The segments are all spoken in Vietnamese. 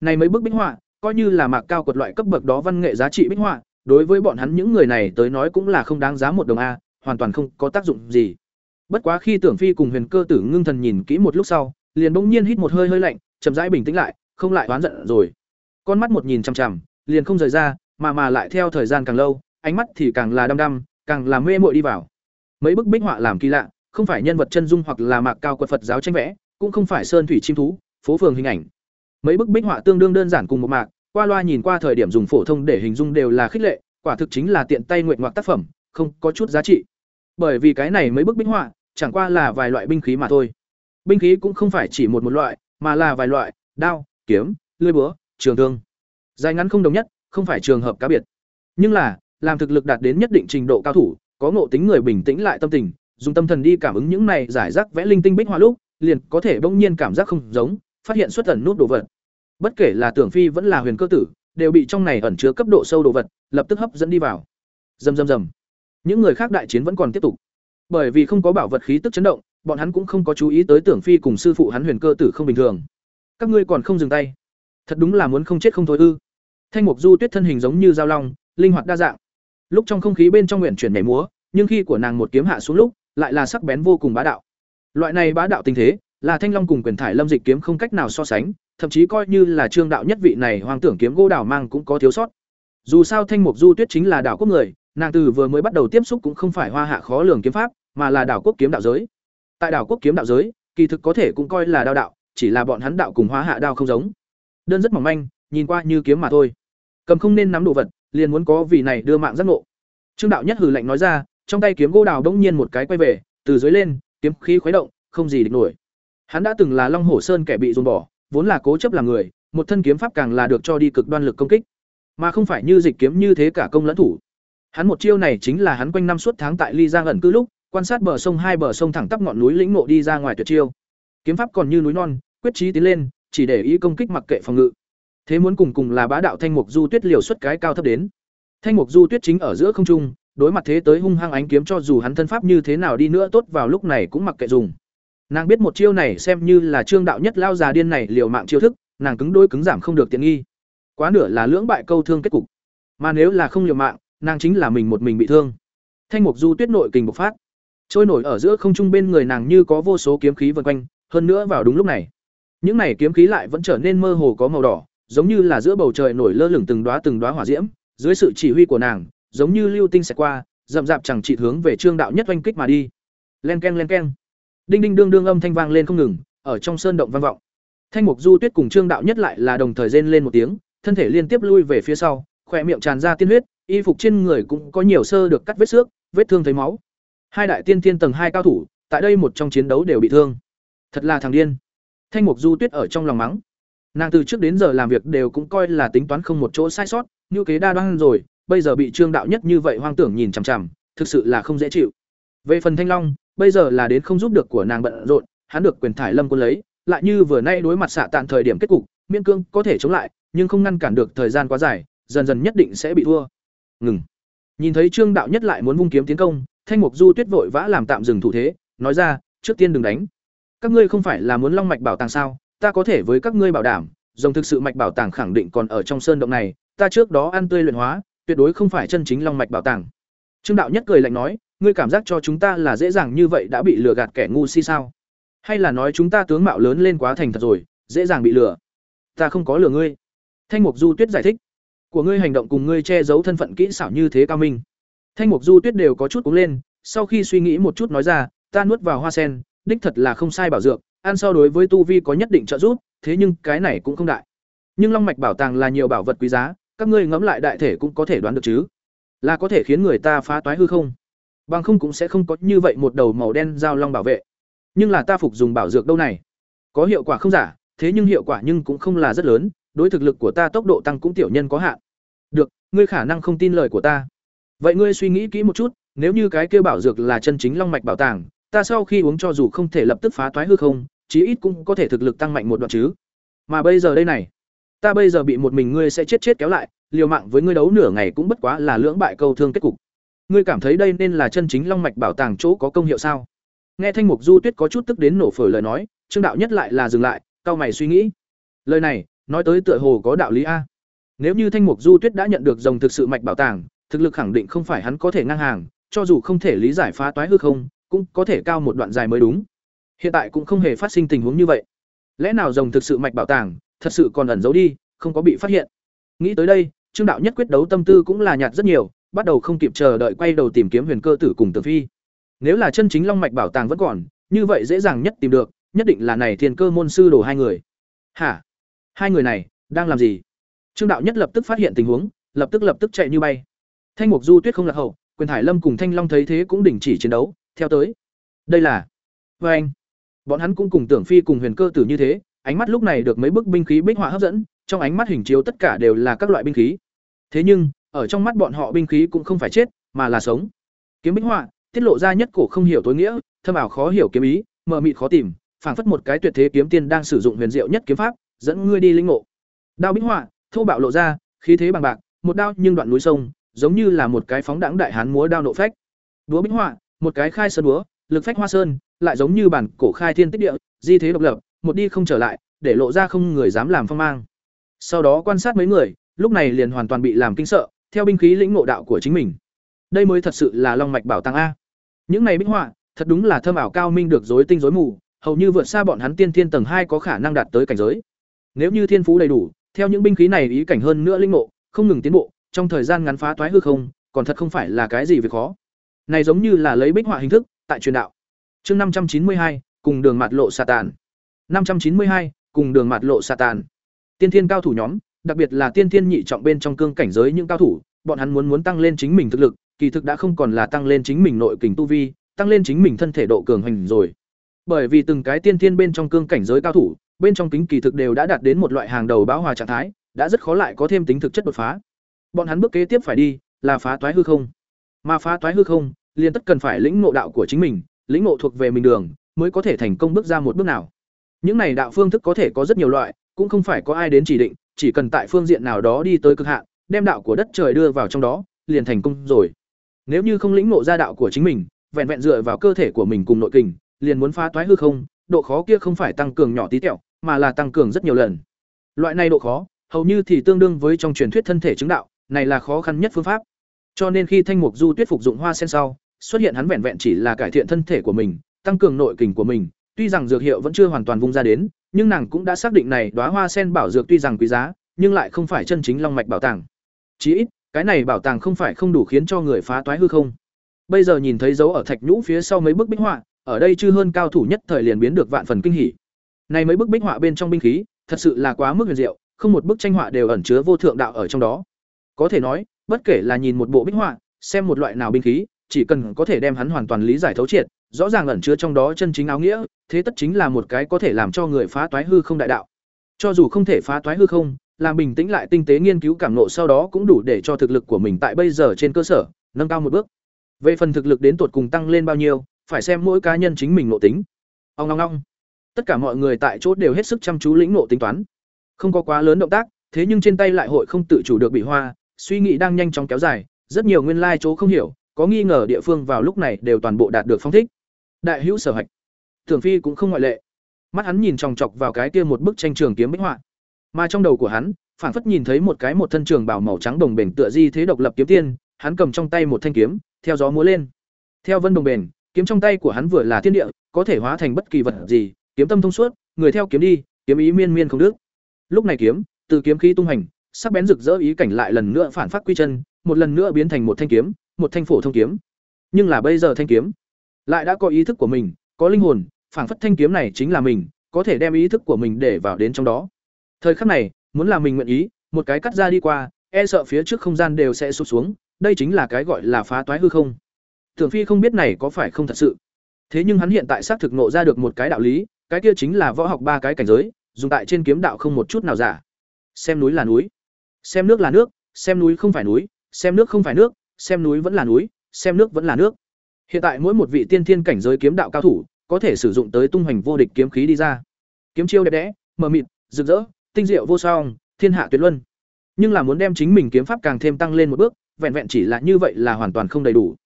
này mấy bức bích họa, coi như là mạc cao quật loại cấp bậc đó văn nghệ giá trị bích họa, đối với bọn hắn những người này tới nói cũng là không đáng giá một đồng a, hoàn toàn không có tác dụng gì. Bất quá khi tưởng phi cùng huyền cơ tử ngưng thần nhìn kỹ một lúc sau, liền bỗng nhiên hít một hơi hơi lạnh, chậm rãi bình tĩnh lại, không lại oán giận rồi. Con mắt một nhìn chằm chằm, liền không rời ra, mà mà lại theo thời gian càng lâu, ánh mắt thì càng là đăm đăm, càng là mê muội đi vào. Mấy bức bích họa làm kỳ lạ, không phải nhân vật chân dung hoặc là mạc cao quật phật giáo tranh vẽ, cũng không phải sơn thủy chim thú, phố phường hình ảnh mấy bức bích họa tương đương đơn giản cùng một mạc, qua loa nhìn qua thời điểm dùng phổ thông để hình dung đều là khích lệ, quả thực chính là tiện tay nguyện ngoạc tác phẩm, không có chút giá trị. Bởi vì cái này mấy bức bích họa, chẳng qua là vài loại binh khí mà thôi. Binh khí cũng không phải chỉ một một loại, mà là vài loại, đao, kiếm lưỡi búa, trường thương. Dài ngắn không đồng nhất, không phải trường hợp cá biệt. Nhưng là, làm thực lực đạt đến nhất định trình độ cao thủ, có ngộ tính người bình tĩnh lại tâm tình, dùng tâm thần đi cảm ứng những này giải rác vẽ linh tinh bích họa lúc, liền có thể bỗng nhiên cảm giác không giống, phát hiện xuất thần nút đồ vật bất kể là tưởng phi vẫn là huyền cơ tử, đều bị trong này ẩn chứa cấp độ sâu đồ vật, lập tức hấp dẫn đi vào. Rầm rầm rầm. Những người khác đại chiến vẫn còn tiếp tục. Bởi vì không có bảo vật khí tức chấn động, bọn hắn cũng không có chú ý tới tưởng phi cùng sư phụ hắn huyền cơ tử không bình thường. Các ngươi còn không dừng tay. Thật đúng là muốn không chết không thôi ư. Thanh mục du tuyết thân hình giống như dao long, linh hoạt đa dạng. Lúc trong không khí bên trong nguyện chuyển nhảy múa, nhưng khi của nàng một kiếm hạ xuống lúc, lại là sắc bén vô cùng bá đạo. Loại này bá đạo tình thế, là thanh long cùng quyền thải lâm dịch kiếm không cách nào so sánh thậm chí coi như là trương đạo nhất vị này hoàng tưởng kiếm gỗ đảo mang cũng có thiếu sót. Dù sao thanh mục du tuyết chính là đảo quốc người, nàng từ vừa mới bắt đầu tiếp xúc cũng không phải hoa hạ khó lường kiếm pháp, mà là đảo quốc kiếm đạo giới. Tại đảo quốc kiếm đạo giới, kỳ thực có thể cũng coi là đao đạo, chỉ là bọn hắn đạo cùng hoa hạ đao không giống. Đơn rất mỏng manh, nhìn qua như kiếm mà thôi. Cầm không nên nắm đồ vật, liền muốn có vì này đưa mạng giác ngộ. Trương đạo nhất hừ lạnh nói ra, trong tay kiếm gỗ đào đống nhiên một cái quay về, từ dưới lên, kiếm khí khuấy động, không gì địch nổi. Hắn đã từng là long hổ sơn kẻ bị dồn bỏ vốn là cố chấp làm người, một thân kiếm pháp càng là được cho đi cực đoan lực công kích, mà không phải như dịch kiếm như thế cả công lẫn thủ. Hắn một chiêu này chính là hắn quanh năm suốt tháng tại ly giang ẩn cư lúc, quan sát bờ sông hai bờ sông thẳng tắp ngọn núi lĩnh ngộ đi ra ngoài tuyệt chiêu. Kiếm pháp còn như núi non, quyết chí tiến lên, chỉ để ý công kích mặc kệ phòng ngự. Thế muốn cùng cùng là bá đạo thanh mục du tuyết liều xuất cái cao thấp đến. Thanh mục du tuyết chính ở giữa không trung, đối mặt thế tới hung hăng ánh kiếm cho dù hắn thân pháp như thế nào đi nữa tốt vào lúc này cũng mặc kệ dùng nàng biết một chiêu này xem như là trương đạo nhất lao già điên này liều mạng chiêu thức, nàng cứng đôi cứng giảm không được tiện nghi. Quá nửa là lưỡng bại câu thương kết cục. Mà nếu là không liều mạng, nàng chính là mình một mình bị thương. Thanh mục du tuyết nội kình bộc phát. Trôi nổi ở giữa không trung bên người nàng như có vô số kiếm khí vần quanh, hơn nữa vào đúng lúc này. Những này kiếm khí lại vẫn trở nên mơ hồ có màu đỏ, giống như là giữa bầu trời nổi lơ lửng từng đóa từng đóa hỏa diễm, dưới sự chỉ huy của nàng, giống như lưu tinh xẹt qua, rậm rạp chẳng chỉ hướng về trương đạo nhất oanh kích mà đi. Len keng len keng đinh đinh đương đương âm thanh vang lên không ngừng, ở trong sơn động vang vọng. Thanh mục du tuyết cùng trương đạo nhất lại là đồng thời rên lên một tiếng, thân thể liên tiếp lui về phía sau, khỏe miệng tràn ra tiên huyết, y phục trên người cũng có nhiều sơ được cắt vết xước, vết thương thấy máu. Hai đại tiên thiên tầng hai cao thủ, tại đây một trong chiến đấu đều bị thương. Thật là thằng điên. Thanh mục du tuyết ở trong lòng mắng. Nàng từ trước đến giờ làm việc đều cũng coi là tính toán không một chỗ sai sót, như kế đa đoan rồi, bây giờ bị trương đạo nhất như vậy hoang tưởng nhìn chằm chằm, thực sự là không dễ chịu. Về phần thanh long bây giờ là đến không giúp được của nàng bận rộn, hắn được quyền thải lâm quân lấy, lại như vừa nay đối mặt xạ tàn thời điểm kết cục, miễn cương có thể chống lại, nhưng không ngăn cản được thời gian quá dài, dần dần nhất định sẽ bị thua. Ngừng. Nhìn thấy trương đạo nhất lại muốn vung kiếm tiến công, thanh mục du tuyết vội vã làm tạm dừng thủ thế, nói ra, trước tiên đừng đánh. Các ngươi không phải là muốn long mạch bảo tàng sao? Ta có thể với các ngươi bảo đảm, dòng thực sự mạch bảo tàng khẳng định còn ở trong sơn động này, ta trước đó ăn tươi luyện hóa, tuyệt đối không phải chân chính long mạch bảo tàng. Trương đạo nhất cười lạnh nói ngươi cảm giác cho chúng ta là dễ dàng như vậy đã bị lừa gạt kẻ ngu si sao? Hay là nói chúng ta tướng mạo lớn lên quá thành thật rồi, dễ dàng bị lừa? Ta không có lừa ngươi. Thanh mục du tuyết giải thích. Của ngươi hành động cùng ngươi che giấu thân phận kỹ xảo như thế cao minh. Thanh mục du tuyết đều có chút cúng lên, sau khi suy nghĩ một chút nói ra, ta nuốt vào hoa sen, đích thật là không sai bảo dược, ăn so đối với tu vi có nhất định trợ giúp, thế nhưng cái này cũng không đại. Nhưng long mạch bảo tàng là nhiều bảo vật quý giá, các ngươi ngẫm lại đại thể cũng có thể đoán được chứ? Là có thể khiến người ta phá toái hư không? Bằng không cũng sẽ không có như vậy một đầu màu đen giao long bảo vệ. Nhưng là ta phục dùng bảo dược đâu này? Có hiệu quả không giả, thế nhưng hiệu quả nhưng cũng không là rất lớn, đối thực lực của ta tốc độ tăng cũng tiểu nhân có hạn. Được, ngươi khả năng không tin lời của ta. Vậy ngươi suy nghĩ kỹ một chút, nếu như cái kêu bảo dược là chân chính long mạch bảo tàng, ta sau khi uống cho dù không thể lập tức phá toái hư không, chí ít cũng có thể thực lực tăng mạnh một đoạn chứ. Mà bây giờ đây này, ta bây giờ bị một mình ngươi sẽ chết chết kéo lại, liều mạng với ngươi đấu nửa ngày cũng bất quá là lưỡng bại câu thương kết cục ngươi cảm thấy đây nên là chân chính long mạch bảo tàng chỗ có công hiệu sao? Nghe thanh mục du tuyết có chút tức đến nổ phổi lời nói, trương đạo nhất lại là dừng lại Cao mày suy nghĩ. Lời này, nói tới tựa hồ có đạo lý a. Nếu như thanh mục du tuyết đã nhận được dòng thực sự mạch bảo tàng, thực lực khẳng định không phải hắn có thể ngang hàng, cho dù không thể lý giải phá toái hư không, cũng có thể cao một đoạn dài mới đúng. Hiện tại cũng không hề phát sinh tình huống như vậy. Lẽ nào rồng thực sự mạch bảo tàng, thật sự còn ẩn giấu đi, không có bị phát hiện? Nghĩ tới đây, trương đạo nhất quyết đấu tâm tư cũng là nhạt rất nhiều bắt đầu không kịp chờ đợi quay đầu tìm kiếm huyền cơ tử cùng tường phi. Nếu là chân chính long mạch bảo tàng vẫn còn, như vậy dễ dàng nhất tìm được, nhất định là này thiên cơ môn sư đồ hai người. Hả? Hai người này, đang làm gì? Trương đạo nhất lập tức phát hiện tình huống, lập tức lập tức chạy như bay. Thanh mục du tuyết không lạc hậu, quyền thải lâm cùng thanh long thấy thế cũng đình chỉ chiến đấu, theo tới. Đây là vê anh. Bọn hắn cũng cùng tưởng phi cùng huyền cơ tử như thế, ánh mắt lúc này được mấy bức binh khí bích họa hấp dẫn, trong ánh mắt hình chiếu tất cả đều là các loại binh khí. Thế nhưng ở trong mắt bọn họ binh khí cũng không phải chết, mà là sống. Kiếm bích họa, tiết lộ ra nhất cổ không hiểu tối nghĩa, thâm ảo khó hiểu kiếm ý, mờ mịt khó tìm, phảng phất một cái tuyệt thế kiếm tiên đang sử dụng huyền diệu nhất kiếm pháp, dẫn ngươi đi linh ngộ. Đao bích họa, thô bạo lộ ra, khí thế bằng bạc, một đao nhưng đoạn núi sông, giống như là một cái phóng đẳng đại hán múa đao nộ phách. Búa bích họa, một cái khai sơn búa lực phách hoa sơn, lại giống như bản cổ khai thiên tích địa, di thế độc lập, một đi không trở lại, để lộ ra không người dám làm phong mang. Sau đó quan sát mấy người, lúc này liền hoàn toàn bị làm kinh sợ theo binh khí lĩnh ngộ đạo của chính mình. Đây mới thật sự là long mạch bảo tàng a. Những này bích họa, thật đúng là thâm ảo cao minh được rối tinh rối mù, hầu như vượt xa bọn hắn tiên thiên tầng hai có khả năng đạt tới cảnh giới. Nếu như thiên phú đầy đủ, theo những binh khí này ý cảnh hơn nữa linh ngộ, không ngừng tiến bộ, trong thời gian ngắn phá toái hư không, còn thật không phải là cái gì việc khó. Này giống như là lấy bích họa hình thức, tại truyền đạo. Chương năm trăm chín mươi hai, cùng đường mặt lộ xà tàn. Năm trăm chín mươi hai, cùng đường mặt lộ xà tàn. Tiên thiên cao thủ nhóm đặc biệt là tiên thiên nhị trọng bên trong cương cảnh giới những cao thủ, bọn hắn muốn muốn tăng lên chính mình thực lực, kỳ thực đã không còn là tăng lên chính mình nội kình tu vi, tăng lên chính mình thân thể độ cường hành rồi. Bởi vì từng cái tiên thiên bên trong cương cảnh giới cao thủ, bên trong kính kỳ thực đều đã đạt đến một loại hàng đầu bão hòa trạng thái, đã rất khó lại có thêm tính thực chất đột phá. Bọn hắn bước kế tiếp phải đi là phá toái hư không. Mà phá toái hư không, liền tất cần phải lĩnh ngộ đạo của chính mình, lĩnh ngộ thuộc về mình đường, mới có thể thành công bước ra một bước nào. Những này đạo phương thức có thể có rất nhiều loại, cũng không phải có ai đến chỉ định chỉ cần tại phương diện nào đó đi tới cực hạn, đem đạo của đất trời đưa vào trong đó, liền thành công rồi. Nếu như không lĩnh ngộ ra đạo của chính mình, vẹn vẹn dựa vào cơ thể của mình cùng nội kình, liền muốn phá toái hư không, độ khó kia không phải tăng cường nhỏ tí tẹo, mà là tăng cường rất nhiều lần. Loại này độ khó, hầu như thì tương đương với trong truyền thuyết thân thể chứng đạo, này là khó khăn nhất phương pháp. Cho nên khi thanh mục du tuyết phục dụng hoa sen sau, xuất hiện hắn vẹn vẹn chỉ là cải thiện thân thể của mình, tăng cường nội kình của mình, tuy rằng dược hiệu vẫn chưa hoàn toàn vung ra đến nhưng nàng cũng đã xác định này đóa hoa sen bảo dược tuy rằng quý giá, nhưng lại không phải chân chính long mạch bảo tàng. Chí ít, cái này bảo tàng không phải không đủ khiến cho người phá toái hư không. Bây giờ nhìn thấy dấu ở thạch nhũ phía sau mấy bức bích họa, ở đây chư hơn cao thủ nhất thời liền biến được vạn phần kinh hỉ. Này mấy bức bích họa bên trong binh khí, thật sự là quá mức huyền diệu, không một bức tranh họa đều ẩn chứa vô thượng đạo ở trong đó. Có thể nói, bất kể là nhìn một bộ bích họa, xem một loại nào binh khí, chỉ cần có thể đem hắn hoàn toàn lý giải thấu triệt rõ ràng ẩn chứa trong đó chân chính áo nghĩa, thế tất chính là một cái có thể làm cho người phá toái hư không đại đạo. Cho dù không thể phá toái hư không, làm bình tĩnh lại tinh tế nghiên cứu cảm nộ sau đó cũng đủ để cho thực lực của mình tại bây giờ trên cơ sở, nâng cao một bước. Về phần thực lực đến tuột cùng tăng lên bao nhiêu, phải xem mỗi cá nhân chính mình nội tính. Ông long long tất cả mọi người tại chỗ đều hết sức chăm chú lĩnh ngộ tính toán. Không có quá lớn động tác, thế nhưng trên tay lại hội không tự chủ được bị hoa, suy nghĩ đang nhanh chóng kéo dài, rất nhiều nguyên lai chỗ không hiểu, có nghi ngờ địa phương vào lúc này đều toàn bộ đạt được phong thích đại hữu sở hạch. Tưởng phi cũng không ngoại lệ. Mắt hắn nhìn chòng chọc vào cái kia một bức tranh trường kiếm bích họa. Mà trong đầu của hắn phản phất nhìn thấy một cái một thân trường bảo màu trắng đồng bền tựa di thế độc lập kiếm tiên, hắn cầm trong tay một thanh kiếm, theo gió múa lên. Theo vân đồng bền, kiếm trong tay của hắn vừa là thiên địa, có thể hóa thành bất kỳ vật gì, kiếm tâm thông suốt, người theo kiếm đi, kiếm ý miên miên không đứt. Lúc này kiếm, từ kiếm khí tung hành, sắc bén rực rỡ ý cảnh lại lần nữa phản phát quy chân, một lần nữa biến thành một thanh kiếm, một thanh phổ thông kiếm. Nhưng là bây giờ thanh kiếm lại đã có ý thức của mình, có linh hồn, phảng phất thanh kiếm này chính là mình, có thể đem ý thức của mình để vào đến trong đó. Thời khắc này, muốn là mình nguyện ý, một cái cắt ra đi qua e sợ phía trước không gian đều sẽ sụp xuống, đây chính là cái gọi là phá toái hư không. Tưởng phi không biết này có phải không thật sự. Thế nhưng hắn hiện tại xác thực nộ ra được một cái đạo lý, cái kia chính là võ học ba cái cảnh giới, dùng tại trên kiếm đạo không một chút nào giả. Xem núi là núi, xem nước là nước, xem núi không phải núi, xem nước không phải nước, xem núi vẫn là núi, xem nước vẫn là nước hiện tại mỗi một vị tiên thiên cảnh giới kiếm đạo cao thủ có thể sử dụng tới tung hoành vô địch kiếm khí đi ra kiếm chiêu đẹp đẽ mờ mịt rực rỡ tinh diệu vô song thiên hạ tuyệt luân nhưng là muốn đem chính mình kiếm pháp càng thêm tăng lên một bước vẹn vẹn chỉ là như vậy là hoàn toàn không đầy đủ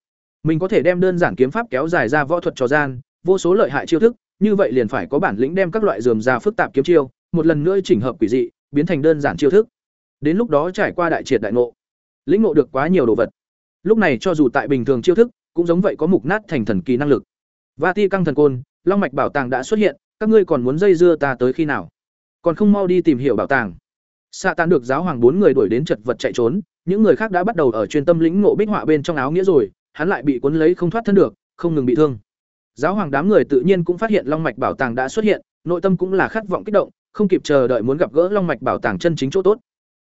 mình có thể đem đơn giản kiếm pháp kéo dài ra võ thuật trò gian vô số lợi hại chiêu thức như vậy liền phải có bản lĩnh đem các loại dườm ra phức tạp kiếm chiêu một lần nữa chỉnh hợp quỷ dị biến thành đơn giản chiêu thức. Đến lúc đó trải qua đại triệt đại ngộ, lĩnh ngộ được quá nhiều đồ vật. Lúc này cho dù tại bình thường chiêu thức, cũng giống vậy có mục nát thành thần kỳ năng lực. Vati căng thần côn, long mạch bảo tàng đã xuất hiện, các ngươi còn muốn dây dưa ta tới khi nào? Còn không mau đi tìm hiểu bảo tàng. Xạ tàn được giáo hoàng bốn người đuổi đến chật vật chạy trốn, những người khác đã bắt đầu ở chuyên tâm lĩnh ngộ bích họa bên trong áo nghĩa rồi, hắn lại bị cuốn lấy không thoát thân được, không ngừng bị thương. Giáo hoàng đám người tự nhiên cũng phát hiện long mạch bảo tàng đã xuất hiện, nội tâm cũng là khát vọng kích động, không kịp chờ đợi muốn gặp gỡ long mạch bảo tàng chân chính chỗ tốt.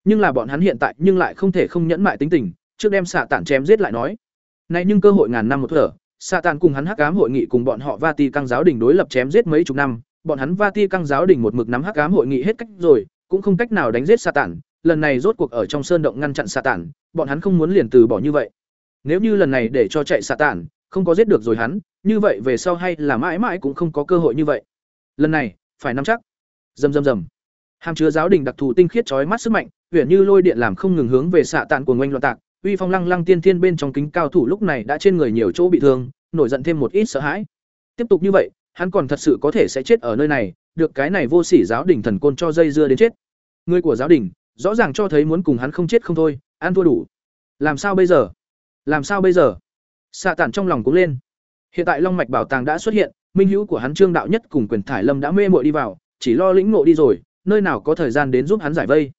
Nhưng là bọn hắn hiện tại nhưng lại không thể không nhẫn mại tính tình, trước đem xạ tản chém giết lại nói. Này nhưng cơ hội ngàn năm một thở, Satan tản cùng hắn hắc ám hội nghị cùng bọn họ Vati căng giáo đình đối lập chém giết mấy chục năm, bọn hắn Vati căng giáo đình một mực nắm hắc ám hội nghị hết cách rồi, cũng không cách nào đánh giết Satan, tản, lần này rốt cuộc ở trong sơn động ngăn chặn Satan, tản, bọn hắn không muốn liền từ bỏ như vậy. Nếu như lần này để cho chạy Satan, tản, không có giết được rồi hắn, như vậy về sau hay là mãi mãi cũng không có cơ hội như vậy. Lần này, phải nắm chắc. Rầm rầm rầm. Hàm chứa giáo đình đặc thù tinh khiết chói mắt sức mạnh, huyền như lôi điện làm không ngừng hướng về xạ tản của ngoanh loạn tạc, uy phong lăng lăng tiên thiên bên trong kính cao thủ lúc này đã trên người nhiều chỗ bị thương, nổi giận thêm một ít sợ hãi. Tiếp tục như vậy, hắn còn thật sự có thể sẽ chết ở nơi này, được cái này vô sỉ giáo đình thần côn cho dây dưa đến chết. Người của giáo đình, rõ ràng cho thấy muốn cùng hắn không chết không thôi, ăn thua đủ. Làm sao bây giờ? Làm sao bây giờ? Xạ tản trong lòng cũng lên. Hiện tại Long mạch bảo tàng đã xuất hiện, minh hữu của hắn Trương đạo nhất cùng quyền thải lâm đã mê mội đi vào, chỉ lo lĩnh ngộ đi rồi, nơi nào có thời gian đến giúp hắn giải vây.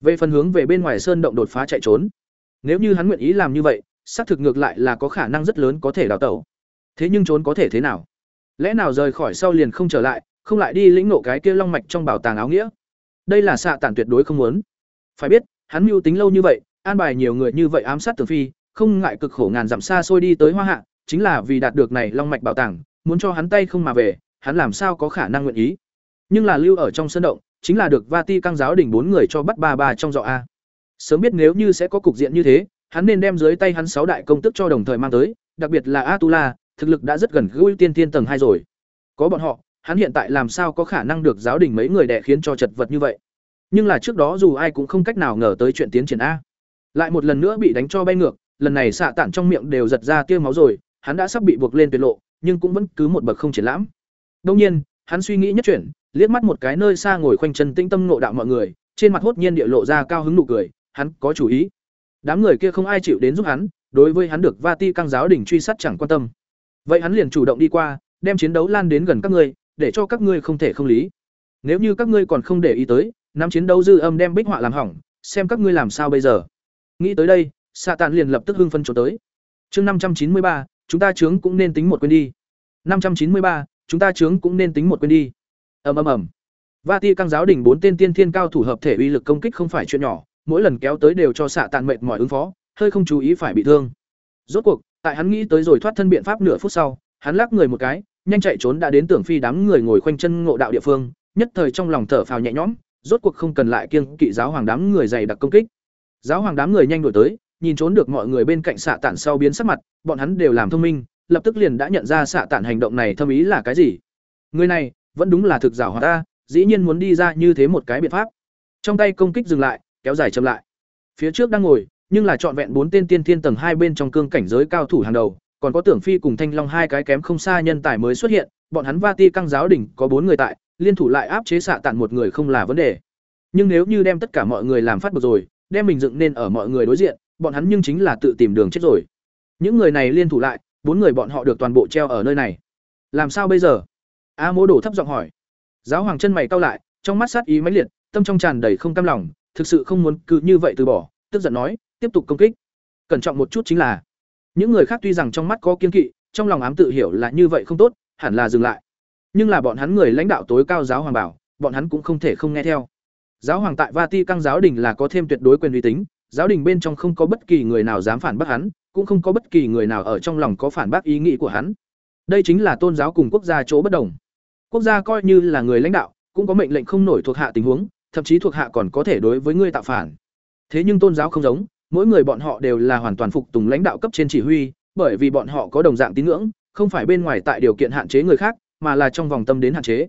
Về phần hướng về bên ngoài sơn động đột phá chạy trốn. Nếu như hắn nguyện ý làm như vậy, xác thực ngược lại là có khả năng rất lớn có thể đào tẩu. Thế nhưng trốn có thể thế nào? Lẽ nào rời khỏi sau liền không trở lại, không lại đi lĩnh ngộ cái kia long mạch trong bảo tàng áo nghĩa? Đây là xạ tản tuyệt đối không muốn. Phải biết, hắn mưu tính lâu như vậy, an bài nhiều người như vậy ám sát Tưởng Phi, không ngại cực khổ ngàn dặm xa xôi đi tới Hoa Hạ, chính là vì đạt được này long mạch bảo tàng, muốn cho hắn tay không mà về, hắn làm sao có khả năng nguyện ý. Nhưng là lưu ở trong sân động, chính là được Vati căng giáo đỉnh bốn người cho bắt ba ba trong dọ a. Sớm biết nếu như sẽ có cục diện như thế, hắn nên đem dưới tay hắn sáu đại công tức cho đồng thời mang tới, đặc biệt là Atula, thực lực đã rất gần gũi tiên tiên tầng hai rồi. Có bọn họ, hắn hiện tại làm sao có khả năng được giáo đình mấy người đè khiến cho chật vật như vậy. Nhưng là trước đó dù ai cũng không cách nào ngờ tới chuyện tiến triển a. Lại một lần nữa bị đánh cho bay ngược, lần này xạ tản trong miệng đều giật ra tia máu rồi, hắn đã sắp bị buộc lên tuyệt lộ, nhưng cũng vẫn cứ một bậc không triển lãm. Đương nhiên, hắn suy nghĩ nhất chuyển, liếc mắt một cái nơi xa ngồi khoanh chân tĩnh tâm ngộ đạo mọi người, trên mặt hốt nhiên địa lộ ra cao hứng nụ cười, hắn có chủ ý. Đám người kia không ai chịu đến giúp hắn, đối với hắn được Vati căng giáo đỉnh truy sát chẳng quan tâm. Vậy hắn liền chủ động đi qua, đem chiến đấu lan đến gần các ngươi, để cho các ngươi không thể không lý. Nếu như các ngươi còn không để ý tới, nắm chiến đấu dư âm đem bích họa làm hỏng, xem các ngươi làm sao bây giờ. Nghĩ tới đây, Sa Tạn liền lập tức hưng phân trốn tới. Chương năm trăm chín mươi ba, chúng ta chướng cũng nên tính một quên đi. Năm trăm chín mươi ba, chúng ta chướng cũng nên tính một quên đi. Ầm ầm ầm. Vati căng giáo đỉnh bốn tên tiên thiên cao thủ hợp thể uy lực công kích không phải chuyện nhỏ, mỗi lần kéo tới đều cho xạ tàn mệt mỏi ứng phó, hơi không chú ý phải bị thương. Rốt cuộc, tại hắn nghĩ tới rồi thoát thân biện pháp nửa phút sau, hắn lắc người một cái, nhanh chạy trốn đã đến tưởng phi đám người ngồi khoanh chân ngộ đạo địa phương, nhất thời trong lòng thở phào nhẹ nhõm, rốt cuộc không cần lại kiêng kỵ giáo hoàng đám người dày đặc công kích. Giáo hoàng đám người nhanh đuổi tới, nhìn trốn được mọi người bên cạnh xạ tản sau biến sắc mặt, bọn hắn đều làm thông minh, lập tức liền đã nhận ra xạ tản hành động này thâm ý là cái gì. Người này, vẫn đúng là thực giảo hòa ta, dĩ nhiên muốn đi ra như thế một cái biện pháp. Trong tay công kích dừng lại, kéo dài chậm lại. Phía trước đang ngồi, nhưng là trọn vẹn bốn tên tiên thiên tầng hai bên trong cương cảnh giới cao thủ hàng đầu, còn có Tưởng Phi cùng Thanh Long hai cái kém không xa nhân tài mới xuất hiện, bọn hắn Vati căng giáo đỉnh có bốn người tại, liên thủ lại áp chế xạ tản một người không là vấn đề. Nhưng nếu như đem tất cả mọi người làm phát bực rồi, đem mình dựng nên ở mọi người đối diện, bọn hắn nhưng chính là tự tìm đường chết rồi. Những người này liên thủ lại, bốn người bọn họ được toàn bộ treo ở nơi này. Làm sao bây giờ? A Mỗ Đổ thấp giọng hỏi. Giáo hoàng chân mày cau lại, trong mắt sát ý mãnh liệt, tâm trong tràn đầy không cam lòng, thực sự không muốn cứ như vậy từ bỏ, tức giận nói, tiếp tục công kích. Cẩn trọng một chút chính là, những người khác tuy rằng trong mắt có kiên kỵ, trong lòng ám tự hiểu là như vậy không tốt, hẳn là dừng lại. Nhưng là bọn hắn người lãnh đạo tối cao giáo hoàng bảo, bọn hắn cũng không thể không nghe theo. Giáo hoàng tại Vatican căng giáo đình là có thêm tuyệt đối quyền uy tín, giáo đình bên trong không có bất kỳ người nào dám phản bác hắn, cũng không có bất kỳ người nào ở trong lòng có phản bác ý nghĩ của hắn. Đây chính là tôn giáo cùng quốc gia chỗ bất đồng. Quốc gia coi như là người lãnh đạo, cũng có mệnh lệnh không nổi thuộc hạ tình huống, thậm chí thuộc hạ còn có thể đối với ngươi tạo phản. Thế nhưng tôn giáo không giống, mỗi người bọn họ đều là hoàn toàn phục tùng lãnh đạo cấp trên chỉ huy, bởi vì bọn họ có đồng dạng tín ngưỡng, không phải bên ngoài tại điều kiện hạn chế người khác, mà là trong vòng tâm đến hạn chế.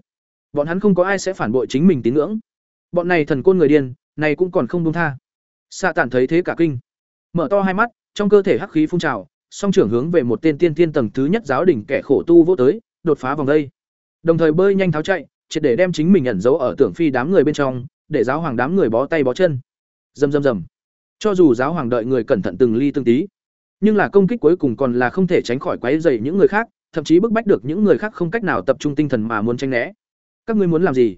Bọn hắn không có ai sẽ phản bội chính mình tín ngưỡng. Bọn này thần côn người điên, này cũng còn không buông tha. Sa Tản thấy thế cả kinh, mở to hai mắt, trong cơ thể hắc khí phun trào, song trưởng hướng về một tên tiên tiên tầng thứ nhất giáo đỉnh kẻ khổ tu vô tới, đột phá vòng đây. Đồng thời bơi nhanh tháo chạy, triệt để đem chính mình ẩn giấu ở tưởng phi đám người bên trong, để giáo hoàng đám người bó tay bó chân. Rầm rầm rầm. Cho dù giáo hoàng đợi người cẩn thận từng ly từng tí, nhưng là công kích cuối cùng còn là không thể tránh khỏi quấy rầy những người khác, thậm chí bức bách được những người khác không cách nào tập trung tinh thần mà muốn tranh né. Các ngươi muốn làm gì?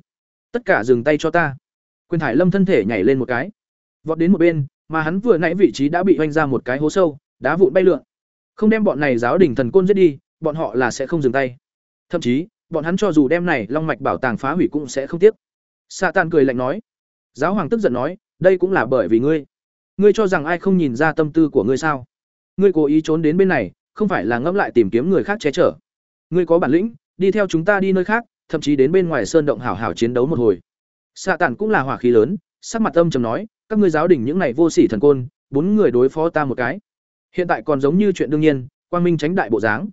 Tất cả dừng tay cho ta. Quyền Thải Lâm thân thể nhảy lên một cái, vọt đến một bên, mà hắn vừa nãy vị trí đã bị oanh ra một cái hố sâu, đá vụn bay lượn. Không đem bọn này giáo đình thần côn giết đi, bọn họ là sẽ không dừng tay. Thậm chí, bọn hắn cho dù đem này long mạch bảo tàng phá hủy cũng sẽ không tiếc xạ Tàn cười lạnh nói. Giáo hoàng tức giận nói, đây cũng là bởi vì ngươi. Ngươi cho rằng ai không nhìn ra tâm tư của ngươi sao? Ngươi cố ý trốn đến bên này, không phải là ngẫm lại tìm kiếm người khác che chở. Ngươi có bản lĩnh, đi theo chúng ta đi nơi khác, thậm chí đến bên ngoài sơn động hảo hảo chiến đấu một hồi. xạ Tàn cũng là hỏa khí lớn, sắc mặt âm trầm nói, các ngươi giáo đình những này vô sỉ thần côn, bốn người đối phó ta một cái. Hiện tại còn giống như chuyện đương nhiên, quang minh tránh đại bộ dáng.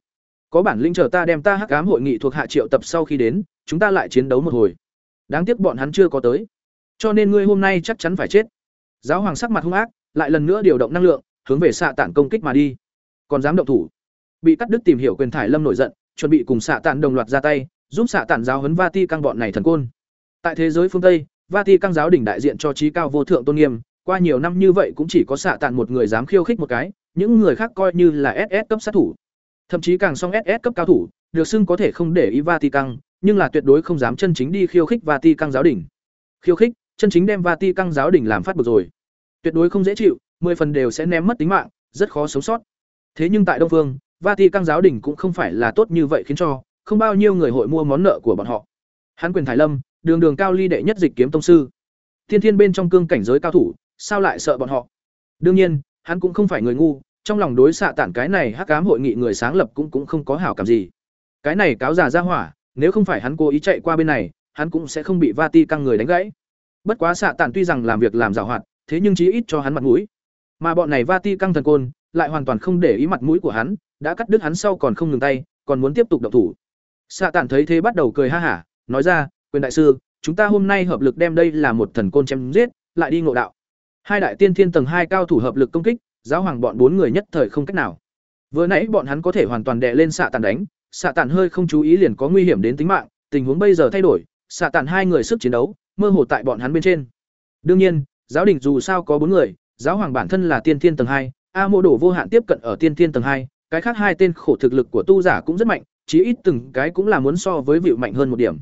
Có bản lĩnh chờ ta đem ta hắc ám hội nghị thuộc hạ triệu tập sau khi đến, chúng ta lại chiến đấu một hồi. Đáng tiếc bọn hắn chưa có tới. Cho nên ngươi hôm nay chắc chắn phải chết. Giáo hoàng sắc mặt hung ác, lại lần nữa điều động năng lượng, hướng về xạ tản công kích mà đi. Còn dám động thủ? Bị cắt đứt tìm hiểu quyền thải lâm nổi giận, chuẩn bị cùng xạ tản đồng loạt ra tay, giúp xạ tản giáo huấn Vati căng bọn này thần côn. Tại thế giới phương Tây, Vati căng giáo đỉnh đại diện cho trí cao vô thượng tôn nghiêm, qua nhiều năm như vậy cũng chỉ có xạ tản một người dám khiêu khích một cái, những người khác coi như là SS cấp sát thủ. Thậm chí càng song SS cấp cao thủ, được xưng có thể không để ý Vatican, nhưng là tuyệt đối không dám chân chính đi khiêu khích Vatican giáo đỉnh. Khiêu khích, chân chính đem Vatican giáo đỉnh làm phát bực rồi. Tuyệt đối không dễ chịu, mười phần đều sẽ ném mất tính mạng, rất khó sống sót. Thế nhưng tại Đông Phương, căng giáo đỉnh cũng không phải là tốt như vậy khiến cho, không bao nhiêu người hội mua món nợ của bọn họ. Hán quyền Thái Lâm, đường đường cao ly đệ nhất dịch kiếm tông sư. thiên thiên bên trong cương cảnh giới cao thủ, sao lại sợ bọn họ? Đương nhiên, hắn cũng không phải người ngu, trong lòng đối xạ tản cái này hắc ám hội nghị người sáng lập cũng cũng không có hảo cảm gì. Cái này cáo già ra hỏa, nếu không phải hắn cố ý chạy qua bên này, hắn cũng sẽ không bị Vati căng người đánh gãy. Bất quá xạ tản tuy rằng làm việc làm giảo hoạt, thế nhưng chí ít cho hắn mặt mũi. Mà bọn này Vati căng thần côn, lại hoàn toàn không để ý mặt mũi của hắn, đã cắt đứt hắn sau còn không ngừng tay, còn muốn tiếp tục động thủ. Xạ tản thấy thế bắt đầu cười ha hả, nói ra, "Quyền đại sư, chúng ta hôm nay hợp lực đem đây là một thần côn chém giết, lại đi ngộ đạo." Hai đại tiên thiên tầng hai cao thủ hợp lực công kích, giáo hoàng bọn bốn người nhất thời không cách nào. Vừa nãy bọn hắn có thể hoàn toàn đè lên xạ tàn đánh, xạ tản hơi không chú ý liền có nguy hiểm đến tính mạng, tình huống bây giờ thay đổi, xạ tản hai người sức chiến đấu, mơ hồ tại bọn hắn bên trên. Đương nhiên, giáo đình dù sao có bốn người, giáo hoàng bản thân là tiên thiên tầng hai, A mô Đổ vô hạn tiếp cận ở tiên thiên tầng hai, cái khác hai tên khổ thực lực của tu giả cũng rất mạnh, chí ít từng cái cũng là muốn so với vịu mạnh hơn một điểm.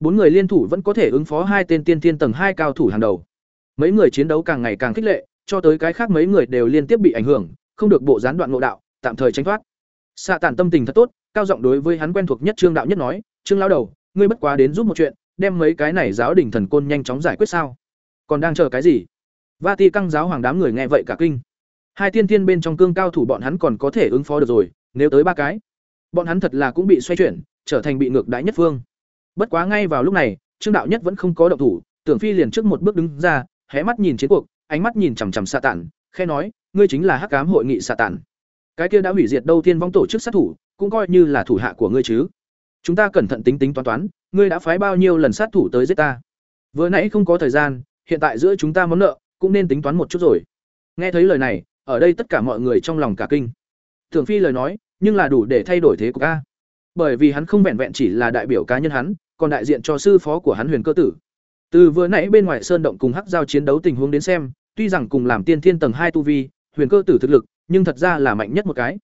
Bốn người liên thủ vẫn có thể ứng phó hai tên tiên thiên tầng hai cao thủ hàng đầu. Mấy người chiến đấu càng ngày càng khích lệ, cho tới cái khác mấy người đều liên tiếp bị ảnh hưởng, không được bộ gián đoạn ngộ đạo, tạm thời tránh thoát. Xạ Tản tâm tình thật tốt, cao giọng đối với hắn quen thuộc nhất Trương đạo nhất nói, "Trương lão đầu, ngươi bất quá đến giúp một chuyện, đem mấy cái này giáo đình thần côn nhanh chóng giải quyết sao? Còn đang chờ cái gì?" va ti căng giáo hoàng đám người nghe vậy cả kinh. Hai tiên tiên bên trong cương cao thủ bọn hắn còn có thể ứng phó được rồi, nếu tới ba cái, bọn hắn thật là cũng bị xoay chuyển, trở thành bị ngược đãi nhất phương. Bất quá ngay vào lúc này, Trương đạo nhất vẫn không có động thủ, Tưởng Phi liền trước một bước đứng ra, hé mắt nhìn chiến cuộc, ánh mắt nhìn chằm chằm xạ tản khe nói ngươi chính là hắc cám hội nghị xạ tản cái kia đã hủy diệt đâu tiên vong tổ chức sát thủ cũng coi như là thủ hạ của ngươi chứ. Chúng ta cẩn thận tính tính toán toán ngươi đã phái bao nhiêu lần sát thủ tới giết ta? Vừa nãy không có thời gian hiện tại giữa chúng ta món nợ cũng nên tính toán một chút rồi. Nghe thấy lời này ở đây tất cả mọi người trong lòng cả kinh. Thường phi lời nói nhưng là đủ để thay đổi thế của ca bởi vì hắn không vẹn vẹn chỉ là đại biểu cá nhân hắn còn đại diện cho sư phó của hắn huyền cơ tử. Từ vừa nãy bên ngoài sơn động cùng hắc giao chiến đấu tình huống đến xem, tuy rằng cùng làm tiên thiên tầng hai tu vi, huyền cơ tử thực lực, nhưng thật ra là mạnh nhất một cái.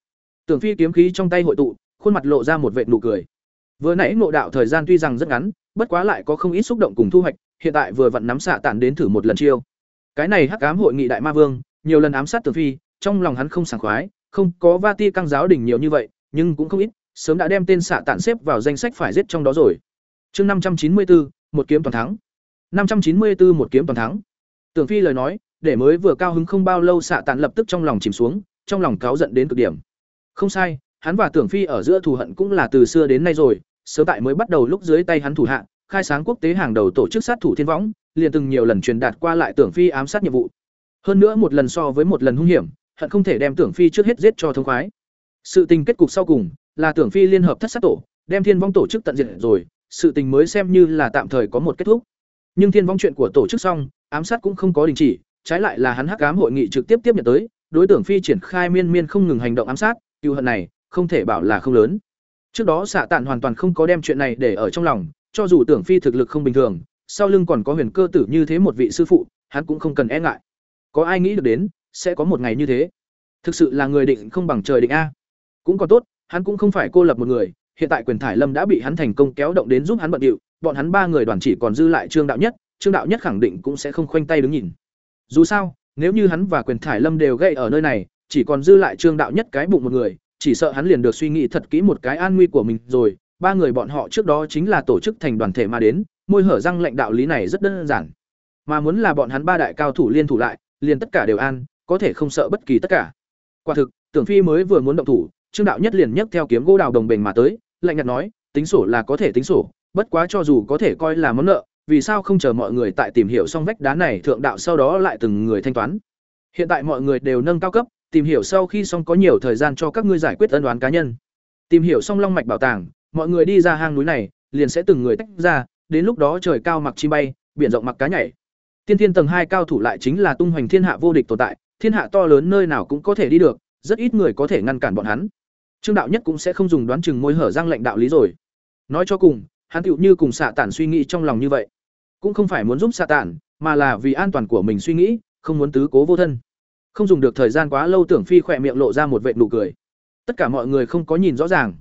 Tưởng Phi kiếm khí trong tay hội tụ, khuôn mặt lộ ra một vệt nụ cười. Vừa nãy ngộ đạo thời gian tuy rằng rất ngắn, bất quá lại có không ít xúc động cùng thu hoạch, hiện tại vừa vặn nắm xạ tản đến thử một lần chiêu. Cái này hắc ám hội nghị đại ma vương, nhiều lần ám sát Tưởng Phi, trong lòng hắn không sảng khoái, không có Vati căng giáo đỉnh nhiều như vậy, nhưng cũng không ít, sớm đã đem tên xạ tản xếp vào danh sách phải giết trong đó rồi. Chương năm trăm chín mươi bốn, một kiếm toàn thắng năm trăm chín mươi bốn một kiếm toàn thắng tưởng phi lời nói để mới vừa cao hứng không bao lâu xạ tản lập tức trong lòng chìm xuống trong lòng cáu giận đến cực điểm không sai, hắn và tưởng phi ở giữa thù hận cũng là từ xưa đến nay rồi, sớm tại mới bắt đầu lúc dưới tay hắn thủ hạ, khai sáng quốc tế hàng đầu tổ chức sát thủ thiên võng, liền từng nhiều lần truyền đạt qua lại tưởng phi ám sát nhiệm vụ. Hơn nữa một lần so với một lần hung hiểm, hận không thể đem tưởng phi trước hết giết cho thông khoái. Sự tình kết cục sau cùng là tưởng phi liên hợp thất sát tổ, đem thiên vong tổ chức tận diệt rồi, sự tình mới xem như là tạm thời có một kết thúc. Nhưng thiên vong chuyện của tổ chức xong, ám sát cũng không có đình chỉ, trái lại là hắn hắc ám hội nghị trực tiếp tiếp nhận tới, đối tượng phi triển khai miên miên không ngừng hành động ám sát cựu hận này, không thể bảo là không lớn. Trước đó xạ tản hoàn toàn không có đem chuyện này để ở trong lòng, cho dù tưởng phi thực lực không bình thường, sau lưng còn có huyền cơ tử như thế một vị sư phụ, hắn cũng không cần e ngại. Có ai nghĩ được đến, sẽ có một ngày như thế. Thực sự là người định không bằng trời định a. Cũng còn tốt, hắn cũng không phải cô lập một người, hiện tại quyền thải lâm đã bị hắn thành công kéo động đến giúp hắn bận điệu, bọn hắn ba người đoàn chỉ còn dư lại trương đạo nhất, trương đạo nhất khẳng định cũng sẽ không khoanh tay đứng nhìn. Dù sao, nếu như hắn và quyền thải lâm đều gây ở nơi này chỉ còn dư lại trương đạo nhất cái bụng một người, chỉ sợ hắn liền được suy nghĩ thật kỹ một cái an nguy của mình rồi. Ba người bọn họ trước đó chính là tổ chức thành đoàn thể mà đến, môi hở răng lệnh đạo lý này rất đơn giản. Mà muốn là bọn hắn ba đại cao thủ liên thủ lại, liền tất cả đều an, có thể không sợ bất kỳ tất cả. Quả thực, tưởng phi mới vừa muốn động thủ, trương đạo nhất liền nhấc theo kiếm gỗ đào đồng bình mà tới, lạnh nhạt nói, tính sổ là có thể tính sổ, bất quá cho dù có thể coi là món nợ, vì sao không chờ mọi người tại tìm hiểu xong vách đá này thượng đạo sau đó lại từng người thanh toán. Hiện tại mọi người đều nâng cao cấp tìm hiểu sau khi xong có nhiều thời gian cho các ngươi giải quyết ân đoán cá nhân. Tìm hiểu xong long mạch bảo tàng, mọi người đi ra hang núi này, liền sẽ từng người tách ra, đến lúc đó trời cao mặc chim bay, biển rộng mặc cá nhảy. Tiên thiên tầng hai cao thủ lại chính là tung hoành thiên hạ vô địch tồn tại, thiên hạ to lớn nơi nào cũng có thể đi được, rất ít người có thể ngăn cản bọn hắn. Trương đạo nhất cũng sẽ không dùng đoán chừng môi hở răng lệnh đạo lý rồi. Nói cho cùng, hắn tựu như cùng xạ tản suy nghĩ trong lòng như vậy. Cũng không phải muốn giúp xạ tản, mà là vì an toàn của mình suy nghĩ, không muốn tứ cố vô thân không dùng được thời gian quá lâu tưởng phi khỏe miệng lộ ra một vệt nụ cười. Tất cả mọi người không có nhìn rõ ràng.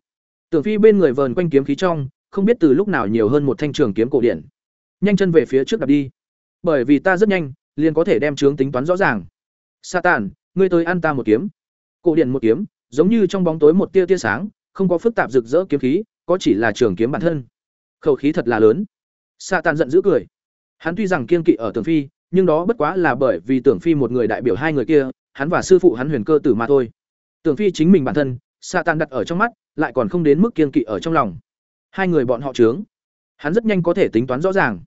Tưởng phi bên người vờn quanh kiếm khí trong không biết từ lúc nào nhiều hơn một thanh trường kiếm cổ điển. Nhanh chân về phía trước đạp đi. Bởi vì ta rất nhanh liền có thể đem chướng tính toán rõ ràng. Satan, ngươi tới ăn ta một kiếm. Cổ điển một kiếm giống như trong bóng tối một tia tia sáng không có phức tạp rực rỡ kiếm khí có chỉ là trường kiếm bản thân. Khẩu khí thật là lớn. Satan giận dữ cười. Hắn tuy rằng kiên kỵ ở tưởng phi nhưng đó bất quá là bởi vì tưởng phi một người đại biểu hai người kia, hắn và sư phụ hắn huyền cơ tử mà thôi. Tưởng phi chính mình bản thân sa tàn đặt ở trong mắt, lại còn không đến mức kiên kỵ ở trong lòng. Hai người bọn họ trướng hắn rất nhanh có thể tính toán rõ ràng.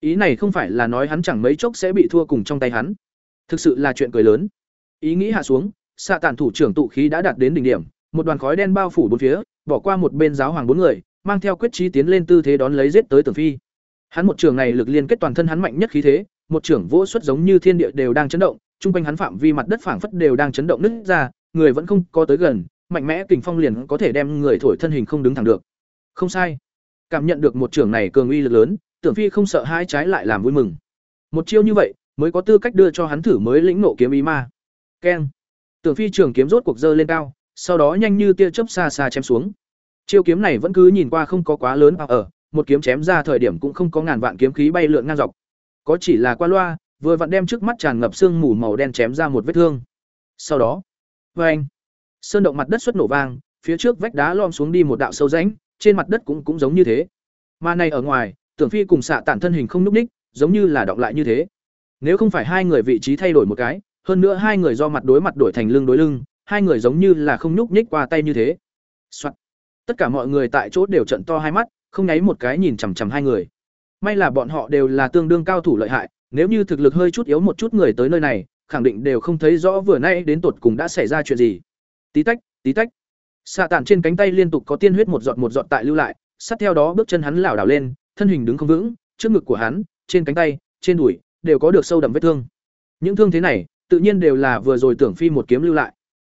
Ý này không phải là nói hắn chẳng mấy chốc sẽ bị thua cùng trong tay hắn. Thực sự là chuyện cười lớn. Ý nghĩ hạ xuống, xạ tàn thủ trưởng tụ khí đã đạt đến đỉnh điểm, một đoàn khói đen bao phủ bốn phía, bỏ qua một bên giáo hoàng bốn người, mang theo quyết trí tiến lên tư thế đón lấy giết tới tưởng phi. Hắn một trường này lực liên kết toàn thân hắn mạnh nhất khí thế một trưởng vỗ xuất giống như thiên địa đều đang chấn động trung quanh hắn phạm vi mặt đất phảng phất đều đang chấn động nứt ra, người vẫn không có tới gần, mạnh mẽ kình phong liền có thể đem người thổi thân hình không đứng thẳng được. Không sai. Cảm nhận được một trưởng này cường uy lực lớn, tưởng phi không sợ hai trái lại làm vui mừng. Một chiêu như vậy, mới có tư cách đưa cho hắn thử mới lĩnh nộ kiếm ý ma. Keng. Tưởng phi trường kiếm rốt cuộc giơ lên cao, sau đó nhanh như tia chớp xa xa chém xuống. Chiêu kiếm này vẫn cứ nhìn qua không có quá lớn ở một kiếm chém ra thời điểm cũng không có ngàn vạn kiếm khí bay lượn ngang dọc có chỉ là qua loa, vừa vặn đem trước mắt tràn ngập sương mù màu đen chém ra một vết thương. Sau đó vê anh, sơn động mặt đất xuất nổ vang, phía trước vách đá lom xuống đi một đạo sâu rãnh, trên mặt đất cũng cũng giống như thế. Mà này ở ngoài, tưởng phi cùng xạ tản thân hình không n ú c ních, giống như là đọng lại như thế. Nếu không phải hai người vị trí thay đổi một cái, hơn nữa hai người do mặt đối mặt đổi thành lưng đối lưng, hai người giống như là không nhúc nhích qua tay như thế、Soạn. tất cả mọi người tại chỗ đều trận to hai mắt, không nháy một cái nhìn chằm chằm hai người may là bọn họ đều là tương đương cao thủ lợi hại, nếu như thực lực hơi chút yếu một chút người tới nơi này, khẳng định đều không thấy rõ vừa nay đến tột cùng đã xảy ra chuyện gì. Tí tách tí tách. Xạ tản trên cánh tay liên tục có tiên huyết một giọt một giọt tại lưu lại, sát theo đó bước chân hắn lảo đảo lên, thân hình đứng không vững, trước ngực của hắn, trên cánh tay, trên đùi, đều có được sâu đậm vết thương. Những thương thế này, tự nhiên đều là vừa rồi tưởng phi một kiếm lưu lại.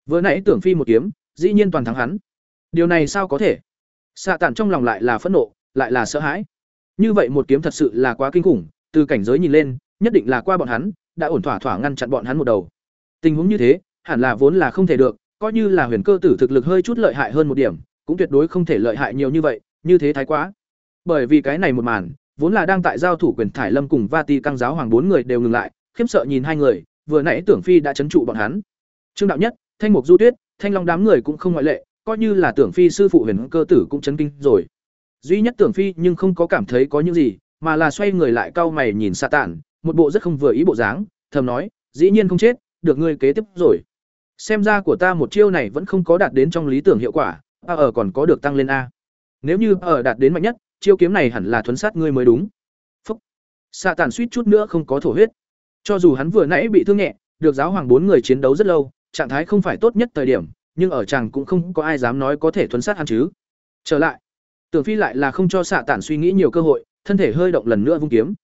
Vừa nãy tưởng phi một kiếm, dĩ nhiên toàn thắng hắn. Điều này sao có thể? Xạ tản trong lòng lại là phẫn nộ, lại là sợ hãi như vậy một kiếm thật sự là quá kinh khủng, từ cảnh giới nhìn lên, nhất định là qua bọn hắn, đã ổn thỏa thỏa ngăn chặn bọn hắn một đầu. Tình huống như thế, hẳn là vốn là không thể được, coi như là huyền cơ tử thực lực hơi chút lợi hại hơn một điểm, cũng tuyệt đối không thể lợi hại nhiều như vậy, như thế thái quá. Bởi vì cái này một màn, vốn là đang tại giao thủ quyền thải lâm cùng vati căng giáo hoàng bốn người đều ngừng lại, khiếp sợ nhìn hai người, vừa nãy tưởng phi đã chấn trụ bọn hắn. Trương đạo nhất, thanh mục du tuyết, thanh long đám người cũng không ngoại lệ, coi như là tưởng phi sư phụ huyền cơ tử cũng chấn kinh rồi duy nhất tưởng phi nhưng không có cảm thấy có những gì, mà là xoay người lại cau mày nhìn xa tản, một bộ rất không vừa ý bộ dáng, thầm nói, dĩ nhiên không chết, được ngươi kế tiếp rồi. Xem ra của ta một chiêu này vẫn không có đạt đến trong lý tưởng hiệu quả, a ở còn có được tăng lên a. Nếu như ở đạt đến mạnh nhất, chiêu kiếm này hẳn là thuấn sát ngươi mới đúng. Phúc. Xạ tản suýt chút nữa không có thổ huyết. Cho dù hắn vừa nãy bị thương nhẹ, được giáo hoàng bốn người chiến đấu rất lâu, trạng thái không phải tốt nhất thời điểm, nhưng ở chàng cũng không có ai dám nói có thể thuấn sát hắn chứ. Trở lại tưởng phi lại là không cho xạ tản suy nghĩ nhiều cơ hội thân thể hơi động lần nữa vung kiếm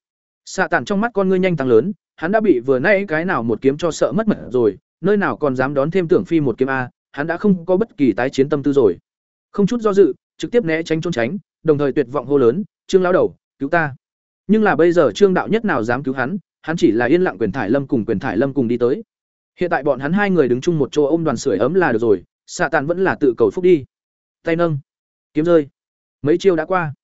xạ tản trong mắt con ngươi nhanh tăng lớn hắn đã bị vừa nãy cái nào một kiếm cho sợ mất mật rồi nơi nào còn dám đón thêm tưởng phi một kiếm a hắn đã không có bất kỳ tái chiến tâm tư rồi không chút do dự trực tiếp né tránh trốn tránh đồng thời tuyệt vọng hô lớn trương lão đầu cứu ta Nhưng là bây giờ Trương đạo nhất nào dám cứu hắn, hắn chỉ là yên lặng quyền thải lâm cùng quyền thải lâm cùng đi tới. Hiện tại bọn hắn hai người đứng chung một chỗ ôm đoàn sưởi ấm là được rồi, xạ tàn vẫn là tự cầu phúc đi. Tay nâng, kiếm rơi. Mấy chiêu đã qua.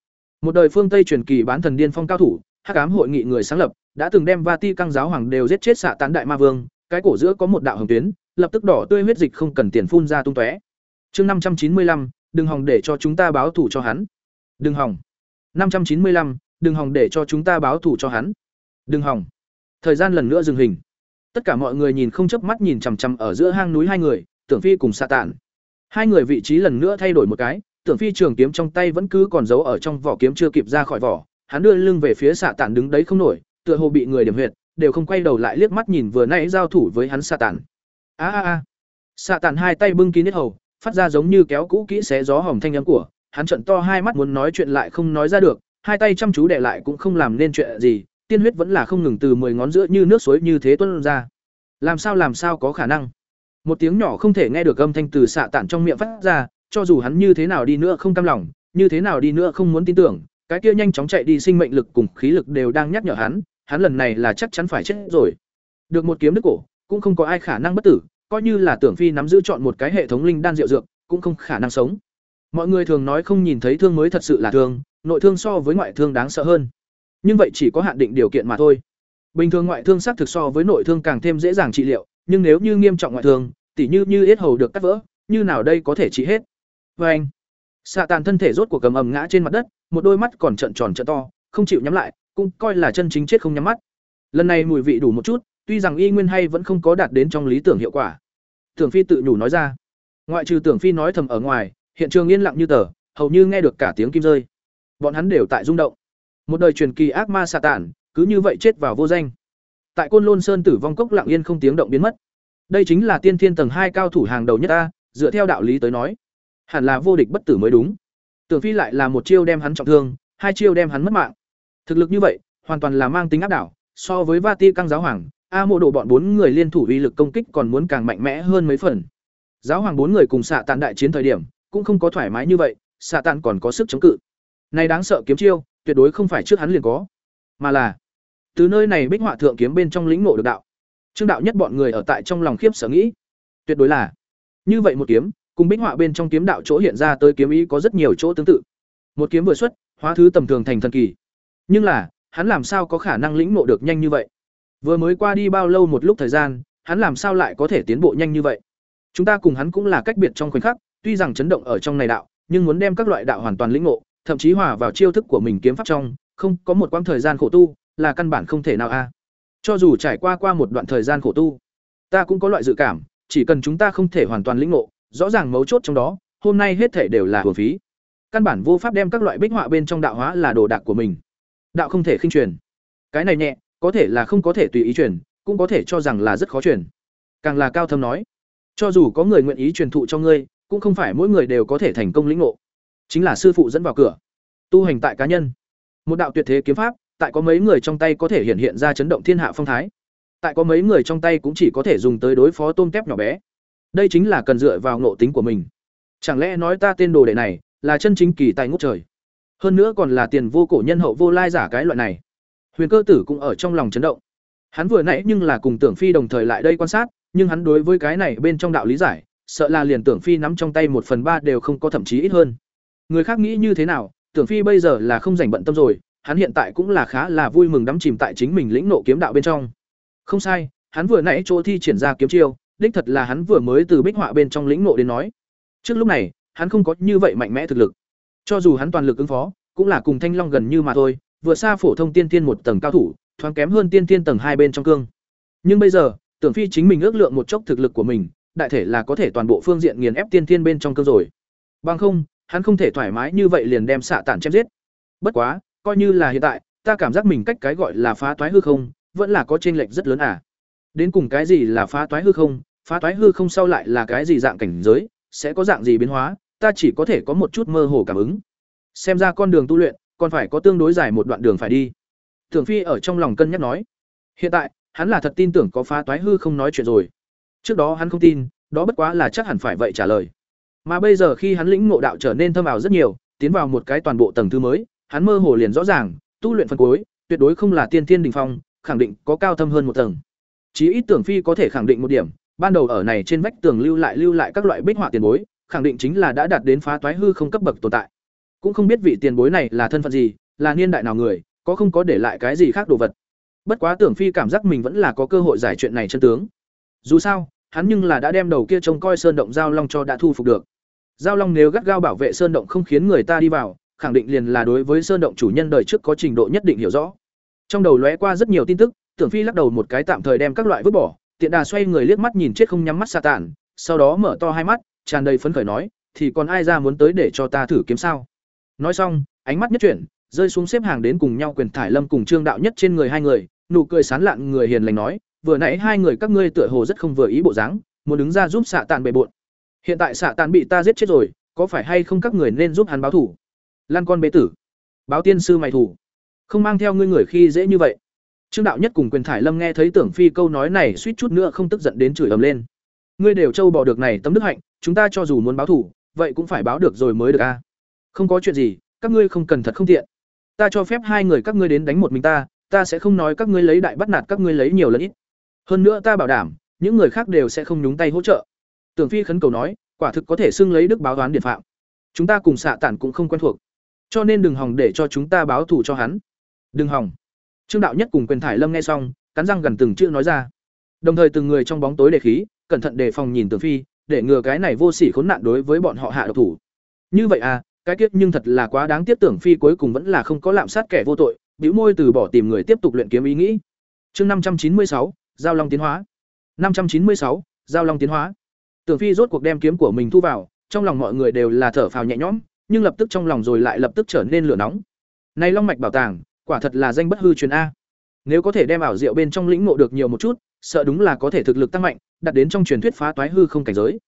Một đời phương Tây truyền kỳ bán thần điên phong cao thủ, Hắc ám hội nghị người sáng lập, đã từng đem Vati căng giáo hoàng đều giết chết xạ tán đại ma vương, cái cổ giữa có một đạo hồng tuyến, lập tức đỏ tươi huyết dịch không cần tiền phun ra tung tóe. Chương năm trăm chín mươi lăm, đừng hòng để cho chúng ta báo thủ cho hắn. Đừng hòng. năm trăm chín mươi lăm, đừng hòng để cho chúng ta báo thủ cho hắn. Đừng hòng. Thời gian lần nữa dừng hình. Tất cả mọi người nhìn không chớp mắt nhìn chằm chằm ở giữa hang núi hai người, Tưởng Phi cùng xạ Tản. Hai người vị trí lần nữa thay đổi một cái, Tưởng Phi trường kiếm trong tay vẫn cứ còn giấu ở trong vỏ kiếm chưa kịp ra khỏi vỏ, hắn đưa lưng về phía xạ Tản đứng đấy không nổi, tựa hồ bị người điểm huyệt, đều không quay đầu lại liếc mắt nhìn vừa nãy giao thủ với hắn xạ Tản. A a a. xạ Tản hai tay bưng kín hết hầu, phát ra giống như kéo cũ kỹ xé gió hỏng thanh âm của, hắn trợn to hai mắt muốn nói chuyện lại không nói ra được, hai tay chăm chú đè lại cũng không làm nên chuyện gì, tiên huyết vẫn là không ngừng từ mười ngón giữa như nước suối như thế tuôn ra. Làm sao làm sao có khả năng? Một tiếng nhỏ không thể nghe được âm thanh từ xạ tản trong miệng phát ra, cho dù hắn như thế nào đi nữa không cam lòng, như thế nào đi nữa không muốn tin tưởng, cái kia nhanh chóng chạy đi sinh mệnh lực cùng khí lực đều đang nhắc nhở hắn, hắn lần này là chắc chắn phải chết rồi. Được một kiếm đứt cổ, cũng không có ai khả năng bất tử, coi như là Tưởng Phi nắm giữ chọn một cái hệ thống linh đan diệu dược, cũng không khả năng sống. Mọi người thường nói không nhìn thấy thương mới thật sự là thương, nội thương so với ngoại thương đáng sợ hơn. Nhưng vậy chỉ có hạn định điều kiện mà thôi. Bình thường ngoại thương xác thực so với nội thương càng thêm dễ dàng trị liệu, nhưng nếu như nghiêm trọng ngoại thương, tỉ như như yết hầu được cắt vỡ, như nào đây có thể trị hết. Và anh, xạ tàn thân thể rốt của cầm ầm ngã trên mặt đất, một đôi mắt còn trợn tròn trợn to, không chịu nhắm lại, cũng coi là chân chính chết không nhắm mắt. Lần này mùi vị đủ một chút, tuy rằng y nguyên hay vẫn không có đạt đến trong lý tưởng hiệu quả. Tưởng Phi tự nhủ nói ra. Ngoại trừ Tưởng Phi nói thầm ở ngoài, hiện trường yên lặng như tờ, hầu như nghe được cả tiếng kim rơi. Bọn hắn đều tại rung động. Một đời truyền kỳ ác ma xạ tàn, cứ như vậy chết vào vô danh. Tại Côn Lôn Sơn tử vong cốc lặng yên không tiếng động biến mất. Đây chính là tiên thiên tầng hai cao thủ hàng đầu nhất ta, dựa theo đạo lý tới nói, hẳn là vô địch bất tử mới đúng. Tưởng Phi lại là một chiêu đem hắn trọng thương, hai chiêu đem hắn mất mạng. Thực lực như vậy, hoàn toàn là mang tính áp đảo, so với Vati căng giáo hoàng, A Mộ Độ bọn bốn người liên thủ uy lực công kích còn muốn càng mạnh mẽ hơn mấy phần. Giáo hoàng bốn người cùng xạ tàn đại chiến thời điểm, cũng không có thoải mái như vậy, xạ tàn còn có sức chống cự. Này đáng sợ kiếm chiêu, tuyệt đối không phải trước hắn liền có, mà là từ nơi này bích họa thượng kiếm bên trong lĩnh ngộ được đạo. Trương đạo nhất bọn người ở tại trong lòng khiếp sợ nghĩ, tuyệt đối là như vậy một kiếm, cùng bích họa bên trong kiếm đạo chỗ hiện ra tới kiếm ý có rất nhiều chỗ tương tự. Một kiếm vừa xuất, hóa thứ tầm thường thành thần kỳ. Nhưng là, hắn làm sao có khả năng lĩnh ngộ được nhanh như vậy? Vừa mới qua đi bao lâu một lúc thời gian, hắn làm sao lại có thể tiến bộ nhanh như vậy? Chúng ta cùng hắn cũng là cách biệt trong khoảnh khắc, tuy rằng chấn động ở trong này đạo, nhưng muốn đem các loại đạo hoàn toàn lĩnh ngộ, thậm chí hòa vào chiêu thức của mình kiếm pháp trong, không có một quãng thời gian khổ tu, là căn bản không thể nào a. À. Cho dù trải qua qua một đoạn thời gian khổ tu, ta cũng có loại dự cảm, chỉ cần chúng ta không thể hoàn toàn lĩnh ngộ, rõ ràng mấu chốt trong đó, hôm nay hết thể đều là hưởng phí. Căn bản vô pháp đem các loại bích họa bên trong đạo hóa là đồ đạc của mình. Đạo không thể khinh truyền. Cái này nhẹ, có thể là không có thể tùy ý truyền, cũng có thể cho rằng là rất khó truyền. Càng là cao thâm nói, cho dù có người nguyện ý truyền thụ cho ngươi, cũng không phải mỗi người đều có thể thành công lĩnh ngộ. Chính là sư phụ dẫn vào cửa. Tu hành tại cá nhân. Một đạo tuyệt thế kiếm pháp, tại có mấy người trong tay có thể hiện hiện ra chấn động thiên hạ phong thái. Tại có mấy người trong tay cũng chỉ có thể dùng tới đối phó tôm tép nhỏ bé. Đây chính là cần dựa vào ngộ tính của mình. Chẳng lẽ nói ta tên đồ đệ này là chân chính kỳ tài ngút trời? Hơn nữa còn là tiền vô cổ nhân hậu vô lai giả cái loại này. Huyền Cơ Tử cũng ở trong lòng chấn động. Hắn vừa nãy nhưng là cùng Tưởng Phi đồng thời lại đây quan sát, nhưng hắn đối với cái này bên trong đạo lý giải, sợ là liền Tưởng Phi nắm trong tay một phần ba đều không có thậm chí ít hơn. Người khác nghĩ như thế nào, Tưởng Phi bây giờ là không rảnh bận tâm rồi, hắn hiện tại cũng là khá là vui mừng đắm chìm tại chính mình lĩnh nộ kiếm đạo bên trong. Không sai, hắn vừa nãy chỗ thi triển ra kiếm chiêu, đích thật là hắn vừa mới từ bích họa bên trong lĩnh nộ đến nói. Trước lúc này, hắn không có như vậy mạnh mẽ thực lực. Cho dù hắn toàn lực ứng phó, cũng là cùng Thanh Long gần như mà thôi, vừa xa phổ thông tiên tiên một tầng cao thủ, thoáng kém hơn tiên tiên tầng hai bên trong cương. Nhưng bây giờ, Tưởng Phi chính mình ước lượng một chốc thực lực của mình, đại thể là có thể toàn bộ phương diện nghiền ép tiên tiên bên trong cương rồi. Bằng không, hắn không thể thoải mái như vậy liền đem xạ tản chém giết. Bất quá, coi như là hiện tại, ta cảm giác mình cách cái gọi là phá toái hư không, vẫn là có chênh lệch rất lớn à. Đến cùng cái gì là phá toái hư không, phá toái hư không sau lại là cái gì dạng cảnh giới, sẽ có dạng gì biến hóa, ta chỉ có thể có một chút mơ hồ cảm ứng. Xem ra con đường tu luyện, còn phải có tương đối dài một đoạn đường phải đi. Tưởng Phi ở trong lòng cân nhắc nói, hiện tại, hắn là thật tin tưởng có phá toái hư không nói chuyện rồi. Trước đó hắn không tin, đó bất quá là chắc hẳn phải vậy trả lời. Mà bây giờ khi hắn lĩnh ngộ đạo trở nên thâm ảo rất nhiều, tiến vào một cái toàn bộ tầng thứ mới, hắn mơ hồ liền rõ ràng, tu luyện phần cuối, tuyệt đối không là tiên thiên đỉnh phong, khẳng định có cao thâm hơn một tầng. Chí ít Tưởng Phi có thể khẳng định một điểm, ban đầu ở này trên vách tường lưu lại lưu lại các loại bích họa tiền bối, khẳng định chính là đã đạt đến phá toái hư không cấp bậc tồn tại. Cũng không biết vị tiền bối này là thân phận gì, là niên đại nào người, có không có để lại cái gì khác đồ vật. Bất quá Tưởng Phi cảm giác mình vẫn là có cơ hội giải chuyện này chân tướng. Dù sao, hắn nhưng là đã đem đầu kia trông coi sơn động giao long cho đã thu phục được. Giao long nếu gắt gao bảo vệ sơn động không khiến người ta đi vào, khẳng định liền là đối với sơn động chủ nhân đời trước có trình độ nhất định hiểu rõ. Trong đầu lóe qua rất nhiều tin tức, Tưởng Phi lắc đầu một cái tạm thời đem các loại vứt bỏ, tiện đà xoay người liếc mắt nhìn chết không nhắm mắt sa tản, sau đó mở to hai mắt, tràn đầy phấn khởi nói, thì còn ai ra muốn tới để cho ta thử kiếm sao? Nói xong, ánh mắt nhất chuyển, rơi xuống xếp hàng đến cùng nhau quyền thải lâm cùng trương đạo nhất trên người hai người, nụ cười sán lạn người hiền lành nói, vừa nãy hai người các ngươi tựa hồ rất không vừa ý bộ dáng, muốn đứng ra giúp xạ tàn bề bộn. Hiện tại xạ tàn bị ta giết chết rồi, có phải hay không các người nên giúp hắn báo thủ? Lan con bế tử, báo tiên sư mày thủ, không mang theo ngươi người khi dễ như vậy. Trương đạo nhất cùng quyền thải lâm nghe thấy Tưởng Phi câu nói này suýt chút nữa không tức giận đến chửi ầm lên. Ngươi đều trâu bỏ được này tấm đức hạnh, chúng ta cho dù muốn báo thủ, vậy cũng phải báo được rồi mới được a. Không có chuyện gì, các ngươi không cần thật không tiện. Ta cho phép hai người các ngươi đến đánh một mình ta, ta sẽ không nói các ngươi lấy đại bắt nạt các ngươi lấy nhiều lần ít. Hơn nữa ta bảo đảm, những người khác đều sẽ không nhúng tay hỗ trợ. Tưởng Phi khấn cầu nói, quả thực có thể xưng lấy đức báo toán điện phạm. Chúng ta cùng xạ tản cũng không quen thuộc, cho nên đừng hòng để cho chúng ta báo thù cho hắn. Đừng hòng. Trương đạo nhất cùng quyền thải lâm nghe xong, cắn răng gần từng chữ nói ra. Đồng thời từng người trong bóng tối đề khí, cẩn thận đề phòng nhìn Tưởng Phi, để ngừa cái này vô sỉ khốn nạn đối với bọn họ hạ độc thủ. Như vậy à, cái kiếp nhưng thật là quá đáng tiếc Tưởng Phi cuối cùng vẫn là không có lạm sát kẻ vô tội, bĩu môi từ bỏ tìm người tiếp tục luyện kiếm ý nghĩ. Chương năm trăm chín mươi sáu, giao long tiến hóa. năm trăm chín mươi sáu, giao long tiến hóa. Tưởng Phi rốt cuộc đem kiếm của mình thu vào, trong lòng mọi người đều là thở phào nhẹ nhõm, nhưng lập tức trong lòng rồi lại lập tức trở nên lửa nóng. Này long mạch bảo tàng, quả thật là danh bất hư truyền a. Nếu có thể đem ảo diệu bên trong lĩnh ngộ được nhiều một chút, sợ đúng là có thể thực lực tăng mạnh, đặt đến trong truyền thuyết phá toái hư không cảnh giới.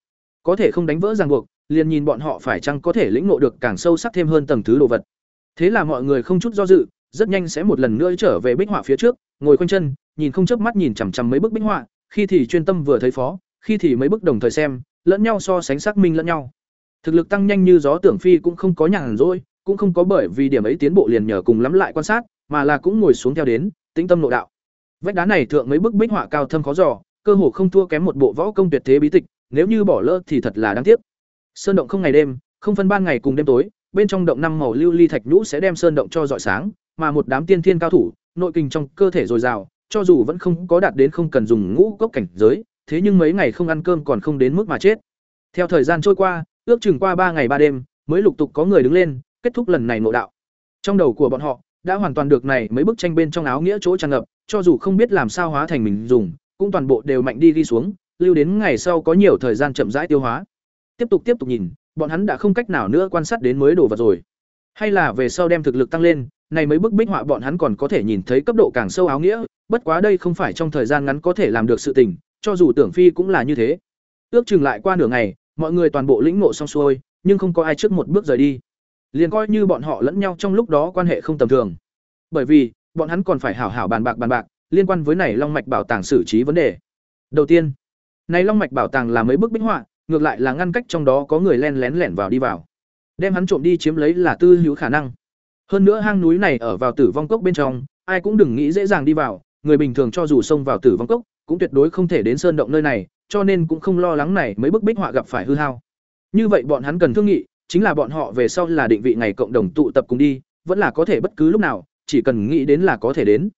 Có thể không đánh vỡ ràng buộc, liền nhìn bọn họ phải chăng có thể lĩnh ngộ được càng sâu sắc thêm hơn tầng thứ đồ vật. Thế là mọi người không chút do dự, rất nhanh sẽ một lần nữa trở về bích họa phía trước, ngồi quanh chân, nhìn không chớp mắt nhìn chằm chằm mấy bức bích họa, khi thì chuyên tâm vừa thấy phó, khi thì mấy bức đồng thời xem, lẫn nhau so sánh xác minh lẫn nhau. Thực lực tăng nhanh như gió tưởng phi cũng không có nhàn rỗi, cũng không có bởi vì điểm ấy tiến bộ liền nhờ cùng lắm lại quan sát, mà là cũng ngồi xuống theo đến, tĩnh tâm nội đạo. Vách đá này thượng mấy bức bích họa cao thâm khó dò, cơ hồ không thua kém một bộ võ công tuyệt thế bí tịch, nếu như bỏ lỡ thì thật là đáng tiếc. Sơn động không ngày đêm, không phân ban ngày cùng đêm tối, bên trong động năm màu lưu ly thạch nhũ sẽ đem sơn động cho rọi sáng, mà một đám tiên thiên cao thủ, nội kinh trong cơ thể dồi dào, cho dù vẫn không có đạt đến không cần dùng ngũ cốc cảnh giới, thế nhưng mấy ngày không ăn cơm còn không đến mức mà chết. Theo thời gian trôi qua, ước chừng qua ba ngày ba đêm, mới lục tục có người đứng lên, kết thúc lần này ngộ đạo. Trong đầu của bọn họ đã hoàn toàn được này mấy bức tranh bên trong áo nghĩa chỗ tràn ngập, cho dù không biết làm sao hóa thành mình dùng, cũng toàn bộ đều mạnh đi đi xuống, lưu đến ngày sau có nhiều thời gian chậm rãi tiêu hóa. Tiếp tục tiếp tục nhìn, bọn hắn đã không cách nào nữa quan sát đến mới đồ vật rồi. Hay là về sau đem thực lực tăng lên, này mấy bức bích họa bọn hắn còn có thể nhìn thấy cấp độ càng sâu áo nghĩa, bất quá đây không phải trong thời gian ngắn có thể làm được sự tình, cho dù tưởng phi cũng là như thế. Ước chừng lại qua nửa ngày, mọi người toàn bộ lĩnh ngộ xong xuôi, nhưng không có ai trước một bước rời đi. Liền coi như bọn họ lẫn nhau trong lúc đó quan hệ không tầm thường. Bởi vì, bọn hắn còn phải hảo hảo bàn bạc bàn bạc, liên quan với này long mạch bảo tàng xử trí vấn đề. Đầu tiên, này long mạch bảo tàng là mấy bức bích họa, ngược lại là ngăn cách trong đó có người len lén lẻn vào đi vào. Đem hắn trộm đi chiếm lấy là tư hữu khả năng. Hơn nữa hang núi này ở vào tử vong cốc bên trong, ai cũng đừng nghĩ dễ dàng đi vào, người bình thường cho dù xông vào tử vong cốc, cũng tuyệt đối không thể đến sơn động nơi này, cho nên cũng không lo lắng này mấy bức bích họa gặp phải hư hao. Như vậy bọn hắn cần thương nghị, chính là bọn họ về sau là định vị ngày cộng đồng tụ tập cùng đi, vẫn là có thể bất cứ lúc nào, chỉ cần nghĩ đến là có thể đến.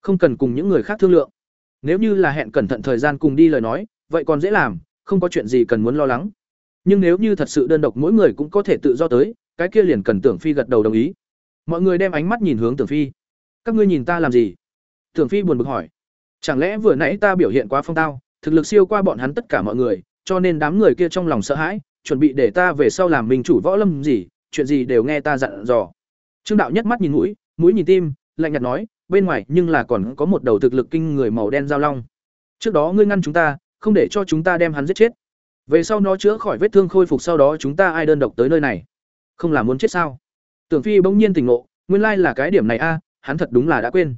Không cần cùng những người khác thương lượng. Nếu như là hẹn cẩn thận thời gian cùng đi lời nói, vậy còn dễ làm, không có chuyện gì cần muốn lo lắng. Nhưng nếu như thật sự đơn độc mỗi người cũng có thể tự do tới, cái kia liền cần Tưởng Phi gật đầu đồng ý. Mọi người đem ánh mắt nhìn hướng Tưởng Phi. Các ngươi nhìn ta làm gì? Tưởng Phi buồn bực hỏi. Chẳng lẽ vừa nãy ta biểu hiện quá phong tao, thực lực siêu qua bọn hắn tất cả mọi người, cho nên đám người kia trong lòng sợ hãi, chuẩn bị để ta về sau làm mình chủ võ lâm gì, chuyện gì đều nghe ta dặn dò. Trương đạo nhất mắt nhìn mũi, mũi nhìn tim, lạnh nhạt nói, bên ngoài nhưng là còn có một đầu thực lực kinh người màu đen giao long. Trước đó ngươi ngăn chúng ta, không để cho chúng ta đem hắn giết chết. Về sau nó chữa khỏi vết thương khôi phục sau đó chúng ta ai đơn độc tới nơi này? Không là muốn chết sao? Tưởng Phi bỗng nhiên tỉnh ngộ, nguyên lai là cái điểm này a, hắn thật đúng là đã quên.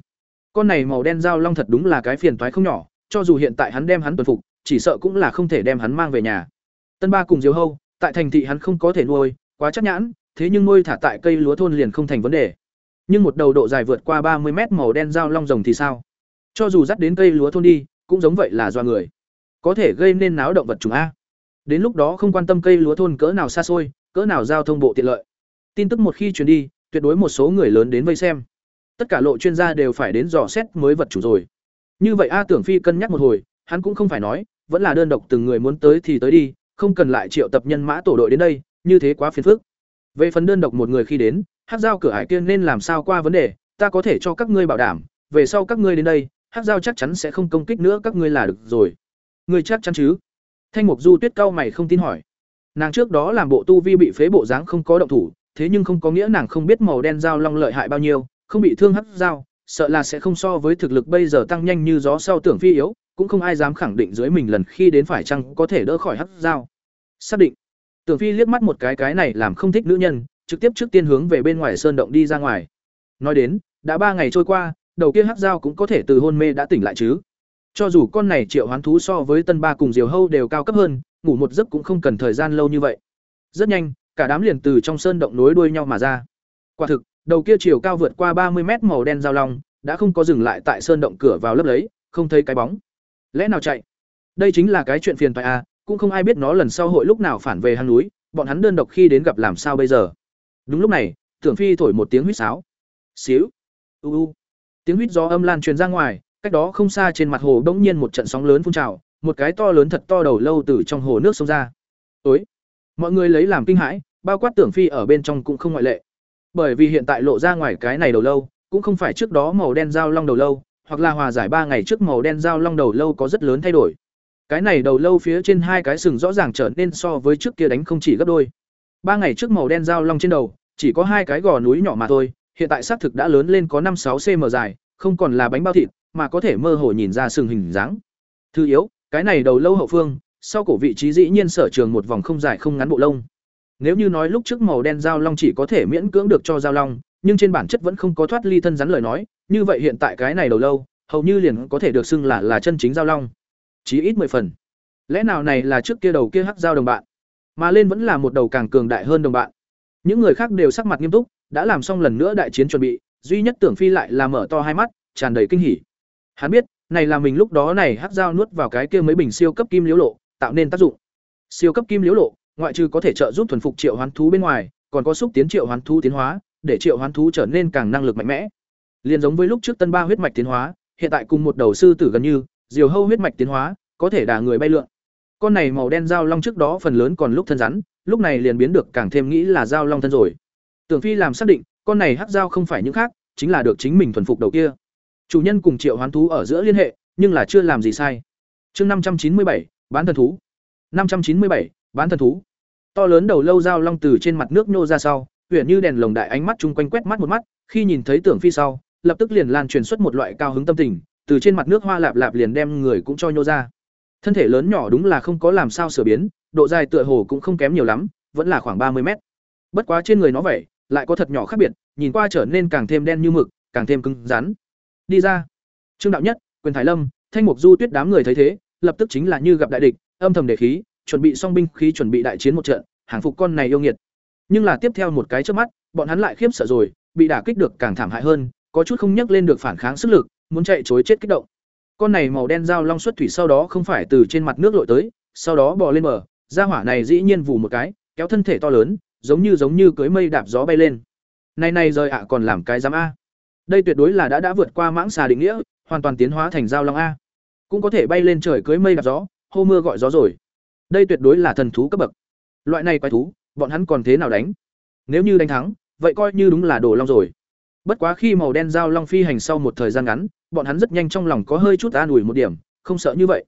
Con này màu đen giao long thật đúng là cái phiền toái không nhỏ, cho dù hiện tại hắn đem hắn tuần phục, chỉ sợ cũng là không thể đem hắn mang về nhà. Tân Ba cùng Diêu Hâu, tại thành thị hắn không có thể nuôi, quá chắc nhãn, thế nhưng nuôi thả tại cây lúa thôn liền không thành vấn đề. nhưng một đầu độ dài vượt qua ba mươi mét màu đen dao long rồng thì sao? Cho dù dắt đến cây lúa thôn đi, cũng giống vậy là do người. Có thể gây nên náo động vật chủng a. Đến lúc đó không quan tâm cây lúa thôn cỡ nào xa xôi, cỡ nào giao thông bộ tiện lợi. Tin tức một khi truyền đi, tuyệt đối một số người lớn đến vây xem. Tất cả lộ chuyên gia đều phải đến dò xét mới vật chủ rồi. Như vậy A Tưởng Phi cân nhắc một hồi, hắn cũng không phải nói, vẫn là đơn độc từng người muốn tới thì tới đi, không cần lại triệu tập nhân mã tổ đội đến đây, như thế quá phiền phức. Về phần đơn độc một người khi đến, Hắc giao cửa hải kia nên làm sao qua vấn đề, ta có thể cho các ngươi bảo đảm, về sau các ngươi đến đây, Hắc giao chắc chắn sẽ không công kích nữa các ngươi là được rồi. Ngươi chắc chắn chứ? Thanh Mục Du Tuyết cao mày không tin hỏi. Nàng trước đó làm bộ tu vi bị phế bộ dáng không có động thủ, thế nhưng không có nghĩa nàng không biết màu đen dao long lợi hại bao nhiêu, không bị thương hắc dao, sợ là sẽ không so với thực lực bây giờ tăng nhanh như gió sau tưởng phi yếu, cũng không ai dám khẳng định dưới mình lần khi đến phải chăng có thể đỡ khỏi hắc dao. Xác định. Tưởng Phi liếc mắt một cái cái này làm không thích nữ nhân, trực tiếp trước tiên hướng về bên ngoài sơn động đi ra ngoài. Nói đến, đã ba ngày trôi qua, đầu kia hắc dao cũng có thể từ hôn mê đã tỉnh lại chứ. Cho dù con này triệu hoán thú so với tân ba cùng diều hâu đều cao cấp hơn, ngủ một giấc cũng không cần thời gian lâu như vậy. Rất nhanh, cả đám liền từ trong sơn động nối đuôi nhau mà ra. Quả thực, đầu kia chiều cao vượt qua ba mươi mét màu đen giao long, đã không có dừng lại tại sơn động cửa vào lớp lấy, không thấy cái bóng. Lẽ nào chạy? Đây chính là cái chuyện phiền toái a, cũng không ai biết nó lần sau hội lúc nào phản về hang núi, bọn hắn đơn độc khi đến gặp làm sao bây giờ. Đúng lúc này, Tưởng Phi thổi một tiếng huýt sáo. Xíu. U u. Tiếng huýt gió âm lan truyền ra ngoài, cách đó không xa trên mặt hồ bỗng nhiên một trận sóng lớn phun trào, một cái to lớn thật to đầu lâu từ trong hồ nước xông ra. Ối. Mọi người lấy làm kinh hãi, bao quát Tưởng Phi ở bên trong cũng không ngoại lệ. Bởi vì hiện tại lộ ra ngoài cái này đầu lâu, cũng không phải trước đó màu đen dao long đầu lâu, hoặc là hòa giải ba ngày trước màu đen dao long đầu lâu có rất lớn thay đổi. Cái này đầu lâu phía trên hai cái sừng rõ ràng trở nên so với trước kia đánh không chỉ gấp đôi. Ba ngày trước màu đen dao long trên đầu, chỉ có hai cái gò núi nhỏ mà thôi, hiện tại xác thực đã lớn lên có năm sáu cm dài, không còn là bánh bao thịt, mà có thể mơ hồ nhìn ra sừng hình dáng. Thứ yếu, cái này đầu lâu hậu phương, sau cổ vị trí dĩ nhiên sở trường một vòng không dài không ngắn bộ lông. Nếu như nói lúc trước màu đen giao long chỉ có thể miễn cưỡng được cho giao long, nhưng trên bản chất vẫn không có thoát ly thân rắn lời nói, như vậy hiện tại cái này đầu lâu, hầu như liền có thể được xưng là là chân chính giao long. Chí ít mười phần. Lẽ nào này là trước kia đầu kia hắc giao đồng bạn, mà lên vẫn là một đầu càng cường đại hơn đồng bạn. Những người khác đều sắc mặt nghiêm túc, đã làm xong lần nữa đại chiến chuẩn bị, duy nhất Tưởng Phi lại là mở to hai mắt, tràn đầy kinh hỉ. Hắn biết, này là mình lúc đó này hắc dao nuốt vào cái kia mấy bình siêu cấp kim liễu lộ, tạo nên tác dụng. Siêu cấp kim liễu lộ, ngoại trừ có thể trợ giúp thuần phục triệu hoán thú bên ngoài, còn có xúc tiến triệu hoán thú tiến hóa, để triệu hoán thú trở nên càng năng lực mạnh mẽ. Liên giống với lúc trước tân ba huyết mạch tiến hóa, hiện tại cùng một đầu sư tử gần như, diều hâu huyết mạch tiến hóa, có thể đả người bay lượn. Con này màu đen dao long trước đó phần lớn còn lúc thân rắn, lúc này liền biến được càng thêm nghĩ là dao long thân rồi. Tưởng Phi làm xác định, con này hắc dao không phải những khác, chính là được chính mình thuần phục đầu kia. Chủ nhân cùng triệu hoán thú ở giữa liên hệ, nhưng là chưa làm gì sai. Chương năm trăm chín mươi bảy, bán thần thú. năm trăm chín mươi bảy, bán thần thú. To lớn đầu lâu dao long từ trên mặt nước nhô ra sau, huyện như đèn lồng đại ánh mắt chung quanh quét mắt một mắt, khi nhìn thấy Tưởng Phi sau, lập tức liền lan truyền xuất một loại cao hứng tâm tình, từ trên mặt nước hoa lạp lạp liền đem người cũng cho nhô ra. Thân thể lớn nhỏ đúng là không có làm sao sửa biến, độ dài tựa hồ cũng không kém nhiều lắm, vẫn là khoảng ba mươi mét. Bất quá trên người nó vậy, lại có thật nhỏ khác biệt, nhìn qua trở nên càng thêm đen như mực, càng thêm cứng rắn. Đi ra. Trương đạo nhất, Quyền Thái Lâm, Thanh Mục Du Tuyết đám người thấy thế, lập tức chính là như gặp đại địch, âm thầm đề khí, chuẩn bị xong binh khí chuẩn bị đại chiến một trận, hàng phục con này yêu nghiệt. Nhưng là tiếp theo một cái chớp mắt, bọn hắn lại khiếp sợ rồi, bị đả kích được càng thảm hại hơn, có chút không nhấc lên được phản kháng sức lực, muốn chạy chối chết kích động. Con này màu đen dao long xuất thủy sau đó không phải từ trên mặt nước lội tới, sau đó bò lên bờ, ra hỏa này dĩ nhiên vù một cái, kéo thân thể to lớn, giống như giống như cưới mây đạp gió bay lên. Này này rời ạ còn làm cái giám a. Đây tuyệt đối là đã đã vượt qua mãng xà định nghĩa, hoàn toàn tiến hóa thành dao long a. Cũng có thể bay lên trời cưới mây đạp gió, hô mưa gọi gió rồi. Đây tuyệt đối là thần thú cấp bậc. Loại này quái thú, bọn hắn còn thế nào đánh? Nếu như đánh thắng, vậy coi như đúng là đồ long rồi. Bất quá khi màu đen dao long phi hành sau một thời gian ngắn, bọn hắn rất nhanh trong lòng có hơi chút an ủi một điểm, không sợ như vậy.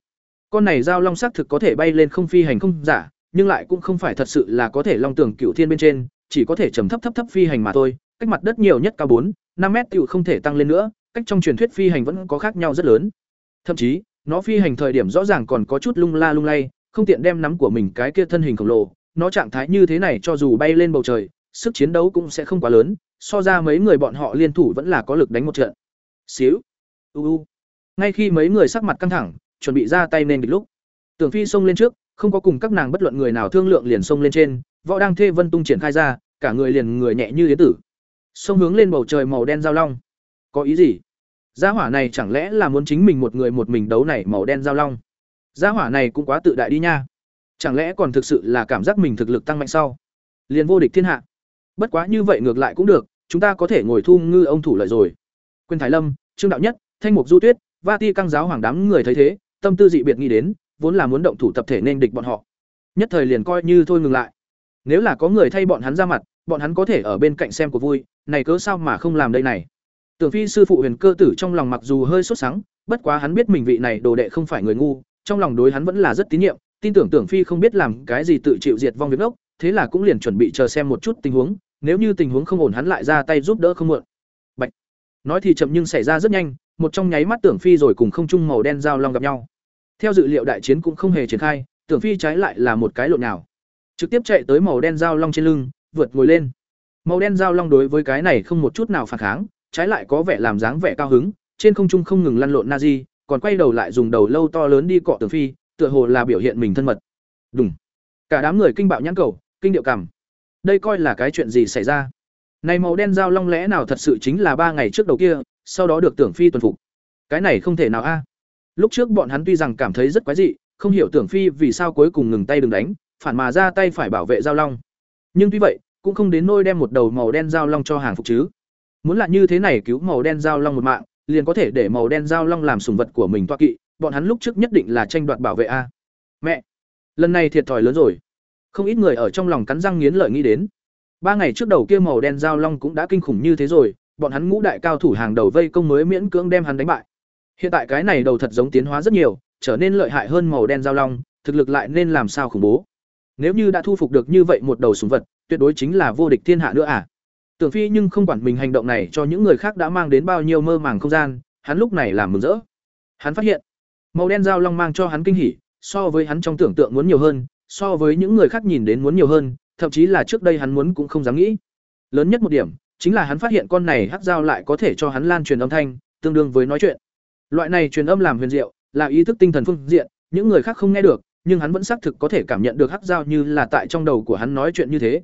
Con này dao long xác thực có thể bay lên không phi hành không giả, nhưng lại cũng không phải thật sự là có thể long tưởng cựu thiên bên trên, chỉ có thể trầm thấp thấp thấp phi hành mà thôi, cách mặt đất nhiều nhất cao bốn, năm mét tiểu không thể tăng lên nữa, cách trong truyền thuyết phi hành vẫn có khác nhau rất lớn. Thậm chí, nó phi hành thời điểm rõ ràng còn có chút lung la lung lay, không tiện đem nắm của mình cái kia thân hình khổng lồ, nó trạng thái như thế này cho dù bay lên bầu trời, sức chiến đấu cũng sẽ không quá lớn, so ra mấy người bọn họ liên thủ vẫn là có lực đánh một trận. Xíu. U u. Ngay khi mấy người sắc mặt căng thẳng, chuẩn bị ra tay nên địch lúc, Tưởng Phi xông lên trước, không có cùng các nàng bất luận người nào thương lượng liền xông lên trên, võ đang thê vân tung triển khai ra, cả người liền người nhẹ như yến tử. Xông hướng lên bầu trời màu đen giao long. Có ý gì? Gia hỏa này chẳng lẽ là muốn chính mình một người một mình đấu này màu đen giao long? Gia hỏa này cũng quá tự đại đi nha. Chẳng lẽ còn thực sự là cảm giác mình thực lực tăng mạnh sau? Liền vô địch thiên hạ. Bất quá như vậy ngược lại cũng được, chúng ta có thể ngồi thu ngư ông thủ lợi rồi. Quyền Thái Lâm, Trương Đạo Nhất, Thanh Mục Du Tuyết, Va Ti căng giáo hoàng đám người thấy thế, tâm tư dị biệt nghĩ đến, vốn là muốn động thủ tập thể nên địch bọn họ. Nhất thời liền coi như thôi ngừng lại. Nếu là có người thay bọn hắn ra mặt, bọn hắn có thể ở bên cạnh xem của vui, này cớ sao mà không làm đây này. Tưởng Phi sư phụ Huyền Cơ Tử trong lòng mặc dù hơi sốt sắng, bất quá hắn biết mình vị này đồ đệ không phải người ngu, trong lòng đối hắn vẫn là rất tín nhiệm, tin tưởng Tưởng Phi không biết làm cái gì tự chịu diệt vong việc ốc, thế là cũng liền chuẩn bị chờ xem một chút tình huống, nếu như tình huống không ổn hắn lại ra tay giúp đỡ không muộn. Bạch. Nói thì chậm nhưng xảy ra rất nhanh, một trong nháy mắt Tưởng Phi rồi cùng không trung màu đen giao long gặp nhau. Theo dự liệu đại chiến cũng không hề triển khai, Tưởng Phi trái lại là một cái lộn nào. Trực tiếp chạy tới màu đen giao long trên lưng, vượt ngồi lên. Màu đen giao long đối với cái này không một chút nào phản kháng, trái lại có vẻ làm dáng vẻ cao hứng, trên không trung không ngừng lăn lộn Nazi, còn quay đầu lại dùng đầu lâu to lớn đi cọ tường Phi, tựa hồ là biểu hiện mình thân mật. Đùng. Cả đám người kinh bạo nhãn cầu, kinh điệu cảm. Đây coi là cái chuyện gì xảy ra? Này màu đen giao long lẽ nào thật sự chính là ba ngày trước đầu kia, sau đó được Tưởng Phi tuần phục. Cái này không thể nào a. Lúc trước bọn hắn tuy rằng cảm thấy rất quái dị, không hiểu Tưởng Phi vì sao cuối cùng ngừng tay đừng đánh, phản mà ra tay phải bảo vệ giao long. Nhưng tuy vậy, cũng không đến nôi đem một đầu màu đen giao long cho hàng phục chứ. Muốn là như thế này cứu màu đen giao long một mạng, liền có thể để màu đen giao long làm sủng vật của mình toa kỵ, bọn hắn lúc trước nhất định là tranh đoạt bảo vệ a. Mẹ, lần này thiệt thòi lớn rồi. Không ít người ở trong lòng cắn răng nghiến lợi nghĩ đến. Ba ngày trước đầu kia màu đen giao long cũng đã kinh khủng như thế rồi, bọn hắn ngũ đại cao thủ hàng đầu vây công mới miễn cưỡng đem hắn đánh bại. Hiện tại cái này đầu thật giống tiến hóa rất nhiều, trở nên lợi hại hơn màu đen giao long, thực lực lại nên làm sao khủng bố. Nếu như đã thu phục được như vậy một đầu sủng vật, tuyệt đối chính là vô địch thiên hạ nữa à? Tưởng Phi nhưng không quản mình hành động này cho những người khác đã mang đến bao nhiêu mơ màng không gian, hắn lúc này làm mừng rỡ. Hắn phát hiện, màu đen dao long mang cho hắn kinh hỉ, so với hắn trong tưởng tượng muốn nhiều hơn, so với những người khác nhìn đến muốn nhiều hơn, thậm chí là trước đây hắn muốn cũng không dám nghĩ. Lớn nhất một điểm, chính là hắn phát hiện con này hắc dao lại có thể cho hắn lan truyền âm thanh, tương đương với nói chuyện. Loại này truyền âm làm huyền diệu, là ý thức tinh thần phương diện, những người khác không nghe được, nhưng hắn vẫn xác thực có thể cảm nhận được hắc dao như là tại trong đầu của hắn nói chuyện như thế.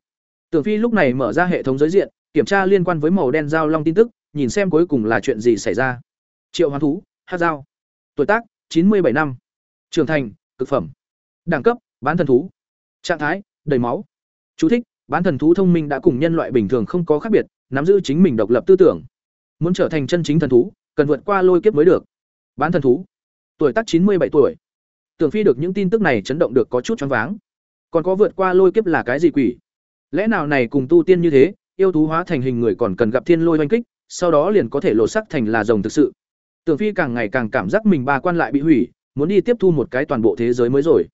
Tưởng Phi lúc này mở ra hệ thống giới diện, kiểm tra liên quan với màu đen giao long tin tức, nhìn xem cuối cùng là chuyện gì xảy ra. Triệu Hoán thú, hát dao Tuổi tác: chín mươi bảy năm. Trưởng thành: cực phẩm. Đẳng cấp: bán thần thú. Trạng thái: đầy máu. Chú thích: bán thần thú thông minh đã cùng nhân loại bình thường không có khác biệt, nắm giữ chính mình độc lập tư tưởng. Muốn trở thành chân chính thần thú, cần vượt qua lôi kiếp mới được. Bán thần thú. Tuổi tác chín mươi bảy tuổi. Tưởng Phi được những tin tức này chấn động được có chút choáng váng. Còn có vượt qua lôi kiếp là cái gì quỷ? Lẽ nào này cùng tu tiên như thế, yêu thú hóa thành hình người còn cần gặp thiên lôi oanh kích, sau đó liền có thể lộ sắc thành là rồng thực sự. Tưởng Phi càng ngày càng cảm giác mình ba quan lại bị hủy, muốn đi tiếp thu một cái toàn bộ thế giới mới rồi.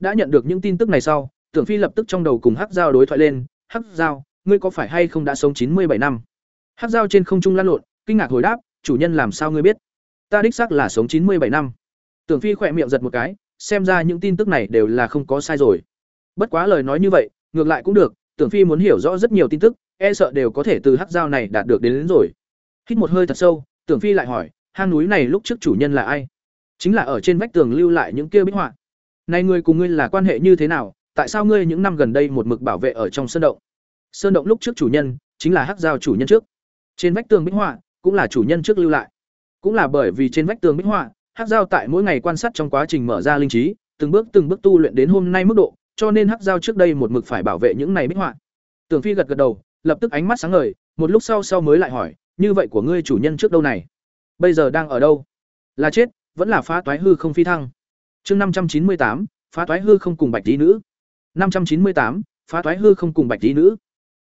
Đã nhận được những tin tức này sau, Tưởng Phi lập tức trong đầu cùng Hắc Giao đối thoại lên, "Hắc Giao, ngươi có phải hay không đã sống chín mươi bảy năm?" Hắc Giao trên không trung lăn lộn, kinh ngạc hồi đáp, "Chủ nhân làm sao ngươi biết?" "Ta đích xác là sống chín mươi bảy năm." Tưởng Phi khỏe miệng giật một cái, xem ra những tin tức này đều là không có sai rồi. Bất quá lời nói như vậy, ngược lại cũng được, Tưởng Phi muốn hiểu rõ rất nhiều tin tức, e sợ đều có thể từ hắc giao này đạt được đến, đến rồi. Hít một hơi thật sâu, Tưởng Phi lại hỏi, hang núi này lúc trước chủ nhân là ai? Chính là ở trên vách tường lưu lại những kia bích họa. Này ngươi cùng ngươi là quan hệ như thế nào? Tại sao ngươi những năm gần đây một mực bảo vệ ở trong sơn động? Sơn động lúc trước chủ nhân chính là hắc giao chủ nhân trước. Trên vách tường bích họa cũng là chủ nhân trước lưu lại. Cũng là bởi vì trên vách tường bích họa, hắc giao tại mỗi ngày quan sát trong quá trình mở ra linh trí, từng bước từng bước tu luyện đến hôm nay mức độ, cho nên hắc giao trước đây một mực phải bảo vệ những này bích họa. Tưởng Phi gật gật đầu, lập tức ánh mắt sáng ngời, một lúc sau sau mới lại hỏi, như vậy của ngươi chủ nhân trước đâu này? Bây giờ đang ở đâu? Là chết, vẫn là phá toái hư không phi thăng. Chương năm trăm chín mươi tám, phá toái hư không cùng bạch tí nữ. Năm trăm chín mươi tám, phá toái hư không cùng bạch tí nữ.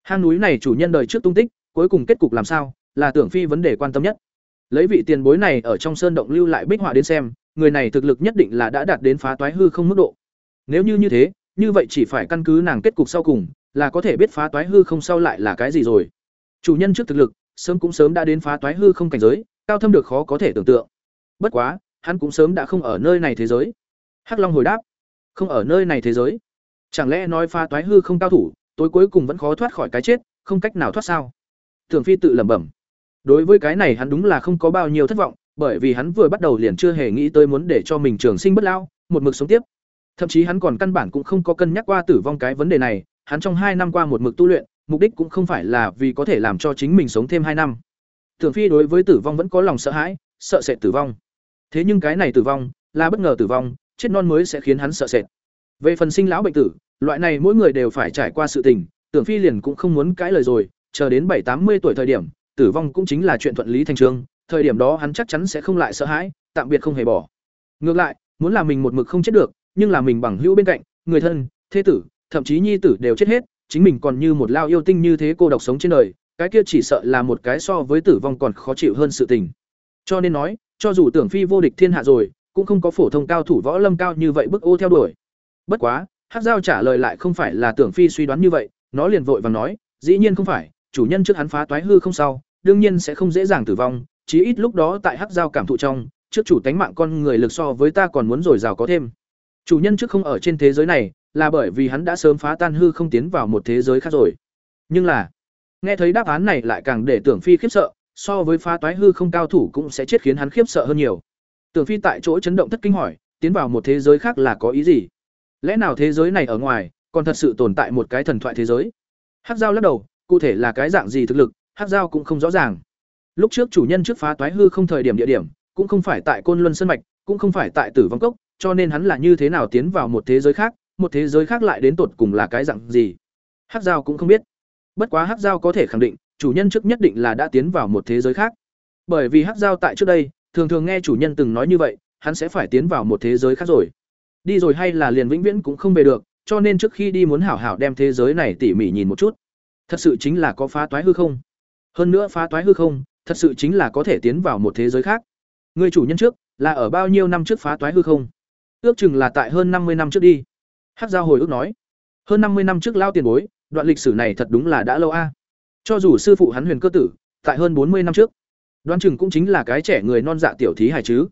Hang núi này chủ nhân đời trước tung tích, cuối cùng kết cục làm sao, là Tưởng Phi vấn đề quan tâm nhất. Lấy vị tiền bối này ở trong sơn động lưu lại bích họa đến xem, người này thực lực nhất định là đã đạt đến phá toái hư không mức độ. Nếu như như thế, như vậy chỉ phải căn cứ nàng kết cục sau cùng, là có thể biết phá toái hư không sau lại là cái gì rồi. Chủ nhân trước thực lực, sớm cũng sớm đã đến phá toái hư không cảnh giới, cao thâm được khó có thể tưởng tượng. Bất quá, hắn cũng sớm đã không ở nơi này thế giới. Hắc Long hồi đáp, không ở nơi này thế giới. Chẳng lẽ nói phá toái hư không cao thủ, tối cuối cùng vẫn khó thoát khỏi cái chết, không cách nào thoát sao? thường Phi tự lẩm bẩm. Đối với cái này hắn đúng là không có bao nhiêu thất vọng, bởi vì hắn vừa bắt đầu liền chưa hề nghĩ tới muốn để cho mình trường sinh bất lao, một mực sống tiếp. Thậm chí hắn còn căn bản cũng không có cân nhắc qua tử vong cái vấn đề này, hắn trong hai năm qua một mực tu luyện, mục đích cũng không phải là vì có thể làm cho chính mình sống thêm hai năm. Tưởng Phi đối với tử vong vẫn có lòng sợ hãi, sợ sệt tử vong. Thế nhưng cái này tử vong là bất ngờ tử vong, chết non mới sẽ khiến hắn sợ sệt. Về phần sinh lão bệnh tử, loại này mỗi người đều phải trải qua sự tình, Tưởng Phi liền cũng không muốn cãi lời rồi, chờ đến bảy tám mươi tuổi thời điểm, tử vong cũng chính là chuyện thuận lý thành trương, thời điểm đó hắn chắc chắn sẽ không lại sợ hãi, tạm biệt không hề bỏ. Ngược lại, muốn làm mình một mực không chết được, nhưng là mình bằng hữu bên cạnh, người thân, thế tử, thậm chí nhi tử đều chết hết, chính mình còn như một lao yêu tinh như thế cô độc sống trên đời, cái kia chỉ sợ là một cái so với tử vong còn khó chịu hơn sự tình. Cho nên nói, cho dù Tưởng Phi vô địch thiên hạ rồi, cũng không có phổ thông cao thủ võ lâm cao như vậy bức ô theo đuổi. Bất quá, Hắc Giao trả lời lại không phải là Tưởng Phi suy đoán như vậy, nó liền vội vàng nói, dĩ nhiên không phải, chủ nhân trước hắn phá toái hư không sao, đương nhiên sẽ không dễ dàng tử vong, chí ít lúc đó tại Hắc Giao cảm thụ trong, trước chủ tánh mạng con người lực so với ta còn muốn rồi giàu có thêm. Chủ nhân trước không ở trên thế giới này, là bởi vì hắn đã sớm phá tan hư không tiến vào một thế giới khác rồi. Nhưng là, nghe thấy đáp án này lại càng để Tưởng Phi khiếp sợ, so với phá toái hư không cao thủ cũng sẽ chết khiến hắn khiếp sợ hơn nhiều. Tưởng Phi tại chỗ chấn động thất kinh hỏi, tiến vào một thế giới khác là có ý gì? Lẽ nào thế giới này ở ngoài còn thật sự tồn tại một cái thần thoại thế giới? Hắc Giao lắc đầu, cụ thể là cái dạng gì thực lực, Hắc Giao cũng không rõ ràng. Lúc trước chủ nhân trước phá toái hư không thời điểm địa điểm, cũng không phải tại Côn Luân sân mạch, cũng không phải tại Tử Vong Cốc, cho nên hắn là như thế nào tiến vào một thế giới khác, một thế giới khác lại đến tột cùng là cái dạng gì. Hắc Giao cũng không biết. Bất quá Hắc Giao có thể khẳng định, chủ nhân trước nhất định là đã tiến vào một thế giới khác. Bởi vì Hắc Giao tại trước đây, thường thường nghe chủ nhân từng nói như vậy, hắn sẽ phải tiến vào một thế giới khác rồi. Đi rồi hay là liền vĩnh viễn cũng không về được, cho nên trước khi đi muốn hảo hảo đem thế giới này tỉ mỉ nhìn một chút. Thật sự chính là có phá toái hư không? Hơn nữa phá toái hư không, thật sự chính là có thể tiến vào một thế giới khác. Người chủ nhân trước, là ở bao nhiêu năm trước phá toái hư không? Ước chừng là tại hơn năm mươi năm trước đi. Hắc Giao hồi ước nói, hơn năm mươi năm trước lao tiền bối, đoạn lịch sử này thật đúng là đã lâu a. Cho dù sư phụ hắn Huyền Cơ tử, tại hơn bốn mươi năm trước, đoán chừng cũng chính là cái trẻ người non dạ tiểu thí hải chứ.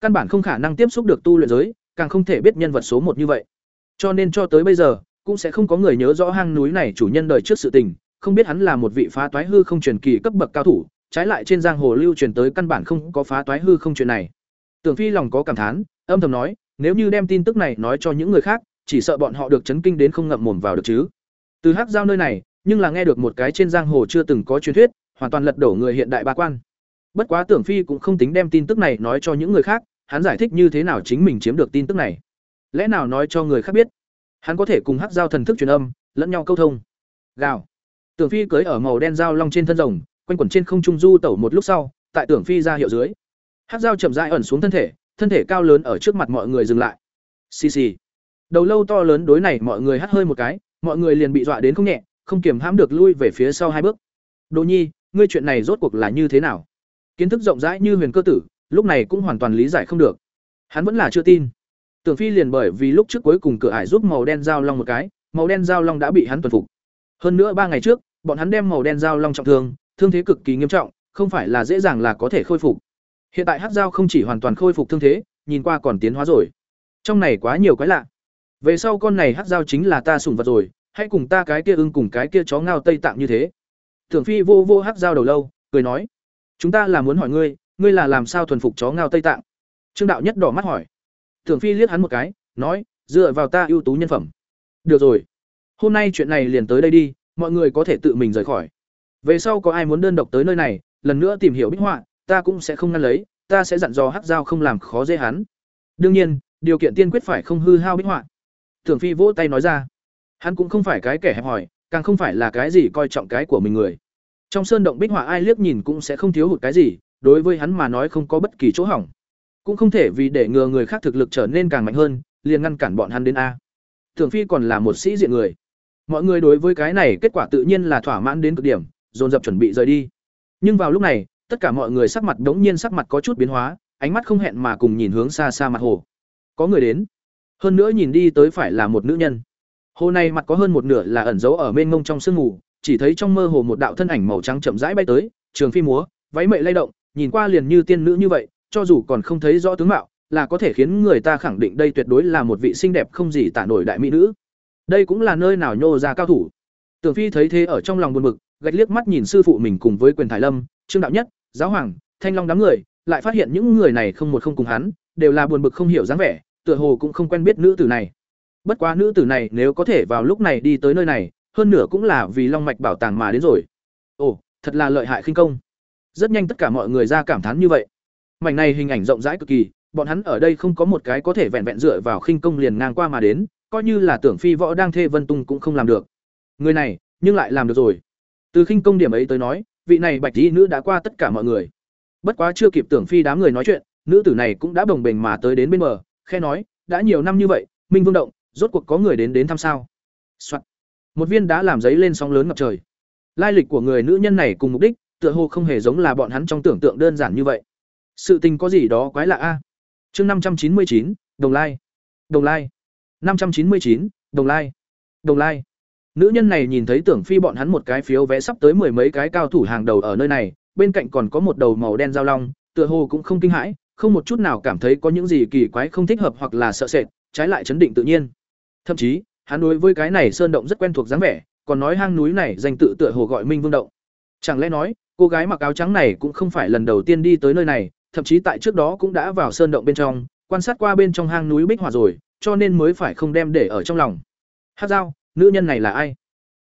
Căn bản không khả năng tiếp xúc được tu luyện giới, càng không thể biết nhân vật số một như vậy. Cho nên cho tới bây giờ, cũng sẽ không có người nhớ rõ hang núi này chủ nhân đời trước sự tình, không biết hắn là một vị phá toái hư không truyền kỳ cấp bậc cao thủ, trái lại trên giang hồ lưu truyền tới căn bản không có phá toái hư không chuyện này. Tưởng Phi lòng có cảm thán, âm thầm nói, nếu như đem tin tức này nói cho những người khác, chỉ sợ bọn họ được chấn kinh đến không ngậm mồm vào được chứ. Từ Hắc Giao nơi này, nhưng là nghe được một cái trên giang hồ chưa từng có truyền thuyết, hoàn toàn lật đổ người hiện đại ba quan. Bất quá Tưởng Phi cũng không tính đem tin tức này nói cho những người khác, hắn giải thích như thế nào chính mình chiếm được tin tức này. Lẽ nào nói cho người khác biết? Hắn có thể cùng Hắc Giao thần thức truyền âm, lẫn nhau câu thông. Gào. Tưởng Phi cưới ở màu đen dao long trên thân rồng, quanh quẩn trên không trung du tẩu một lúc sau, tại Tưởng Phi ra hiệu dưới. Hắc Giao chậm rãi ẩn xuống thân thể, thân thể cao lớn ở trước mặt mọi người dừng lại. Xì xì. Đầu lâu to lớn đối này mọi người hắt hơi một cái, mọi người liền bị dọa đến không nhẹ, không kiềm hãm được lui về phía sau hai bước. Đỗ Nhi, ngươi chuyện này rốt cuộc là như thế nào? Kiến thức rộng rãi như huyền cơ tử, lúc này cũng hoàn toàn lý giải không được. Hắn vẫn là chưa tin. Tưởng Phi liền bởi vì lúc trước cuối cùng cửa ải giúp màu đen giao long một cái, màu đen giao long đã bị hắn tuần phục. Hơn nữa ba ngày trước, bọn hắn đem màu đen giao long trọng thương, thương thế cực kỳ nghiêm trọng, không phải là dễ dàng là có thể khôi phục. Hiện tại hắc giao không chỉ hoàn toàn khôi phục thương thế, nhìn qua còn tiến hóa rồi. Trong này quá nhiều quái lạ. Về sau con này hắc giao chính là ta sủng vật rồi, hãy cùng ta cái kia ưng cùng cái kia chó ngao tây tạng như thế. Thượng Phi vô vô hắc giao đầu lâu, cười nói: "Chúng ta là muốn hỏi ngươi, ngươi là làm sao thuần phục chó ngao tây tạng?" Trương đạo nhất đỏ mắt hỏi. Thượng Phi liếc hắn một cái, nói: "Dựa vào ta ưu tú nhân phẩm." "Được rồi, hôm nay chuyện này liền tới đây đi, mọi người có thể tự mình rời khỏi. Về sau có ai muốn đơn độc tới nơi này, lần nữa tìm hiểu bích họa, ta cũng sẽ không ngăn lấy, ta sẽ dặn dò Hắc Giao không làm khó dễ hắn. Đương nhiên, điều kiện tiên quyết phải không hư hao bích họa. Tưởng Phi vỗ tay nói ra, hắn cũng không phải cái kẻ hẹp hòi, càng không phải là cái gì coi trọng cái của mình người. Trong sơn động bích họa ai liếc nhìn cũng sẽ không thiếu hụt cái gì, đối với hắn mà nói không có bất kỳ chỗ hỏng. Cũng không thể vì để ngừa người khác thực lực trở nên càng mạnh hơn, liền ngăn cản bọn hắn đến a. Tưởng Phi còn là một sĩ diện người. Mọi người đối với cái này kết quả tự nhiên là thỏa mãn đến cực điểm, dồn dập chuẩn bị rời đi. Nhưng vào lúc này, tất cả mọi người sắc mặt đống nhiên sắc mặt có chút biến hóa, ánh mắt không hẹn mà cùng nhìn hướng xa xa mặt hồ. Có người đến. Hơn nữa nhìn đi tới phải là một nữ nhân. Hồ này mặt có hơn một nửa là ẩn giấu ở mênh mông trong sương mù, chỉ thấy trong mơ hồ một đạo thân ảnh màu trắng chậm rãi bay tới, trường phi múa, váy mệ lay động, nhìn qua liền như tiên nữ như vậy, cho dù còn không thấy rõ tướng mạo, là có thể khiến người ta khẳng định đây tuyệt đối là một vị xinh đẹp không gì tả nổi đại mỹ nữ. Đây cũng là nơi nào nhô ra cao thủ. Tưởng Phi thấy thế ở trong lòng buồn bực, gạch liếc mắt nhìn sư phụ mình cùng với quyền thái Lâm, Trương đạo nhất, giáo hoàng, Thanh Long đám người, lại phát hiện những người này không một không cùng hắn, đều là buồn bực không hiểu dáng vẻ, tựa hồ cũng không quen biết nữ tử này. Bất quá nữ tử này nếu có thể vào lúc này đi tới nơi này, hơn nửa cũng là vì long mạch bảo tàng mà đến rồi. Ồ thật là lợi hại khinh công. Rất nhanh tất cả mọi người ra cảm thán như vậy. Mảnh này hình ảnh rộng rãi cực kỳ bọn hắn ở đây không có một cái có thể vẹn vẹn dựa vào khinh công liền ngang qua mà đến coi như là tưởng phi võ đang thê vân tung cũng không làm được. Người này nhưng lại làm được rồi. Từ khinh công điểm ấy tới nói vị này bạch y nữ đã qua tất cả mọi người. Bất quá chưa kịp tưởng phi đám người nói chuyện, nữ tử này cũng đã bồng bềnh mà tới đến bên bờ, khe nói, đã nhiều năm như vậy, minh vương động, rốt cuộc có người đến đến thăm sao? Soạn. một viên đã làm giấy lên sóng lớn ngập trời. Lai lịch của người nữ nhân này cùng mục đích, tựa hồ không hề giống là bọn hắn trong tưởng tượng đơn giản như vậy. Sự tình có gì đó quái lạ a? Chương năm trăm chín mươi chín, đồng lai. Đồng lai. Năm trăm chín mươi chín, đồng lai. Đồng lai nữ nhân này nhìn thấy tưởng phi bọn hắn một cái phiếu vé sắp tới mười mấy cái cao thủ hàng đầu ở nơi này, bên cạnh còn có một đầu màu đen giao long, tựa hồ cũng không kinh hãi, không một chút nào cảm thấy có những gì kỳ quái không thích hợp hoặc là sợ sệt, trái lại chấn định tự nhiên. Thậm chí, hắn đối với cái này sơn động rất quen thuộc dáng vẻ, còn nói hang núi này danh tự tựa hồ gọi minh vương động. Chẳng lẽ nói, cô gái mặc áo trắng này cũng không phải lần đầu tiên đi tới nơi này, thậm chí tại trước đó cũng đã vào sơn động bên trong, quan sát qua bên trong hang núi bích hỏa rồi, cho nên mới phải không đem để ở trong lòng. Hát dao nữ nhân này là ai?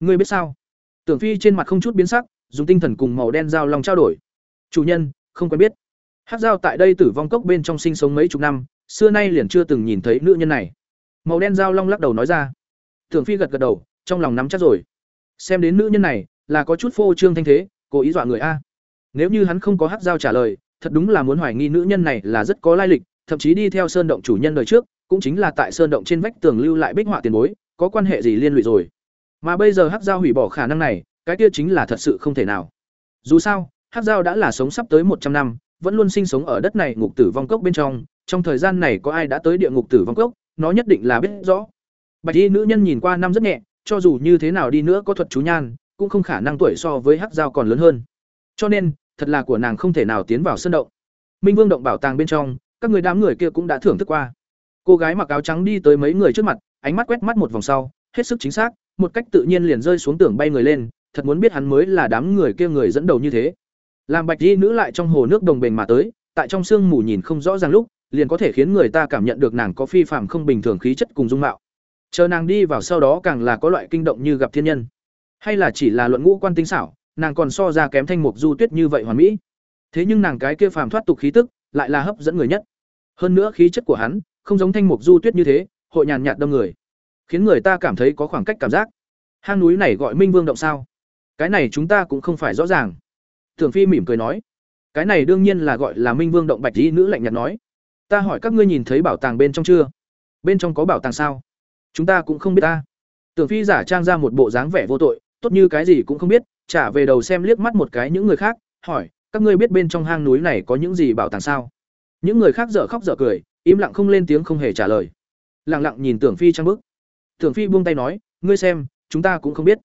Ngươi biết sao? Tưởng phi trên mặt không chút biến sắc, dùng tinh thần cùng màu đen dao long trao đổi. Chủ nhân, không quen biết. Hát dao tại đây tử vong cốc bên trong sinh sống mấy chục năm, xưa nay liền chưa từng nhìn thấy nữ nhân này. Màu đen dao long lắc đầu nói ra. Tưởng phi gật gật đầu, trong lòng nắm chắc rồi. Xem đến nữ nhân này, là có chút phô trương thanh thế, cố ý dọa người a. Nếu như hắn không có hát dao trả lời, thật đúng là muốn hoài nghi nữ nhân này là rất có lai lịch, thậm chí đi theo sơn động chủ nhân đời trước, cũng chính là tại sơn động trên vách tường lưu lại bích họa tiền bối có quan hệ gì liên lụy rồi? Mà bây giờ hắc giao hủy bỏ khả năng này, cái kia chính là thật sự không thể nào. Dù sao, hắc giao đã là sống sắp tới một trăm năm, vẫn luôn sinh sống ở đất này ngục tử vong cốc bên trong. Trong thời gian này có ai đã tới địa ngục tử vong cốc? Nó nhất định là biết rõ. Bạch y nữ nhân nhìn qua năm rất nhẹ, cho dù như thế nào đi nữa có thuật chú nhan, cũng không khả năng tuổi so với hắc giao còn lớn hơn. Cho nên, thật là của nàng không thể nào tiến vào sân động. Minh vương động bảo tàng bên trong, các người đám người kia cũng đã thưởng thức qua. Cô gái mặc áo trắng đi tới mấy người trước mặt ánh mắt quét mắt một vòng sau, hết sức chính xác, một cách tự nhiên liền rơi xuống tưởng bay người lên, thật muốn biết hắn mới là đám người kia người dẫn đầu như thế. Làm bạch di nữ lại trong hồ nước đồng bền mà tới, tại trong sương mù nhìn không rõ ràng lúc, liền có thể khiến người ta cảm nhận được nàng có phi phạm không bình thường khí chất cùng dung mạo. Chờ nàng đi vào sau đó càng là có loại kinh động như gặp thiên nhân. Hay là chỉ là luận ngũ quan tinh xảo, nàng còn so ra kém thanh mục du tuyết như vậy hoàn mỹ. Thế nhưng nàng cái kia phàm thoát tục khí tức, lại là hấp dẫn người nhất. Hơn nữa khí chất của hắn, không giống thanh mục du tuyết như thế hội nhàn nhạt đông người. Khiến người ta cảm thấy có khoảng cách cảm giác. Hang núi này gọi minh vương động sao? Cái này chúng ta cũng không phải rõ ràng. Tưởng phi mỉm cười nói. Cái này đương nhiên là gọi là minh vương động bạch dĩ nữ lạnh nhạt nói. Ta hỏi các ngươi nhìn thấy bảo tàng bên trong chưa? Bên trong có bảo tàng sao? Chúng ta cũng không biết ta. Tưởng phi giả trang ra một bộ dáng vẻ vô tội, tốt như cái gì cũng không biết, trả về đầu xem liếc mắt một cái những người khác, hỏi, các ngươi biết bên trong hang núi này có những gì bảo tàng sao? Những người khác dở khóc dở cười, im lặng không lên tiếng không hề trả lời lặng lặng nhìn tưởng phi trang bức. Tưởng phi buông tay nói, ngươi xem, chúng ta cũng không biết.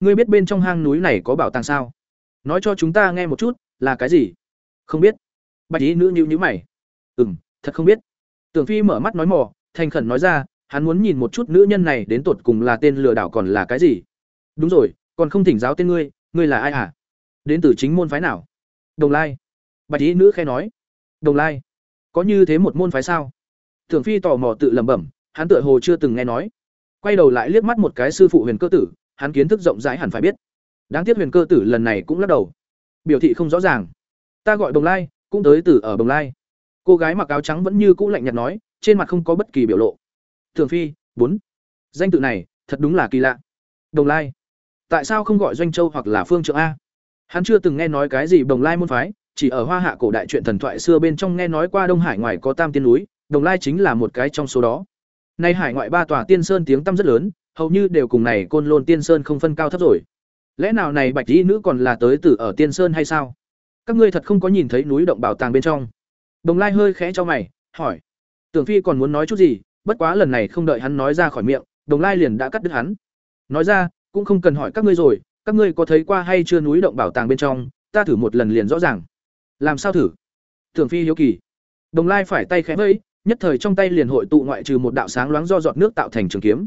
Ngươi biết bên trong hang núi này có bảo tàng sao? Nói cho chúng ta nghe một chút, là cái gì? Không biết. Bạch ý nữ nhữ nhữ mày. Ừ m thật không biết. Tưởng phi mở mắt nói mò, thành khẩn nói ra, hắn muốn nhìn một chút nữ nhân này đến tột cùng là tên lừa đảo còn là cái gì? Đúng rồi, còn không thỉnh giáo tên ngươi ngươi là ai hả? Đến từ chính môn phái nào? Đồng lai. Bạch ý nữ khe nói. Đồng lai? Có như thế một môn phái sao? Tưởng phi tò mò tự lẩm bẩm hắn tựa hồ chưa từng nghe nói. Quay đầu lại liếc mắt một cái sư phụ huyền cơ tử, hắn kiến thức rộng rãi hẳn phải biết. Đáng tiếc huyền cơ tử lần này cũng lắc đầu. Biểu thị không rõ ràng. Ta gọi đồng lai, cũng tới từ ở đồng lai. Cô gái mặc áo trắng vẫn như cũ lạnh nhạt nói, trên mặt không có bất kỳ biểu lộ. Thường phi, bốn. Danh tự này, thật đúng là kỳ lạ. Đồng lai. Tại sao không gọi doanh châu hoặc là phương trượng a? Hắn chưa từng nghe nói cái gì đồng lai môn phái, chỉ ở hoa hạ cổ đại truyện thần thoại xưa bên trong nghe nói qua đông hải ngoài có tam tiên núi đồng lai chính là một cái trong số đó nay hải ngoại ba tòa tiên sơn tiếng tăm rất lớn, hầu như đều cùng này côn lôn tiên sơn không phân cao thấp rồi. Lẽ nào này bạch dĩ nữ còn là tới từ ở tiên sơn hay sao? Các ngươi thật không có nhìn thấy núi động bảo tàng bên trong. Đồng lai hơi khẽ cho mày, hỏi. Tưởng phi còn muốn nói chút gì, bất quá lần này không đợi hắn nói ra khỏi miệng, đồng lai liền đã cắt đứt hắn. Nói ra, cũng không cần hỏi các ngươi rồi, các ngươi có thấy qua hay chưa núi động bảo tàng bên trong, ta thử một lần liền rõ ràng. Làm sao thử? Tưởng phi hiếu kỳ. Đồng lai phải tay khẽ vẫy nhất thời trong tay liền hội tụ ngoại trừ một đạo sáng loáng do giọt nước tạo thành trường kiếm.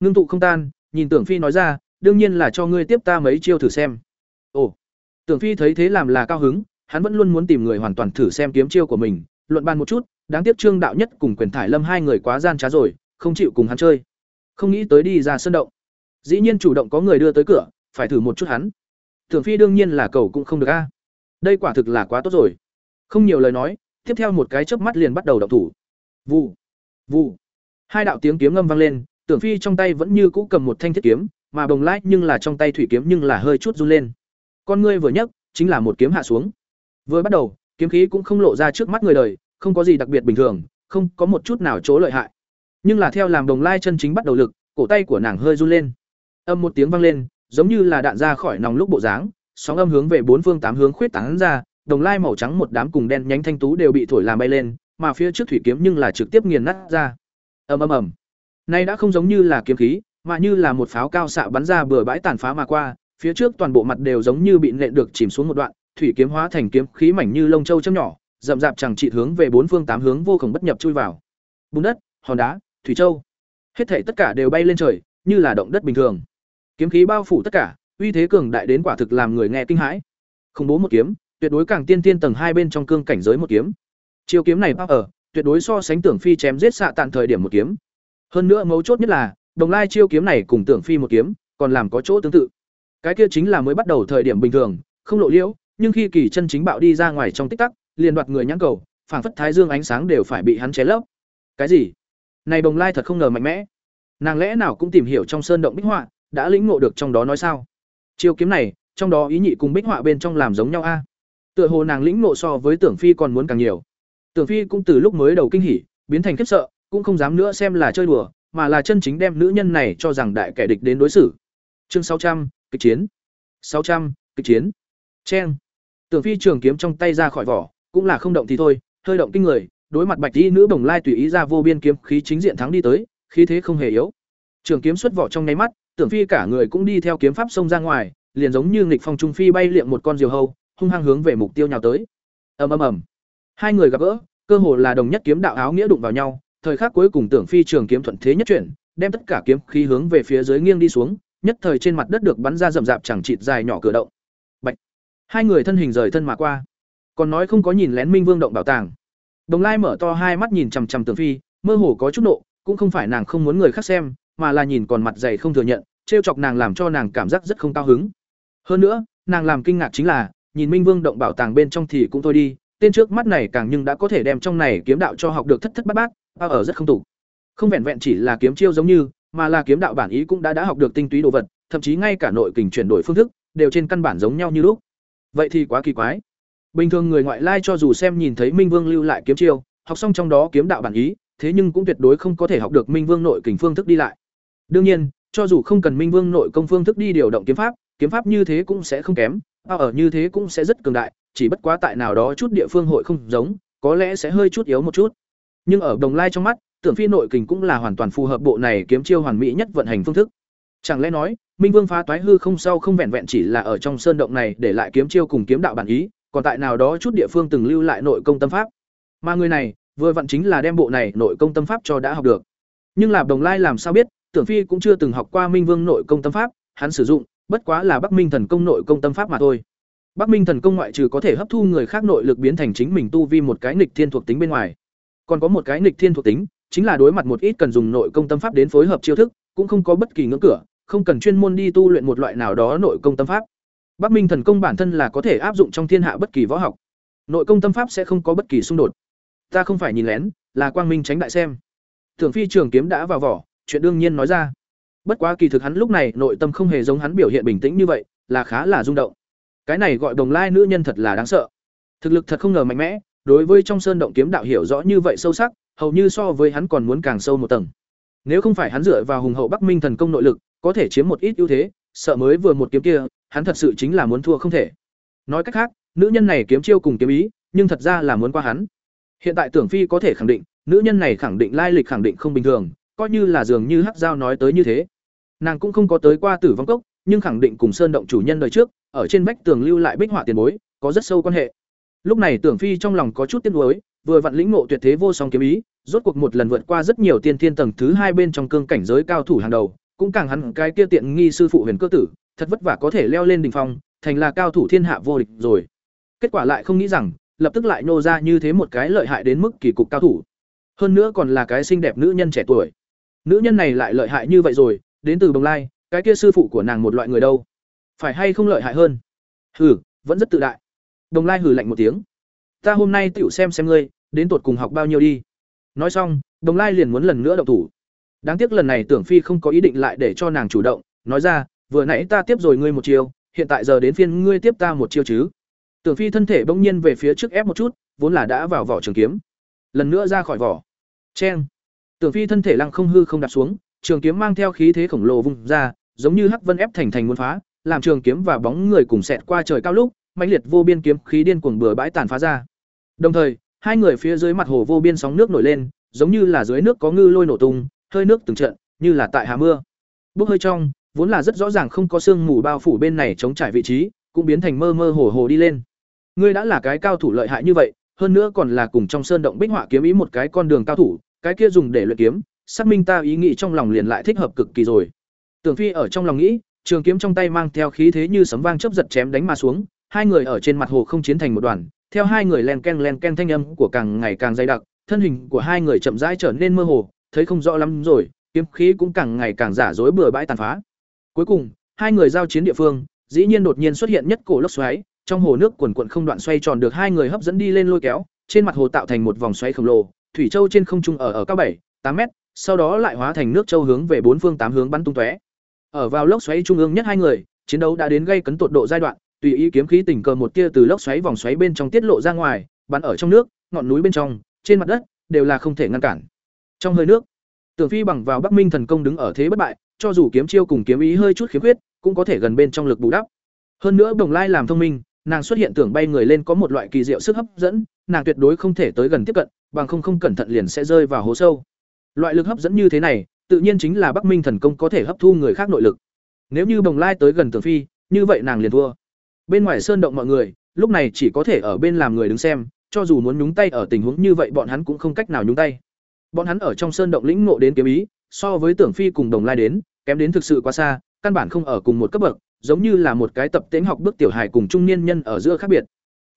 Ngưng tụ không tan, nhìn tưởng phi nói ra, đương nhiên là cho ngươi tiếp ta mấy chiêu thử xem. Ồ, tưởng phi thấy thế làm là cao hứng, hắn vẫn luôn muốn tìm người hoàn toàn thử xem kiếm chiêu của mình, luận bàn một chút, đáng tiếc trương đạo nhất cùng quyền thải lâm hai người quá gian trá rồi, không chịu cùng hắn chơi. Không nghĩ tới đi ra sân động. Dĩ nhiên chủ động có người đưa tới cửa, phải thử một chút hắn. Tưởng phi đương nhiên là cầu cũng không được a. Đây quả thực là quá tốt rồi. Không nhiều lời nói, tiếp theo một cái chớp mắt liền bắt đầu động thủ vụ. Vụ. Hai đạo tiếng kiếm ngâm vang lên, tưởng phi trong tay vẫn như cũ cầm một thanh thiết kiếm, mà bồng lai nhưng là trong tay thủy kiếm nhưng là hơi chút run lên. Con ngươi vừa nhấc, chính là một kiếm hạ xuống. Vừa bắt đầu, kiếm khí cũng không lộ ra trước mắt người đời, không có gì đặc biệt bình thường, không có một chút nào chỗ lợi hại. Nhưng là theo làm đồng lai chân chính bắt đầu lực, cổ tay của nàng hơi run lên. Âm một tiếng vang lên, giống như là đạn ra khỏi nòng lúc bộ dáng, sóng âm hướng về bốn phương tám hướng khuyết tán ra đồng lai màu trắng một đám cùng đen nhánh thanh tú đều bị thổi làm bay lên mà phía trước thủy kiếm nhưng là trực tiếp nghiền nát ra. Ầm ầm ầm. Nay đã không giống như là kiếm khí, mà như là một pháo cao xạ bắn ra bừa bãi tàn phá mà qua, phía trước toàn bộ mặt đều giống như bị nện được chìm xuống một đoạn, thủy kiếm hóa thành kiếm khí mảnh như lông châu chấm nhỏ, rậm rạp chẳng trị hướng về bốn phương tám hướng vô cùng bất nhập chui vào. Bùn đất, hòn đá, thủy châu, hết thảy tất cả đều bay lên trời, như là động đất bình thường. Kiếm khí bao phủ tất cả, uy thế cường đại đến quả thực làm người nghe kinh hãi. Không bố một kiếm, tuyệt đối càng tiên tiên tầng hai bên trong cương cảnh giới một kiếm chiêu kiếm này bao ở, tuyệt đối so sánh tưởng phi chém giết xạ tàn thời điểm một kiếm. Hơn nữa mấu chốt nhất là, đồng lai chiêu kiếm này cùng tưởng phi một kiếm, còn làm có chỗ tương tự. Cái kia chính là mới bắt đầu thời điểm bình thường, không lộ liễu, nhưng khi kỳ chân chính bạo đi ra ngoài trong tích tắc, liền đoạt người nhãn cầu, phảng phất thái dương ánh sáng đều phải bị hắn ché lấp. Cái gì? Này bồng lai thật không ngờ mạnh mẽ. Nàng lẽ nào cũng tìm hiểu trong sơn động bích họa, đã lĩnh ngộ được trong đó nói sao? Chiêu kiếm này, trong đó ý nhị cùng bích họa bên trong làm giống nhau a. Tựa hồ nàng lĩnh ngộ so với tưởng phi còn muốn càng nhiều tưởng phi cũng từ lúc mới đầu kinh hỉ, biến thành khiếp sợ, cũng không dám nữa xem là chơi đùa, mà là chân chính đem nữ nhân này cho rằng đại kẻ địch đến đối xử. Chương sáu trăm, kịch chiến. Sáu trăm, kịch chiến. Chen. tưởng phi trường kiếm trong tay ra khỏi vỏ, cũng là không động thì thôi, hơi động kinh người, đối mặt bạch y nữ bồng lai tùy ý ra vô biên kiếm khí chính diện thắng đi tới, khí thế không hề yếu. Trường kiếm xuất vỏ trong nháy mắt, tưởng phi cả người cũng đi theo kiếm pháp xông ra ngoài, liền giống như nghịch phong trung phi bay liệm một con diều hâu, hung hăng hướng về mục tiêu nhào tới. Ầm ầm ầm hai người gặp gỡ, cơ hồ là đồng nhất kiếm đạo áo nghĩa đụng vào nhau, thời khắc cuối cùng tưởng phi trường kiếm thuận thế nhất chuyển, đem tất cả kiếm khí hướng về phía dưới nghiêng đi xuống, nhất thời trên mặt đất được bắn ra rậm rạp chẳng chịt dài nhỏ cửa động. Bạch. hai người thân hình rời thân mà qua. Còn nói không có nhìn lén minh vương động bảo tàng. Đồng lai mở to hai mắt nhìn chằm chằm tưởng phi, mơ hồ có chút nộ, cũng không phải nàng không muốn người khác xem, mà là nhìn còn mặt dày không thừa nhận, trêu chọc nàng làm cho nàng cảm giác rất không cao hứng. Hơn nữa, nàng làm kinh ngạc chính là, nhìn minh vương động bảo tàng bên trong thì cũng thôi đi tên trước mắt này càng nhưng đã có thể đem trong này kiếm đạo cho học được thất thất bát bát, bao ở rất không tủ không vẹn vẹn chỉ là kiếm chiêu giống như, mà là kiếm đạo bản ý cũng đã đã học được tinh túy đồ vật, thậm chí ngay cả nội kình chuyển đổi phương thức, đều trên căn bản giống nhau như lúc. Vậy thì quá kỳ quái. Bình thường người ngoại lai cho dù xem nhìn thấy minh vương lưu lại kiếm chiêu, học xong trong đó kiếm đạo bản ý, thế nhưng cũng tuyệt đối không có thể học được minh vương nội kình phương thức đi lại. Đương nhiên, cho dù không cần minh vương nội công phương thức đi điều động kiếm pháp kiếm pháp như thế cũng sẽ không kém, bao ở như thế cũng sẽ rất cường đại chỉ bất quá tại nào đó chút địa phương hội không giống, có lẽ sẽ hơi chút yếu một chút. Nhưng ở đồng lai trong mắt, tưởng phi nội kình cũng là hoàn toàn phù hợp bộ này kiếm chiêu hoàn mỹ nhất vận hành phương thức. Chẳng lẽ nói, minh vương phá toái hư không sau không vẹn vẹn chỉ là ở trong sơn động này để lại kiếm chiêu cùng kiếm đạo bản ý, còn tại nào đó chút địa phương từng lưu lại nội công tâm pháp? Mà người này, vừa vặn chính là đem bộ này nội công tâm pháp cho đã học được. Nhưng là đồng lai làm sao biết, tưởng phi cũng chưa từng học qua minh vương nội công tâm pháp, hắn sử dụng, bất quá là bắc minh thần công nội công tâm pháp mà thôi bắc minh thần công ngoại trừ có thể hấp thu người khác nội lực biến thành chính mình tu vi một cái nghịch thiên thuộc tính bên ngoài, còn có một cái nghịch thiên thuộc tính, chính là đối mặt một ít cần dùng nội công tâm pháp đến phối hợp chiêu thức, cũng không có bất kỳ ngưỡng cửa, không cần chuyên môn đi tu luyện một loại nào đó nội công tâm pháp. Bắc minh thần công bản thân là có thể áp dụng trong thiên hạ bất kỳ võ học. Nội công tâm pháp sẽ không có bất kỳ xung đột. Ta không phải nhìn lén, là quang minh tránh đại xem. Thường phi trường kiếm đã vào vỏ, chuyện đương nhiên nói ra. Bất quá kỳ thực hắn lúc này nội tâm không hề giống hắn biểu hiện bình tĩnh như vậy, là khá là rung động cái này gọi đồng lai nữ nhân thật là đáng sợ. Thực lực thật không ngờ mạnh mẽ, đối với trong sơn động kiếm đạo hiểu rõ như vậy sâu sắc, hầu như so với hắn còn muốn càng sâu một tầng. Nếu không phải hắn dựa vào hùng hậu bắc minh thần công nội lực, có thể chiếm một ít ưu thế, sợ mới vừa một kiếm kia, hắn thật sự chính là muốn thua không thể. Nói cách khác, nữ nhân này kiếm chiêu cùng kiếm ý, nhưng thật ra là muốn qua hắn. Hiện tại tưởng phi có thể khẳng định, nữ nhân này khẳng định lai lịch khẳng định không bình thường, coi như là dường như hắc giao nói tới như thế. Nàng cũng không có tới qua tử vong cốc, nhưng khẳng định cùng sơn động chủ nhân đời trước ở trên vách tường lưu lại bích họa tiền bối, có rất sâu quan hệ. Lúc này tưởng phi trong lòng có chút tiếc nuối, vừa vặn lĩnh ngộ tuyệt thế vô song kiếm ý, rốt cuộc một lần vượt qua rất nhiều tiên thiên tầng thứ hai bên trong cương cảnh giới cao thủ hàng đầu, cũng càng hắn cái kia tiện nghi sư phụ huyền cơ tử, thật vất vả có thể leo lên đỉnh phong, thành là cao thủ thiên hạ vô địch rồi. Kết quả lại không nghĩ rằng, lập tức lại nô ra như thế một cái lợi hại đến mức kỳ cục cao thủ. Hơn nữa còn là cái xinh đẹp nữ nhân trẻ tuổi. Nữ nhân này lại lợi hại như vậy rồi, đến từ bồng lai, cái kia sư phụ của nàng một loại người đâu? Phải hay không lợi hại hơn? Hừ, vẫn rất tự đại. Đồng lai hừ lạnh một tiếng. Ta hôm nay tựu xem xem ngươi, đến tột cùng học bao nhiêu đi. Nói xong, đồng lai liền muốn lần nữa động thủ. Đáng tiếc lần này tưởng phi không có ý định lại để cho nàng chủ động, nói ra, vừa nãy ta tiếp rồi ngươi một chiều hiện tại giờ đến phiên ngươi tiếp ta một chiêu chứ. Tưởng phi thân thể bỗng nhiên về phía trước ép một chút, vốn là đã vào vỏ trường kiếm. Lần nữa ra khỏi vỏ. Cheng. Tưởng phi thân thể lăng không hư không đặt xuống, trường kiếm mang theo khí thế khổng lồ vùng ra, giống như hắc vân ép thành thành muốn phá làm trường kiếm và bóng người cùng xẹt qua trời cao lúc, mãnh liệt vô biên kiếm khí điên cuồng bừa bãi tàn phá ra. Đồng thời, hai người phía dưới mặt hồ vô biên sóng nước nổi lên, giống như là dưới nước có ngư lôi nổ tung, hơi nước từng trận, như là tại hà mưa. Bước hơi trong, vốn là rất rõ ràng không có sương mù bao phủ bên này chống trải vị trí, cũng biến thành mơ mơ hồ hồ đi lên. Ngươi đã là cái cao thủ lợi hại như vậy, hơn nữa còn là cùng trong sơn động bích họa kiếm ý một cái con đường cao thủ, cái kia dùng để luyện kiếm, xác minh ta ý nghĩ trong lòng liền lại thích hợp cực kỳ rồi. Tưởng phi ở trong lòng nghĩ trường kiếm trong tay mang theo khí thế như sấm vang chớp giật chém đánh mà xuống, hai người ở trên mặt hồ không chiến thành một đoàn, theo hai người len ken len ken thanh âm của càng ngày càng dày đặc, thân hình của hai người chậm rãi trở nên mơ hồ, thấy không rõ lắm rồi, kiếm khí cũng càng ngày càng giả dối bừa bãi tàn phá. Cuối cùng, hai người giao chiến địa phương, dĩ nhiên đột nhiên xuất hiện nhất cổ lốc xoáy, trong hồ nước quần cuộn không đoạn xoay tròn được hai người hấp dẫn đi lên lôi kéo, trên mặt hồ tạo thành một vòng xoáy khổng lồ, thủy châu trên không trung ở ở cao bảy, tám mét, sau đó lại hóa thành nước châu hướng về bốn phương tám hướng bắn tung tóe ở vào lốc xoáy trung ương nhất hai người, chiến đấu đã đến gây cấn tột độ giai đoạn, tùy ý kiếm khí tình cờ một tia từ lốc xoáy vòng xoáy bên trong tiết lộ ra ngoài, bắn ở trong nước, ngọn núi bên trong, trên mặt đất, đều là không thể ngăn cản. Trong hơi nước, tưởng phi bằng vào bắc minh thần công đứng ở thế bất bại, cho dù kiếm chiêu cùng kiếm ý hơi chút khiếm khuyết, cũng có thể gần bên trong lực bù đắp. Hơn nữa đồng lai làm thông minh, nàng xuất hiện tưởng bay người lên có một loại kỳ diệu sức hấp dẫn, nàng tuyệt đối không thể tới gần tiếp cận, bằng không không cẩn thận liền sẽ rơi vào hố sâu. Loại lực hấp dẫn như thế này tự nhiên chính là bắc minh thần công có thể hấp thu người khác nội lực. Nếu như bồng lai tới gần tưởng phi, như vậy nàng liền thua. Bên ngoài sơn động mọi người, lúc này chỉ có thể ở bên làm người đứng xem, cho dù muốn nhúng tay ở tình huống như vậy bọn hắn cũng không cách nào nhúng tay. Bọn hắn ở trong sơn động lĩnh ngộ đến kiếm ý, so với tưởng phi cùng đồng lai đến, kém đến thực sự quá xa, căn bản không ở cùng một cấp bậc, giống như là một cái tập tễnh học bước tiểu hài cùng trung niên nhân ở giữa khác biệt.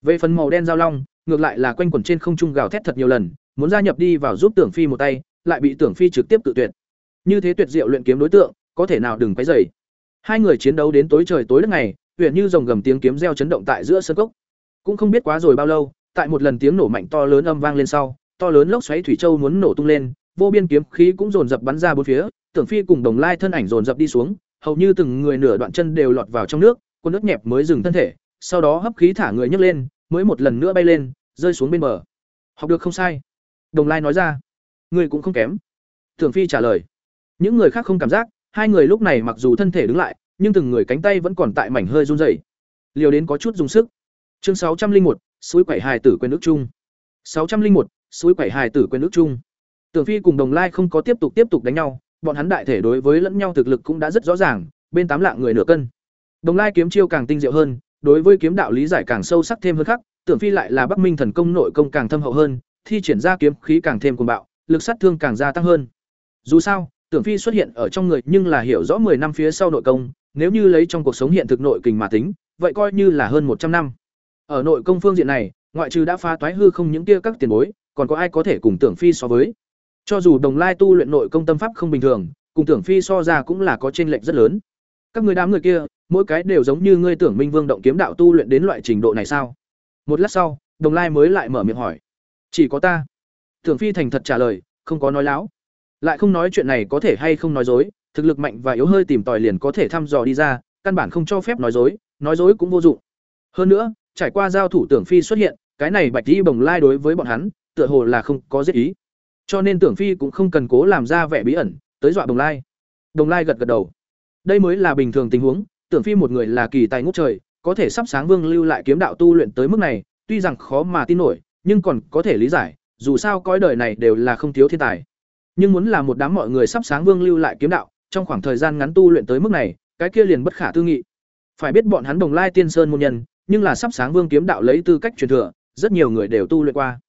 Về phần màu đen giao long, ngược lại là quanh quẩn trên không trung gào thét thật nhiều lần, muốn gia nhập đi vào giúp tưởng phi một tay, lại bị tưởng phi trực tiếp tự tuyệt như thế tuyệt diệu luyện kiếm đối tượng, có thể nào đừng quấy dày hai người chiến đấu đến tối trời tối đất ngày huyện như dòng gầm tiếng kiếm reo chấn động tại giữa sân cốc. Cũng không biết quá rồi bao lâu, tại một lần tiếng nổ mạnh to lớn âm vang lên sau, to lớn lốc xoáy thủy châu muốn nổ tung lên, vô biên kiếm khí cũng dồn dập bắn ra bốn phía, tưởng phi cùng đồng lai thân ảnh dồn dập đi xuống, hầu như từng người nửa đoạn chân đều lọt vào trong nước con nước nhẹp mới dừng thân thể, sau đó hấp khí thả người nhấc lên, mới một lần nữa bay lên, rơi xuống bên bờ. Học được không sai. Đồng lai nói ra. Người cũng không kém. Tưởng phi trả lời những người khác không cảm giác, hai người lúc này mặc dù thân thể đứng lại, nhưng từng người cánh tay vẫn còn tại mảnh hơi run rẩy. Liều đến có chút dùng sức. Chương sáu trăm linh một, suối quẩy hài tử quên nước chung. sáu trăm linh một, suối quẩy hài tử quên nước chung. Tưởng phi cùng đồng lai không có tiếp tục tiếp tục đánh nhau, bọn hắn đại thể đối với lẫn nhau thực lực cũng đã rất rõ ràng, bên tám lạng người nửa cân. Đồng lai kiếm chiêu càng tinh diệu hơn, đối với kiếm đạo lý giải càng sâu sắc thêm hơn khác tưởng phi lại là bắc minh thần công nội công càng thâm hậu hơn, thi triển ra kiếm khí càng thêm cuồng bạo, lực sát thương càng gia tăng hơn. Dù sao tưởng phi xuất hiện ở trong người nhưng là hiểu rõ 10 năm phía sau nội công, nếu như lấy trong cuộc sống hiện thực nội kình mà tính, vậy coi như là hơn một trăm năm. Ở nội công phương diện này, ngoại trừ đã phá toái hư không những kia các tiền bối, còn có ai có thể cùng tưởng phi so với? Cho dù đồng lai tu luyện nội công tâm pháp không bình thường, cùng tưởng phi so ra cũng là có chênh lệch rất lớn. Các người đám người kia, mỗi cái đều giống như ngươi tưởng minh vương động kiếm đạo tu luyện đến loại trình độ này sao? Một lát sau, đồng lai mới lại mở miệng hỏi. Chỉ có ta. Tưởng phi thành thật trả lời, không có nói láo lại không nói chuyện này có thể hay không nói dối, thực lực mạnh và yếu hơi tìm tòi liền có thể thăm dò đi ra, căn bản không cho phép nói dối nói dối cũng vô dụng. Hơn nữa, trải qua giao thủ tưởng phi xuất hiện, cái này bạch di bồng lai đối với bọn hắn, tựa hồ là không có giết ý. Cho nên tưởng phi cũng không cần cố làm ra vẻ bí ẩn, tới dọa bồng lai. Bồng lai gật gật đầu. Đây mới là bình thường tình huống, tưởng phi một người là kỳ tài ngút trời, có thể sắp sáng vương lưu lại kiếm đạo tu luyện tới mức này, tuy rằng khó mà tin nổi, nhưng còn có thể lý giải, dù sao cõi đời này đều là không thiếu thiên tài nhưng muốn là một đám mọi người sắp sáng vương lưu lại kiếm đạo, trong khoảng thời gian ngắn tu luyện tới mức này, cái kia liền bất khả tư nghị. Phải biết bọn hắn đồng lai tiên sơn môn nhân, nhưng là sắp sáng vương kiếm đạo lấy tư cách truyền thừa, rất nhiều người đều tu luyện qua.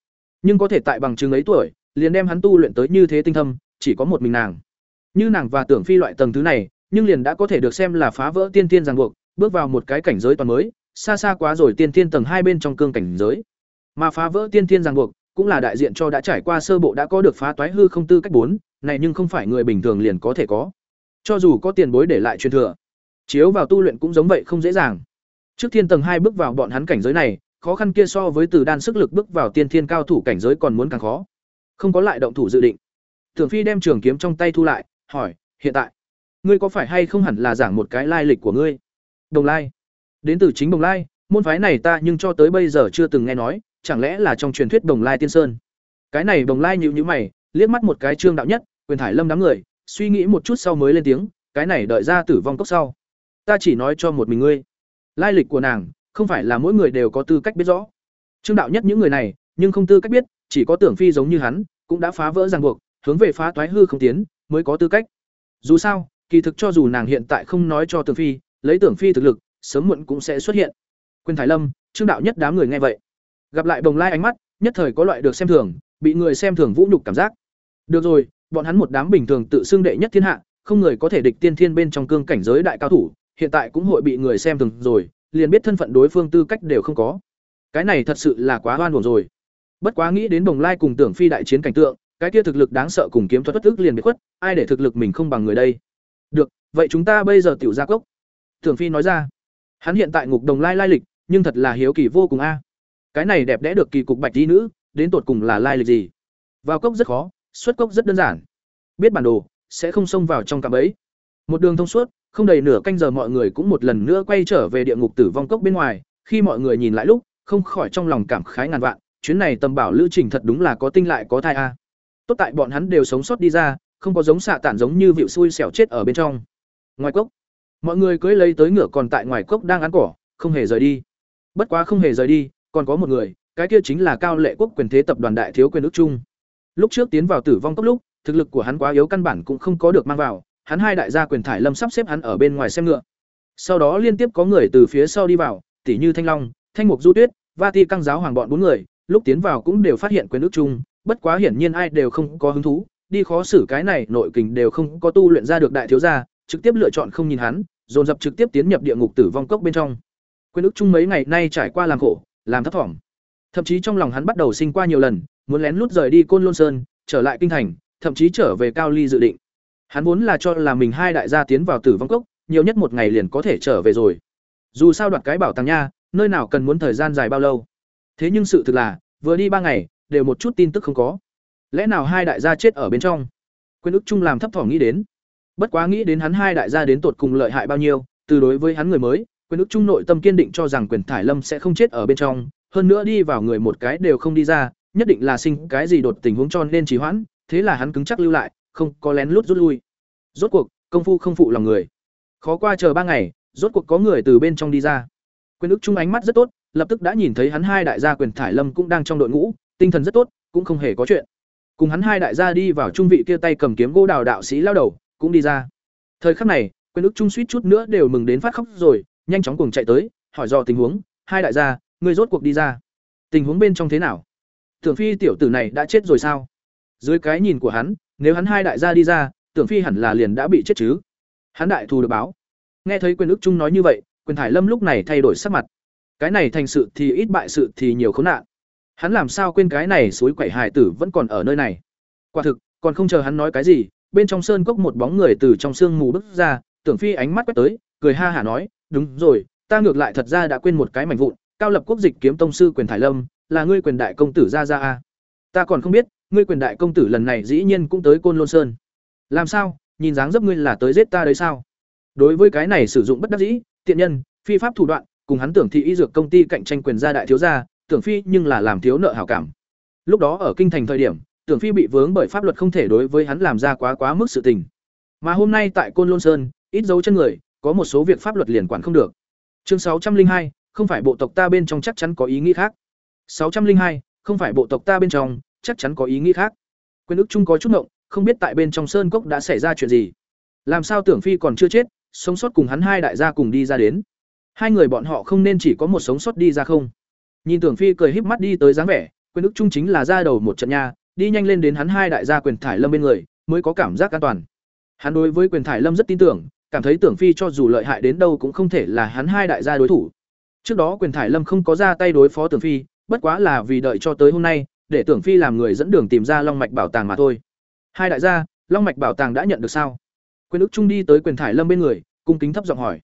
Nhưng có thể tại bằng chứng ấy tuổi, liền đem hắn tu luyện tới như thế tinh thâm, chỉ có một mình nàng. Như nàng và tưởng phi loại tầng thứ này, nhưng liền đã có thể được xem là phá vỡ tiên tiên ràng buộc, bước vào một cái cảnh giới toàn mới, xa xa quá rồi tiên tiên tầng hai bên trong cương cảnh giới. Mà phá vỡ tiên tiên ràng buộc cũng là đại diện cho đã trải qua sơ bộ đã có được phá toái hư không tư cách bốn này nhưng không phải người bình thường liền có thể có Cho dù có tiền bối để lại truyền thừa, chiếu vào tu luyện cũng giống vậy không dễ dàng. Trước thiên tầng hai bước vào bọn hắn cảnh giới này, khó khăn kia so với từ đan sức lực bước vào tiên thiên cao thủ cảnh giới còn muốn càng khó. Không có lại động thủ dự định. Tưởng Phi đem trường kiếm trong tay thu lại, hỏi, "Hiện tại, ngươi có phải hay không hẳn là giảng một cái lai lịch của ngươi?" Đồng Lai. Đến từ chính Đồng Lai, môn phái này ta nhưng cho tới bây giờ chưa từng nghe nói, chẳng lẽ là trong truyền thuyết Đồng Lai Tiên Sơn? Cái này Đồng Lai nhíu nhíu mày, liếc mắt một cái Trương đạo nhất, quyền thải lâm đám người, suy nghĩ một chút sau mới lên tiếng, cái này đợi ra tử vong cốc sau. Ta chỉ nói cho một mình ngươi. Lai lịch của nàng, không phải là mỗi người đều có tư cách biết rõ. Trương đạo nhất những người này, nhưng không tư cách biết, chỉ có Tưởng Phi giống như hắn, cũng đã phá vỡ ràng buộc, hướng về phá toái hư không tiến, mới có tư cách. Dù sao, kỳ thực cho dù nàng hiện tại không nói cho Tưởng Phi, lấy Tưởng Phi thực lực, sớm muộn cũng sẽ xuất hiện. Quyền Thái Lâm, Trương đạo nhất đám người nghe vậy, gặp lại Bồng Lai ánh mắt, nhất thời có loại được xem thường, bị người xem thường vũ nhục cảm giác. Được rồi, bọn hắn một đám bình thường tự xưng đệ nhất thiên hạ, không người có thể địch tiên thiên bên trong cương cảnh giới đại cao thủ, hiện tại cũng hội bị người xem thường rồi, liền biết thân phận đối phương tư cách đều không có. Cái này thật sự là quá hoan hồn rồi. Bất quá nghĩ đến Bồng Lai cùng Tưởng Phi đại chiến cảnh tượng, cái kia thực lực đáng sợ cùng kiếm thuật bất tức liền bị khuất, ai để thực lực mình không bằng người đây. Được, vậy chúng ta bây giờ tiểu ra cốc. Tưởng Phi nói ra. Hắn hiện tại ngục Đồng Lai lai lịch, nhưng thật là hiếu kỳ vô cùng a. Cái này đẹp đẽ được kỳ cục bạch tí nữ, đến tột cùng là lai lịch gì? Vào cốc rất khó, xuất cốc rất đơn giản. Biết bản đồ, sẽ không xông vào trong cạm ấy Một đường thông suốt, không đầy nửa canh giờ mọi người cũng một lần nữa quay trở về địa ngục tử vong cốc bên ngoài, khi mọi người nhìn lại lúc, không khỏi trong lòng cảm khái ngàn vạn, chuyến này tầm bảo lữ trình thật đúng là có tinh lại có thai a. Tốt tại bọn hắn đều sống sót đi ra, không có giống xạ tản giống như vịu xui xẻo chết ở bên trong. Ngoài cốc, mọi người cưỡi lấy tới ngựa còn tại ngoài cốc đang ăn cỏ, không hề rời đi. Bất quá không hề rời đi, còn có một người, cái kia chính là cao lệ quốc quyền thế tập đoàn đại thiếu quyền ước trung. Lúc trước tiến vào tử vong cốc lúc, thực lực của hắn quá yếu căn bản cũng không có được mang vào, hắn hai đại gia quyền thải lâm sắp xếp hắn ở bên ngoài xem ngựa. Sau đó liên tiếp có người từ phía sau đi vào, tỷ như Thanh Long, Thanh Mục Du Tuyết, Vati căng giáo hoàng bọn bốn người, lúc tiến vào cũng đều phát hiện quyền ước chung, bất quá hiển nhiên ai đều không có hứng thú, đi khó xử cái này nội kình đều không có tu luyện ra được đại thiếu gia, trực tiếp lựa chọn không nhìn hắn, dồn dập trực tiếp tiến nhập địa ngục tử vong cốc bên trong. Quyền ước chung mấy ngày nay trải qua làm khổ, làm thấp thỏm. Thậm chí trong lòng hắn bắt đầu sinh qua nhiều lần, muốn lén lút rời đi Côn Lôn Sơn, trở lại kinh thành, thậm chí trở về Cao Ly dự định. Hắn vốn là cho là mình hai đại gia tiến vào Tử vong cốc, nhiều nhất một ngày liền có thể trở về rồi. Dù sao đoạt cái bảo tàng nha, nơi nào cần muốn thời gian dài bao lâu. Thế nhưng sự thực là, vừa đi ba ngày, đều một chút tin tức không có. Lẽ nào hai đại gia chết ở bên trong? Quyên ức chung làm thấp thỏm nghĩ đến. Bất quá nghĩ đến hắn hai đại gia đến tột cùng lợi hại bao nhiêu, từ đối với hắn người mới, quyền ức Trung nội tâm kiên định cho rằng quyền thải lâm sẽ không chết ở bên trong, hơn nữa đi vào người một cái đều không đi ra, nhất định là sinh cái gì đột tình huống cho nên trì hoãn, thế là hắn cứng chắc lưu lại, không có lén lút rút lui. Rốt cuộc, công phu không phụ lòng người. Khó qua chờ ba ngày, rốt cuộc có người từ bên trong đi ra. Quyền ức trung ánh mắt rất tốt, lập tức đã nhìn thấy hắn hai đại gia quyền thải lâm cũng đang trong đội ngũ, tinh thần rất tốt, cũng không hề có chuyện. Cùng hắn hai đại gia đi vào trung vị kia tay cầm kiếm gỗ đào đạo sĩ lao đầu, cũng đi ra. Thời khắc này, quyền ức trung suýt chút nữa đều mừng đến phát khóc rồi, nhanh chóng cùng chạy tới, hỏi do tình huống, hai đại gia, ngươi rốt cuộc đi ra. Tình huống bên trong thế nào? Tưởng Phi tiểu tử này đã chết rồi sao? Dưới cái nhìn của hắn, nếu hắn hai đại gia đi ra, Tưởng Phi hẳn là liền đã bị chết chứ. Hắn đại thù được báo. Nghe thấy quyền ức trung nói như vậy, quyền thải lâm lúc này thay đổi sắc mặt. Cái này thành sự thì ít bại sự thì nhiều khốn nạn. Hắn làm sao quên cái này suối quẩy hài tử vẫn còn ở nơi này. Quả thực, còn không chờ hắn nói cái gì, bên trong sơn cốc một bóng người từ trong sương mù bước ra, Tưởng Phi ánh mắt quét tới, cười ha hả nói, "Đúng rồi, ta ngược lại thật ra đã quên một cái mảnh vụn, cao lập quốc dịch kiếm tông sư quyền thải lâm, là ngươi quyền đại công tử ra ra a. Ta còn không biết, ngươi quyền đại công tử lần này dĩ nhiên cũng tới Côn Lôn Sơn. Làm sao? Nhìn dáng dấp ngươi là tới giết ta đấy sao? Đối với cái này sử dụng bất đắc dĩ, tiện nhân, phi pháp thủ đoạn, cùng hắn tưởng thị y dược công ty cạnh tranh quyền gia đại thiếu gia, tưởng phi nhưng là làm thiếu nợ hảo cảm. Lúc đó ở kinh thành thời điểm, tưởng phi bị vướng bởi pháp luật không thể đối với hắn làm ra quá quá mức sự tình. Mà hôm nay tại Côn Lôn Sơn, ít dấu chân người, có một số việc pháp luật liền quản không được. Chương sáu trăm linh hai, không phải bộ tộc ta bên trong chắc chắn có ý nghĩ khác. sáu trăm linh hai, không phải bộ tộc ta bên trong, chắc chắn có ý nghĩ khác. Quyền ức chung có chút ngộng, không biết tại bên trong sơn cốc đã xảy ra chuyện gì. Làm sao tưởng phi còn chưa chết, sống sót cùng hắn hai đại gia cùng đi ra đến. Hai người bọn họ không nên chỉ có một sống sót đi ra không? Nhìn Tưởng Phi cười híp mắt đi tới dáng vẻ, quyền ức trung chính là ra đầu một trận nha, đi nhanh lên đến hắn hai đại gia quyền thải lâm bên người, mới có cảm giác an toàn. Hắn đối với quyền thải lâm rất tin tưởng, cảm thấy Tưởng Phi cho dù lợi hại đến đâu cũng không thể là hắn hai đại gia đối thủ. Trước đó quyền thải lâm không có ra tay đối phó Tưởng Phi, bất quá là vì đợi cho tới hôm nay, để Tưởng Phi làm người dẫn đường tìm ra Long mạch bảo tàng mà thôi. Hai đại gia, Long mạch bảo tàng đã nhận được sao? quyền ức trung đi tới quyền thải lâm bên người cung kính thấp giọng hỏi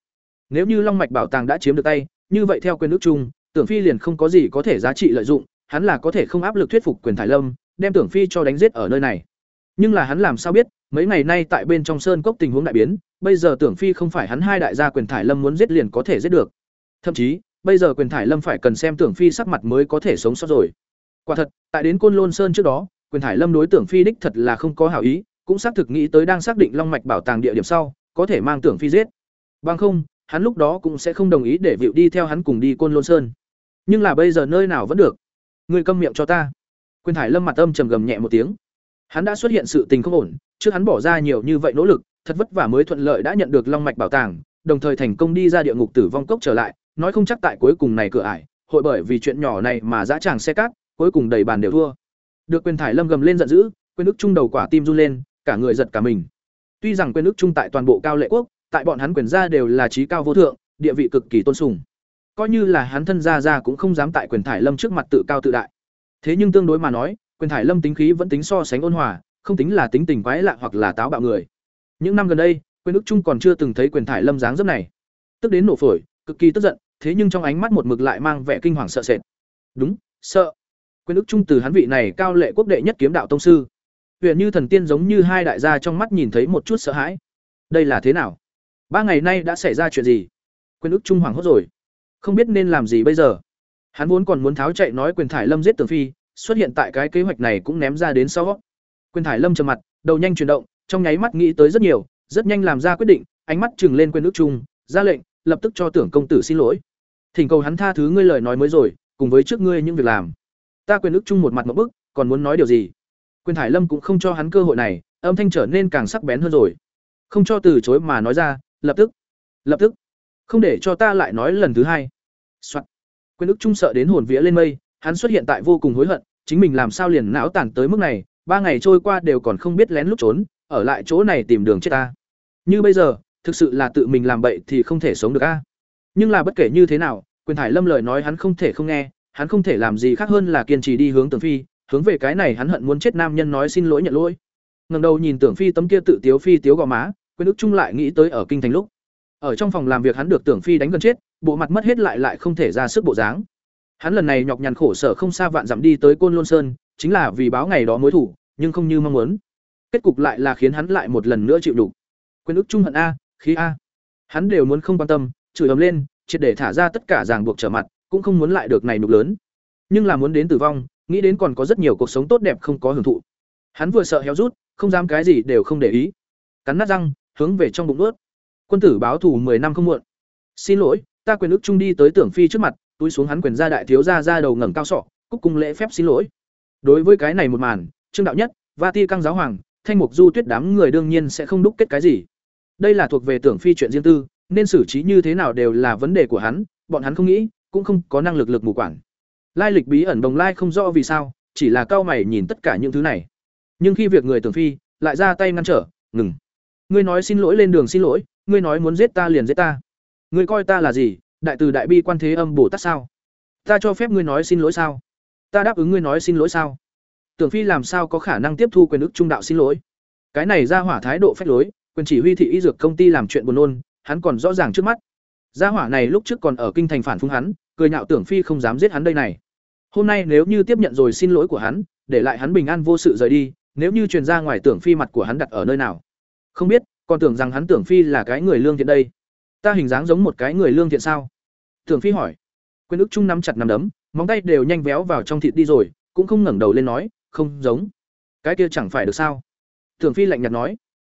nếu như long mạch bảo tàng đã chiếm được tay như vậy theo quyền ức trung tưởng phi liền không có gì có thể giá trị lợi dụng hắn là có thể không áp lực thuyết phục quyền thải lâm đem tưởng phi cho đánh giết ở nơi này nhưng là hắn làm sao biết, mấy ngày nay tại bên trong sơn cốc tình huống đại biến, bây giờ tưởng phi không phải hắn hai đại gia quyền thải lâm muốn giết liền có thể giết được. Thậm chí, bây giờ quyền thải lâm phải cần xem tưởng phi sắc mặt mới có thể sống sót rồi. Quả thật, tại đến côn lôn sơn trước đó, quyền thải lâm đối tưởng phi đích thật là không có hảo ý, cũng xác thực nghĩ tới đang xác định long mạch bảo tàng địa điểm sau, có thể mang tưởng phi giết. Bằng không, hắn lúc đó cũng sẽ không đồng ý để vịu đi theo hắn cùng đi côn lôn sơn. Nhưng là bây giờ nơi nào vẫn được? Người câm miệng cho ta. Quyền thải lâm mặt âm trầm gầm nhẹ một tiếng hắn đã xuất hiện sự tình không ổn, trước hắn bỏ ra nhiều như vậy nỗ lực, thật vất vả mới thuận lợi đã nhận được long mạch bảo tàng, đồng thời thành công đi ra địa ngục tử vong cốc trở lại, nói không chắc tại cuối cùng này cửa ải, hội bởi vì chuyện nhỏ này mà dã tràng xe cát, cuối cùng đầy bàn đều thua. Được quyền thải lâm gầm lên giận dữ, quyền ức trung đầu quả tim run lên, cả người giật cả mình. Tuy rằng quyền ức trung tại toàn bộ cao lệ quốc, tại bọn hắn quyền gia đều là trí cao vô thượng, địa vị cực kỳ tôn sùng. Coi như là hắn thân gia gia cũng không dám tại quyền thải lâm trước mặt tự cao tự đại. Thế nhưng tương đối mà nói quyền thải lâm tính khí vẫn tính so sánh ôn hòa, không tính là tính tình quái lạ hoặc là táo bạo người. Những năm gần đây, quyền ức trung còn chưa từng thấy quyền thải lâm dáng dấp này. Tức đến nổ phổi, cực kỳ tức giận, thế nhưng trong ánh mắt một mực lại mang vẻ kinh hoàng sợ sệt. Đúng, sợ. Quyền ức trung từ hắn vị này cao lệ quốc đệ nhất kiếm đạo tông sư. Huyện như thần tiên giống như hai đại gia trong mắt nhìn thấy một chút sợ hãi. Đây là thế nào? Ba ngày nay đã xảy ra chuyện gì? Quyền ức trung hoảng hốt rồi. Không biết nên làm gì bây giờ. Hắn vốn còn muốn tháo chạy nói quyền thải lâm giết tường phi xuất hiện tại cái kế hoạch này cũng ném ra đến sau. Quyền thải lâm trầm mặt, đầu nhanh chuyển động, trong nháy mắt nghĩ tới rất nhiều, rất nhanh làm ra quyết định, ánh mắt chừng lên quyền Nước trung, ra lệnh, lập tức cho tưởng công tử xin lỗi. Thỉnh cầu hắn tha thứ ngươi lời nói mới rồi, cùng với trước ngươi những việc làm. Ta quyền ức chung một mặt ngộp bức, còn muốn nói điều gì? Quyền thải lâm cũng không cho hắn cơ hội này, âm thanh trở nên càng sắc bén hơn rồi. Không cho từ chối mà nói ra, lập tức lập tức, không để cho ta lại nói lần thứ hai. Soạn. quyền ức trung sợ đến hồn vía lên mây hắn xuất hiện tại vô cùng hối hận, chính mình làm sao liền não tàn tới mức này, ba ngày trôi qua đều còn không biết lén lút trốn, ở lại chỗ này tìm đường chết ta. Như bây giờ, thực sự là tự mình làm bậy thì không thể sống được a. Nhưng là bất kể như thế nào, quyền thải lâm lời nói hắn không thể không nghe, hắn không thể làm gì khác hơn là kiên trì đi hướng tưởng phi, hướng về cái này hắn hận muốn chết nam nhân nói xin lỗi nhận lỗi. Ngần đầu nhìn tưởng phi tấm kia tự tiếu phi tiếu gò má, quyền ức trung lại nghĩ tới ở kinh thành lúc. Ở trong phòng làm việc hắn được tưởng phi đánh gần chết, bộ mặt mất hết lại lại không thể ra sức bộ dáng hắn lần này nhọc nhằn khổ sở không xa vạn dặm đi tới côn lôn sơn, chính là vì báo ngày đó mối thủ, nhưng không như mong muốn. Kết cục lại là khiến hắn lại một lần nữa chịu đủ quyền ức trung hận a, khí a. Hắn đều muốn không quan tâm, chửi ấm lên, triệt để thả ra tất cả ràng buộc trở mặt, cũng không muốn lại được này nục lớn. Nhưng là muốn đến tử vong, nghĩ đến còn có rất nhiều cuộc sống tốt đẹp không có hưởng thụ. Hắn vừa sợ héo rút, không dám cái gì đều không để ý. Cắn nát răng, hướng về trong bụng ướt quân tử báo thù mười năm không muộn. Xin lỗi, ta quyền ức trung đi tới tưởng phi trước mặt túi xuống hắn quyền ra đại thiếu ra ra đầu ngẩng cao sọ, cúc cung lễ phép xin lỗi. Đối với cái này một màn, trương đạo nhất và ti căng giáo hoàng, thanh mục du tuyết đám người đương nhiên sẽ không đúc kết cái gì. Đây là thuộc về tưởng phi chuyện riêng tư, nên xử trí như thế nào đều là vấn đề của hắn, bọn hắn không nghĩ, cũng không có năng lực lực mù quản lai lịch bí ẩn đồng lai không rõ vì sao, chỉ là cao mày nhìn tất cả những thứ này. Nhưng khi việc người tưởng phi, lại ra tay ngăn trở, ngừng. Ngươi nói xin lỗi lên đường xin lỗi, ngươi nói muốn giết ta liền giết ta. Ngươi coi ta là gì đại từ đại bi quan thế âm bồ tát sao? Ta cho phép ngươi nói xin lỗi sao? Ta đáp ứng ngươi nói xin lỗi sao? Tưởng phi làm sao có khả năng tiếp thu quyền ức trung đạo xin lỗi? Cái này ra hỏa thái độ phách lối, quyền chỉ huy thị y dược công ty làm chuyện buồn nôn, hắn còn rõ ràng trước mắt. Gia hỏa này lúc trước còn ở kinh thành phản phung hắn, cười nhạo tưởng phi không dám giết hắn đây này. Hôm nay nếu như tiếp nhận rồi xin lỗi của hắn, để lại hắn bình an vô sự rời đi, nếu như truyền ra ngoài tưởng phi mặt của hắn đặt ở nơi nào? Không biết, còn tưởng rằng hắn tưởng phi là cái người lương thiện đây ta hình dáng giống một cái người lương thiện sao? Thường phi hỏi. Quyền ức trung nắm chặt nắm đấm, móng tay đều nhanh véo vào trong thịt đi rồi, cũng không ngẩng đầu lên nói, không giống. Cái kia chẳng phải được sao? Thường phi lạnh nhạt nói.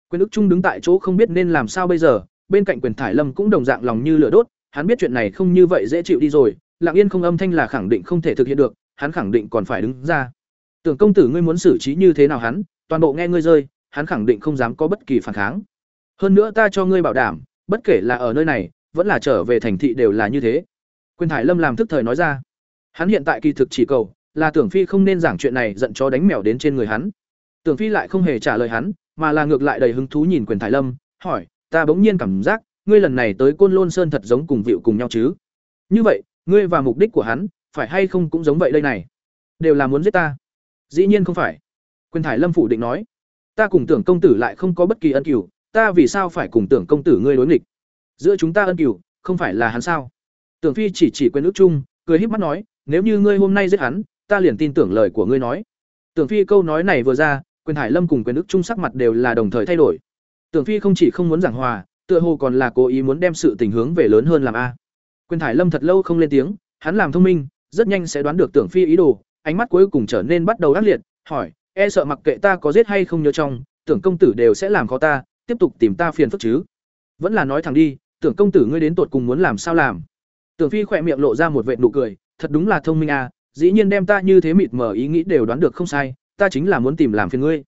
Quyền ức trung đứng tại chỗ không biết nên làm sao bây giờ, bên cạnh quyền thải lâm cũng đồng dạng lòng như lửa đốt, hắn biết chuyện này không như vậy dễ chịu đi rồi, lặng yên không âm thanh là khẳng định không thể thực hiện được, hắn khẳng định còn phải đứng ra. Tưởng công tử ngươi muốn xử trí như thế nào hắn? Toàn bộ nghe ngươi rơi, hắn khẳng định không dám có bất kỳ phản kháng. Hơn nữa ta cho ngươi bảo đảm bất kể là ở nơi này, vẫn là trở về thành thị đều là như thế. Quyền thải lâm làm thức thời nói ra, hắn hiện tại kỳ thực chỉ cầu là tưởng phi không nên giảng chuyện này giận cho đánh mèo đến trên người hắn. Tưởng phi lại không hề trả lời hắn, mà là ngược lại đầy hứng thú nhìn quyền thải lâm, hỏi, ta bỗng nhiên cảm giác, ngươi lần này tới côn lôn sơn thật giống cùng vịu cùng nhau chứ? Như vậy, ngươi và mục đích của hắn phải hay không cũng giống vậy đây này? Đều là muốn giết ta. Dĩ nhiên không phải. Quyền thải lâm phủ định nói, ta cùng tưởng công tử lại không có bất kỳ ân cửu ta vì sao phải cùng tưởng công tử ngươi đối nghịch? Giữa chúng ta ân cửu, không phải là hắn sao? Tưởng phi chỉ chỉ quên ước chung, cười híp mắt nói, nếu như ngươi hôm nay giết hắn, ta liền tin tưởng lời của ngươi nói. Tưởng phi câu nói này vừa ra, quyền hải lâm cùng quyền ước chung sắc mặt đều là đồng thời thay đổi. Tưởng phi không chỉ không muốn giảng hòa, tựa hồ còn là cố ý muốn đem sự tình hướng về lớn hơn làm a. Quyền hải lâm thật lâu không lên tiếng, hắn làm thông minh, rất nhanh sẽ đoán được tưởng phi ý đồ, ánh mắt cuối cùng trở nên bắt đầu ác liệt, hỏi e sợ mặc kệ ta có giết hay không nhớ trong tưởng công tử đều sẽ làm khó ta tiếp tục tìm ta phiền phức chứ? Vẫn là nói thẳng đi, tưởng công tử ngươi đến tột cùng muốn làm sao làm? Tưởng phi khỏe miệng lộ ra một vệt nụ cười, thật đúng là thông minh à dĩ nhiên đem ta như thế mịt mờ ý nghĩ đều đoán được không sai, ta chính là muốn tìm làm phiền ngươi.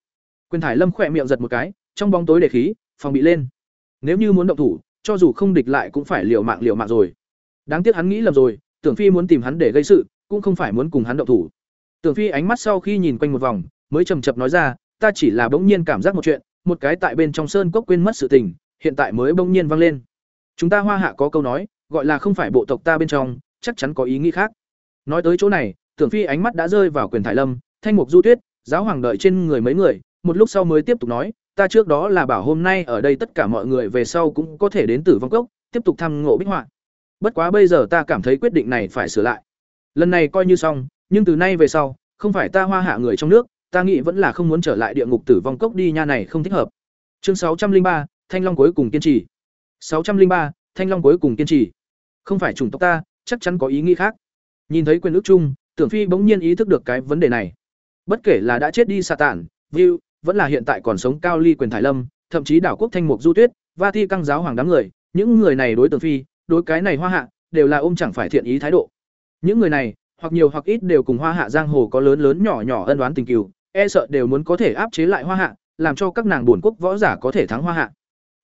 Quyền thải lâm khỏe miệng giật một cái, trong bóng tối để khí, phòng bị lên. Nếu như muốn động thủ, cho dù không địch lại cũng phải liều mạng liều mạng rồi. Đáng tiếc hắn nghĩ lầm rồi, tưởng phi muốn tìm hắn để gây sự, cũng không phải muốn cùng hắn động thủ. Tưởng phi ánh mắt sau khi nhìn quanh một vòng, mới chầm chập nói ra, ta chỉ là bỗng nhiên cảm giác một chuyện một cái tại bên trong sơn cốc quên mất sự tình, hiện tại mới bỗng nhiên vang lên. Chúng ta hoa hạ có câu nói, gọi là không phải bộ tộc ta bên trong, chắc chắn có ý nghĩ khác. Nói tới chỗ này, tưởng phi ánh mắt đã rơi vào quyền thải lâm, thanh mục du tuyết, giáo hoàng đợi trên người mấy người, một lúc sau mới tiếp tục nói, ta trước đó là bảo hôm nay ở đây tất cả mọi người về sau cũng có thể đến tử vong cốc, tiếp tục thăm ngộ bích họa. Bất quá bây giờ ta cảm thấy quyết định này phải sửa lại. Lần này coi như xong, nhưng từ nay về sau, không phải ta hoa hạ người trong nước ta nghĩ vẫn là không muốn trở lại địa ngục tử vong cốc đi, nha này không thích hợp. Chương sáu trăm linh ba, thanh long cuối cùng kiên trì. sáu trăm linh ba, thanh long cuối cùng kiên trì. Không phải chủng tộc ta, chắc chắn có ý nghĩ khác. Nhìn thấy quyền ước chung, tưởng phi bỗng nhiên ý thức được cái vấn đề này. Bất kể là đã chết đi xà tản view vẫn là hiện tại còn sống cao ly quyền thải lâm, thậm chí đảo quốc thanh mục du tuyết, va thi căng giáo hoàng đám người, những người này đối tưởng phi, đối cái này hoa hạ, đều là ôm chẳng phải thiện ý thái độ. Những người này, hoặc nhiều hoặc ít đều cùng hoa hạ giang hồ có lớn lớn nhỏ nhỏ ân đoán tình cừu e sợ đều muốn có thể áp chế lại hoa hạ, làm cho các nàng buồn quốc võ giả có thể thắng hoa hạ.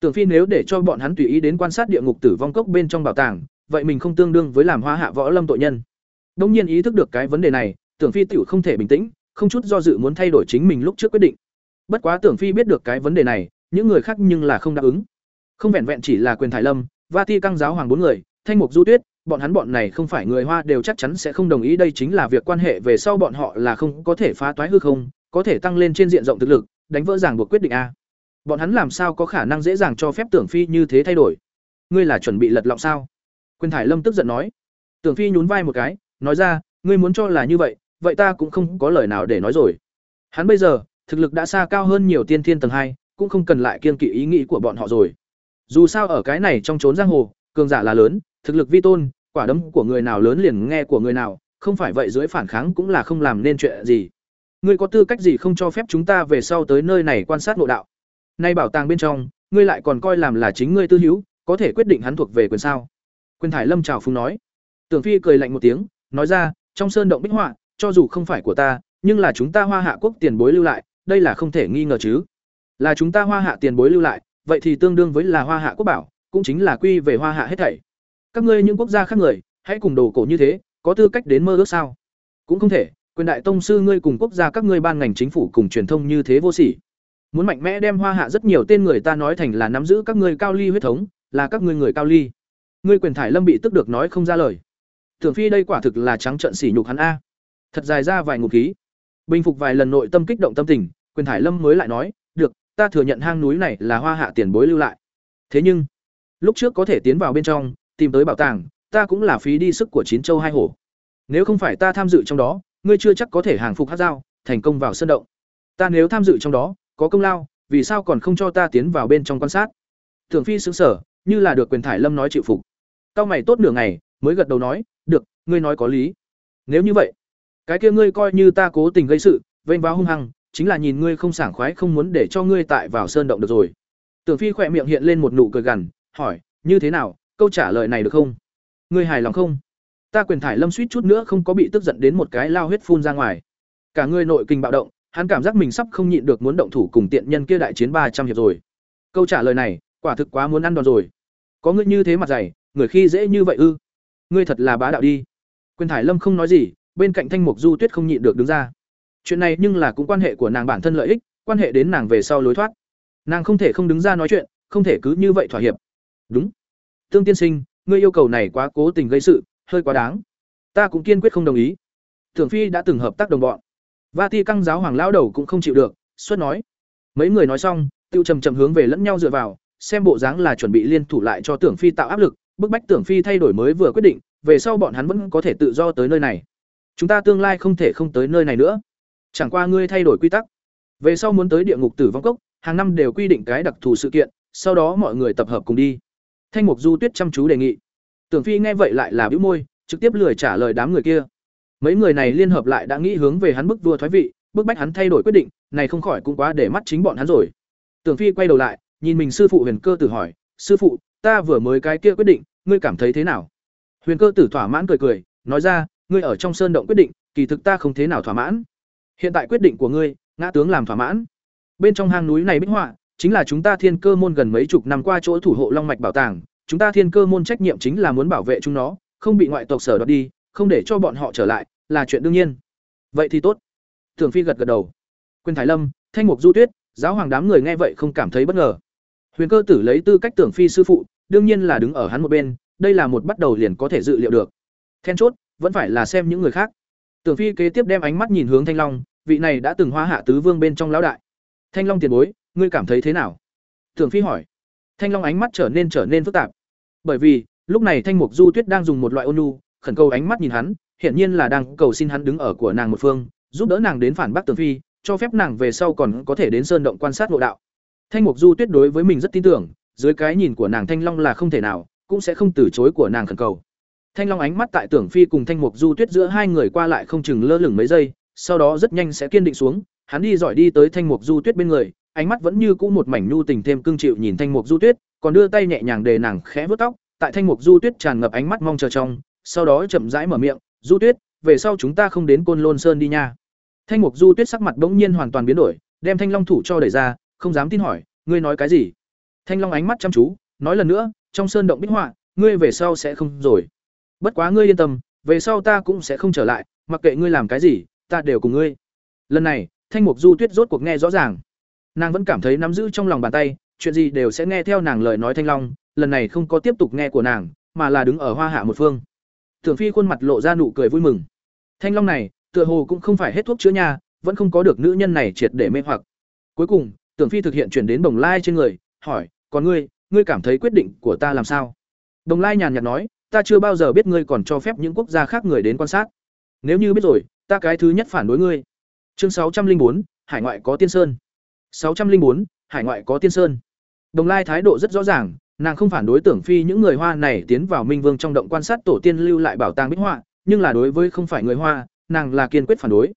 Tưởng phi nếu để cho bọn hắn tùy ý đến quan sát địa ngục tử vong cốc bên trong bảo tàng, vậy mình không tương đương với làm hoa hạ võ lâm tội nhân. Đông nhiên ý thức được cái vấn đề này, tưởng phi tiểu không thể bình tĩnh, không chút do dự muốn thay đổi chính mình lúc trước quyết định. Bất quá tưởng phi biết được cái vấn đề này, những người khác nhưng là không đáp ứng. Không vẹn vẹn chỉ là quyền thái lâm, va ti căng giáo hoàng bốn người, thanh mục du tuyết, bọn hắn bọn này không phải người hoa đều chắc chắn sẽ không đồng ý đây chính là việc quan hệ về sau bọn họ là không có thể phá toái hư không có thể tăng lên trên diện rộng thực lực, đánh vỡ ràng buộc quyết định a. Bọn hắn làm sao có khả năng dễ dàng cho phép tưởng phi như thế thay đổi? Ngươi là chuẩn bị lật lọng sao? Quyền thải lâm tức giận nói. Tưởng phi nhún vai một cái, nói ra, ngươi muốn cho là như vậy vậy ta cũng không có lời nào để nói rồi. Hắn bây giờ, thực lực đã xa cao hơn nhiều tiên thiên tầng hai, cũng không cần lại kiên kỵ ý nghĩ của bọn họ rồi. Dù sao ở cái này trong trốn giang hồ, cường giả là lớn, thực lực vi tôn, quả đấm của người nào lớn liền nghe của người nào, không phải vậy dưới phản kháng cũng là không làm nên chuyện gì ngươi có tư cách gì không cho phép chúng ta về sau tới nơi này quan sát ngộ đạo? Nay bảo tàng bên trong, ngươi lại còn coi làm là chính ngươi tư hữu, có thể quyết định hắn thuộc về quyền sao? Quyền thải lâm trào phúng nói. Tưởng phi cười lạnh một tiếng, nói ra, trong sơn động bích họa, cho dù không phải của ta, nhưng là chúng ta hoa hạ quốc tiền bối lưu lại, đây là không thể nghi ngờ chứ. Là chúng ta hoa hạ tiền bối lưu lại, vậy thì tương đương với là hoa hạ quốc bảo, cũng chính là quy về hoa hạ hết thảy. Các ngươi những quốc gia khác người, hãy cùng đồ cổ như thế, có tư cách đến mơ ước sao? Cũng không thể quyền đại tông sư ngươi cùng quốc gia các ngươi ban ngành chính phủ cùng truyền thông như thế vô sỉ. Muốn mạnh mẽ đem hoa hạ rất nhiều tên người ta nói thành là nắm giữ các ngươi cao ly huyết thống, là các ngươi người cao ly. Ngươi quyền thải lâm bị tức được nói không ra lời. Thường phi đây quả thực là trắng trợn sỉ nhục hắn a. Thật dài ra vài ngục khí. Bình phục vài lần nội tâm kích động tâm tình, quyền thải lâm mới lại nói, được, ta thừa nhận hang núi này là hoa hạ tiền bối lưu lại. Thế nhưng, lúc trước có thể tiến vào bên trong, tìm tới bảo tàng, ta cũng là phí đi sức của chín châu hai hổ. Nếu không phải ta tham dự trong đó ngươi chưa chắc có thể hàng phục hát dao, thành công vào sân động. Ta nếu tham dự trong đó, có công lao, vì sao còn không cho ta tiến vào bên trong quan sát? Thường phi xứng sở như là được quyền thải lâm nói chịu phục. Cao mày tốt nửa ngày, mới gật đầu nói, được, ngươi nói có lý. Nếu như vậy, cái kia ngươi coi như ta cố tình gây sự, vênh vào hung hăng, chính là nhìn ngươi không sảng khoái không muốn để cho ngươi tại vào sơn động được rồi. Tưởng phi khỏe miệng hiện lên một nụ cười gằn, hỏi, như thế nào? Câu trả lời này được không? Ngươi hài lòng không? Ta quyền thải lâm suýt chút nữa không có bị tức giận đến một cái lao huyết phun ra ngoài. Cả người nội kinh bạo động, hắn cảm giác mình sắp không nhịn được muốn động thủ cùng tiện nhân kia đại chiến ba trăm hiệp rồi. Câu trả lời này, quả thực quá muốn ăn đòn rồi. Có ngươi như thế mặt dày, người khi dễ như vậy ư? Ngươi thật là bá đạo đi. Quyền thải lâm không nói gì, bên cạnh thanh mục du tuyết không nhịn được đứng ra. Chuyện này nhưng là cũng quan hệ của nàng bản thân lợi ích, quan hệ đến nàng về sau lối thoát. Nàng không thể không đứng ra nói chuyện, không thể cứ như vậy thỏa hiệp. Đúng. Tương tiên sinh, ngươi yêu cầu này quá cố tình gây sự hơi quá đáng. Ta cũng kiên quyết không đồng ý. Thường phi đã từng hợp tác đồng bọn. Va ti căng giáo hoàng lão đầu cũng không chịu được, xuất nói. Mấy người nói xong, tiêu trầm trầm hướng về lẫn nhau dựa vào, xem bộ dáng là chuẩn bị liên thủ lại cho tưởng phi tạo áp lực, bức bách tưởng phi thay đổi mới vừa quyết định, về sau bọn hắn vẫn có thể tự do tới nơi này. Chúng ta tương lai không thể không tới nơi này nữa. Chẳng qua ngươi thay đổi quy tắc. Về sau muốn tới địa ngục tử vong cốc, hàng năm đều quy định cái đặc thù sự kiện, sau đó mọi người tập hợp cùng đi. Thanh mục du tuyết chăm chú đề nghị tưởng phi nghe vậy lại là bĩu môi, trực tiếp lười trả lời đám người kia. Mấy người này liên hợp lại đã nghĩ hướng về hắn bức vua thoái vị, bức bách hắn thay đổi quyết định, này không khỏi cũng quá để mắt chính bọn hắn rồi. Tưởng phi quay đầu lại, nhìn mình sư phụ huyền cơ tử hỏi, sư phụ, ta vừa mới cái kia quyết định, ngươi cảm thấy thế nào? Huyền cơ tử thỏa mãn cười cười, nói ra, ngươi ở trong sơn động quyết định, kỳ thực ta không thế nào thỏa mãn. Hiện tại quyết định của ngươi, ngã tướng làm thỏa mãn. Bên trong hang núi này bích họa, chính là chúng ta thiên cơ môn gần mấy chục năm qua chỗ thủ hộ long mạch bảo tàng chúng ta thiên cơ môn trách nhiệm chính là muốn bảo vệ chúng nó, không bị ngoại tộc sở đoạt đi, không để cho bọn họ trở lại, là chuyện đương nhiên. Vậy thì tốt. Thường phi gật gật đầu. Quyền thái lâm, thanh mục du tuyết, giáo hoàng đám người nghe vậy không cảm thấy bất ngờ. Huyền cơ tử lấy tư cách tưởng phi sư phụ, đương nhiên là đứng ở hắn một bên, đây là một bắt đầu liền có thể dự liệu được. Then chốt, vẫn phải là xem những người khác. Tưởng phi kế tiếp đem ánh mắt nhìn hướng thanh long, vị này đã từng hoa hạ tứ vương bên trong lão đại. Thanh long tiền bối, ngươi cảm thấy thế nào? Tưởng phi hỏi thanh long ánh mắt trở nên trở nên phức tạp. Bởi vì lúc này thanh mục du tuyết đang dùng một loại ôn nhu, khẩn cầu ánh mắt nhìn hắn hiển nhiên là đang cầu xin hắn đứng ở của nàng một phương giúp đỡ nàng đến phản bác tưởng phi cho phép nàng về sau còn có thể đến sơn động quan sát nội đạo. Thanh mục du tuyết đối với mình rất tin tưởng dưới cái nhìn của nàng thanh long là không thể nào cũng sẽ không từ chối của nàng khẩn cầu. Thanh long ánh mắt tại tưởng phi cùng thanh mục du tuyết giữa hai người qua lại không chừng lơ lửng mấy giây sau đó rất nhanh sẽ kiên định xuống hắn đi giỏi đi tới thanh mục du tuyết bên người ánh mắt vẫn như cũ một mảnh nhu tình thêm cương chịu nhìn thanh mục du tuyết, còn đưa tay nhẹ nhàng để nàng khẽ vớt tóc. Tại thanh mục du tuyết tràn ngập ánh mắt mong chờ trong, sau đó chậm rãi mở miệng, du tuyết, về sau chúng ta không đến côn lôn sơn đi nha. Thanh mục du tuyết sắc mặt bỗng nhiên hoàn toàn biến đổi, đem thanh long thủ cho đẩy ra, không dám tin hỏi, ngươi nói cái gì? Thanh long ánh mắt chăm chú, nói lần nữa, trong sơn động bích họa, ngươi về sau sẽ không rồi. Bất quá ngươi yên tâm, về sau ta cũng sẽ không trở lại, mặc kệ ngươi làm cái gì, ta đều cùng ngươi. Lần này, thanh mục du tuyết rốt cuộc nghe rõ ràng nàng vẫn cảm thấy nắm giữ trong lòng bàn tay, chuyện gì đều sẽ nghe theo nàng lời nói thanh long, lần này không có tiếp tục nghe của nàng, mà là đứng ở hoa hạ một phương. Thường phi khuôn mặt lộ ra nụ cười vui mừng. Thanh long này, tựa hồ cũng không phải hết thuốc chữa nha, vẫn không có được nữ nhân này triệt để mê hoặc. Cuối cùng tưởng phi thực hiện chuyển đến bồng lai trên người, hỏi, còn ngươi ngươi cảm thấy quyết định của ta làm sao? Đồng lai nhàn nhạt nói, ta chưa bao giờ biết ngươi còn cho phép những quốc gia khác người đến quan sát. Nếu như biết rồi, ta cái thứ nhất phản đối ngươi. Chương sáu trăm linh bốn, hải ngoại có tiên sơn sáu trăm linh bốn, hải ngoại có tiên sơn. Đồng lai thái độ rất rõ ràng, nàng không phản đối tưởng phi những người hoa này tiến vào minh vương trong động quan sát tổ tiên lưu lại bảo tàng bích họa, nhưng là đối với không phải người hoa, nàng là kiên quyết phản đối.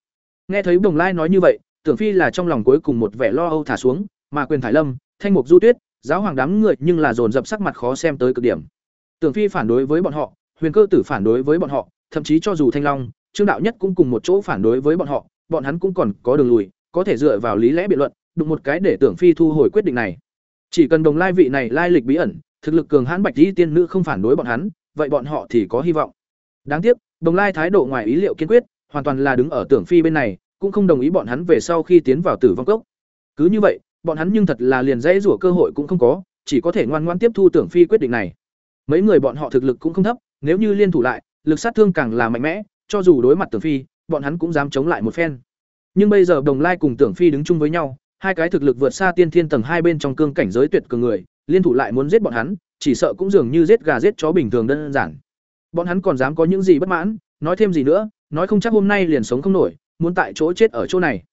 Nghe thấy đồng lai nói như vậy, tưởng phi là trong lòng cuối cùng một vẻ lo âu thả xuống, mà quyền thải lâm, thanh mục du tuyết, giáo hoàng đám người nhưng là dồn dập sắc mặt khó xem tới cực điểm. Tưởng phi phản đối với bọn họ, huyền cơ tử phản đối với bọn họ, thậm chí cho dù thanh long, trương đạo nhất cũng cùng một chỗ phản đối với bọn họ, bọn hắn cũng còn có đường lùi, có thể dựa vào lý lẽ biện luận đụng một cái để tưởng phi thu hồi quyết định này. Chỉ cần đồng lai vị này lai lịch bí ẩn, thực lực cường hãn bạch di tiên nữ không phản đối bọn hắn, vậy bọn họ thì có hy vọng. Đáng tiếc, đồng lai thái độ ngoài ý liệu kiên quyết, hoàn toàn là đứng ở tưởng phi bên này, cũng không đồng ý bọn hắn về sau khi tiến vào tử vong cốc. Cứ như vậy, bọn hắn nhưng thật là liền dãy rủa cơ hội cũng không có, chỉ có thể ngoan ngoan tiếp thu tưởng phi quyết định này. Mấy người bọn họ thực lực cũng không thấp, nếu như liên thủ lại, lực sát thương càng là mạnh mẽ, cho dù đối mặt tưởng phi, bọn hắn cũng dám chống lại một phen. Nhưng bây giờ đồng lai cùng tưởng phi đứng chung với nhau hai cái thực lực vượt xa tiên thiên tầng hai bên trong cương cảnh giới tuyệt cường người, liên thủ lại muốn giết bọn hắn, chỉ sợ cũng dường như giết gà giết chó bình thường đơn giản. Bọn hắn còn dám có những gì bất mãn, nói thêm gì nữa, nói không chắc hôm nay liền sống không nổi, muốn tại chỗ chết ở chỗ này.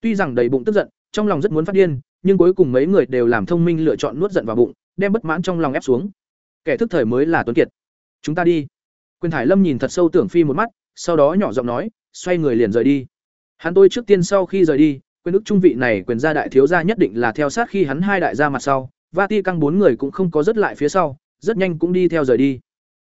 Tuy rằng đầy bụng tức giận, trong lòng rất muốn phát điên, nhưng cuối cùng mấy người đều làm thông minh lựa chọn nuốt giận vào bụng, đem bất mãn trong lòng ép xuống. Kẻ thức thời mới là tuấn kiệt. Chúng ta đi. Quyền thải lâm nhìn thật sâu tưởng phi một mắt, sau đó nhỏ giọng nói, xoay người liền rời đi. Hắn tôi trước tiên sau khi rời đi quyền ức trung vị này quyền gia đại thiếu gia nhất định là theo sát khi hắn hai đại gia mặt sau Vati căng bốn người cũng không có rất lại phía sau, rất nhanh cũng đi theo rời đi.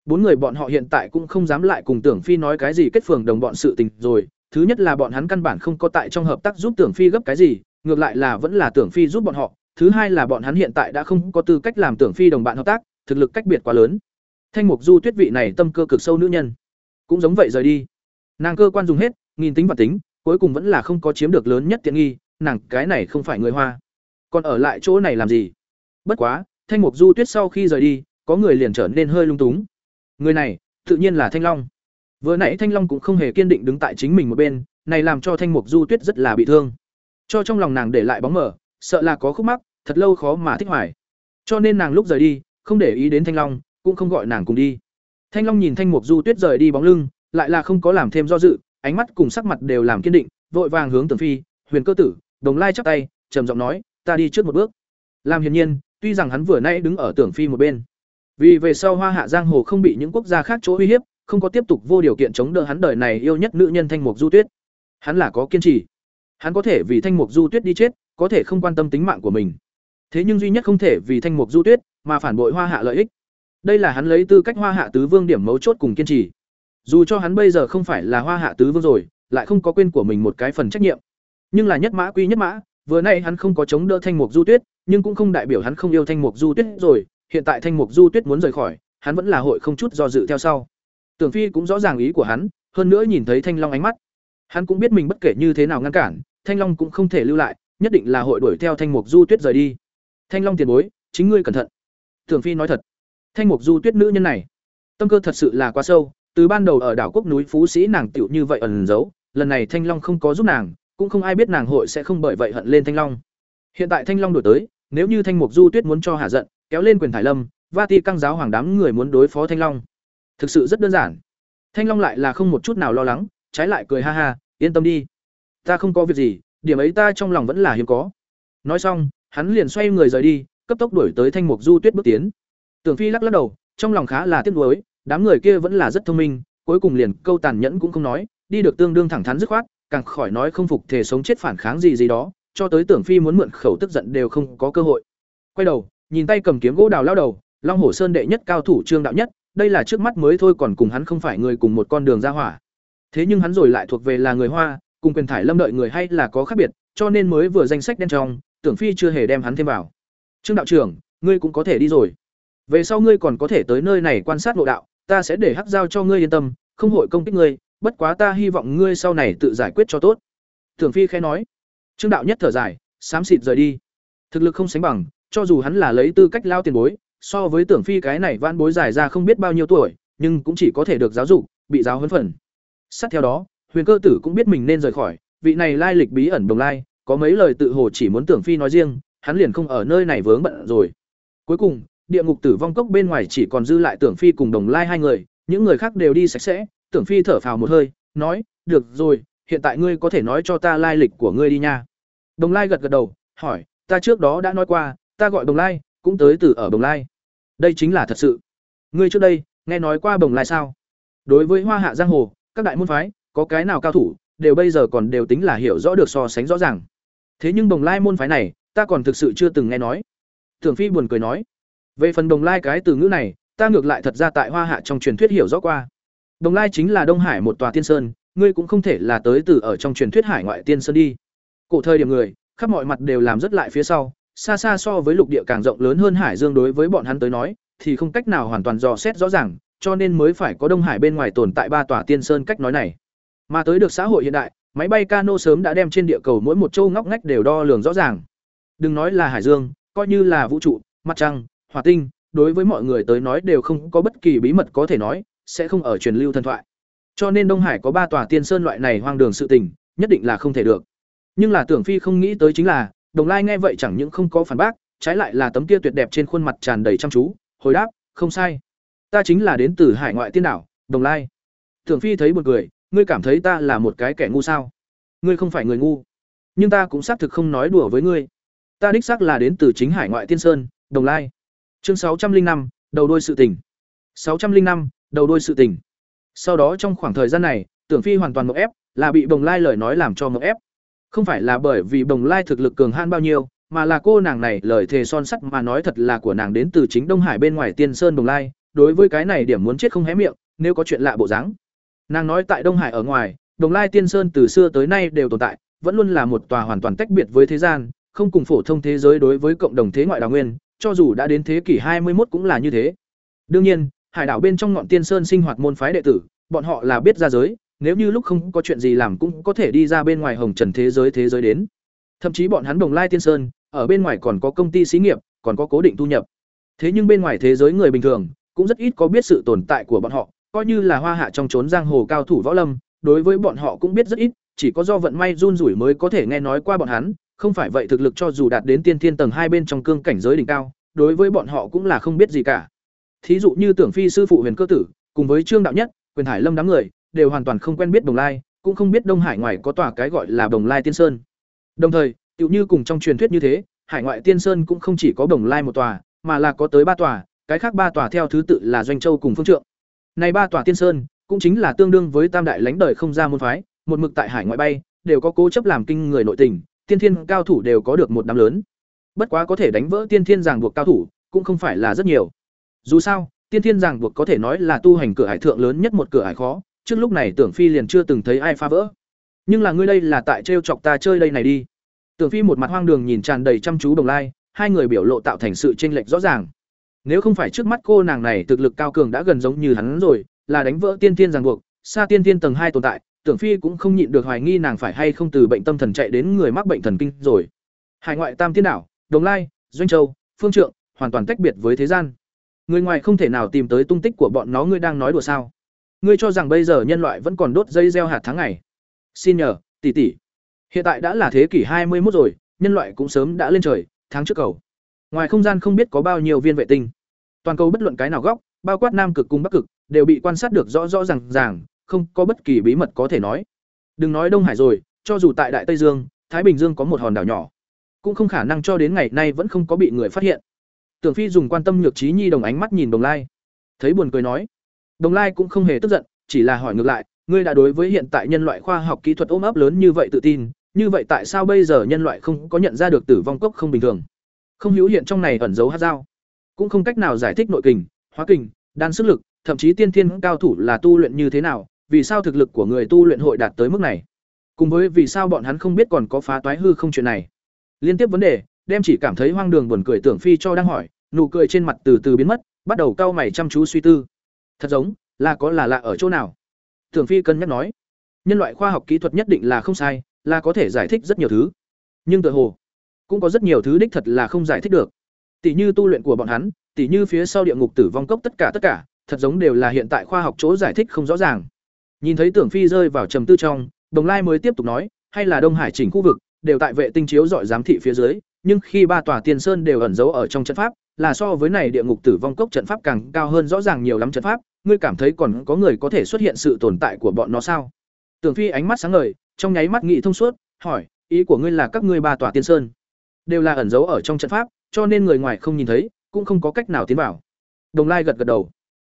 Bốn người bọn họ hiện tại cũng không dám lại cùng Tưởng Phi nói cái gì kết phường đồng bọn sự tình rồi, thứ nhất là bọn hắn căn bản không có tại trong hợp tác giúp Tưởng Phi gấp cái gì, ngược lại là vẫn là Tưởng Phi giúp bọn họ, thứ hai là bọn hắn hiện tại đã không có tư cách làm Tưởng Phi đồng bạn hợp tác, thực lực cách biệt quá lớn. Thanh Mục Du Tuyết vị này tâm cơ cực sâu nữ nhân, cũng giống vậy rời đi. Nàng cơ quan dùng hết, nghìn tính và tính, cuối cùng vẫn là không có chiếm được lớn nhất tiện nghi, nàng cái này không phải người Hoa. Còn ở lại chỗ này làm gì? Bất quá, Thanh Mục Du Tuyết sau khi rời đi, có người liền trở nên hơi lung túng. Người này, tự nhiên là Thanh Long. Vừa nãy Thanh Long cũng không hề kiên định đứng tại chính mình một bên, này làm cho Thanh Mục Du Tuyết rất là bị thương. Cho trong lòng nàng để lại bóng mờ, sợ là có khúc mắc, thật lâu khó mà thích hoài. Cho nên nàng lúc rời đi, không để ý đến Thanh Long, cũng không gọi nàng cùng đi. Thanh Long nhìn Thanh Mục Du Tuyết rời đi bóng lưng, lại là không có làm thêm do dự, ánh mắt cùng sắc mặt đều làm kiên định, vội vàng hướng Tưởng Phi, Huyền Cơ Tử, Đồng Lai chắp tay, trầm giọng nói, "Ta đi trước một bước." Làm hiển nhiên, tuy rằng hắn vừa nãy đứng ở Tưởng Phi một bên, vì về sau Hoa Hạ giang hồ không bị những quốc gia khác chỗ uy hiếp, không có tiếp tục vô điều kiện chống đỡ hắn đời này yêu nhất nữ nhân Thanh Mục Du Tuyết. Hắn là có kiên trì. Hắn có thể vì Thanh Mục Du Tuyết đi chết, có thể không quan tâm tính mạng của mình. Thế nhưng duy nhất không thể vì Thanh Mục Du Tuyết mà phản bội Hoa Hạ lợi ích. Đây là hắn lấy tư cách Hoa Hạ tứ vương điểm mấu chốt cùng kiên trì. Dù cho hắn bây giờ không phải là Hoa Hạ tứ vương rồi, lại không có quên của mình một cái phần trách nhiệm. Nhưng là nhất mã quy nhất mã, vừa nay hắn không có chống đỡ Thanh Mục Du Tuyết, nhưng cũng không đại biểu hắn không yêu Thanh Mục Du Tuyết rồi, hiện tại Thanh Mục Du Tuyết muốn rời khỏi, hắn vẫn là hội không chút do dự theo sau. Tưởng Phi cũng rõ ràng ý của hắn, hơn nữa nhìn thấy Thanh Long ánh mắt, hắn cũng biết mình bất kể như thế nào ngăn cản, Thanh Long cũng không thể lưu lại, nhất định là hội đuổi theo Thanh Mục Du Tuyết rời đi. Thanh Long tiền bối, chính ngươi cẩn thận. Tưởng Phi nói thật, Thanh Mục Du Tuyết nữ nhân này, tâm cơ thật sự là quá sâu, từ ban đầu ở đảo quốc núi Phú Sĩ nàng tiểu như vậy ẩn giấu, lần này Thanh Long không có giúp nàng, cũng không ai biết nàng hội sẽ không bởi vậy hận lên Thanh Long. Hiện tại Thanh Long đổi tới, nếu như Thanh Mục Du Tuyết muốn cho hạ giận, kéo lên quyền thải lâm, Vati căng giáo hoàng đám người muốn đối phó Thanh Long. Thực sự rất đơn giản. Thanh Long lại là không một chút nào lo lắng, trái lại cười ha ha, yên tâm đi, ta không có việc gì, điểm ấy ta trong lòng vẫn là hiếm có. Nói xong, hắn liền xoay người rời đi, cấp tốc đuổi tới Thanh Mục Du Tuyết bước tiến. Tưởng Phi lắc lắc đầu, trong lòng khá là tiếc nuối, đám người kia vẫn là rất thông minh, cuối cùng liền câu tàn nhẫn cũng không nói, đi được tương đương thẳng thắn dứt khoát, càng khỏi nói không phục thể sống chết phản kháng gì gì đó, cho tới Tưởng Phi muốn mượn khẩu tức giận đều không có cơ hội. Quay đầu, nhìn tay cầm kiếm gỗ đào lao đầu, Long Hổ Sơn đệ nhất cao thủ Trương đạo nhất, đây là trước mắt mới thôi còn cùng hắn không phải người cùng một con đường ra hỏa. Thế nhưng hắn rồi lại thuộc về là người Hoa, cùng quyền thải lâm đợi người hay là có khác biệt, cho nên mới vừa danh sách đen trong, Tưởng Phi chưa hề đem hắn thêm vào. Trương đạo trưởng, ngươi cũng có thể đi rồi. Về sau ngươi còn có thể tới nơi này quan sát nội đạo, ta sẽ để hắc giao cho ngươi yên tâm, không hội công kích ngươi, bất quá ta hy vọng ngươi sau này tự giải quyết cho tốt. Tưởng Phi khẽ nói. Trương đạo nhất thở dài, xám xịt rời đi. Thực lực không sánh bằng, cho dù hắn là lấy tư cách lao tiền bối, so với Tưởng Phi cái này vãn bối dài ra không biết bao nhiêu tuổi, nhưng cũng chỉ có thể được giáo dục, bị giáo huấn phần. Sát theo đó, Huyền Cơ Tử cũng biết mình nên rời khỏi, vị này lai lịch bí ẩn đồng lai, có mấy lời tự hồ chỉ muốn Tưởng Phi nói riêng, hắn liền không ở nơi này vướng bận rồi. Cuối cùng, địa ngục tử vong cốc bên ngoài chỉ còn dư lại Tưởng Phi cùng Đồng Lai hai người, những người khác đều đi sạch sẽ, Tưởng Phi thở phào một hơi, nói, "Được rồi, hiện tại ngươi có thể nói cho ta lai lịch của ngươi đi nha." Đồng Lai gật gật đầu, hỏi, "Ta trước đó đã nói qua, ta gọi Đồng Lai, cũng tới từ ở Đồng Lai." Đây chính là thật sự. Ngươi trước đây, nghe nói qua Đồng Lai sao? Đối với Hoa Hạ giang hồ, các đại môn phái, có cái nào cao thủ, đều bây giờ còn đều tính là hiểu rõ được so sánh rõ ràng. Thế nhưng Đồng Lai môn phái này, ta còn thực sự chưa từng nghe nói. Tưởng Phi buồn cười nói, về phần Đồng Lai cái từ ngữ này, ta ngược lại thật ra tại Hoa Hạ trong truyền thuyết hiểu rõ qua. Đồng Lai chính là Đông Hải một tòa tiên sơn, ngươi cũng không thể là tới từ ở trong truyền thuyết hải ngoại tiên sơn đi. Cổ thời điểm người, khắp mọi mặt đều làm rất lại phía sau, xa xa so với lục địa càng rộng lớn hơn hải dương đối với bọn hắn tới nói, thì không cách nào hoàn toàn dò xét rõ ràng, cho nên mới phải có Đông Hải bên ngoài tồn tại ba tòa tiên sơn cách nói này. Mà tới được xã hội hiện đại, máy bay cano sớm đã đem trên địa cầu mỗi một châu ngóc ngách đều đo lường rõ ràng. Đừng nói là hải dương, coi như là vũ trụ, mặt trăng, hỏa tinh, đối với mọi người tới nói đều không có bất kỳ bí mật có thể nói, sẽ không ở truyền lưu thần thoại. Cho nên Đông Hải có ba tòa tiên sơn loại này hoang đường sự tình, nhất định là không thể được. Nhưng là Tưởng Phi không nghĩ tới chính là, Đồng Lai nghe vậy chẳng những không có phản bác, trái lại là tấm kia tuyệt đẹp trên khuôn mặt tràn đầy chăm chú, hồi đáp, không sai. Ta chính là đến từ hải ngoại tiên đảo, Đồng Lai. Tưởng Phi thấy một người, ngươi cảm thấy ta là một cái kẻ ngu sao ngươi không phải người ngu nhưng ta cũng xác thực không nói đùa với ngươi ta đích xác là đến từ chính hải ngoại tiên sơn đồng lai chương sáu trăm linh năm đầu đôi sự tình. sáu trăm linh năm đầu đôi sự tình. Sau đó trong khoảng thời gian này tưởng phi hoàn toàn mộng ép là bị bồng lai lời nói làm cho mộng ép. Không phải là bởi vì bồng lai thực lực cường han bao nhiêu mà là cô nàng này lời thề son sắt mà nói thật là của nàng đến từ chính đông hải bên ngoài tiên sơn đồng lai đối với cái này điểm muốn chết không hé miệng nếu có chuyện lạ bộ dáng. Nàng nói tại Đông Hải ở ngoài, Đồng Lai Tiên Sơn từ xưa tới nay đều tồn tại, vẫn luôn là một tòa hoàn toàn tách biệt với thế gian, không cùng phổ thông thế giới đối với cộng đồng thế ngoại đào nguyên, cho dù đã đến thế kỷ 21 cũng là như thế. Đương nhiên, hải đảo bên trong ngọn Tiên Sơn sinh hoạt môn phái đệ tử, bọn họ là biết ra giới, nếu như lúc không có chuyện gì làm cũng có thể đi ra bên ngoài hồng trần thế giới thế giới đến. Thậm chí bọn hắn Đồng Lai Tiên Sơn, ở bên ngoài còn có công ty xí nghiệp, còn có cố định thu nhập. Thế nhưng bên ngoài thế giới người bình thường cũng rất ít có biết sự tồn tại của bọn họ, coi như là hoa hạ trong trốn giang hồ cao thủ võ lâm, đối với bọn họ cũng biết rất ít, chỉ có do vận may run rủi mới có thể nghe nói qua bọn hắn, không phải vậy thực lực cho dù đạt đến tiên thiên tầng hai bên trong cương cảnh giới đỉnh cao, đối với bọn họ cũng là không biết gì cả. Thí dụ như Tưởng Phi sư phụ Huyền Cơ tử, cùng với Trương đạo nhất, Quyền Hải Lâm đám người, đều hoàn toàn không quen biết Đồng Lai, cũng không biết Đông Hải ngoài có tòa cái gọi là Đồng Lai Tiên Sơn. Đồng thời, tựu như cùng trong truyền thuyết như thế, Hải ngoại Tiên Sơn cũng không chỉ có Đồng Lai một tòa, mà là có tới ba tòa, cái khác ba tòa theo thứ tự là Doanh Châu cùng Phương Trượng. Này ba tòa Tiên Sơn, cũng chính là tương đương với tam đại lãnh đời không ra môn phái, một mực tại hải ngoại bay, đều có cố chấp làm kinh người nội tình, tiên thiên cao thủ đều có được một đám lớn. Bất quá có thể đánh vỡ tiên thiên giảng buộc cao thủ, cũng không phải là rất nhiều. Dù sao, tiên thiên giảng buộc có thể nói là tu hành cửa hải thượng lớn nhất một cửa hải khó, trước lúc này Tưởng Phi liền chưa từng thấy ai phá vỡ. Nhưng là ngươi đây là tại trêu chọc ta chơi đây này đi. Tưởng Phi một mặt hoang đường nhìn tràn đầy chăm chú Đồng Lai, hai người biểu lộ tạo thành sự chênh lệch rõ ràng. Nếu không phải trước mắt cô nàng này thực lực cao cường đã gần giống như hắn rồi, là đánh vỡ tiên Thiên ràng buộc, xa tiên Thiên tầng hai tồn tại, Tưởng Phi cũng không nhịn được hoài nghi nàng phải hay không từ bệnh tâm thần chạy đến người mắc bệnh thần kinh rồi. Hải ngoại tam tiên đảo, Đồng Lai, Doanh Châu, Phương Trượng, hoàn toàn tách biệt với thế gian. Người ngoài không thể nào tìm tới tung tích của bọn nó ngươi đang nói đùa sao? Ngươi cho rằng bây giờ nhân loại vẫn còn đốt dây gieo hạt tháng ngày? Xin nhờ, tỷ tỷ. Hiện tại đã là thế kỷ hai mươi 21 rồi, nhân loại cũng sớm đã lên trời, tháng trước cầu. Ngoài không gian không biết có bao nhiêu viên vệ tinh. Toàn cầu bất luận cái nào góc, bao quát Nam cực cùng Bắc cực, đều bị quan sát được rõ rõ ràng ràng, không có bất kỳ bí mật có thể nói. Đừng nói Đông Hải rồi, cho dù tại Đại Tây Dương, Thái Bình Dương có một hòn đảo nhỏ, cũng không khả năng cho đến ngày nay vẫn không có bị người phát hiện. Tưởng Phi dùng quan tâm nhược trí nhi đồng ánh mắt nhìn Đồng Lai, thấy buồn cười nói, Đồng Lai cũng không hề tức giận, chỉ là hỏi ngược lại, ngươi đã đối với hiện tại nhân loại khoa học kỹ thuật ôm ấp lớn như vậy tự tin, như vậy tại sao bây giờ nhân loại không có nhận ra được tử vong cốc không bình thường? Không hữu hiện trong này ẩn dấu hắc dao, cũng không cách nào giải thích nội kình, hóa kình, đan sức lực, thậm chí tiên thiên cao thủ là tu luyện như thế nào, vì sao thực lực của người tu luyện hội đạt tới mức này? Cùng với vì sao bọn hắn không biết còn có phá toái hư không chuyện này. Liên tiếp vấn đề, đem chỉ cảm thấy hoang đường buồn cười tưởng phi cho đang hỏi, nụ cười trên mặt từ từ biến mất, bắt đầu cau mày chăm chú suy tư. Thật giống, là có là lạ ở chỗ nào? Tưởng phi cân nhắc nói, nhân loại khoa học kỹ thuật nhất định là không sai, là có thể giải thích rất nhiều thứ. Nhưng tự hồ, cũng có rất nhiều thứ đích thật là không giải thích được. Tỷ như tu luyện của bọn hắn, tỷ như phía sau địa ngục tử vong cốc tất cả tất cả, thật giống đều là hiện tại khoa học chỗ giải thích không rõ ràng. Nhìn thấy Tưởng Phi rơi vào trầm tư trong, Đồng Lai mới tiếp tục nói, hay là Đông Hải chỉnh khu vực đều tại vệ tinh chiếu dọi giám thị phía dưới, nhưng khi ba tòa tiên sơn đều ẩn giấu ở trong trận pháp, là so với này địa ngục tử vong cốc trận pháp càng cao hơn rõ ràng nhiều lắm trận pháp, ngươi cảm thấy còn có người có thể xuất hiện sự tồn tại của bọn nó sao? Tưởng Phi ánh mắt sáng ngời, trong nháy mắt nghị thông suốt, hỏi, ý của ngươi là các ngươi ba tòa tiên sơn đều là ẩn giấu ở trong trận pháp, cho nên người ngoài không nhìn thấy, cũng không có cách nào tiến vào. Đồng Lai gật gật đầu.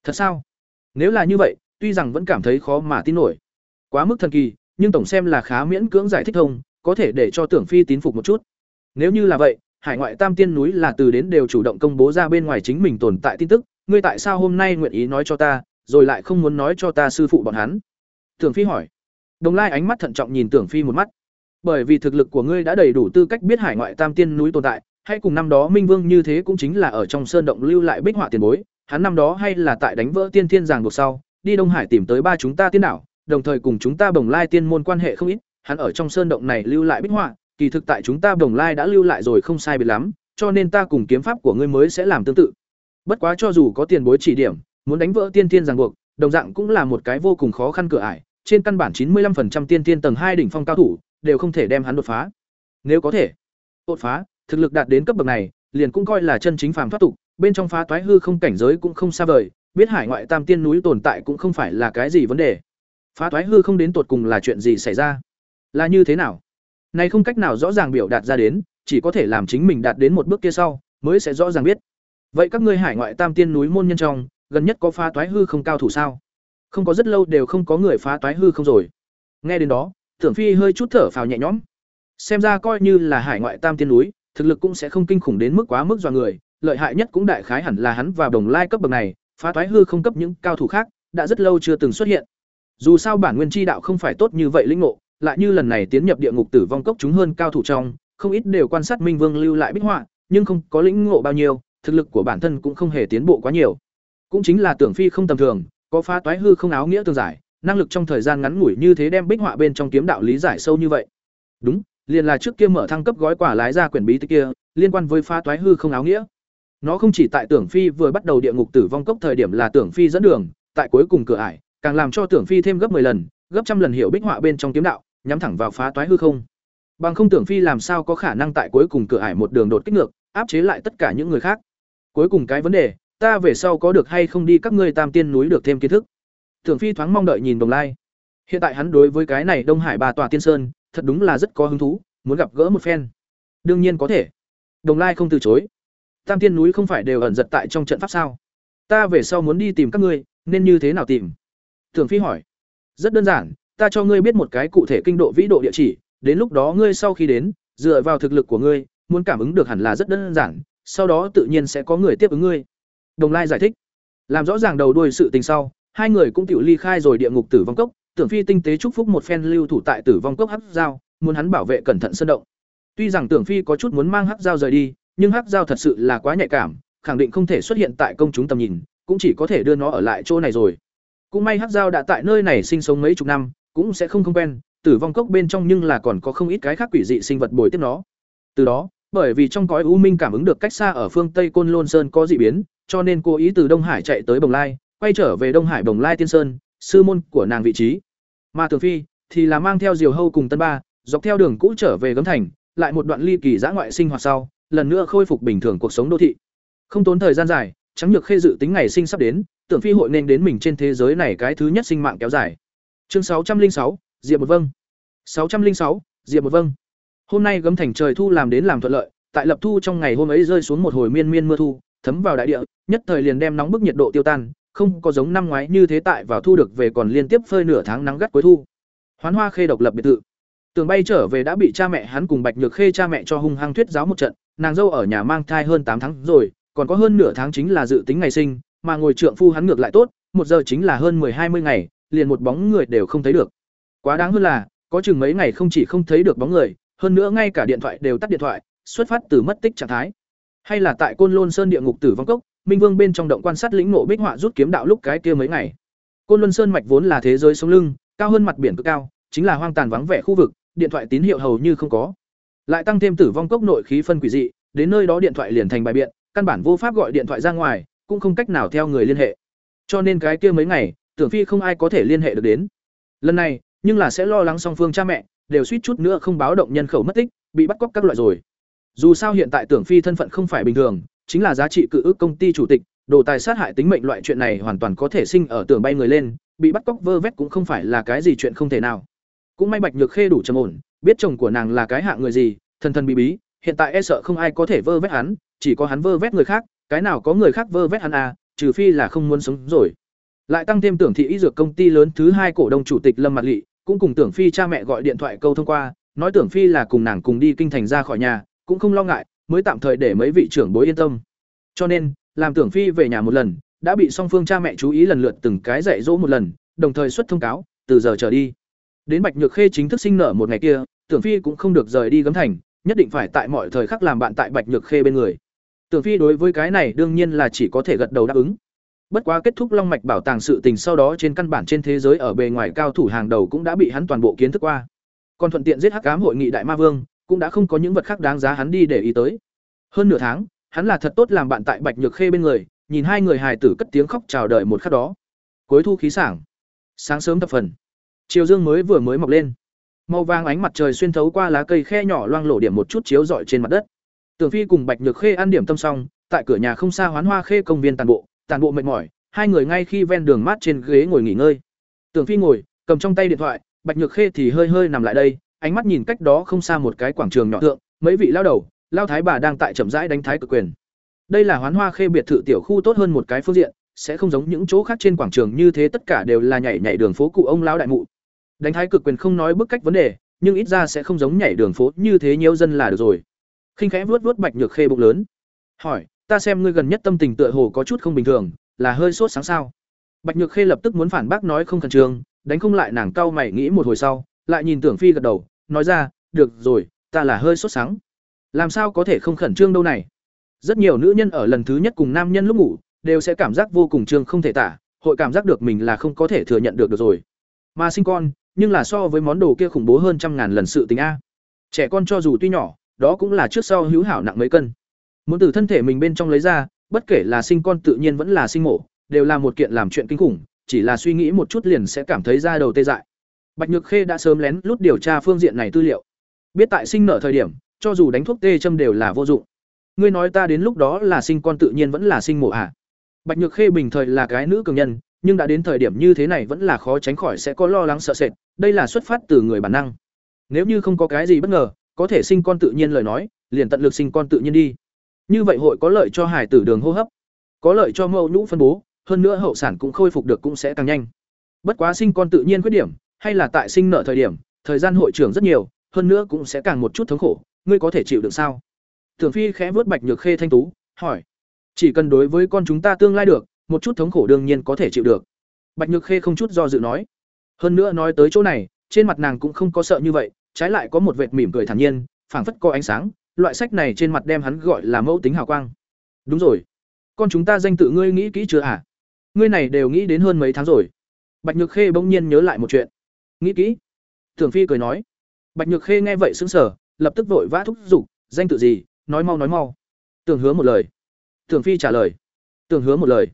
Thật sao? Nếu là như vậy, tuy rằng vẫn cảm thấy khó mà tin nổi. Quá mức thần kỳ, nhưng tổng xem là khá miễn cưỡng giải thích thông, có thể để cho Tưởng Phi tín phục một chút. Nếu như là vậy, Hải ngoại Tam Tiên núi là từ đến đều chủ động công bố ra bên ngoài chính mình tồn tại tin tức, ngươi tại sao hôm nay nguyện ý nói cho ta, rồi lại không muốn nói cho ta sư phụ bọn hắn? Tưởng Phi hỏi. Đồng Lai ánh mắt thận trọng nhìn Tưởng Phi một mắt. Bởi vì thực lực của ngươi đã đầy đủ tư cách biết Hải ngoại Tam Tiên núi tồn tại, hay cùng năm đó Minh Vương như thế cũng chính là ở trong sơn động lưu lại bích họa tiền bối, hắn năm đó hay là tại đánh vỡ tiên thiên Giang buộc sau, đi Đông Hải tìm tới ba chúng ta tiên đảo, đồng thời cùng chúng ta Bồng Lai tiên môn quan hệ không ít, hắn ở trong sơn động này lưu lại bích họa, kỳ thực tại chúng ta Bồng Lai đã lưu lại rồi không sai biệt lắm, cho nên ta cùng kiếm pháp của ngươi mới sẽ làm tương tự. Bất quá cho dù có tiền bối chỉ điểm, muốn đánh vỡ tiên thiên giảng buộc, đồng dạng cũng là một cái vô cùng khó khăn cửa ải, trên căn bản chín mươi 95% tiên thiên tầng hai đỉnh phong cao thủ đều không thể đem hắn đột phá. Nếu có thể đột phá, thực lực đạt đến cấp bậc này, liền cũng coi là chân chính phàm thoát tục, bên trong phá toái hư không cảnh giới cũng không xa vời, biết hải ngoại tam tiên núi tồn tại cũng không phải là cái gì vấn đề. Phá thoái hư không đến tột cùng là chuyện gì xảy ra? Là như thế nào? Này không cách nào rõ ràng biểu đạt ra đến, chỉ có thể làm chính mình đạt đến một bước kia sau, mới sẽ rõ ràng biết. Vậy các ngươi hải ngoại tam tiên núi môn nhân trong, gần nhất có phá toái hư không cao thủ sao? Không có rất lâu đều không có người phá toái hư không rồi. Nghe đến đó, Tưởng Phi hơi chút thở phào nhẹ nhõm. Xem ra coi như là hải ngoại tam tiên núi, thực lực cũng sẽ không kinh khủng đến mức quá mức dọa người, lợi hại nhất cũng đại khái hẳn là hắn và đồng lai cấp bậc này, phá toái hư không cấp những cao thủ khác, đã rất lâu chưa từng xuất hiện. Dù sao bản nguyên chi đạo không phải tốt như vậy linh ngộ, lại như lần này tiến nhập địa ngục tử vong cốc chúng hơn cao thủ trong, không ít đều quan sát Minh Vương lưu lại bích họa, nhưng không có lĩnh ngộ bao nhiêu, thực lực của bản thân cũng không hề tiến bộ quá nhiều. Cũng chính là tưởng phi không tầm thường, có phá toái hư không áo nghĩa tương giải, năng lực trong thời gian ngắn ngủi như thế đem bích họa bên trong kiếm đạo lý giải sâu như vậy. Đúng, liền là trước kia mở thăng cấp gói quả lái ra quyển bí tích kia, liên quan với phá toái hư không áo nghĩa. Nó không chỉ tại Tưởng Phi vừa bắt đầu địa ngục tử vong cốc thời điểm là Tưởng Phi dẫn đường, tại cuối cùng cửa ải, càng làm cho Tưởng Phi thêm gấp 10 lần, gấp trăm lần hiểu bích họa bên trong kiếm đạo, nhắm thẳng vào phá toái hư không. Bằng không tưởng phi làm sao có khả năng tại cuối cùng cửa ải một đường đột kích ngược, áp chế lại tất cả những người khác. Cuối cùng cái vấn đề, ta về sau có được hay không đi các ngươi Tam Tiên núi được thêm kiến thức. Tưởng phi thoáng mong đợi nhìn Đồng Lai. Hiện tại hắn đối với cái này Đông Hải ba tòa tiên sơn, thật đúng là rất có hứng thú, muốn gặp gỡ một phen. Đương nhiên có thể. Đồng Lai không từ chối. Tam Tiên núi không phải đều ẩn giật tại trong trận pháp sao? Ta về sau muốn đi tìm các ngươi, nên như thế nào tìm? Tưởng Phi hỏi. Rất đơn giản, ta cho ngươi biết một cái cụ thể kinh độ vĩ độ địa chỉ, đến lúc đó ngươi sau khi đến, dựa vào thực lực của ngươi, muốn cảm ứng được hẳn là rất đơn giản, sau đó tự nhiên sẽ có người tiếp ứng ngươi. Đồng Lai giải thích. Làm rõ ràng đầu đuôi sự tình sau, hai người cũng tự ly khai rồi địa ngục tử vong cốc, Tưởng Phi tinh tế chúc phúc một phen lưu thủ tại tử vong cốc hắc giao, muốn hắn bảo vệ cẩn thận sơn động. Tuy rằng Tưởng Phi có chút muốn mang hắc giao rời đi, nhưng hắc giao thật sự là quá nhạy cảm, khẳng định không thể xuất hiện tại công chúng tầm nhìn, cũng chỉ có thể đưa nó ở lại chỗ này rồi. Cũng may hắc giao đã tại nơi này sinh sống mấy chục năm, cũng sẽ không không quen, tử vong cốc bên trong nhưng là còn có không ít cái khác quỷ dị sinh vật bồi tiếp nó. Từ đó, bởi vì trong cõi u minh cảm ứng được cách xa ở phương Tây Côn Lôn Sơn có dị biến, cho nên cô ý từ Đông Hải chạy tới Bồng Lai, quay trở về Đông Hải Bồng Lai Tiên Sơn, sư môn của nàng vị trí. Mà Tường Phi thì là mang theo Diều Hâu cùng Tân Ba, dọc theo đường cũ trở về Gấm Thành, lại một đoạn ly kỳ giã ngoại sinh hoạt sau, lần nữa khôi phục bình thường cuộc sống đô thị. Không tốn thời gian dài, Trắng Nhược Khê dự tính ngày sinh sắp đến, Tưởng Phi hội nên đến mình trên thế giới này cái thứ nhất sinh mạng kéo dài. Chương sáu trăm linh sáu, Diệp một vâng. sáu trăm linh sáu, Diệp một vâng. Hôm nay Gấm Thành trời thu làm đến làm thuận lợi, tại lập thu trong ngày hôm ấy rơi xuống một hồi miên miên mưa thu, thấm vào đại địa, nhất thời liền đem nóng bức nhiệt độ tiêu tan, không có giống năm ngoái như thế tại vào thu được về còn liên tiếp phơi nửa tháng nắng gắt cuối thu. Hoán Hoa Khê độc lập biệt thự. Tường bay trở về đã bị cha mẹ hắn cùng Bạch Nhược Khê cha mẹ cho hung hăng thuyết giáo một trận, nàng dâu ở nhà mang thai hơn tám tháng rồi, còn có hơn nửa tháng chính là dự tính ngày sinh, mà ngồi trượng phu hắn ngược lại tốt, một giờ chính là hơn hai mươi ngày, liền một bóng người đều không thấy được. Quá đáng hơn là, có chừng mấy ngày không chỉ không thấy được bóng người, hơn nữa ngay cả điện thoại đều tắt điện thoại, xuất phát từ mất tích trạng thái. Hay là tại Côn Lôn Sơn địa ngục tử vong cốc, Minh Vương bên trong động quan sát lĩnh ngộ bích họa rút kiếm đạo lúc cái kia mấy ngày. Côn Luân Sơn mạch vốn là thế giới sống lưng, cao hơn mặt biển cực cao, chính là hoang tàn vắng vẻ khu vực, điện thoại tín hiệu hầu như không có. Lại tăng thêm tử vong cốc nội khí phân quỷ dị, đến nơi đó điện thoại liền thành bài biện, căn bản vô pháp gọi điện thoại ra ngoài, cũng không cách nào theo người liên hệ. Cho nên cái kia mấy ngày, Tưởng Phi không ai có thể liên hệ được đến. Lần này, nhưng là sẽ lo lắng song phương cha mẹ, đều suýt chút nữa không báo động nhân khẩu mất tích, bị bắt cóc các loại rồi. Dù sao hiện tại Tưởng Phi thân phận không phải bình thường, chính là giá trị cự ước công ty chủ tịch, đồ tài sát hại tính mệnh loại chuyện này hoàn toàn có thể sinh ở tưởng bay người lên, bị bắt cóc vơ vét cũng không phải là cái gì chuyện không thể nào. Cũng may Bạch Nhược Khê đủ trầm ổn, biết chồng của nàng là cái hạng người gì, thần thần bí bí, hiện tại e sợ không ai có thể vơ vét hắn, chỉ có hắn vơ vét người khác, cái nào có người khác vơ vét hắn à, trừ phi là không muốn sống rồi. Lại tăng thêm tưởng thị y dược công ty lớn thứ hai cổ đông chủ tịch Lâm Mạt Lệ, cũng cùng tưởng phi cha mẹ gọi điện thoại câu thông qua, nói tưởng phi là cùng nàng cùng đi kinh thành ra khỏi nhà, cũng không lo ngại, mới tạm thời để mấy vị trưởng bối yên tâm. Cho nên, làm tưởng phi về nhà một lần, đã bị song phương cha mẹ chú ý lần lượt từng cái dạy dỗ một lần, đồng thời xuất thông cáo, từ giờ trở đi. Đến Bạch Nhược Khê chính thức sinh nở một ngày kia, Tưởng Phi cũng không được rời đi gấm thành, nhất định phải tại mọi thời khắc làm bạn tại Bạch Nhược Khê bên người. Tưởng Phi đối với cái này đương nhiên là chỉ có thể gật đầu đáp ứng. Bất quá kết thúc Long mạch bảo tàng sự tình sau đó trên căn bản trên thế giới ở bề ngoài cao thủ hàng đầu cũng đã bị hắn toàn bộ kiến thức qua. Còn thuận tiện giết Hắc Ám hội nghị đại ma vương, cũng đã không có những vật khác đáng giá hắn đi để ý tới. Hơn nửa tháng, hắn là thật tốt làm bạn tại Bạch Nhược Khê bên người, nhìn hai người hài tử cất tiếng khóc chào đợi một khắc đó. Cuối thu khí sảng, sáng sớm tập phần. Chiều dương mới vừa mới mọc lên. Màu vàng ánh mặt trời xuyên thấu qua lá cây khe nhỏ loang lổ điểm một chút chiếu rọi trên mặt đất. Tưởng Phi cùng Bạch Nhược Khê ăn điểm tâm xong, tại cửa nhà không xa Hoán Hoa Khê công viên tàn bộ, tàn bộ mệt mỏi, hai người ngay khi ven đường mát trên ghế ngồi nghỉ ngơi. Tưởng Phi ngồi, cầm trong tay điện thoại, Bạch Nhược Khê thì hơi hơi nằm lại đây, ánh mắt nhìn cách đó không xa một cái quảng trường nhỏ thượng, mấy vị lao đầu, lao thái bà đang tại chậm rãi đánh thái cực quyền. Đây là Hoán Hoa Khê biệt thự tiểu khu tốt hơn một cái phương diện, sẽ không giống những chỗ khác trên quảng trường như thế tất cả đều là nhảy nhảy đường phố cụ ông lão đại mụ. Đánh thái cực quyền không nói bức cách vấn đề, nhưng ít ra sẽ không giống nhảy đường phố như thế nhiều dân là được rồi. Khinh khẽ vuốt vuốt Bạch Nhược Khê bụng lớn. Hỏi, ta xem ngươi gần nhất tâm tình tựa hồ có chút không bình thường, là hơi sốt sáng sao? Bạch Nhược Khê lập tức muốn phản bác nói không khẩn trương, đánh không lại nàng cau mày nghĩ một hồi sau, lại nhìn Tưởng Phi gật đầu, nói ra, "Được rồi, ta là hơi sốt sáng." Làm sao có thể không khẩn trương đâu này? Rất nhiều nữ nhân ở lần thứ nhất cùng nam nhân lúc ngủ, đều sẽ cảm giác vô cùng trương không thể tả, hội cảm giác được mình là không có thể thừa nhận được được rồi. Mà sinh con, nhưng là so với món đồ kia khủng bố hơn trăm ngàn lần sự tình a. Trẻ con cho dù tuy nhỏ, đó cũng là trước sau hữu hảo nặng mấy cân. Muốn từ thân thể mình bên trong lấy ra, bất kể là sinh con tự nhiên vẫn là sinh mổ, đều là một kiện làm chuyện kinh khủng, chỉ là suy nghĩ một chút liền sẽ cảm thấy da đầu tê dại. Bạch Nhược Khê đã sớm lén lút điều tra phương diện này tư liệu. biết tại sinh nở thời điểm cho dù đánh thuốc tê châm đều là vô dụng ngươi nói ta đến lúc đó là sinh con tự nhiên vẫn là sinh mổ à bạch nhược khê bình thời là cái nữ cường nhân nhưng đã đến thời điểm như thế này vẫn là khó tránh khỏi sẽ có lo lắng sợ sệt, đây là xuất phát từ người bản năng. Nếu như không có cái gì bất ngờ, có thể sinh con tự nhiên lời nói, liền tận lực sinh con tự nhiên đi. Như vậy hội có lợi cho hải tử đường hô hấp, có lợi cho mẫu nhũ phân bố, hơn nữa hậu sản cũng khôi phục được cũng sẽ càng nhanh. Bất quá sinh con tự nhiên khuyết điểm, hay là tại sinh nợ thời điểm, thời gian hội trưởng rất nhiều, hơn nữa cũng sẽ càng một chút thống khổ, ngươi có thể chịu được sao? Thường phi khẽ vớt bạch nhược khê thanh tú, hỏi. Chỉ cần đối với con chúng ta tương lai được một chút thống khổ đương nhiên có thể chịu được. Bạch nhược khê không chút do dự nói. Hơn nữa nói tới chỗ này, trên mặt nàng cũng không có sợ như vậy, trái lại có một vệt mỉm cười thản nhiên, phảng phất có ánh sáng, loại sách này trên mặt đem hắn gọi là mẫu tính hào quang. Đúng rồi. Con chúng ta danh tự ngươi nghĩ kỹ chưa à ngươi này đều nghĩ đến hơn mấy tháng rồi. Bạch nhược khê bỗng nhiên nhớ lại một chuyện. Nghĩ kỹ. Thường phi cười nói. Bạch nhược khê nghe vậy sững sờ, lập tức vội vã thúc giục, danh tự gì, nói mau nói mau. Tưởng hứa một lời. Tưởng phi trả lời. Tưởng hứa một lời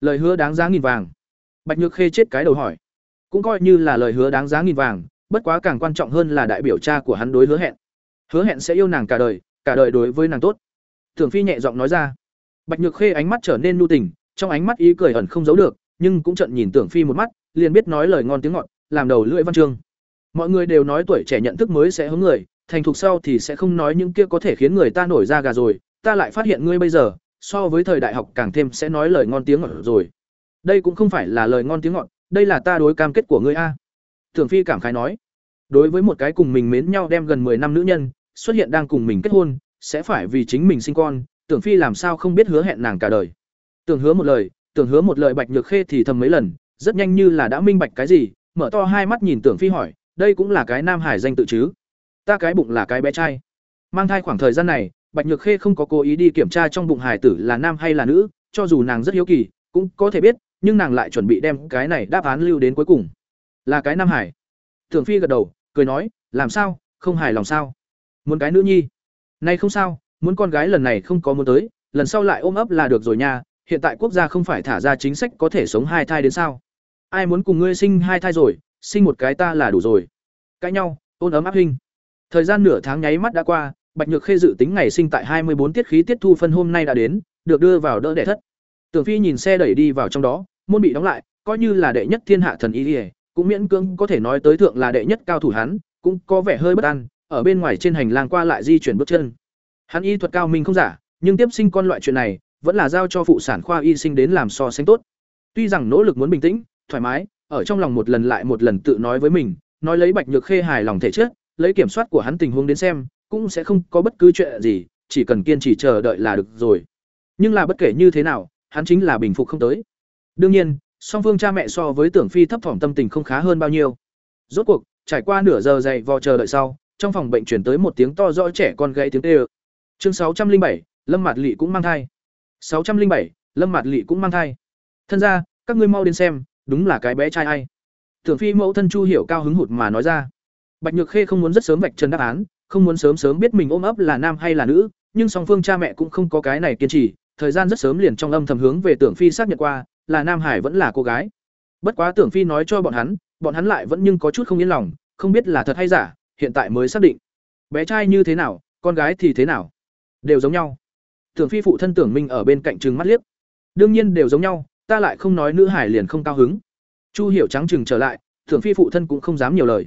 lời hứa đáng giá nghìn vàng. Bạch nhược khê chết cái đầu hỏi. Cũng coi như là lời hứa đáng giá nghìn vàng, bất quá càng quan trọng hơn là đại biểu cha của hắn đối hứa hẹn. Hứa hẹn sẽ yêu nàng cả đời cả đời đối với nàng tốt. Tưởng phi nhẹ giọng nói ra. Bạch nhược khê ánh mắt trở nên nhu tình, trong ánh mắt ý cười ẩn không giấu được, nhưng cũng trận nhìn tưởng phi một mắt, liền biết nói lời ngon tiếng ngọt, làm đầu lưỡi văn chương. Mọi người đều nói tuổi trẻ nhận thức mới sẽ hướng người, thành thục sau thì sẽ không nói những kia có thể khiến người ta nổi da gà rồi, ta lại phát hiện ngươi bây giờ so với thời đại học càng thêm sẽ nói lời ngon tiếng ngọt rồi. Đây cũng không phải là lời ngon tiếng ngọt, đây là ta đối cam kết của ngươi a. Tưởng phi cảm khái nói. Đối với một cái cùng mình mến nhau đem gần 10 năm nữ nhân, xuất hiện đang cùng mình kết hôn, sẽ phải vì chính mình sinh con tưởng phi làm sao không biết hứa hẹn nàng cả đời. Tưởng hứa một lời, tưởng hứa một lời bạch nhược khê thì thầm mấy lần, rất nhanh như là đã minh bạch cái gì, mở to hai mắt nhìn tưởng phi hỏi, đây cũng là cái nam hải danh tự chứ? Ta cái bụng là cái bé trai. Mang thai khoảng thời gian này bạch nhược khê không có cố ý đi kiểm tra trong bụng hải tử là nam hay là nữ, cho dù nàng rất hiếu kỳ, cũng có thể biết, nhưng nàng lại chuẩn bị đem cái này đáp án lưu đến cuối cùng. Là cái nam hải Thường phi gật đầu, cười nói, làm sao? Không hài lòng sao? Muốn cái nữ nhi? Nay không sao, muốn con gái lần này không có muốn tới, lần sau lại ôm ấp là được rồi nha, hiện tại quốc gia không phải thả ra chính sách có thể sống hai thai đến sao? Ai muốn cùng ngươi sinh hai thai rồi, sinh một cái ta là đủ rồi. Cãi nhau, ôn ấm áp hình. Thời gian nửa tháng nháy mắt đã qua bạch nhược khê dự tính ngày sinh tại hai mươi bốn tiết khí tiết thu phân hôm nay đã đến, được đưa vào đỡ đẻ thất. Tưởng phi nhìn xe đẩy đi vào trong đó, môn bị đóng lại, coi như là đệ nhất thiên hạ thần y, cũng miễn cưỡng có thể nói tới thượng là đệ nhất cao thủ hắn, cũng có vẻ hơi bất an, ở bên ngoài trên hành lang qua lại di chuyển bước chân. Hắn y thuật cao minh không giả, nhưng tiếp sinh con loại chuyện này, vẫn là giao cho phụ sản khoa y sinh đến làm so sánh tốt. Tuy rằng nỗ lực muốn bình tĩnh, thoải mái, ở trong lòng một lần lại một lần tự nói với mình, nói lấy bạch nhược khê hài lòng thể chất, lấy kiểm soát của hắn tình huống đến xem cũng sẽ không có bất cứ chuyện gì, chỉ cần kiên trì chờ đợi là được rồi. Nhưng là bất kể như thế nào, hắn chính là bình phục không tới. Đương nhiên, song phương cha mẹ so với tưởng phi thấp thỏm tâm tình không khá hơn bao nhiêu. Rốt cuộc, trải qua nửa giờ dày vò chờ đợi sau, trong phòng bệnh chuyển tới một tiếng to rõ trẻ con gãy tiếng kêu. chương sáu trăm linh bảy, lâm mạt lỵ cũng mang thai. sáu trăm linh bảy, lâm mạt lỵ cũng mang thai. Thân ra, các ngươi mau đến xem, đúng là cái bé trai ai. Tưởng phi mẫu thân chu hiểu cao hứng hụt mà nói ra. Bạch nhược khê không muốn rất sớm vạch trần đáp án không muốn sớm sớm biết mình ôm ấp là nam hay là nữ, nhưng song phương cha mẹ cũng không có cái này kiên trì, thời gian rất sớm liền trong âm thầm hướng về tưởng phi xác nhận qua, là nam hải vẫn là cô gái. Bất quá tưởng phi nói cho bọn hắn bọn hắn lại vẫn nhưng có chút không yên lòng, không biết là thật hay giả, hiện tại mới xác định. Bé trai như thế nào, con gái thì thế nào? Đều giống nhau. Tưởng phi phụ thân tưởng minh ở bên cạnh trừng mắt liếc. Đương nhiên đều giống nhau, ta lại không nói nữ hải liền không cao hứng. Chu hiểu trắng trừng trở lại, tưởng phi phụ thân cũng không dám nhiều lời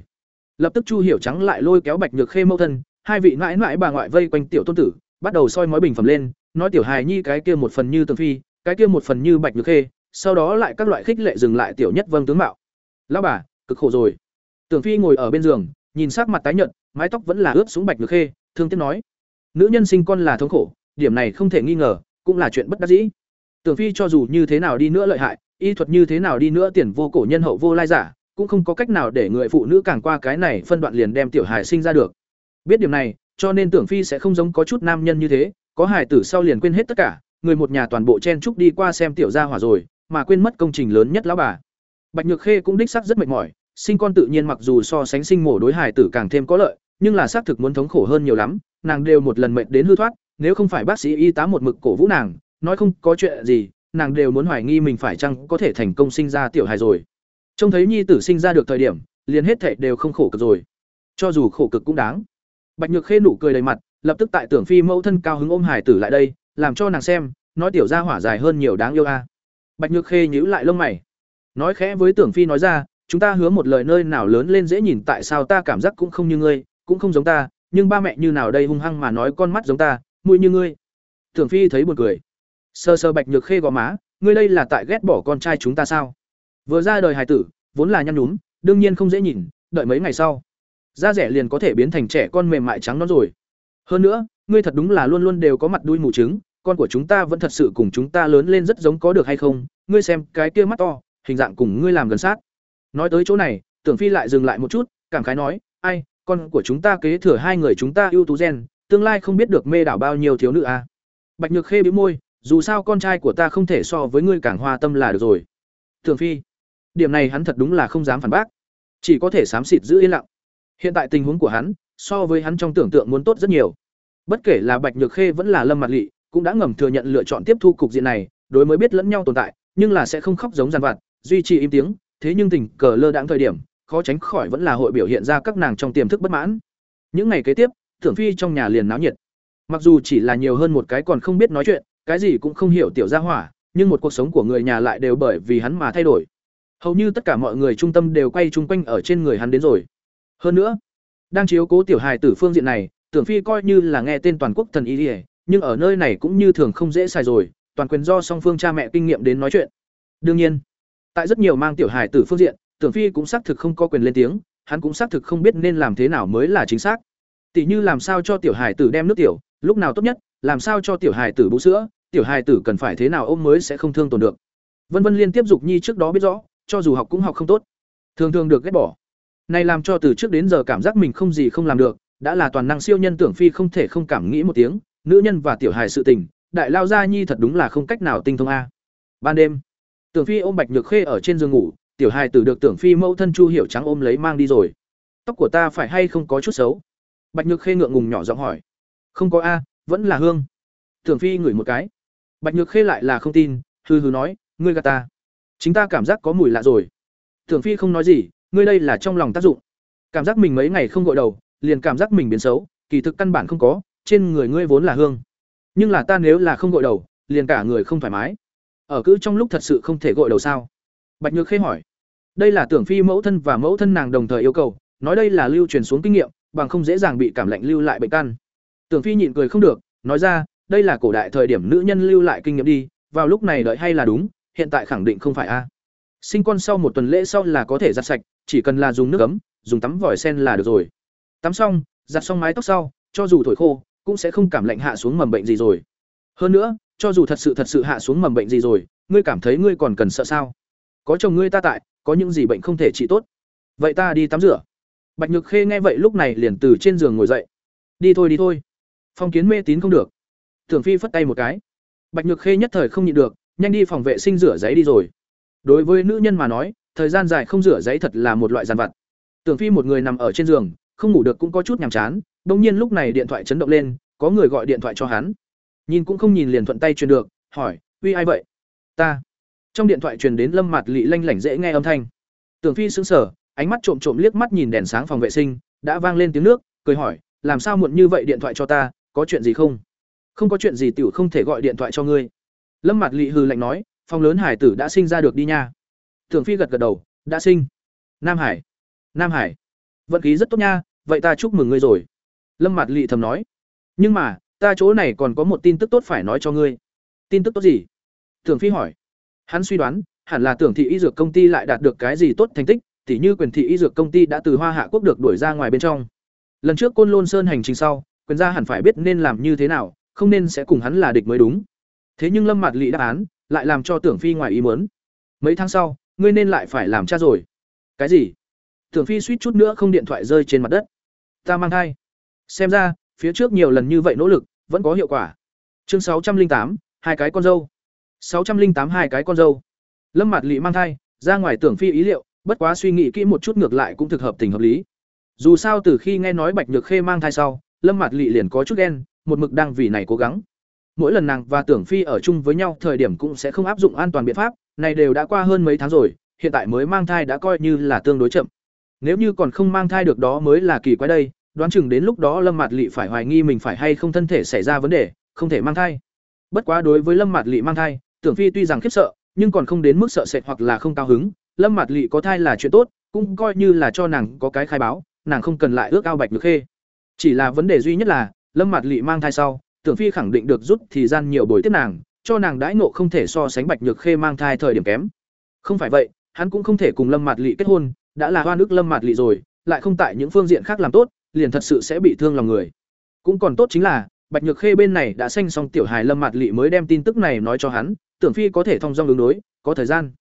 lập tức chu hiểu trắng lại lôi kéo bạch nhược khê mâu thân, hai vị mãi mãi bà ngoại vây quanh tiểu tôn tử, bắt đầu soi mói bình phẩm lên, nói tiểu hài nhi cái kia một phần như tường phi, cái kia một phần như bạch nhược khê, sau đó lại các loại khích lệ dừng lại tiểu nhất vâng tướng mạo. Lão bà, cực khổ rồi. Tưởng phi ngồi ở bên giường, nhìn sắc mặt tái nhợt, mái tóc vẫn là ướt xuống bạch nhược khê, thương tiếc nói, nữ nhân sinh con là thống khổ, điểm này không thể nghi ngờ, cũng là chuyện bất đắc dĩ. Tưởng phi cho dù như thế nào đi nữa lợi hại, y thuật như thế nào đi nữa tiền vô cổ nhân hậu vô lai giả cũng không có cách nào để người phụ nữ càng qua cái này phân đoạn liền đem tiểu hài sinh ra được. Biết điểm này, cho nên tưởng phi sẽ không giống có chút nam nhân như thế, có hài tử sau liền quên hết tất cả, người một nhà toàn bộ chen trúc đi qua xem tiểu gia hỏa rồi, mà quên mất công trình lớn nhất lão bà. Bạch nhược khê cũng đích xác rất mệt mỏi, sinh con tự nhiên mặc dù so sánh sinh mổ đối hài tử càng thêm có lợi, nhưng là xác thực muốn thống khổ hơn nhiều lắm, nàng đều một lần mệt đến hư thoát, nếu không phải bác sĩ y tá một mực cổ vũ nàng, nói không có chuyện gì, nàng đều muốn hoài nghi mình phải chăng có thể thành công sinh ra tiểu hài rồi trông thấy nhi tử sinh ra được thời điểm, liền hết thảy đều không khổ cực rồi. Cho dù khổ cực cũng đáng. Bạch nhược khê nụ cười đầy mặt, lập tức tại tưởng phi mẫu thân cao hứng ôm hải tử lại đây, làm cho nàng xem, nói tiểu gia hỏa dài hơn nhiều đáng yêu a. Bạch nhược khê nhíu lại lông mày. Nói khẽ với tưởng phi nói ra, chúng ta hứa một lời nơi nào lớn lên dễ nhìn, tại sao ta cảm giác cũng không như ngươi, cũng không giống ta, nhưng ba mẹ như nào đây hung hăng mà nói con mắt giống ta, mũi như ngươi. Tưởng phi thấy buồn cười. Sơ sơ bạch nhược khê gò má, ngươi đây là tại ghét bỏ con trai chúng ta sao? Vừa ra đời hài tử, vốn là nhăn nhúm, đương nhiên không dễ nhìn, đợi mấy ngày sau, da rẻ liền có thể biến thành trẻ con mềm mại trắng nó rồi. Hơn nữa, ngươi thật đúng là luôn luôn đều có mặt đuôi mù trứng, con của chúng ta vẫn thật sự cùng chúng ta lớn lên rất giống có được hay không, ngươi xem cái kia mắt to, hình dạng cùng ngươi làm gần sát. Nói tới chỗ này, tưởng phi lại dừng lại một chút, cảm khái nói, ai, con của chúng ta kế thừa hai người chúng ta ưu tú gen, tương lai không biết được mê đảo bao nhiêu thiếu nữ à. bạch nhược khê bĩu môi, dù sao con trai của ta không thể so với ngươi càng hoa tâm là được rồi. Tưởng phi điểm này hắn thật đúng là không dám phản bác. Chỉ có thể xám xịt giữ yên lặng. Hiện tại tình huống của hắn so với hắn trong tưởng tượng muốn tốt rất nhiều. Bất kể là bạch nhược khê vẫn là lâm mặt Lệ, cũng đã ngầm thừa nhận lựa chọn tiếp thu cục diện này đối mới biết lẫn nhau tồn tại nhưng là sẽ không khóc giống giàn vặt duy trì im tiếng thế nhưng tình cờ lơ đãng thời điểm khó tránh khỏi vẫn là hội biểu hiện ra các nàng trong tiềm thức bất mãn. Những ngày kế tiếp thưởng phi trong nhà liền náo nhiệt. Mặc dù chỉ là nhiều hơn một cái còn không biết nói chuyện cái gì cũng không hiểu tiểu gia hỏa nhưng một cuộc sống của người nhà lại đều bởi vì hắn mà thay đổi hầu như tất cả mọi người trung tâm đều quay chung quanh ở trên người hắn đến rồi. Hơn nữa, đang chiếu cố tiểu hài tử phương diện này, tưởng phi coi như là nghe tên toàn quốc thần y ỉa nhưng ở nơi này cũng như thường không dễ xài rồi, toàn quyền do song phương cha mẹ kinh nghiệm đến nói chuyện. Đương nhiên, tại rất nhiều mang tiểu hài tử phương diện, tưởng phi cũng xác thực không có quyền lên tiếng, hắn cũng xác thực không biết nên làm thế nào mới là chính xác. Tỷ như làm sao cho tiểu hài tử đem nước tiểu, lúc nào tốt nhất, làm sao cho tiểu hài tử bú sữa, tiểu hài tử cần phải thế nào ôm mới sẽ không thương tổn được. Vân vân liên tiếp dục nhi trước đó biết rõ cho dù học cũng học không tốt. Thường thường được ghét bỏ. Này làm cho từ trước đến giờ cảm giác mình không gì không làm được, đã là toàn năng siêu nhân tưởng phi không thể không cảm nghĩ một tiếng, nữ nhân và tiểu hài sự tình, đại lao gia nhi thật đúng là không cách nào tinh thông a. Ban đêm, tưởng phi ôm bạch nhược khê ở trên giường ngủ, tiểu hài tử được tưởng phi mẫu thân chu hiểu trắng ôm lấy mang đi rồi. Tóc của ta phải hay không có chút xấu? Bạch nhược khê ngượng ngùng nhỏ giọng hỏi. Không có a, vẫn là hương. Tưởng phi ngửi một cái. Bạch nhược khê lại là không tin hư hư nói, ngươi gạt ta chính ta cảm giác có mùi lạ rồi. Tưởng phi không nói gì, ngươi đây là trong lòng tác dụng. Cảm giác mình mấy ngày không gội đầu, liền cảm giác mình biến xấu, kỳ thực căn bản không có, trên người ngươi vốn là hương. Nhưng là ta nếu là không gội đầu, liền cả người không thoải mái. Ở cứ trong lúc thật sự không thể gội đầu sao? Bạch nhược khê hỏi. Đây là tưởng phi mẫu thân và mẫu thân nàng đồng thời yêu cầu, nói đây là lưu truyền xuống kinh nghiệm, bằng không dễ dàng bị cảm lạnh lưu lại bệnh căn. Tưởng phi nhịn cười không được, nói ra, đây là cổ đại thời điểm nữ nhân lưu lại kinh nghiệm đi, vào lúc này đợi hay là đúng hiện tại khẳng định không phải a. Sinh con sau một tuần lễ sau là có thể giặt sạch, chỉ cần là dùng nước ấm, dùng tắm vòi sen là được rồi. Tắm xong, giặt xong mái tóc sau, cho dù thổi khô, cũng sẽ không cảm lạnh hạ xuống mầm bệnh gì rồi. Hơn nữa, cho dù thật sự thật sự hạ xuống mầm bệnh gì rồi, ngươi cảm thấy ngươi còn cần sợ sao? Có chồng ngươi ta tại, có những gì bệnh không thể trị tốt. Vậy ta đi tắm rửa. Bạch nhược khê nghe vậy lúc này liền từ trên giường ngồi dậy. Đi thôi đi thôi. Phong kiến mê tín không được. Tưởng phi phất tay một cái. Bạch nhược khê nhất thời không nhịn được nhanh đi phòng vệ sinh rửa giấy đi rồi. Đối với nữ nhân mà nói, thời gian dài không rửa giấy thật là một loại giàn vặt. Tưởng phi một người nằm ở trên giường, không ngủ được cũng có chút nhàm chán bỗng nhiên lúc này điện thoại chấn động lên, có người gọi điện thoại cho hắn. Nhìn cũng không nhìn liền thuận tay truyền được, hỏi, uy ai vậy? Ta. Trong điện thoại truyền đến lâm mặt lị lanh lảnh dễ nghe âm thanh. Tưởng phi sững sờ, ánh mắt trộm trộm liếc mắt nhìn đèn sáng phòng vệ sinh, đã vang lên tiếng nước, cười hỏi, làm sao muộn như vậy điện thoại cho ta, có chuyện gì không? Không có chuyện gì tiểu không thể gọi điện thoại cho ngươi lâm mặt lị hừ lạnh nói, Phong lớn hải tử đã sinh ra được đi nha. Thường phi gật gật đầu, đã sinh. Nam hải nam hải, vận khí rất tốt nha, vậy ta chúc mừng ngươi rồi. Lâm mặt lị thầm nói, nhưng mà, ta chỗ này còn có một tin tức tốt phải nói cho ngươi. Tin tức tốt gì? Tưởng phi hỏi. Hắn suy đoán, hẳn là tưởng thị y dược công ty lại đạt được cái gì tốt thành tích, tỉ như quyền thị y dược công ty đã từ hoa hạ quốc được đuổi ra ngoài bên trong. Lần trước côn lôn sơn hành trình sau, quyền gia hẳn phải biết nên làm như thế nào, không nên sẽ cùng hắn là địch mới đúng thế nhưng lâm mặt lị đáp án lại làm cho tưởng phi ngoài ý muốn. Mấy tháng sau, ngươi nên lại phải làm cha rồi. Cái gì? Tưởng phi suýt chút nữa không điện thoại rơi trên mặt đất. Ta mang thai. Xem ra, phía trước nhiều lần như vậy nỗ lực, vẫn có hiệu quả. Chương sáu trăm linh tám, hai cái con dâu. sáu trăm linh tám, hai cái con dâu. Lâm mặt lị mang thai, ra ngoài tưởng phi ý liệu, bất quá suy nghĩ kỹ một chút ngược lại cũng thực hợp tình hợp lý. Dù sao từ khi nghe nói bạch nhược khê mang thai sau, lâm mặt lị liền có chút ghen, một mực đang vì này cố gắng mỗi lần nàng và tưởng phi ở chung với nhau thời điểm cũng sẽ không áp dụng an toàn biện pháp, này đều đã qua hơn mấy tháng rồi, hiện tại mới mang thai đã coi như là tương đối chậm. Nếu như còn không mang thai được đó mới là kỳ quái đây, đoán chừng đến lúc đó lâm mạt lị phải hoài nghi mình phải hay không thân thể xảy ra vấn đề, không thể mang thai. Bất quá đối với lâm mạt lị mang thai, tưởng phi tuy rằng khiếp sợ, nhưng còn không đến mức sợ sệt hoặc là không cao hứng. Lâm mạt lị có thai là chuyện tốt, cũng coi như là cho nàng có cái khai báo, nàng không cần lại ước ao bạch được khê. Chỉ là vấn đề duy nhất là, lâm mạt lị mang thai sau tưởng phi khẳng định được rút thì gian nhiều buổi tiếp nàng, cho nàng đãi ngộ không thể so sánh bạch nhược khê mang thai thời điểm kém. Không phải vậy, hắn cũng không thể cùng lâm mạt lị kết hôn, đã là hoa nước lâm mạt lị rồi, lại không tại những phương diện khác làm tốt, liền thật sự sẽ bị thương lòng người. Cũng còn tốt chính là, bạch nhược khê bên này đã sanh xong tiểu hài lâm mạt lị mới đem tin tức này nói cho hắn, tưởng phi có thể thông dong đường đối, có thời gian.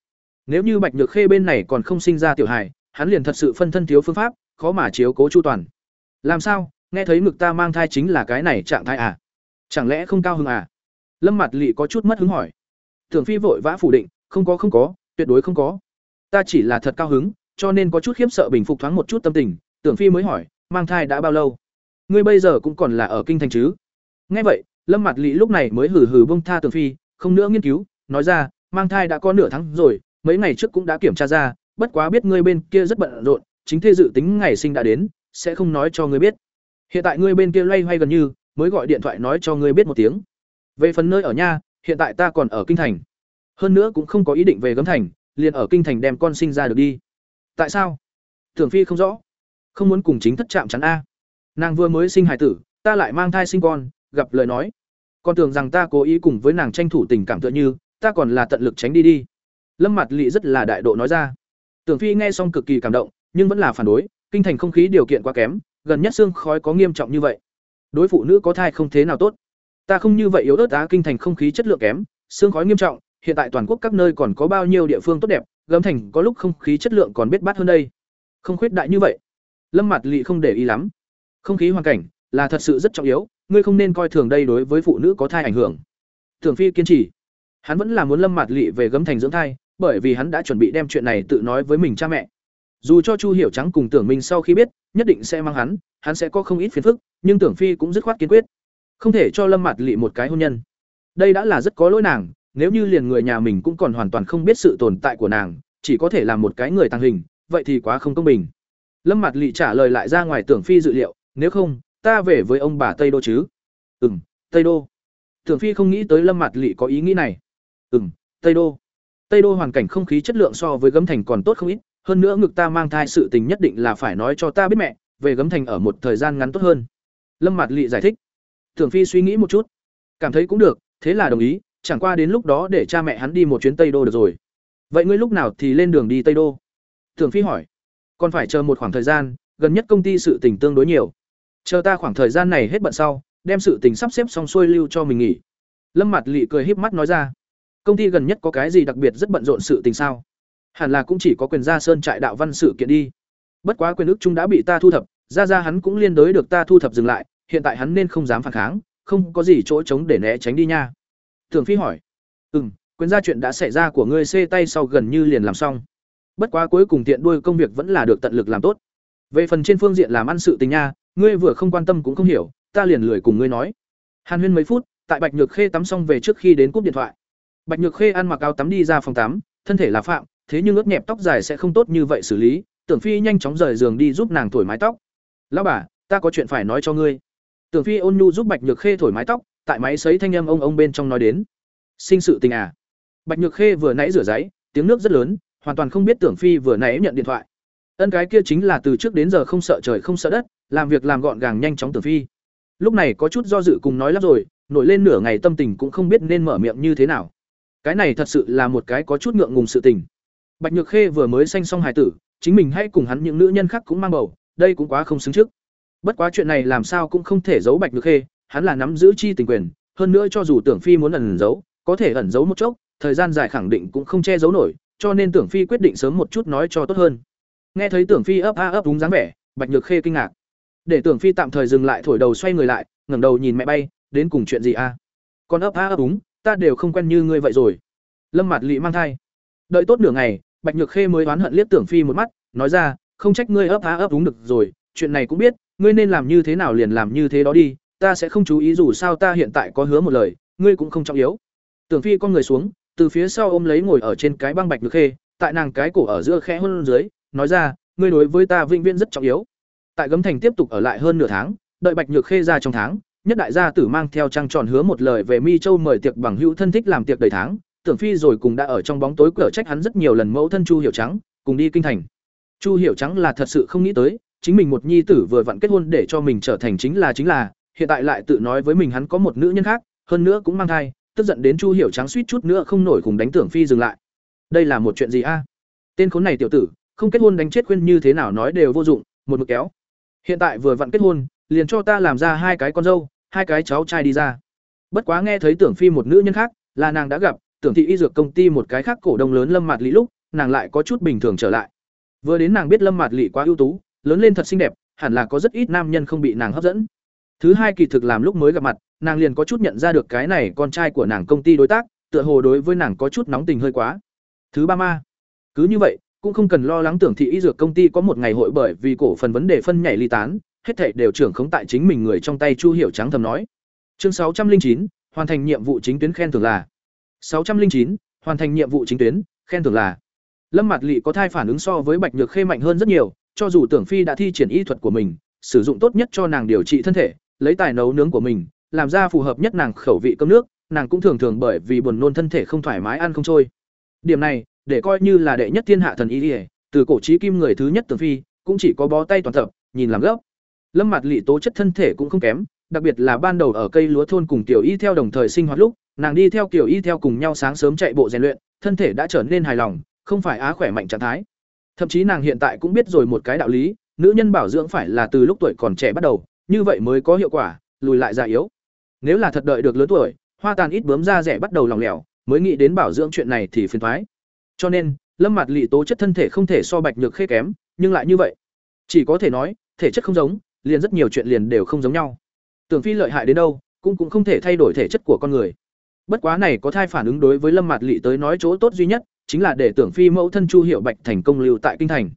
Nếu như bạch nhược khê bên này còn không sinh ra tiểu hài, hắn liền thật sự phân thân thiếu phương pháp, khó mà chiếu cố chu toàn. Làm sao? Nghe thấy ngực ta mang thai chính là cái này trạng thai à? Chẳng lẽ không cao hứng à? Lâm mặt lỵ có chút mất hứng hỏi. Tưởng phi vội vã phủ định, không có không có, tuyệt đối không có. Ta chỉ là thật cao hứng, cho nên có chút khiếp sợ bình phục thoáng một chút tâm tình tưởng phi mới hỏi, mang thai đã bao lâu? Ngươi bây giờ cũng còn là ở kinh thành chứ? Nghe vậy, lâm mặt lỵ lúc này mới hử hử bông tha tưởng phi, không nữa nghiên cứu, nói ra, mang thai đã có nửa tháng rồi, mấy ngày trước cũng đã kiểm tra ra, bất quá biết ngươi bên kia rất bận rộn, chính thê dự tính ngày sinh đã đến, sẽ không nói cho ngươi biết. Hiện tại ngươi bên kia loay hoay gần như mới gọi điện thoại nói cho ngươi biết một tiếng. Về phần nơi ở nha, hiện tại ta còn ở kinh thành. Hơn nữa cũng không có ý định về gấm thành, liền ở kinh thành đem con sinh ra được đi. Tại sao? Tưởng phi không rõ. Không muốn cùng chính thất chạm chắn a. Nàng vừa mới sinh hài tử, ta lại mang thai sinh con, gặp lời nói. Con tưởng rằng ta cố ý cùng với nàng tranh thủ tình cảm tựa như, ta còn là tận lực tránh đi đi. Lâm mặt Lệ rất là đại độ nói ra. Tưởng phi nghe xong cực kỳ cảm động, nhưng vẫn là phản đối, kinh thành không khí điều kiện quá kém, gần nhất xương khói có nghiêm trọng như vậy đối phụ nữ có thai không thế nào tốt. Ta không như vậy yếu ớt á, kinh thành không khí chất lượng kém, xương khói nghiêm trọng, hiện tại toàn quốc các nơi còn có bao nhiêu địa phương tốt đẹp, gấm thành có lúc không khí chất lượng còn biết bát hơn đây. Không khuyết đại như vậy. Lâm mặt lỵ không để ý lắm. Không khí hoàn cảnh là thật sự rất trọng yếu, ngươi không nên coi thường đây đối với phụ nữ có thai ảnh hưởng. Thường phi kiên trì. Hắn vẫn là muốn lâm mặt lỵ về gấm thành dưỡng thai, bởi vì hắn đã chuẩn bị đem chuyện này tự nói với mình cha mẹ. Dù cho chu hiểu trắng cùng tưởng minh sau khi biết nhất định sẽ mang hắn hắn sẽ có không ít phiền phức nhưng tưởng phi cũng dứt khoát kiên quyết. Không thể cho lâm Mạt Lệ một cái hôn nhân. Đây đã là rất có lỗi nàng nếu như liền người nhà mình cũng còn hoàn toàn không biết sự tồn tại của nàng chỉ có thể là một cái người tàng hình vậy thì quá không công bình. Lâm Mạt Lệ trả lời lại ra ngoài tưởng phi dự liệu nếu không ta về với ông bà tây đô chứ? Ừm, tây đô. Tưởng phi không nghĩ tới lâm Mạt Lệ có ý nghĩ này. Ừm, tây đô. Tây đô hoàn cảnh không khí chất lượng so với gấm thành còn tốt không ít hơn nữa ngực ta mang thai sự tình nhất định là phải nói cho ta biết mẹ, về gấm thành ở một thời gian ngắn tốt hơn. Lâm mạt lị giải thích. Thường phi suy nghĩ một chút. Cảm thấy cũng được, thế là đồng ý, chẳng qua đến lúc đó để cha mẹ hắn đi một chuyến tây đô được rồi. Vậy ngươi lúc nào thì lên đường đi tây đô? Thường phi hỏi. Còn phải chờ một khoảng thời gian, gần nhất công ty sự tình tương đối nhiều. Chờ ta khoảng thời gian này hết bận sau, đem sự tình sắp xếp xong xuôi lưu cho mình nghỉ. Lâm mặt lị cười híp mắt nói ra. Công ty gần nhất có cái gì đặc biệt rất bận rộn sự tình sao? Hẳn là cũng chỉ có quyền gia sơn trại đạo văn sự kiện đi. Bất quá quyền ước trung đã bị ta thu thập, ra ra hắn cũng liên đối được ta thu thập dừng lại, hiện tại hắn nên không dám phản kháng, không có gì chỗ trống để né tránh đi nha. Thường phi hỏi. Ừ m quyền gia chuyện đã xảy ra của ngươi xê tay sau gần như liền làm xong. Bất quá cuối cùng tiện đuôi công việc vẫn là được tận lực làm tốt. Về phần trên phương diện làm ăn sự tình nha, ngươi vừa không quan tâm cũng không hiểu, ta liền lười cùng ngươi nói. Hàn huyên mấy phút, tại bạch nhược khê tắm xong về trước khi đến cúp điện thoại. Bạch nhược khê ăn mặc áo tắm đi ra phòng tắm, thân thể là phạm thế nhưng ướt nhẹp tóc dài sẽ không tốt như vậy xử lý, tưởng phi nhanh chóng rời giường đi giúp nàng thổi mái tóc. Lão bà, ta có chuyện phải nói cho ngươi. Tưởng phi ôn nhu giúp bạch nhược khê thổi mái tóc, tại máy sấy thanh âm ông ông bên trong nói đến. Sinh sự tình à? Bạch nhược khê vừa nãy rửa giấy, tiếng nước rất lớn, hoàn toàn không biết tưởng phi vừa nãy nhận điện thoại. Ân cái kia chính là từ trước đến giờ không sợ trời không sợ đất, làm việc làm gọn gàng nhanh chóng tưởng phi. Lúc này có chút do dự cùng nói lắm rồi, nổi lên nửa ngày tâm tình cũng không biết nên mở miệng như thế nào. Cái này thật sự là một cái có chút ngượng ngùng sự tình bạch nhược khê vừa mới sanh xong hài tử, chính mình hay cùng hắn những nữ nhân khác cũng mang bầu, đây cũng quá không xứng trước. Bất quá chuyện này làm sao cũng không thể giấu bạch nhược khê, hắn là nắm giữ chi tình quyền, hơn nữa cho dù tưởng phi muốn ẩn giấu, có thể ẩn giấu một chốc, thời gian dài khẳng định cũng không che giấu nổi, cho nên tưởng phi quyết định sớm một chút nói cho tốt hơn. Nghe thấy tưởng phi ấp a ấp đúng dáng vẻ, bạch nhược khê kinh ngạc. Để tưởng phi tạm thời dừng lại thổi đầu xoay người lại, ngẩng đầu nhìn mẹ bay, đến cùng chuyện gì a? À? con ấp a ấp đúng, ta đều không quen như ngươi vậy rồi. Lâm Mạt Lệ mang thai. Đợi tốt nửa ngày bạch nhược khê mới oán hận liếc tưởng phi một mắt, nói ra, không trách ngươi ấp á ấp đúng được rồi, chuyện này cũng biết, ngươi nên làm như thế nào liền làm như thế đó đi, ta sẽ không chú ý dù sao ta hiện tại có hứa một lời, ngươi cũng không trọng yếu. Tưởng phi con người xuống, từ phía sau ôm lấy ngồi ở trên cái băng bạch nhược khê, tại nàng cái cổ ở giữa khẽ hôn dưới, nói ra, ngươi đối với ta vĩnh viễn rất trọng yếu. Tại gấm thành tiếp tục ở lại hơn nửa tháng, đợi bạch nhược khê ra trong tháng, nhất đại gia tử mang theo trăng tròn hứa một lời về mi châu mời tiệc bằng hữu thân thích làm tiệc đầy tháng tưởng phi rồi cùng đã ở trong bóng tối cửa trách hắn rất nhiều lần mẫu thân chu hiểu trắng, cùng đi kinh thành. Chu hiểu trắng là thật sự không nghĩ tới, chính mình một nhi tử vừa vặn kết hôn để cho mình trở thành chính là chính là, hiện tại lại tự nói với mình hắn có một nữ nhân khác, hơn nữa cũng mang thai, tức giận đến chu hiểu trắng suýt chút nữa không nổi cùng đánh tưởng phi dừng lại. Đây là một chuyện gì a? Tên khốn này tiểu tử, không kết hôn đánh chết khuyên như thế nào nói đều vô dụng, một mực kéo. Hiện tại vừa vặn kết hôn, liền cho ta làm ra hai cái con dâu, hai cái cháu trai đi ra. Bất quá nghe thấy tưởng phi một nữ nhân khác, là nàng đã gặp tưởng thị y dược công ty một cái khác cổ đông lớn lâm mạt lý lúc, nàng lại có chút bình thường trở lại. Vừa đến nàng biết lâm mạt lị quá ưu tú, lớn lên thật xinh đẹp, hẳn là có rất ít nam nhân không bị nàng hấp dẫn. Thứ hai kỳ thực làm lúc mới gặp mặt, nàng liền có chút nhận ra được cái này con trai của nàng công ty đối tác, tựa hồ đối với nàng có chút nóng tình hơi quá. Thứ ba ma. Cứ như vậy, cũng không cần lo lắng tưởng thị y dược công ty có một ngày hội bởi vì cổ phần vấn đề phân nhảy ly tán, hết thảy đều trưởng khống tại chính mình người trong tay chu hiểu trắng thầm nói. Chương sáu trăm linh chín, hoàn thành nhiệm vụ chính tuyến khen thường là sáu trăm linh chín, hoàn thành nhiệm vụ chính tuyến, khen thưởng là. Lâm mặt Lệ có thai phản ứng so với bạch nhược khê mạnh hơn rất nhiều, cho dù tưởng phi đã thi triển y thuật của mình, sử dụng tốt nhất cho nàng điều trị thân thể, lấy tài nấu nướng của mình, làm ra phù hợp nhất nàng khẩu vị cơm nước, nàng cũng thường thường bởi vì buồn nôn thân thể không thoải mái ăn không trôi. Điểm này, để coi như là đệ nhất thiên hạ thần y ỉa từ cổ trí kim người thứ nhất tưởng phi, cũng chỉ có bó tay toàn tập, nhìn làm gốc lâm mặt Lệ tố chất thân thể cũng không kém đặc biệt là ban đầu ở cây lúa thôn cùng tiểu y theo đồng thời sinh hoạt lúc, nàng đi theo kiểu y theo cùng nhau sáng sớm chạy bộ rèn luyện, thân thể đã trở nên hài lòng, không phải á khỏe mạnh trạng thái. Thậm chí nàng hiện tại cũng biết rồi một cái đạo lý, nữ nhân bảo dưỡng phải là từ lúc tuổi còn trẻ bắt đầu, như vậy mới có hiệu quả, lùi lại già yếu. Nếu là thật đợi được lớn tuổi, hoa tàn ít bướm da rẻ bắt đầu lỏng lẻo, mới nghĩ đến bảo dưỡng chuyện này thì phiền thoái cho nên, lâm mặt lị tố chất thân thể không thể so bạch nhược khê kém, nhưng lại như vậy. Chỉ có thể nói, thể chất không giống, liền rất nhiều chuyện liền đều không giống nhau tưởng phi lợi hại đến đâu, cũng cũng không thể thay đổi thể chất của con người. Bất quá này có thai phản ứng đối với lâm Mạt Lệ tới nói chỗ tốt duy nhất, chính là để tưởng phi mẫu thân chu hiệu bạch thành công lưu tại kinh thành.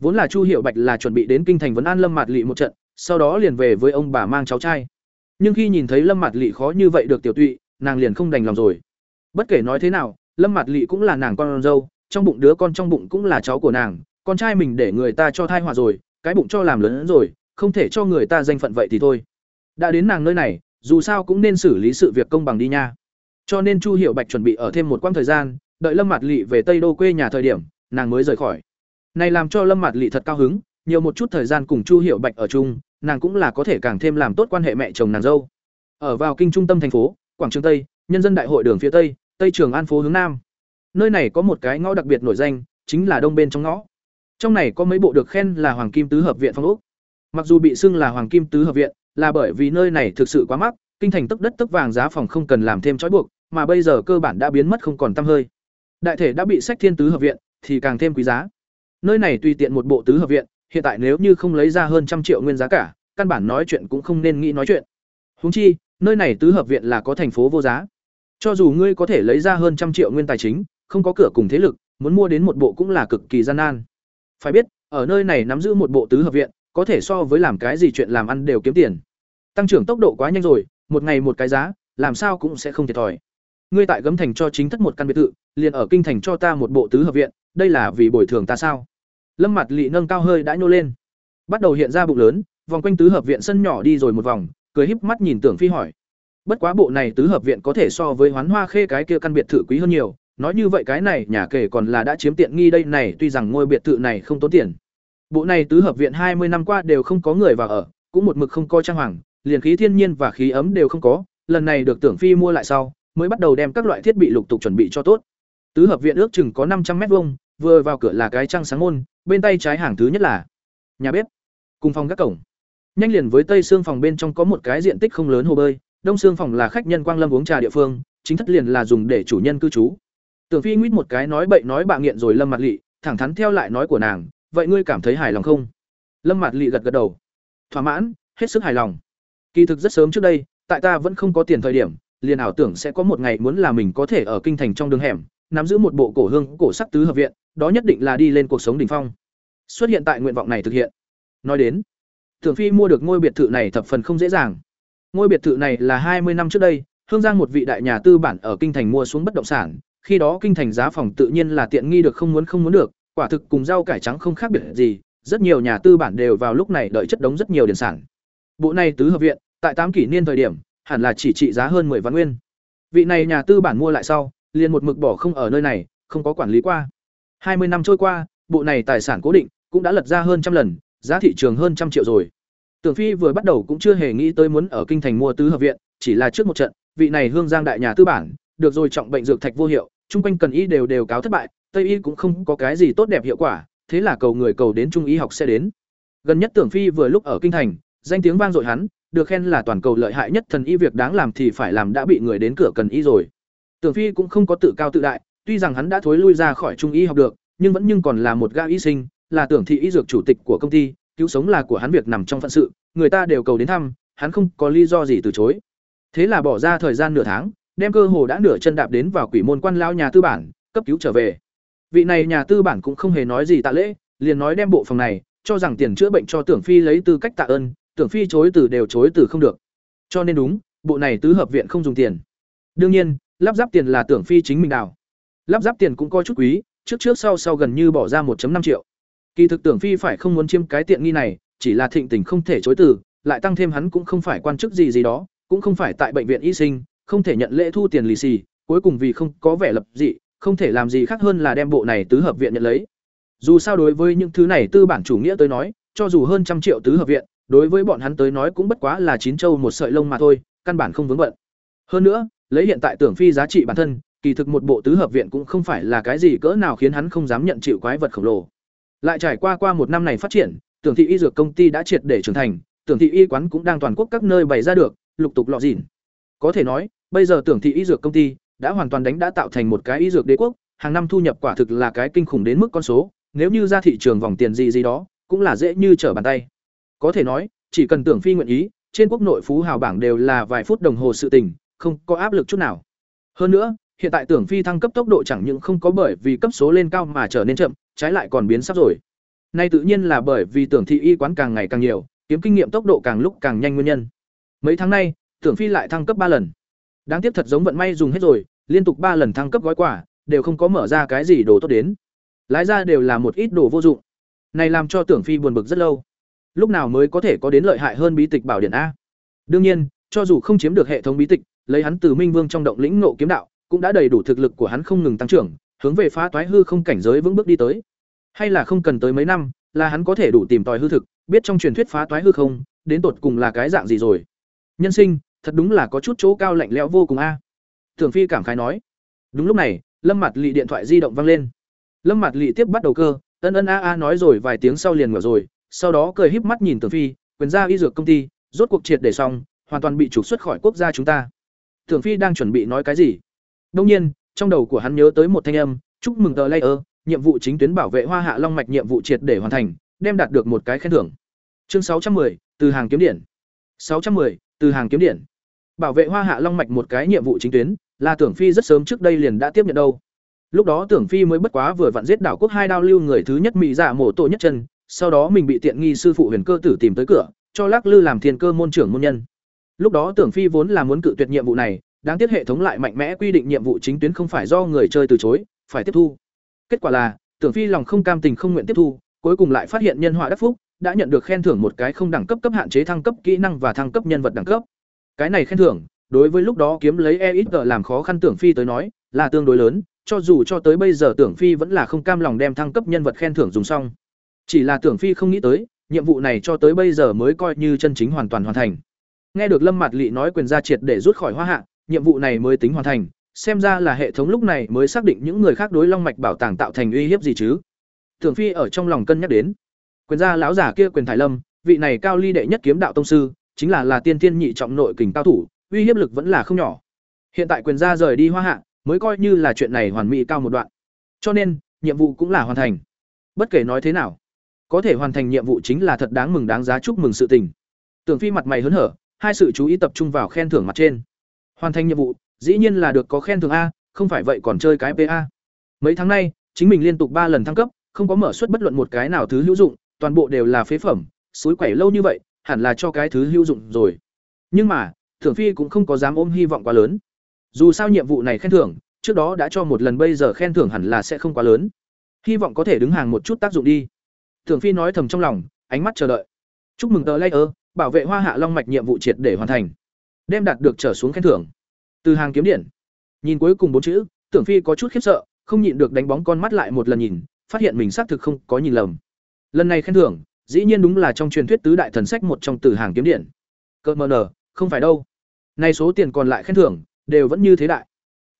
Vốn là chu hiệu bạch là chuẩn bị đến kinh thành vấn an lâm mạt lỵ một trận, sau đó liền về với ông bà mang cháu trai. Nhưng khi nhìn thấy lâm mạt lỵ khó như vậy được tiểu tụy, nàng liền không đành lòng rồi. Bất kể nói thế nào, lâm mạt lỵ cũng là nàng con dâu, trong bụng đứa con trong bụng cũng là cháu của nàng, con trai mình để người ta cho thai hòa rồi, cái bụng cho làm lớn hơn rồi, không thể cho người ta danh phận vậy thì thôi đã đến nàng nơi này, dù sao cũng nên xử lý sự việc công bằng đi nha. Cho nên chu hiệu bạch chuẩn bị ở thêm một quãng thời gian, đợi lâm mạt lỵ về tây đô quê nhà thời điểm, nàng mới rời khỏi. Này làm cho lâm mạt lỵ thật cao hứng, nhiều một chút thời gian cùng chu hiệu bạch ở chung, nàng cũng là có thể càng thêm làm tốt quan hệ mẹ chồng nàng dâu. Ở vào kinh trung tâm thành phố, quảng trường tây, nhân dân đại hội đường phía tây tây trường an phố hướng nam. Nơi này có một cái ngõ đặc biệt nổi danh, chính là đông bên trong ngõ. Trong này có mấy bộ được khen là hoàng kim tứ hợp viện phong úc mặc dù bị xưng là hoàng kim tứ hợp viện là bởi vì nơi này thực sự quá mắc, kinh thành tức đất tức vàng giá phòng không cần làm thêm trói buộc, mà bây giờ cơ bản đã biến mất không còn tăm hơi. Đại thể đã bị sách thiên tứ hợp viện, thì càng thêm quý giá. Nơi này tùy tiện một bộ tứ hợp viện, hiện tại nếu như không lấy ra hơn trăm triệu nguyên giá cả, căn bản nói chuyện cũng không nên nghĩ nói chuyện. Huống chi, nơi này tứ hợp viện là có thành phố vô giá. Cho dù ngươi có thể lấy ra hơn trăm triệu nguyên tài chính, không có cửa cùng thế lực, muốn mua đến một bộ cũng là cực kỳ gian nan. Phải biết, ở nơi này nắm giữ một bộ tứ hợp viện có thể so với làm cái gì chuyện làm ăn đều kiếm tiền. Tăng trưởng tốc độ quá nhanh rồi, một ngày một cái giá, làm sao cũng sẽ không thiệt thòi. Ngươi tại gấm thành cho chính thất một căn biệt thự, liền ở kinh thành cho ta một bộ tứ hợp viện, đây là vì bồi thường ta sao? Lâm mặt lị nâng cao hơi đã nhô lên. Bắt đầu hiện ra bụng lớn, vòng quanh tứ hợp viện sân nhỏ đi rồi một vòng, cười híp mắt nhìn tưởng phi hỏi. Bất quá bộ này tứ hợp viện có thể so với hoán hoa khê cái kia căn biệt thự quý hơn nhiều, nói như vậy cái này nhà kể còn là đã chiếm tiện nghi đây này, tuy rằng ngôi biệt thự này không tốn tiền bộ này tứ hợp viện hai mươi năm qua đều không có người vào ở cũng một mực không có trang hoàng liền khí thiên nhiên và khí ấm đều không có lần này được tưởng phi mua lại sau mới bắt đầu đem các loại thiết bị lục tục chuẩn bị cho tốt. Tứ hợp viện ước chừng có năm trăm mét vuông, vừa vào cửa là cái trang sáng môn, bên tay trái hàng thứ nhất là nhà bếp, cùng phòng các cổng. Nhanh liền với tây xương phòng bên trong có một cái diện tích không lớn hồ bơi, đông xương phòng là khách nhân quang lâm uống trà địa phương, chính thất liền là dùng để chủ nhân cư trú. Tưởng Phi nguyết một cái nói bậy nói bạ nghiện rồi Lâm mặt lị thẳng thắn theo lại nói của nàng, "Vậy ngươi cảm thấy hài lòng không?" Lâm Mạt Lệ gật gật đầu. Thỏa mãn, hết sức hài lòng. Kỳ thực rất sớm trước đây, tại ta vẫn không có tiền thời điểm, liền ảo tưởng sẽ có một ngày muốn là mình có thể ở kinh thành trong đường hẻm, nắm giữ một bộ cổ hương, cổ sắc tứ hợp viện, đó nhất định là đi lên cuộc sống đỉnh phong. Xuất hiện tại nguyện vọng này thực hiện. Nói đến, Tưởng Phi mua được ngôi biệt thự này thập phần không dễ dàng. Ngôi biệt thự này là hai mươi năm trước đây, Hương Giang một vị đại nhà tư bản ở kinh thành mua xuống bất động sản, khi đó kinh thành giá phòng tự nhiên là tiện nghi được không muốn không muốn được, quả thực cùng rau cải trắng không khác biệt gì, rất nhiều nhà tư bản đều vào lúc này đợi chất đống rất nhiều điển sản. Bộ này tứ hợp viện, tại tám kỷ niên thời điểm, hẳn là chỉ trị giá hơn 10 vạn nguyên. Vị này nhà tư bản mua lại sau, liền một mực bỏ không ở nơi này, không có quản lý qua. 20 năm trôi qua, bộ này tài sản cố định cũng đã lật ra hơn trăm lần, giá thị trường hơn trăm triệu rồi. Tưởng Phi vừa bắt đầu cũng chưa hề nghĩ tới muốn ở kinh thành mua tứ hợp viện, chỉ là trước một trận, vị này hương giang đại nhà tư bản, được rồi trọng bệnh dược thạch vô hiệu, chung quanh cần y đều đều cáo thất bại, tây y cũng không có cái gì tốt đẹp hiệu quả, thế là cầu người cầu đến trung y học sẽ đến. Gần nhất Tưởng Phi vừa lúc ở kinh thành, danh tiếng vang dội hắn, được khen là toàn cầu lợi hại nhất thần y việc đáng làm thì phải làm đã bị người đến cửa cần y rồi. Tưởng Phi cũng không có tự cao tự đại, tuy rằng hắn đã thối lui ra khỏi trung y học được, nhưng vẫn nhưng còn là một gã y sinh, là tưởng thị y dược chủ tịch của công ty, cứu sống là của hắn việc nằm trong phận sự, người ta đều cầu đến thăm, hắn không có lý do gì từ chối. Thế là bỏ ra thời gian nửa tháng, đem cơ hồ đã nửa chân đạp đến vào quỷ môn quan lao nhà tư bản, cấp cứu trở về. Vị này nhà tư bản cũng không hề nói gì tạ lễ, liền nói đem bộ phòng này, cho rằng tiền chữa bệnh cho Tưởng Phi lấy tư cách tạ ơn, Tưởng Phi chối từ đều chối từ không được. Cho nên đúng, bộ này tứ hợp viện không dùng tiền. Đương nhiên, lắp ráp tiền là Tưởng Phi chính mình đào. Lắp ráp tiền cũng coi chút quý, trước trước sau sau gần như bỏ ra 1.5 triệu. Kỳ thực Tưởng Phi phải không muốn chiêm cái tiện nghi này, chỉ là thịnh tình không thể chối từ, lại tăng thêm hắn cũng không phải quan chức gì gì đó, cũng không phải tại bệnh viện y sinh, không thể nhận lễ thu tiền lì xì, cuối cùng vì không có vẻ lập dị, không thể làm gì khác hơn là đem bộ này tứ hợp viện nhận lấy. Dù sao đối với những thứ này tư bản chủ nghĩa tới nói, cho dù hơn trăm triệu tứ hợp viện, đối với bọn hắn tới nói cũng bất quá là chín châu một sợi lông mà thôi, căn bản không vướng bận. Hơn nữa, lấy hiện tại tưởng phi giá trị bản thân, kỳ thực một bộ tứ hợp viện cũng không phải là cái gì cỡ nào khiến hắn không dám nhận chịu quái vật khổng lồ. Lại trải qua qua một năm này phát triển, tưởng thị y dược công ty đã triệt để trưởng thành, tưởng thị y quán cũng đang toàn quốc các nơi bày ra được, lục tục lọ dỉn. Có thể nói, bây giờ tưởng thị y dược công ty đã hoàn toàn đánh đã tạo thành một cái y dược đế quốc, hàng năm thu nhập quả thực là cái kinh khủng đến mức con số, nếu như ra thị trường vòng tiền gì gì đó, cũng là dễ như trở bàn tay. Có thể nói, chỉ cần tưởng phi nguyện ý, trên quốc nội phú hào bảng đều là vài phút đồng hồ sự tình, không có áp lực chút nào. Hơn nữa, hiện tại tưởng phi thăng cấp tốc độ chẳng những không có bởi vì cấp số lên cao mà trở nên chậm, trái lại còn biến sắp rồi. Nay tự nhiên là bởi vì tưởng thị y quán càng ngày càng nhiều, kiếm kinh nghiệm tốc độ càng lúc càng nhanh nguyên nhân. Mấy tháng nay, tưởng phi lại thăng cấp ba lần. Đáng tiếc thật giống vận may dùng hết rồi, liên tục ba lần thăng cấp gói quả, đều không có mở ra cái gì đồ tốt đến. Lái ra đều là một ít đồ vô dụng. Này làm cho tưởng phi buồn bực rất lâu. Lúc nào mới có thể có đến lợi hại hơn bí tịch bảo điện a? Đương nhiên, cho dù không chiếm được hệ thống bí tịch, lấy hắn từ Minh Vương trong động lĩnh ngộ kiếm đạo, cũng đã đầy đủ thực lực của hắn không ngừng tăng trưởng, hướng về phá toái hư không cảnh giới vững bước đi tới. Hay là không cần tới mấy năm, là hắn có thể đủ tìm tòi hư thực, biết trong truyền thuyết phá toái hư không, đến tột cùng là cái dạng gì rồi. Nhân sinh, thật đúng là có chút chỗ cao lạnh lẽo vô cùng a. Tưởng Phi cảm khái nói. Đúng lúc này, Lâm Mạt Lệ điện thoại di động vang lên. Lâm Mạt Lệ tiếp bắt đầu cơ, ân ân a a nói rồi vài tiếng sau liền ngửa rồi, sau đó cười híp mắt nhìn Tưởng Phi, quyền gia y dược công ty, rốt cuộc triệt để xong, hoàn toàn bị trục xuất khỏi quốc gia chúng ta. Tưởng Phi đang chuẩn bị nói cái gì? Đương nhiên, trong đầu của hắn nhớ tới một thanh âm, chúc mừng tờ layer, nhiệm vụ chính tuyến bảo vệ Hoa Hạ Long mạch nhiệm vụ triệt để hoàn thành, đem đạt được một cái khen thưởng. Chương 610, từ hàng kiếm điện. 610, từ hàng kiếm điện. Bảo vệ Hoa Hạ Long mạch một cái nhiệm vụ chính tuyến, là Tưởng Phi rất sớm trước đây liền đã tiếp nhận đâu. Lúc đó Tưởng Phi mới bất quá vừa vặn giết đảo quốc hai đao lưu người thứ nhất mỹ giả mổ tổ nhất chân, sau đó mình bị tiện nghi sư phụ Huyền Cơ tử tìm tới cửa, cho Lắc Lư làm thiên cơ môn trưởng môn nhân. Lúc đó Tưởng Phi vốn là muốn cự tuyệt nhiệm vụ này, đáng tiếc hệ thống lại mạnh mẽ quy định nhiệm vụ chính tuyến không phải do người chơi từ chối, phải tiếp thu. Kết quả là, Tưởng Phi lòng không cam tình không nguyện tiếp thu, cuối cùng lại phát hiện nhân họa đắc phúc, đã nhận được khen thưởng một cái không đẳng cấp cấp hạn chế thăng cấp kỹ năng và thăng cấp nhân vật đẳng cấp. Cái này khen thưởng, đối với lúc đó kiếm lấy EXP làm khó khăn Tưởng Phi tới nói, là tương đối lớn, cho dù cho tới bây giờ Tưởng Phi vẫn là không cam lòng đem thăng cấp nhân vật khen thưởng dùng xong. Chỉ là Tưởng Phi không nghĩ tới, nhiệm vụ này cho tới bây giờ mới coi như chân chính hoàn toàn hoàn thành. Nghe được Lâm Mạt lị nói quyền gia triệt để rút khỏi Hoa Hạ, nhiệm vụ này mới tính hoàn thành, xem ra là hệ thống lúc này mới xác định những người khác đối long mạch bảo tàng tạo thành uy hiếp gì chứ. Tưởng Phi ở trong lòng cân nhắc đến, quyền gia lão giả kia quyền thải lâm, vị này cao ly đệ nhất kiếm đạo tông sư, chính là là tiên tiên nhị trọng nội kình cao thủ, uy hiếp lực vẫn là không nhỏ. Hiện tại quyền gia rời đi Hoa Hạ, mới coi như là chuyện này hoàn mỹ cao một đoạn. Cho nên, nhiệm vụ cũng là hoàn thành. Bất kể nói thế nào, có thể hoàn thành nhiệm vụ chính là thật đáng mừng đáng giá chúc mừng sự tình. Tưởng Phi mặt mày hớn hở, hai sự chú ý tập trung vào khen thưởng mặt trên. Hoàn thành nhiệm vụ, dĩ nhiên là được có khen thưởng a, không phải vậy còn chơi cái PA. Mấy tháng nay, chính mình liên tục ba lần thăng cấp, không có mở suất bất luận một cái nào thứ hữu dụng, toàn bộ đều là phế phẩm, suối quẩy lâu như vậy, hẳn là cho cái thứ hữu dụng rồi. Nhưng mà, Thưởng Phi cũng không có dám ôm hy vọng quá lớn. Dù sao nhiệm vụ này khen thưởng, trước đó đã cho một lần bây giờ khen thưởng hẳn là sẽ không quá lớn. Hy vọng có thể đứng hàng một chút tác dụng đi. Thưởng Phi nói thầm trong lòng, ánh mắt chờ đợi. Chúc mừng tờ Layer, bảo vệ Hoa Hạ Long mạch nhiệm vụ triệt để hoàn thành. Đem đạt được trở xuống khen thưởng. Từ hàng kiếm điện. Nhìn cuối cùng bốn chữ, Tưởng Phi có chút khiếp sợ, không nhịn được đánh bóng con mắt lại một lần nhìn, phát hiện mình xác thực không có nhìn lầm. Lần này khen thưởng, dĩ nhiên đúng là trong truyền thuyết tứ đại thần sách một trong từ hàng kiếm điện. Cơ mờ nở, không phải đâu. Này số tiền còn lại khen thưởng, đều vẫn như thế đại.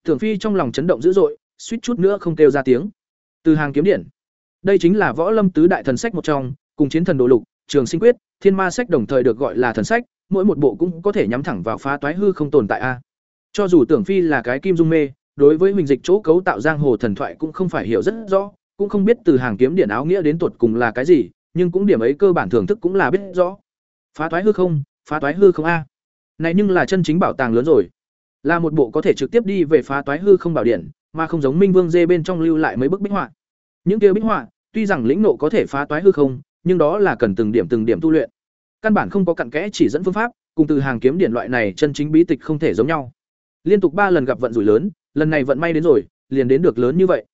Tưởng Phi trong lòng chấn động dữ dội, suýt chút nữa không kêu ra tiếng. Từ hàng kiếm điển, Đây chính là võ lâm tứ đại thần sách một trong, cùng chiến thần đồ lục, trường sinh quyết, thiên ma sách đồng thời được gọi là thần sách, mỗi một bộ cũng có thể nhắm thẳng vào phá toái hư không tồn tại a. Cho dù Tưởng Phi là cái kim dung mê, đối với mình dịch chỗ cấu tạo giang hồ thần thoại cũng không phải hiểu rất rõ, cũng không biết từ hàng kiếm điển áo nghĩa đến tuột cùng là cái gì, nhưng cũng điểm ấy cơ bản thưởng thức cũng là biết rõ. Phá toái hư không, phá toái hư không a. Này nhưng là chân chính bảo tàng lớn rồi. Là một bộ có thể trực tiếp đi về phá toái hư không bảo điện, mà không giống Minh Vương dê bên trong lưu lại mấy bức bích họa. Những kia bích họa, tuy rằng lĩnh nộ có thể phá toái hư không, nhưng đó là cần từng điểm từng điểm tu luyện. Căn bản không có cặn kẽ chỉ dẫn phương pháp, cùng từ hàng kiếm điển loại này chân chính bí tịch không thể giống nhau. Liên tục ba lần gặp vận rủi lớn, lần này vận may đến rồi, liền đến được lớn như vậy.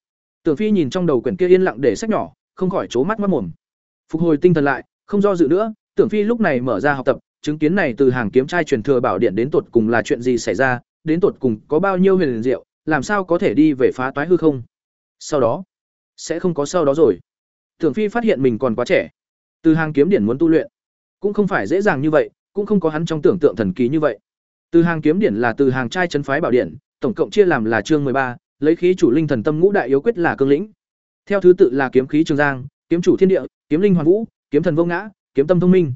Tưởng Phi nhìn trong đầu quyển kia yên lặng để sách nhỏ, không khỏi chố mắt mắt mồm. Phục hồi tinh thần lại, không do dự nữa, Tưởng Phi lúc này mở ra học tập, chứng kiến này từ hàng kiếm trai truyền thừa bảo điện đến tột cùng là chuyện gì xảy ra, đến tột cùng có bao nhiêu huyền diệu, làm sao có thể đi về phá toái hư không. Sau đó, sẽ không có sau đó rồi. Tưởng Phi phát hiện mình còn quá trẻ. Từ hàng kiếm điển muốn tu luyện, cũng không phải dễ dàng như vậy, cũng không có hắn trong tưởng tượng thần kỳ như vậy. Từ hàng kiếm điển là từ hàng trai chân phái bảo điện, tổng cộng chia làm là chương ba, lấy khí chủ linh thần tâm ngũ đại yếu quyết là cương lĩnh. Theo thứ tự là kiếm khí trường giang, kiếm chủ thiên địa, kiếm linh hoàn vũ, kiếm thần vô ngã, kiếm tâm thông minh.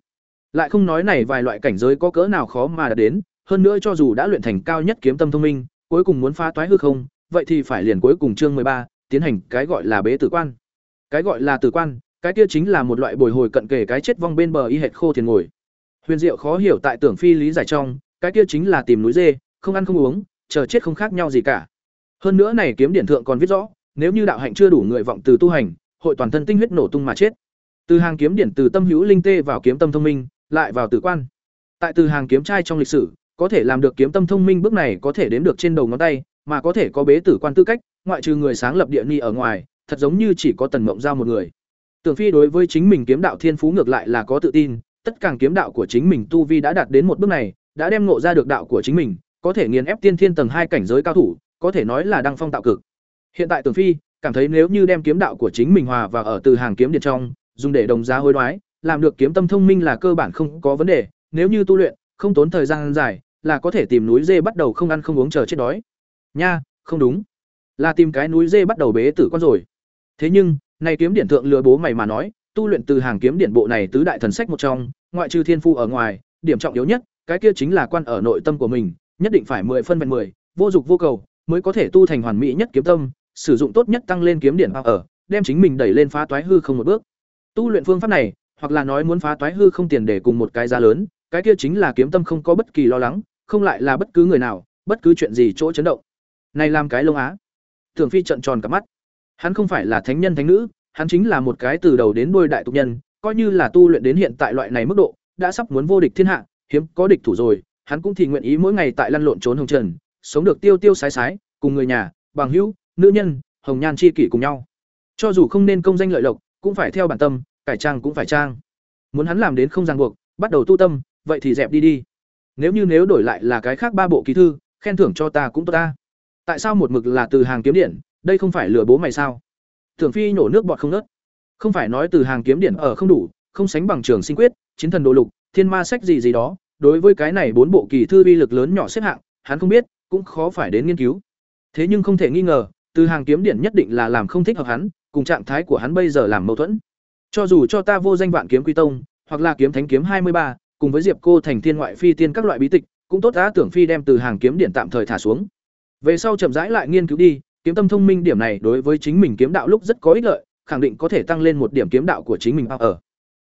Lại không nói này vài loại cảnh giới có cỡ nào khó mà đạt đến, hơn nữa cho dù đã luyện thành cao nhất kiếm tâm thông minh, cuối cùng muốn phá toái hư không, vậy thì phải liền cuối cùng chương ba tiến hành cái gọi là bế tử quan. Cái gọi là tử quan, cái kia chính là một loại bồi hồi cận kề cái chết vong bên bờ y hệt khô thiền ngồi. Huyền diệu khó hiểu tại tưởng phi lý giải trong, cái kia chính là tìm núi dê, không ăn không uống, chờ chết không khác nhau gì cả. Hơn nữa này kiếm điển thượng còn viết rõ, nếu như đạo hạnh chưa đủ người vọng từ tu hành, hội toàn thân tinh huyết nổ tung mà chết. Từ hàng kiếm điển từ tâm hữu linh tê vào kiếm tâm thông minh, lại vào tử quan. Tại từ hàng kiếm trai trong lịch sử, có thể làm được kiếm tâm thông minh bước này có thể đếm được trên đầu ngón tay, mà có thể có bế tử quan tư cách, ngoại trừ người sáng lập địa ni ở ngoài, thật giống như chỉ có Tần Mộng Giao một người. Tưởng Phi đối với chính mình kiếm đạo thiên phú ngược lại là có tự tin, tất cả kiếm đạo của chính mình tu vi đã đạt đến một bước này, đã đem ngộ ra được đạo của chính mình, có thể nghiền ép tiên thiên tầng hai cảnh giới cao thủ, có thể nói là đăng phong tạo cực. Hiện tại Tưởng Phi cảm thấy nếu như đem kiếm đạo của chính mình hòa vào ở từ hàng kiếm điện trong, dùng để đồng giá hối đoái, làm được kiếm tâm thông minh là cơ bản không có vấn đề, nếu như tu luyện, không tốn thời gian dài, là có thể tìm núi dê bắt đầu không ăn không uống chờ chết đói. Nha, không đúng. Là tìm cái núi dê bắt đầu bế tử con rồi. Thế nhưng, này kiếm điển thượng lừa bố mày mà nói, tu luyện từ hàng kiếm điển bộ này tứ đại thần sách một trong, ngoại trừ thiên phu ở ngoài, điểm trọng yếu nhất, cái kia chính là quan ở nội tâm của mình, nhất định phải mười phân vẹn mười, vô dục vô cầu, mới có thể tu thành hoàn mỹ nhất kiếm tâm, sử dụng tốt nhất tăng lên kiếm điển ở, đem chính mình đẩy lên phá toái hư không một bước. Tu luyện phương pháp này, hoặc là nói muốn phá toái hư không tiền để cùng một cái giá lớn, cái kia chính là kiếm tâm không có bất kỳ lo lắng, không lại là bất cứ người nào, bất cứ chuyện gì chỗ chấn động. Này làm cái lông á. Tưởng Phi trợn tròn cả mắt. Hắn không phải là thánh nhân thánh nữ, hắn chính là một cái từ đầu đến đuôi đại tục nhân, coi như là tu luyện đến hiện tại loại này mức độ, đã sắp muốn vô địch thiên hạ, hiếm có địch thủ rồi, hắn cũng thì nguyện ý mỗi ngày tại lăn lộn trốn hồng trần, sống được tiêu tiêu sái sái, cùng người nhà, bằng hữu, nữ nhân, hồng nhan chi kỷ cùng nhau. Cho dù không nên công danh lợi lộc, cũng phải theo bản tâm, cải trang cũng phải trang. Muốn hắn làm đến không ràng buộc, bắt đầu tu tâm, vậy thì dẹp đi đi. Nếu như nếu đổi lại là cái khác ba bộ ký thư, khen thưởng cho ta cũng tốt ta. Tại sao một mực là từ hàng kiếm điện, đây không phải lừa bố mày sao? thường Phi nổ nước bọt không nớt. Không phải nói từ hàng kiếm điện ở không đủ, không sánh bằng trường sinh quyết, chiến thần đồ lục, thiên ma sách gì gì đó, đối với cái này bốn bộ kỳ thư uy lực lớn nhỏ xếp hạng, hắn không biết, cũng khó phải đến nghiên cứu. Thế nhưng không thể nghi ngờ, từ hàng kiếm điện nhất định là làm không thích hợp hắn, cùng trạng thái của hắn bây giờ làm mâu thuẫn. Cho dù cho ta vô danh vạn kiếm quy tông, hoặc là kiếm thánh kiếm hai mươi ba, cùng với Diệp Cô thành thiên ngoại phi tiên các loại bí tịch, cũng tốt đã tưởng phi đem từ hàng kiếm điện tạm thời thả xuống. Về sau chậm rãi lại nghiên cứu đi, kiếm tâm thông minh điểm này đối với chính mình kiếm đạo lúc rất có ích lợi, khẳng định có thể tăng lên một điểm kiếm đạo của chính mình ở.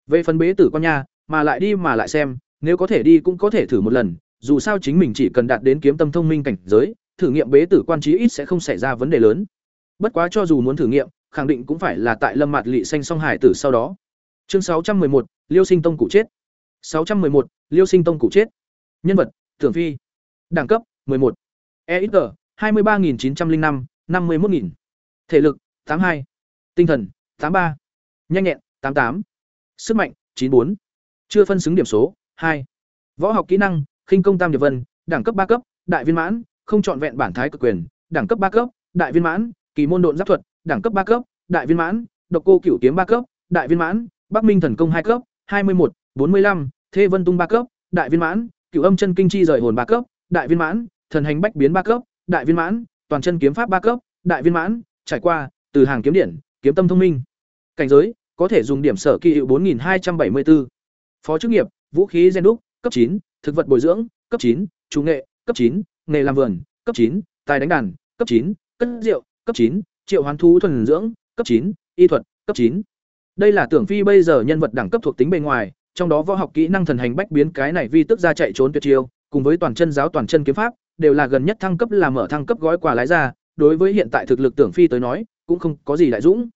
Về phần bế tử con nha, mà lại đi mà lại xem, nếu có thể đi cũng có thể thử một lần, dù sao chính mình chỉ cần đạt đến kiếm tâm thông minh cảnh giới, thử nghiệm bế tử quan trí ít sẽ không xảy ra vấn đề lớn. Bất quá cho dù muốn thử nghiệm, khẳng định cũng phải là tại Lâm Mạt Lệ xanh song hải tử sau đó. Chương sáu trăm một Liêu Sinh Tông cụ chết. sáu trăm một Liêu Sinh Tông cụ chết. Nhân vật: Tưởng Phi. Đẳng cấp: 11. EXP: 23905, 51000. Thể lực: 82. Tinh thần: 83. Nhanh nhẹn: tám tám sức mạnh chín bốn chưa phân xứng điểm số 2. võ học kỹ năng khinh công tam điệp vân đẳng cấp 3 cấp đại viên mãn không chọn vẹn bản thái cực quyền đẳng cấp 3 cấp đại viên mãn kỳ môn độn giáp thuật đẳng cấp ba cấp, đại viên mãn, độc cô cửu kiếm ba cấp, đại viên mãn, bắc minh thần công hai cấp, hai mươi một bốn mươi lăm, thê vân tung ba cấp, đại viên mãn, cửu âm chân kinh chi rời hồn ba cấp, đại viên mãn, thần hành bách biến ba cấp, đại viên mãn, toàn chân kiếm pháp ba cấp, đại viên mãn, trải qua, từ hàng kiếm điển, kiếm tâm thông minh. Cảnh giới, có thể dùng điểm sở kỳ hiệu bốn nghìn hai trăm bảy mươi phó chức nghiệp, vũ khí gen đúc, cấp chín, thực vật bồi dưỡng, cấp chín, chủ nghệ, cấp chín, nghề làm vườn, cấp chín, tài đánh đàn, cấp chín, cất rượu, cấp chín triệu hoán thú thuần dưỡng, cấp chín, y thuật, cấp chín. Đây là tưởng phi bây giờ nhân vật đẳng cấp thuộc tính bề ngoài, trong đó võ học kỹ năng thần hành bách biến cái này vi tức ra chạy trốn tuyệt chiêu, cùng với toàn chân giáo toàn chân kiếm pháp, đều là gần nhất thăng cấp là mở thăng cấp gói quà lái ra, đối với hiện tại thực lực tưởng phi tới nói, cũng không có gì đại dũng.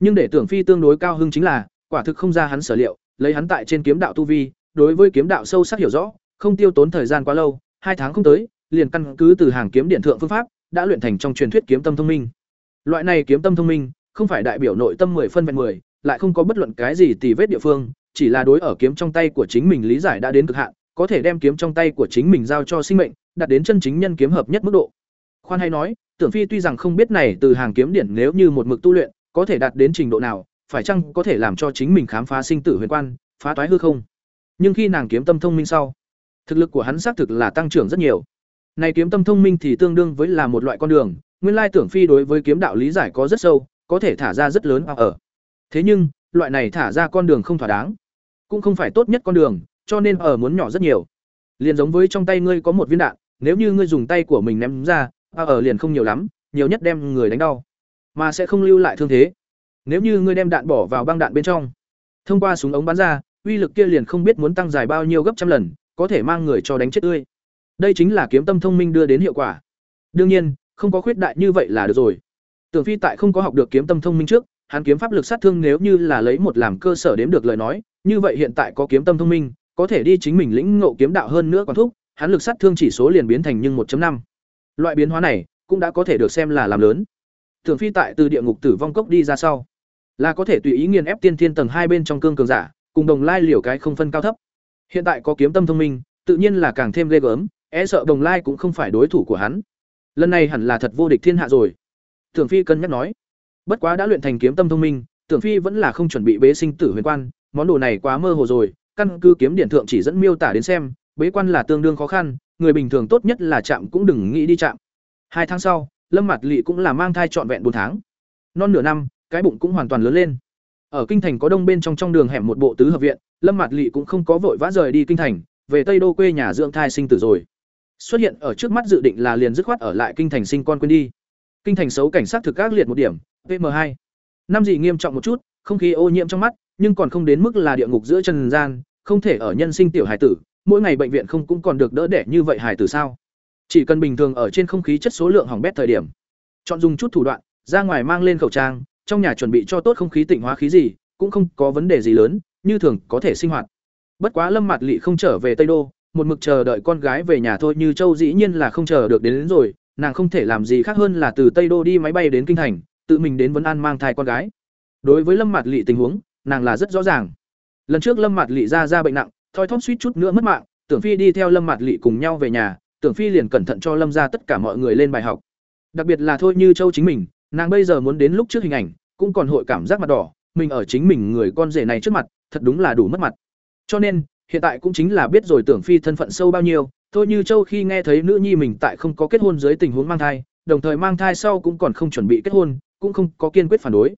Nhưng để tưởng phi tương đối cao hưng chính là, quả thực không ra hắn sở liệu, lấy hắn tại trên kiếm đạo tu vi, đối với kiếm đạo sâu sắc hiểu rõ, không tiêu tốn thời gian quá lâu, hai tháng không tới, liền căn cứ từ hàng kiếm điện thượng phương pháp, đã luyện thành trong truyền thuyết kiếm tâm thông minh loại này kiếm tâm thông minh không phải đại biểu nội tâm 10 phân vẹn 10, lại không có bất luận cái gì tì vết địa phương, chỉ là đối ở kiếm trong tay của chính mình lý giải đã đến cực hạn, có thể đem kiếm trong tay của chính mình giao cho sinh mệnh, đạt đến chân chính nhân kiếm hợp nhất mức độ. Khoan hay nói, Tưởng Phi tuy rằng không biết này từ hàng kiếm điển nếu như một mực tu luyện, có thể đạt đến trình độ nào, phải chăng có thể làm cho chính mình khám phá sinh tử huyền quan, phá toái hư không. Nhưng khi nàng kiếm tâm thông minh sau, thực lực của hắn xác thực là tăng trưởng rất nhiều. Này kiếm tâm thông minh thì tương đương với là một loại con đường, nguyên lai Tưởng Phi đối với kiếm đạo lý giải có rất sâu, có thể thả ra rất lớn ở. Thế nhưng, loại này thả ra con đường không thỏa đáng, cũng không phải tốt nhất con đường, cho nên ở muốn nhỏ rất nhiều. Liền giống với trong tay ngươi có một viên đạn, nếu như ngươi dùng tay của mình ném ra, ở liền không nhiều lắm, nhiều nhất đem người đánh đau, mà sẽ không lưu lại thương thế. Nếu như ngươi đem đạn bỏ vào băng đạn bên trong, thông qua súng ống bắn ra, uy lực kia liền không biết muốn tăng dài bao nhiêu gấp trăm lần, có thể mang người cho đánh chết tươi. Đây chính là kiếm tâm thông minh đưa đến hiệu quả. Đương nhiên, không có khuyết đại như vậy là được rồi. Tưởng Phi tại không có học được kiếm tâm thông minh trước, hắn kiếm pháp lực sát thương nếu như là lấy một làm cơ sở đếm được lời nói, như vậy hiện tại có kiếm tâm thông minh, có thể đi chính mình lĩnh ngộ kiếm đạo hơn nữa còn thúc, hắn lực sát thương chỉ số liền biến thành nhưng 1.5. Loại biến hóa này cũng đã có thể được xem là làm lớn. Tưởng Phi tại từ địa ngục tử vong cốc đi ra sau, là có thể tùy ý nghiền ép tiên thiên tầng hai bên trong cương cường giả, cùng đồng lai liều cái không phân cao thấp. Hiện tại có kiếm tâm thông minh, tự nhiên là càng thêm ghê gớm, e sợ đồng lai cũng không phải đối thủ của hắn. Lần này hẳn là thật vô địch thiên hạ rồi. Tưởng Phi cân nhắc nói. Bất quá đã luyện thành kiếm tâm thông minh, Tưởng Phi vẫn là không chuẩn bị bế sinh tử huyền quan, món đồ này quá mơ hồ rồi, căn cứ kiếm điển thượng chỉ dẫn miêu tả đến xem, bế quan là tương đương khó khăn, người bình thường tốt nhất là chạm cũng đừng nghĩ đi chạm. Hai tháng sau, Lâm mặt Lệ cũng là mang thai trọn vẹn bốn tháng. Non nửa năm, cái bụng cũng hoàn toàn lớn lên. Ở kinh thành có đông bên trong trong đường hẻm một bộ tứ hợp viện, Lâm mặt Lệ cũng không có vội vã rời đi kinh thành, về Tây Đô quê nhà dưỡng thai sinh tử rồi. Xuất hiện ở trước mắt dự định là liền dứt khoát ở lại kinh thành sinh con quên đi. Kinh thành xấu cảnh sát thực các liệt một điểm, PM2. Năm gì nghiêm trọng một chút, không khí ô nhiễm trong mắt, nhưng còn không đến mức là địa ngục giữa trần gian, không thể ở nhân sinh tiểu hải tử, mỗi ngày bệnh viện không cũng còn được đỡ đẻ như vậy hải tử sao? Chỉ cần bình thường ở trên không khí chất số lượng hỏng bét thời điểm, chọn dùng chút thủ đoạn, ra ngoài mang lên khẩu trang, trong nhà chuẩn bị cho tốt không khí tịnh hóa khí gì, cũng không có vấn đề gì lớn, như thường có thể sinh hoạt. Bất quá Lâm Mạt Lệ không trở về Tây Đô, một mực chờ đợi con gái về nhà thôi như Châu dĩ nhiên là không chờ được đến, đến rồi, nàng không thể làm gì khác hơn là từ Tây Đô đi máy bay đến kinh thành, tự mình đến vấn an mang thai con gái. Đối với Lâm Mạt Lệ tình huống, nàng là rất rõ ràng. Lần trước Lâm Mạt Lệ ra ra bệnh nặng, thoi thóp suýt chút nữa mất mạng, Tưởng Phi đi theo Lâm Mạt Lệ cùng nhau về nhà, Tưởng Phi liền cẩn thận cho Lâm ra tất cả mọi người lên bài học. Đặc biệt là thôi như Châu chính mình, nàng bây giờ muốn đến lúc trước hình ảnh, cũng còn hội cảm giác mặt đỏ, mình ở chính mình người con rể này trước mặt, thật đúng là đủ mất mặt. Cho nên, hiện tại cũng chính là biết rồi Tưởng Phi thân phận sâu bao nhiêu, thôi như Châu khi nghe thấy nữ nhi mình tại không có kết hôn dưới tình huống mang thai, đồng thời mang thai sau cũng còn không chuẩn bị kết hôn, cũng không có kiên quyết phản đối.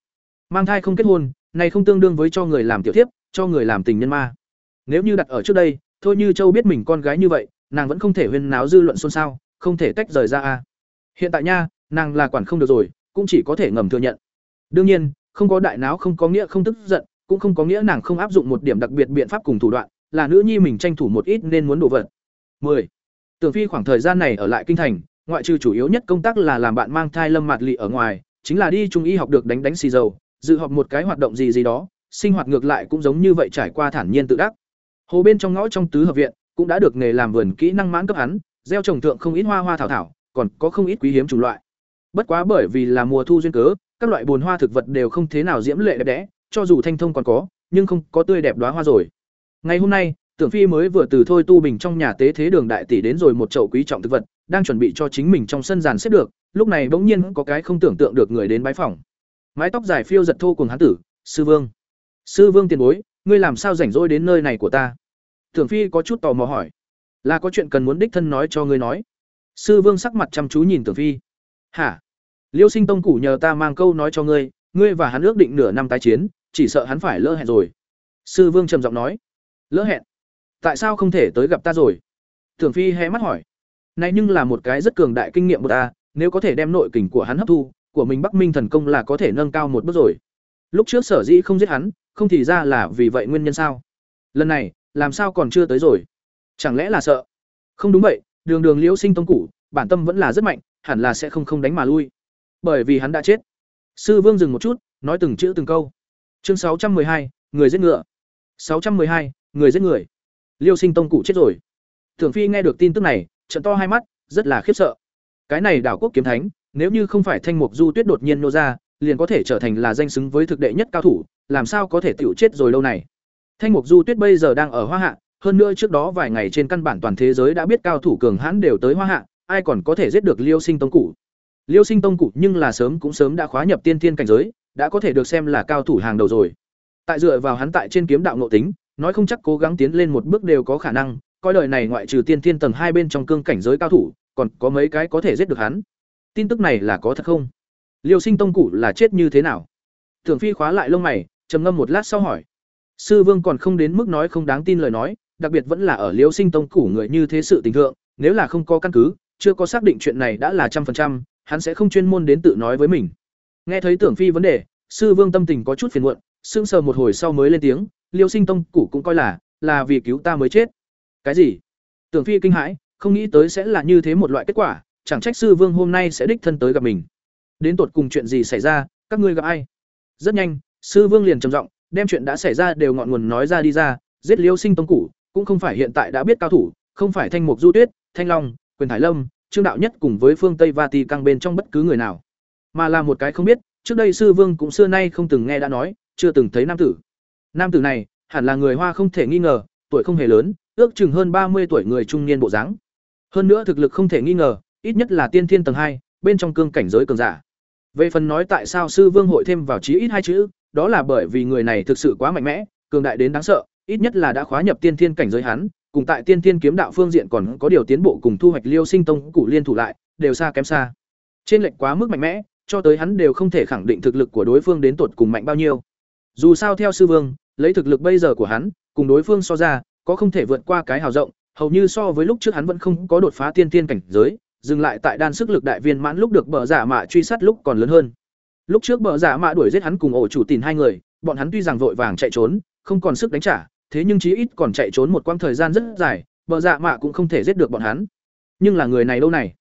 Mang thai không kết hôn, này không tương đương với cho người làm tiểu thiếp, cho người làm tình nhân ma. Nếu như đặt ở trước đây, thôi như Châu biết mình con gái như vậy, nàng vẫn không thể huyên náo dư luận xôn xao, không thể tách rời ra a. Hiện tại nha, nàng là quản không được rồi, cũng chỉ có thể ngầm thừa nhận. Đương nhiên, không có đại náo không có nghĩa không tức giận, cũng không có nghĩa nàng không áp dụng một điểm đặc biệt biện pháp cùng thủ đoạn, là nữ nhi mình tranh thủ một ít nên muốn đổ vật. 10. Tưởng Phi khoảng thời gian này ở lại kinh thành, ngoại trừ chủ yếu nhất công tác là làm bạn mang thai Lâm Mạt Lệ ở ngoài, chính là đi trung y học được đánh đánh xì dầu, dự họp một cái hoạt động gì gì đó, sinh hoạt ngược lại cũng giống như vậy trải qua thản nhiên tự đắc. Hồ bên trong ngõ trong tứ hợp viện, cũng đã được nghề làm vườn kỹ năng mãn cấp hắn, gieo trồng thượng không ít hoa hoa thảo thảo, còn có không ít quý hiếm chủng loại. Bất quá bởi vì là mùa thu duyên cớ, các loại bồn hoa thực vật đều không thế nào diễm lệ đẹp đẽ, cho dù thanh thông còn có, nhưng không có tươi đẹp đóa hoa rồi. Ngày hôm nay, Tưởng Phi mới vừa từ thôi tu bình trong nhà tế thế đường đại tỷ đến rồi một chậu quý trọng thực vật, đang chuẩn bị cho chính mình trong sân giàn xếp được, lúc này bỗng nhiên có cái không tưởng tượng được người đến bái phỏng. Mái tóc dài phiêu giật thô cùng hán tử, sư vương. Sư vương tiền bối, ngươi làm sao rảnh rỗi đến nơi này của ta? Tưởng Phi có chút tò mò hỏi. Là có chuyện cần muốn đích thân nói cho ngươi nói. Sư vương sắc mặt chăm chú nhìn Tưởng Phi. Hả? Liêu Sinh Tông cũ nhờ ta mang câu nói cho ngươi, ngươi và hắn ước định nửa năm tái chiến, chỉ sợ hắn phải lỡ hẹn rồi. Sư vương trầm giọng nói. Lỡ hẹn? Tại sao không thể tới gặp ta rồi? Tưởng Phi hé mắt hỏi. Này nhưng là một cái rất cường đại kinh nghiệm của ta, nếu có thể đem nội kình của hắn hấp thu, của mình Bắc Minh thần công là có thể nâng cao một bước rồi. Lúc trước sở dĩ không giết hắn, không thì ra là vì vậy nguyên nhân sao? Lần này, làm sao còn chưa tới rồi? Chẳng lẽ là sợ? Không đúng vậy, Đường Đường Liễu Sinh tông cũ bản tâm vẫn là rất mạnh, hẳn là sẽ không không đánh mà lui. Bởi vì hắn đã chết. Sư Vương dừng một chút, nói từng chữ từng câu. Chương sáu trăm hai, người giết ngựa. sáu trăm hai, người giết người. Liêu Sinh tông cụ chết rồi. thường Phi nghe được tin tức này, trận to hai mắt, rất là khiếp sợ. Cái này đảo quốc kiếm thánh, nếu như không phải Thanh Mục Du Tuyết đột nhiên nô ra, liền có thể trở thành là danh xứng với thực đệ nhất cao thủ, làm sao có thể tựu chết rồi lâu này. Thanh Mục Du Tuyết bây giờ đang ở Hoa Hạ, hơn nữa trước đó vài ngày trên căn bản toàn thế giới đã biết cao thủ cường hãn đều tới Hoa Hạ, ai còn có thể giết được Liêu Sinh Tông cụ. Liêu Sinh Tông cụ nhưng là sớm cũng sớm đã khóa nhập tiên Thiên cảnh giới, đã có thể được xem là cao thủ hàng đầu rồi. Tại dựa vào hắn tại trên kiếm đạo nội tính, nói không chắc cố gắng tiến lên một bước đều có khả năng, coi đời này ngoại trừ tiên tiên tầng hai bên trong cương cảnh giới cao thủ, còn có mấy cái có thể giết được hắn. Tin tức này là có thật không? Liêu Sinh Tông cụ là chết như thế nào? Thường Phi khóa lại lông mày, trầm ngâm một lát sau hỏi. Sư Vương còn không đến mức nói không đáng tin lời nói, đặc biệt vẫn là ở Liêu Sinh Tông cụ người như thế sự tình thượng, nếu là không có căn cứ, chưa có xác định chuyện này đã là trăm phần trăm, hắn sẽ không chuyên môn đến tự nói với mình. Nghe thấy Tưởng Phi vấn đề, Sư Vương tâm tình có chút phiền muộn, sững sờ một hồi sau mới lên tiếng, Liêu Sinh Tông cụ cũng coi là là vì cứu ta mới chết. Cái gì? Tưởng Phi kinh hãi, không nghĩ tới sẽ là như thế một loại kết quả, chẳng trách sư vương hôm nay sẽ đích thân tới gặp mình. Đến tột cùng chuyện gì xảy ra, các ngươi gặp ai? Rất nhanh, sư vương liền trầm giọng, đem chuyện đã xảy ra đều ngọn nguồn nói ra đi ra, giết Liêu Sinh Tông cụ, cũng không phải hiện tại đã biết cao thủ, không phải Thanh Mục Du Tuyết, Thanh Long, Quyền Thái Lâm, Trương đạo nhất cùng với phương Tây Vati căng bên trong bất cứ người nào, mà là một cái không biết, trước đây sư vương cũng xưa nay không từng nghe đã nói, chưa từng thấy nam tử. Nam tử này, hẳn là người Hoa không thể nghi ngờ, tuổi không hề lớn, ước chừng hơn ba mươi tuổi người trung niên bộ dáng. Hơn nữa thực lực không thể nghi ngờ, ít nhất là tiên thiên tầng hai, bên trong cương cảnh giới cường giả. Về phần nói tại sao sư vương hội thêm vào chí ít hai chữ, đó là bởi vì người này thực sự quá mạnh mẽ, cường đại đến đáng sợ, ít nhất là đã khóa nhập tiên thiên cảnh giới hắn, cùng tại tiên thiên kiếm đạo phương diện còn có điều tiến bộ cùng thu hoạch Liêu Sinh Tông cũ liên thủ lại, đều xa kém xa. Trên lệnh quá mức mạnh mẽ, cho tới hắn đều không thể khẳng định thực lực của đối phương đến tột cùng mạnh bao nhiêu. Dù sao theo sư vương, lấy thực lực bây giờ của hắn, cùng đối phương so ra, có không thể vượt qua cái hào rộng, hầu như so với lúc trước hắn vẫn không có đột phá tiên tiên cảnh giới, dừng lại tại đan sức lực đại viên mãn lúc được bờ giả mạ truy sát lúc còn lớn hơn. Lúc trước bờ giả mạ đuổi giết hắn cùng ổ chủ tìm hai người, bọn hắn tuy rằng vội vàng chạy trốn, không còn sức đánh trả, thế nhưng chí ít còn chạy trốn một quãng thời gian rất dài, bờ giả mạ cũng không thể giết được bọn hắn. Nhưng là người này đâu này?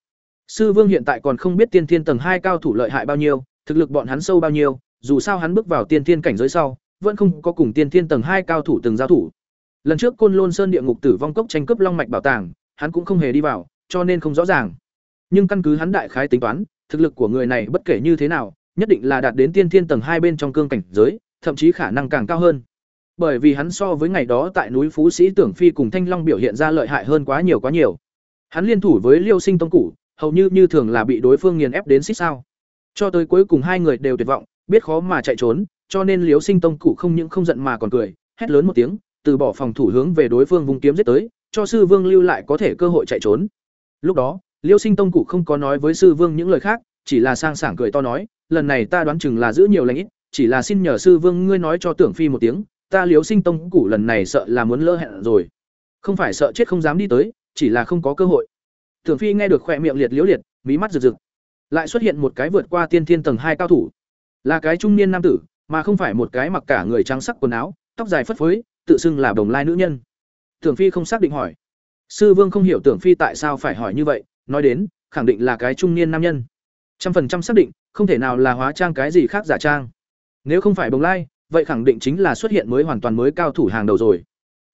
Sư Vương hiện tại còn không biết tiên tiên tầng hai cao thủ lợi hại bao nhiêu, thực lực bọn hắn sâu bao nhiêu, dù sao hắn bước vào tiên tiên cảnh giới sau, vẫn không có cùng tiên thiên tầng hai cao thủ từng giao thủ. Lần trước Côn Lôn Sơn địa ngục tử vong cốc tranh cướp long mạch bảo tàng, hắn cũng không hề đi vào, cho nên không rõ ràng. Nhưng căn cứ hắn đại khái tính toán, thực lực của người này bất kể như thế nào, nhất định là đạt đến tiên thiên tầng hai bên trong cương cảnh giới, thậm chí khả năng càng cao hơn. Bởi vì hắn so với ngày đó tại núi Phú Sĩ Tưởng Phi cùng Thanh Long biểu hiện ra lợi hại hơn quá nhiều quá nhiều. Hắn liên thủ với Liêu Sinh Tông cũ, hầu như như thường là bị đối phương nghiền ép đến xích sao. Cho tới cuối cùng hai người đều tuyệt vọng, biết khó mà chạy trốn, cho nên liếu Sinh Tông cụ không những không giận mà còn cười, hét lớn một tiếng, từ bỏ phòng thủ hướng về đối phương vùng kiếm giết tới, cho sư vương lưu lại có thể cơ hội chạy trốn. Lúc đó, Liêu Sinh Tông cụ không có nói với sư vương những lời khác, chỉ là sang sảng cười to nói, lần này ta đoán chừng là giữ nhiều lành ít, chỉ là xin nhờ sư vương ngươi nói cho Tưởng Phi một tiếng, ta liếu Sinh Tông cụ lần này sợ là muốn lỡ hẹn rồi. Không phải sợ chết không dám đi tới, chỉ là không có cơ hội. Tưởng Phi nghe được khỏe miệng liệt liếu liệt, mí mắt rực rực. Lại xuất hiện một cái vượt qua tiên thiên tầng hai cao thủ, là cái trung niên nam tử, mà không phải một cái mặc cả người trắng sắc quần áo, tóc dài phất phới, tự xưng là đồng lai nữ nhân. Tưởng phi không xác định hỏi. Sư vương không hiểu tưởng phi tại sao phải hỏi như vậy nói đến khẳng định là cái trung niên nam nhân. Trăm phần trăm xác định không thể nào là hóa trang cái gì khác giả trang. Nếu không phải bồng lai vậy khẳng định chính là xuất hiện mới hoàn toàn mới cao thủ hàng đầu rồi.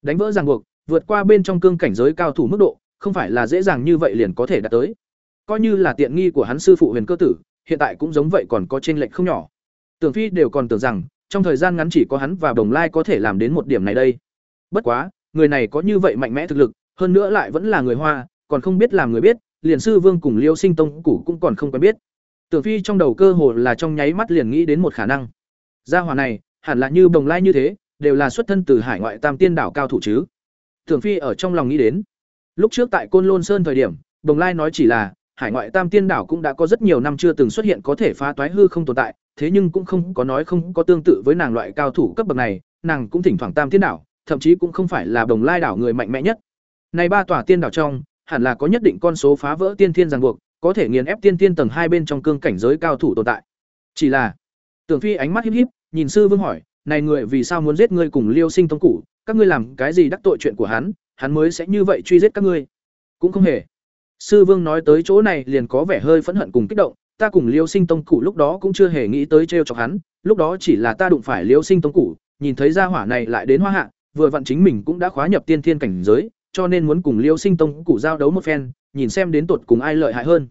Đánh vỡ ràng buộc vượt qua bên trong cương cảnh giới cao thủ mức độ không phải là dễ dàng như vậy liền có thể đạt tới. Coi như là tiện nghi của hắn sư phụ huyền cơ tử hiện tại cũng giống vậy còn có t r ê n lệch không nhỏ tưởng phi đều còn tưởng rằng trong thời gian ngắn chỉ có hắn và Đồng Lai có thể làm đến một điểm này đây. Bất quá, người này có như vậy mạnh mẽ thực lực, hơn nữa lại vẫn là người Hoa, còn không biết làm người biết, liền sư Vương cùng Liêu Sinh Tông cũ cũng còn không quen biết. Tưởng Phi trong đầu cơ hồ là trong nháy mắt liền nghĩ đến một khả năng. Gia hỏa này, hẳn là như Đồng Lai như thế, đều là xuất thân từ hải ngoại Tam Tiên đảo cao thủ chứ. Tưởng Phi ở trong lòng nghĩ đến. Lúc trước tại Côn Lôn Sơn thời điểm, Đồng Lai nói chỉ là hải ngoại Tam Tiên đảo cũng đã có rất nhiều năm chưa từng xuất hiện có thể phá toái hư không tồn tại, thế nhưng cũng không có nói không có tương tự với nàng loại cao thủ cấp bậc này, nàng cũng thỉnh thoảng Tam Tiên đảo, thậm chí cũng không phải là Đồng Lai đảo người mạnh mẽ nhất. Này ba tòa tiên đảo trong, hẳn là có nhất định con số phá vỡ tiên thiên ràng buộc, có thể nghiền ép tiên tiên tầng hai bên trong cương cảnh giới cao thủ tồn tại. Chỉ là, Tưởng Phi ánh mắt híp híp, nhìn sư Vương hỏi, "Này người vì sao muốn giết ngươi cùng Liêu Sinh tông cũ, các ngươi làm cái gì đắc tội chuyện của hắn, hắn mới sẽ như vậy truy giết các ngươi?" Cũng không hề. Sư Vương nói tới chỗ này liền có vẻ hơi phẫn hận cùng kích động, ta cùng Liêu Sinh tông cụ lúc đó cũng chưa hề nghĩ tới trêu chọc hắn, lúc đó chỉ là ta đụng phải Liêu Sinh tông cụ, nhìn thấy gia hỏa này lại đến Hoa Hạ, vừa vặn chính mình cũng đã khóa nhập tiên thiên cảnh giới, cho nên muốn cùng Liêu Sinh tông cụ giao đấu một phen, nhìn xem đến tột cùng ai lợi hại hơn.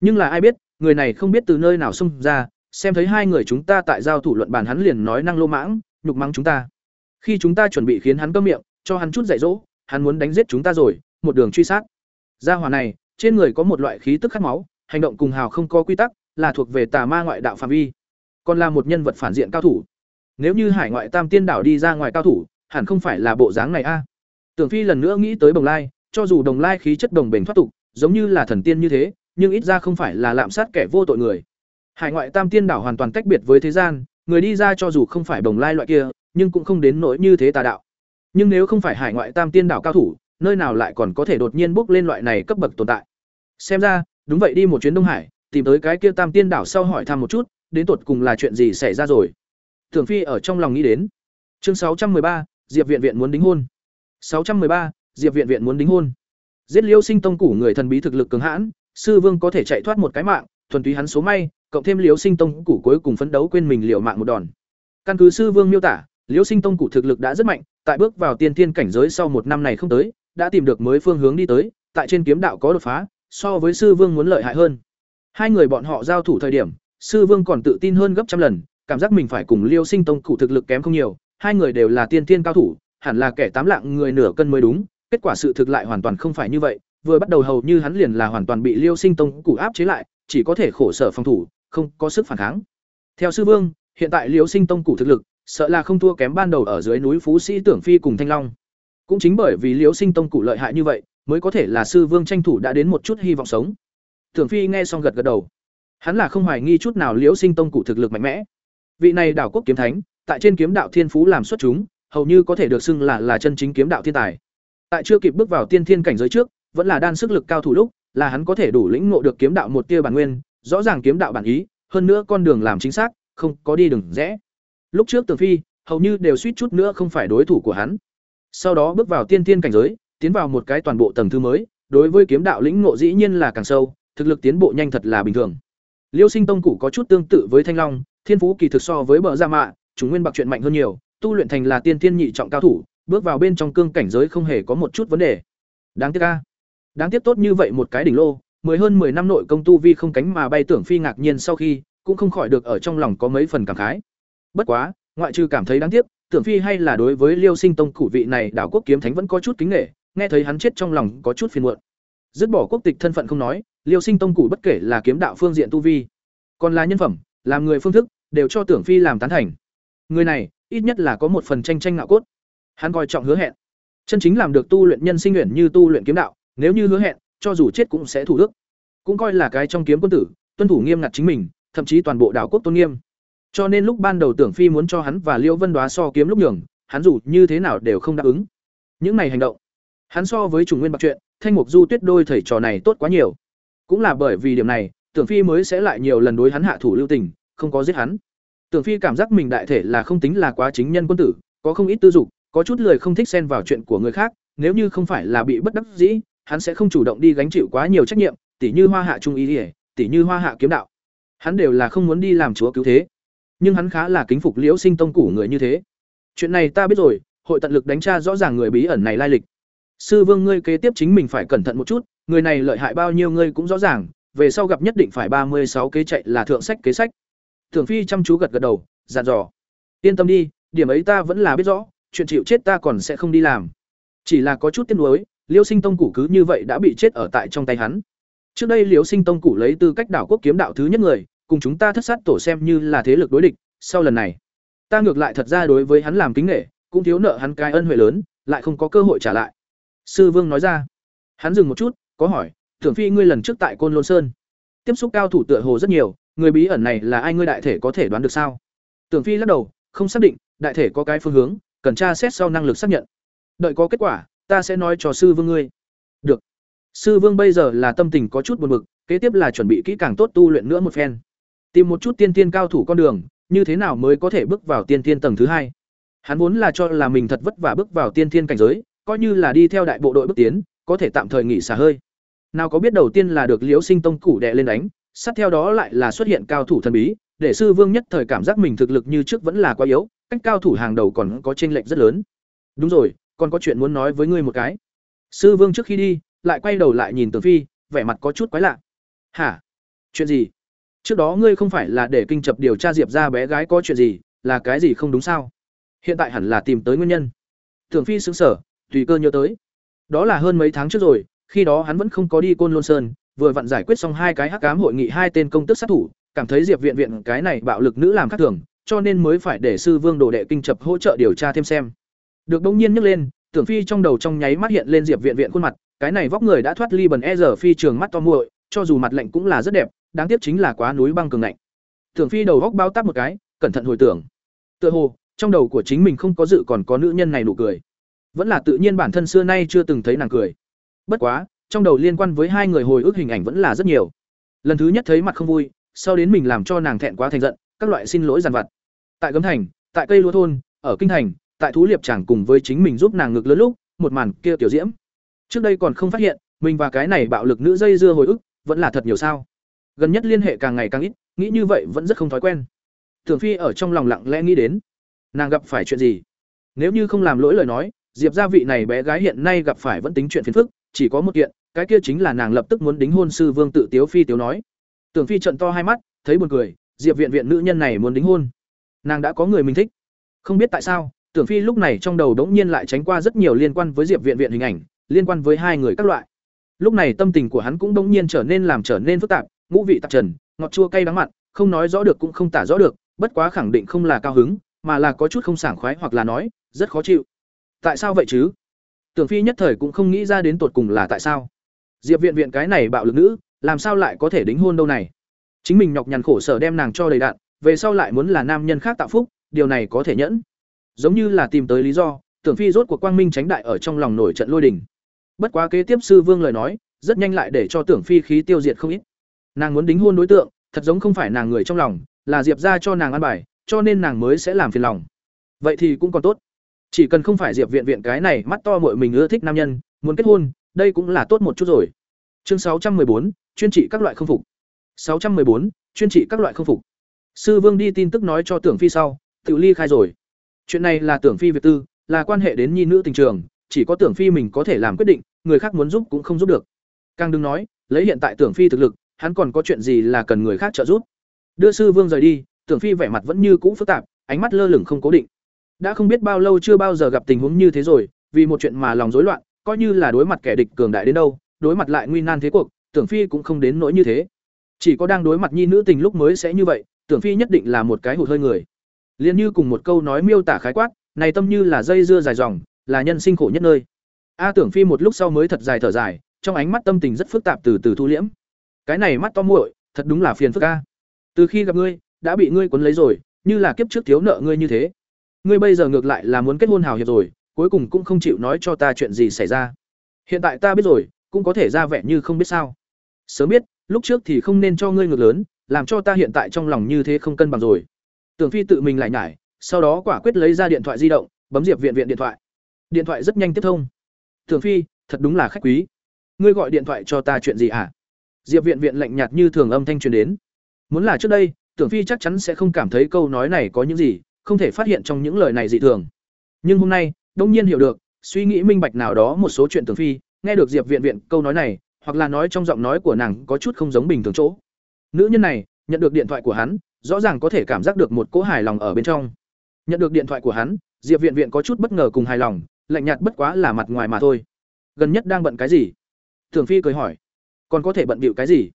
Nhưng là ai biết, người này không biết từ nơi nào xông ra, xem thấy hai người chúng ta tại giao thủ luận bàn hắn liền nói năng lô mãng, nhục mắng chúng ta. Khi chúng ta chuẩn bị khiến hắn câm miệng, cho hắn chút dạy dỗ, hắn muốn đánh giết chúng ta rồi, một đường truy sát. Gia hỏa này, trên người có một loại khí tức khát máu, hành động cùng hào không có quy tắc, là thuộc về tà ma ngoại đạo phạm vi. Còn là một nhân vật phản diện cao thủ. Nếu như Hải ngoại Tam Tiên đảo đi ra ngoài cao thủ, hẳn không phải là bộ dáng này a. Tưởng Phi lần nữa nghĩ tới Đồng Lai, cho dù Đồng Lai khí chất đồng bền thoát tục, giống như là thần tiên như thế, nhưng ít ra không phải là lạm sát kẻ vô tội người. Hải ngoại Tam Tiên đảo hoàn toàn tách biệt với thế gian, người đi ra cho dù không phải Đồng Lai loại kia, nhưng cũng không đến nỗi như thế tà đạo. Nhưng nếu không phải Hải ngoại Tam Tiên đảo cao thủ, nơi nào lại còn có thể đột nhiên bước lên loại này cấp bậc tồn tại. Xem ra, đúng vậy đi một chuyến Đông Hải, tìm tới cái kia Tam Tiên đảo sau hỏi thăm một chút, đến tột cùng là chuyện gì xảy ra rồi. Tưởng Phi ở trong lòng nghĩ đến. Chương sáu trăm ba, Diệp Viện Viện muốn đính hôn. sáu trăm ba, Diệp Viện Viện muốn đính hôn. Giết Liêu Sinh Tông củ người thần bí thực lực cường hãn, sư vương có thể chạy thoát một cái mạng, thuần túy hắn số may, cộng thêm Liêu Sinh Tông củ cuối cùng phấn đấu quên mình liều mạng một đòn. Căn cứ sư vương miêu tả, Liêu Sinh Tông củ thực lực đã rất mạnh, tại bước vào tiên tiên cảnh giới sau một năm này không tới, đã tìm được mới phương hướng đi tới, tại trên kiếm đạo có đột phá, so với sư vương muốn lợi hại hơn. Hai người bọn họ giao thủ thời điểm, sư vương còn tự tin hơn gấp trăm lần, cảm giác mình phải cùng Liêu Sinh Tông cụ thực lực kém không nhiều, hai người đều là tiên tiên cao thủ, hẳn là kẻ tám lạng người nửa cân mới đúng, kết quả sự thực lại hoàn toàn không phải như vậy, vừa bắt đầu hầu như hắn liền là hoàn toàn bị Liêu Sinh Tông cụ áp chế lại, chỉ có thể khổ sở phòng thủ, không có sức phản kháng. Theo sư vương, hiện tại Liêu Sinh Tông cụ thực lực, sợ là không thua kém ban đầu ở dưới núi Phú Sĩ Tưởng Phi cùng Thanh Long. Cũng chính bởi vì Liêu Sinh Tông cụ lợi hại như vậy, mới có thể là sư vương tranh thủ đã đến một chút hy vọng sống. Tưởng Phi nghe xong gật gật đầu. Hắn là không hoài nghi chút nào liễu Sinh Tông cụ thực lực mạnh mẽ. Vị này đảo quốc kiếm thánh, tại trên kiếm đạo thiên phú làm xuất chúng, hầu như có thể được xưng là là chân chính kiếm đạo thiên tài. Tại chưa kịp bước vào tiên thiên cảnh giới trước, vẫn là đan sức lực cao thủ lúc, là hắn có thể đủ lĩnh ngộ được kiếm đạo một tia bản nguyên, rõ ràng kiếm đạo bản ý, hơn nữa con đường làm chính xác, không có đi đường rẽ. Lúc trước Tường Phi, hầu như đều suýt chút nữa không phải đối thủ của hắn. Sau đó bước vào tiên thiên cảnh giới, tiến vào một cái toàn bộ tầng thứ mới, đối với kiếm đạo lĩnh ngộ dĩ nhiên là càng sâu, thực lực tiến bộ nhanh thật là bình thường. Liêu Sinh Tông cụ có chút tương tự với Thanh Long, thiên phú kỳ thực so với bờ gia dạ mạ, chúng nguyên bạc chuyện mạnh hơn nhiều, tu luyện thành là tiên thiên nhị trọng cao thủ, bước vào bên trong cương cảnh giới không hề có một chút vấn đề. Đáng tiếc a. Đáng tiếc tốt như vậy một cái đỉnh lô, mười hơn 10 năm nội công tu vi không cánh mà bay tưởng phi ngạc nhiên sau khi, cũng không khỏi được ở trong lòng có mấy phần cảm khái. Bất quá, ngoại trừ cảm thấy đáng tiếc, tưởng phi hay là đối với Liêu Sinh Tông cụ vị này đảo quốc kiếm thánh vẫn có chút kính nể, nghe thấy hắn chết trong lòng có chút phiền muộn. Dứt bỏ quốc tịch thân phận không nói, Liêu Sinh Tông cụ bất kể là kiếm đạo phương diện tu vi, còn là nhân phẩm, làm người phương thức, đều cho tưởng phi làm tán thành. Người này, ít nhất là có một phần tranh tranh ngạo cốt. Hắn coi trọng hứa hẹn, chân chính làm được tu luyện nhân sinh nguyện như tu luyện kiếm đạo, nếu như hứa hẹn, cho dù chết cũng sẽ thủ đức. Cũng coi là cái trong kiếm quân tử, tuân thủ nghiêm ngặt chính mình, thậm chí toàn bộ đảo quốc tôn nghiêm. Cho nên lúc ban đầu Tưởng Phi muốn cho hắn và Liễu Vân Đoá so kiếm lúc nhường, hắn dù như thế nào đều không đáp ứng. Những này hành động, hắn so với trùng nguyên bạc chuyện, Thanh Mục Du Tuyết đôi thầy trò này tốt quá nhiều. Cũng là bởi vì điểm này, Tưởng Phi mới sẽ lại nhiều lần đối hắn hạ thủ lưu tình, không có giết hắn. Tưởng Phi cảm giác mình đại thể là không tính là quá chính nhân quân tử, có không ít tư dục, có chút lười không thích xen vào chuyện của người khác, nếu như không phải là bị bất đắc dĩ, hắn sẽ không chủ động đi gánh chịu quá nhiều trách nhiệm, tỉ như Hoa Hạ trung ý, ý tỉ như Hoa Hạ kiếm đạo. Hắn đều là không muốn đi làm chúa cứu thế. Nhưng hắn khá là kính phục Liễu Sinh tông cũ người như thế. Chuyện này ta biết rồi, hội tận lực đánh tra rõ ràng người bí ẩn này lai lịch. Sư Vương ngươi kế tiếp chính mình phải cẩn thận một chút, người này lợi hại bao nhiêu ngươi cũng rõ ràng, về sau gặp nhất định phải ba mươi sáu kế chạy là thượng sách kế sách. thường Phi chăm chú gật gật đầu, dặn dò. yên tâm đi điểm ấy ta vẫn là biết rõ chuyện chịu chết ta còn sẽ không đi làm chỉ là có chút tiếc nuối liêu sinh tông củ cứ như vậy đã bị chết ở tại trong tay hắn trước đây liêu sinh tông củ lấy tư cách đảo quốc kiếm đạo thứ nhất người cùng chúng ta thất sát tổ xem như là thế lực đối địch sau lần này ta ngược lại thật ra đối với hắn làm kính nghệ cũng thiếu nợ hắn cái ân huệ lớn lại không có cơ hội trả lại sư vương nói ra. Hắn dừng một chút, có hỏi tưởng phi, ngươi lần trước tại côn lôn sơn, tiếp xúc cao thủ tựa hồ rất nhiều, người bí ẩn này là ai ngươi đại thể có thể đoán được sao? Tưởng phi lắc đầu, không xác định, đại thể có cái phương hướng, cần tra xét sau năng lực xác nhận. Đợi có kết quả, ta sẽ nói cho sư vương ngươi. Được. Sư vương bây giờ là tâm tình có chút buồn bực, kế tiếp là chuẩn bị kỹ càng tốt tu luyện nữa một phen. Tìm một chút tiên tiên cao thủ con đường, như thế nào mới có thể bước vào tiên tiên tầng thứ hai? Hắn vốn là cho là mình thật vất vả bước vào tiên tiên cảnh giới coi như là đi theo đại bộ đội bước tiến, có thể tạm thời nghỉ xả hơi. Nào có biết đầu tiên là được liễu sinh tông củ đệ lên đánh, sát theo đó lại là xuất hiện cao thủ thần bí, để sư vương nhất thời cảm giác mình thực lực như trước vẫn là quá yếu, cách cao thủ hàng đầu còn có chênh lệch rất lớn. Đúng rồi, còn có chuyện muốn nói với ngươi một cái. Sư vương trước khi đi, lại quay đầu lại nhìn tường phi, vẻ mặt có chút quái lạ. Hả? Chuyện gì? Trước đó ngươi không phải là để kinh chập điều tra diệp ra bé gái có chuyện gì, là cái gì không đúng sao? Hiện tại hẳn là tìm tới nguyên nhân. Tường phi xứng sở tùy cơ nhớ tới. Đó là hơn mấy tháng trước rồi, khi đó hắn vẫn không có đi côn lôn sơn, vừa vặn giải quyết xong hai cái hắc cám hội nghị hai tên công tức sát thủ, cảm thấy diệp viện viện cái này bạo lực nữ làm khác thường, cho nên mới phải để sư vương đồ đệ kinh chập hỗ trợ điều tra thêm xem. Được bỗng nhiên nhắc lên, tưởng phi trong đầu trong nháy mắt hiện lên diệp viện viện khuôn mặt, cái này vóc người đã thoát ly bần e giờ phi trường mắt to muội, cho dù mặt lạnh cũng là rất đẹp, đáng tiếc chính là quá núi băng cường lạnh tưởng phi đầu góc bao tắp một cái, cẩn thận hồi tưởng. Tựa hồ, trong đầu của chính mình không có dự còn có nữ nhân này nụ cười vẫn là tự nhiên bản thân xưa nay chưa từng thấy nàng cười. Bất quá, trong đầu liên quan với hai người hồi ức hình ảnh vẫn là rất nhiều. Lần thứ nhất thấy mặt không vui, sau đến mình làm cho nàng thẹn quá thành giận, các loại xin lỗi dằn vặt. Tại gấm thành, tại cây lúa thôn, ở kinh thành, tại thú liệp chẳng cùng với chính mình giúp nàng ngực lớn lúc, một màn kia tiểu diễm. Trước đây còn không phát hiện, mình và cái này bạo lực nữ dây dưa hồi ức, vẫn là thật nhiều sao? Gần nhất liên hệ càng ngày càng ít, nghĩ như vậy vẫn rất không thói quen. Thường phi ở trong lòng lặng lẽ nghĩ đến, nàng gặp phải chuyện gì? Nếu như không làm lỗi lời nói diệp gia vị này bé gái hiện nay gặp phải vẫn tính chuyện phiền phức, chỉ có một kiện, cái kia chính là nàng lập tức muốn đính hôn sư vương tự tiếu phi tiếu nói. Tưởng phi trận to hai mắt, thấy buồn cười, diệp viện viện nữ nhân này muốn đính hôn. Nàng đã có người mình thích. Không biết tại sao, tưởng phi lúc này trong đầu đống nhiên lại tránh qua rất nhiều liên quan với diệp viện viện hình ảnh, liên quan với hai người các loại. Lúc này tâm tình của hắn cũng đống nhiên trở nên làm trở nên phức tạp, ngũ vị tạp trần, ngọt chua cay đắng mặn, không nói rõ được cũng không tả rõ được, bất quá khẳng định không là cao hứng, mà là có chút không sảng khoái hoặc là nói, rất khó chịu tại sao vậy chứ? Tưởng phi nhất thời cũng không nghĩ ra đến tột cùng là tại sao. Diệp viện viện cái này bạo lực nữ, làm sao lại có thể đính hôn đâu này? Chính mình nhọc nhằn khổ sở đem nàng cho đầy đạn, về sau lại muốn là nam nhân khác tạo phúc, điều này có thể nhẫn. Giống như là tìm tới lý do, tưởng phi rốt cuộc quang minh tránh đại ở trong lòng nổi trận lôi đình. Bất quá kế tiếp sư vương lời nói, rất nhanh lại để cho tưởng phi khí tiêu diệt không ít. Nàng muốn đính hôn đối tượng, thật giống không phải nàng người trong lòng, là diệp ra cho nàng ăn bài, cho nên nàng mới sẽ làm phiền lòng. Vậy thì cũng còn tốt chỉ cần không phải diệp viện viện cái này mắt to mội mình ưa thích nam nhân, muốn kết hôn, đây cũng là tốt một chút rồi. Chương sáu trăm bốn, chuyên trị các loại không phục. sáu trăm bốn, chuyên trị các loại không phục. Sư vương đi tin tức nói cho tưởng phi sau tự ly khai rồi. Chuyện này là tưởng phi việt tư, là quan hệ đến nhi nữ tình trường, chỉ có tưởng phi mình có thể làm quyết định, người khác muốn giúp cũng không giúp được. Càng đừng nói, lấy hiện tại tưởng phi thực lực, hắn còn có chuyện gì là cần người khác trợ giúp? Đưa sư vương rời đi, tưởng phi vẻ mặt vẫn như cũ phức tạp, ánh mắt lơ lửng không cố định đã không biết bao lâu chưa bao giờ gặp tình huống như thế rồi, vì một chuyện mà lòng rối loạn, coi như là đối mặt kẻ địch cường đại đến đâu, đối mặt lại nguy nan thế cuộc, tưởng phi cũng không đến nỗi như thế. Chỉ có đang đối mặt nhi nữ tình lúc mới sẽ như vậy, tưởng phi nhất định là một cái hụt hơi người. Liền như cùng một câu nói miêu tả khái quát, này tâm như là dây dưa dài dòng, là nhân sinh khổ nhất nơi. A à, tưởng phi một lúc sau mới thật dài thở dài, trong ánh mắt tâm tình rất phức tạp từ từ thu liễm. Cái này mắt to muội, thật đúng là phiền phức a. Từ khi gặp ngươi, đã bị ngươi quấn lấy rồi, như là kiếp trước thiếu nợ ngươi như thế ngươi bây giờ ngược lại là muốn kết hôn hào hiệp rồi, cuối cùng cũng không chịu nói cho ta chuyện gì xảy ra. Hiện tại ta biết rồi, cũng có thể ra vẻ như không biết sao. Sớm biết, lúc trước thì không nên cho ngươi ngược lớn, làm cho ta hiện tại trong lòng như thế không cân bằng rồi. Tưởng phi tự mình lại nhải, sau đó quả quyết lấy ra điện thoại di động, bấm diệp viện viện điện thoại. Điện thoại rất nhanh tiếp thông. Tưởng phi, thật đúng là khách quý. Ngươi gọi điện thoại cho ta chuyện gì hả diệp viện viện lạnh nhạt như thường âm thanh truyền đến. Muốn là trước đây, tưởng phi chắc chắn sẽ không cảm thấy câu nói này có những gì không thể phát hiện trong những lời này dị thường nhưng hôm nay đông nhiên hiểu được suy nghĩ minh bạch nào đó một số chuyện tưởng phi nghe được diệp viện viện câu nói này hoặc là nói trong giọng nói của nàng có chút không giống bình thường chỗ nữ nhân này nhận được điện thoại của hắn rõ ràng có thể cảm giác được một cỗ hài lòng ở bên trong Nhận được điện thoại của hắn, Diệp Viện Viện có chút bất ngờ cùng hài lòng, lạnh nhạt bất quá là mặt ngoài mà thôi. Gần nhất đang bận cái gì? Tưởng Phi cười hỏi. Còn có thể bận bịu cái gì?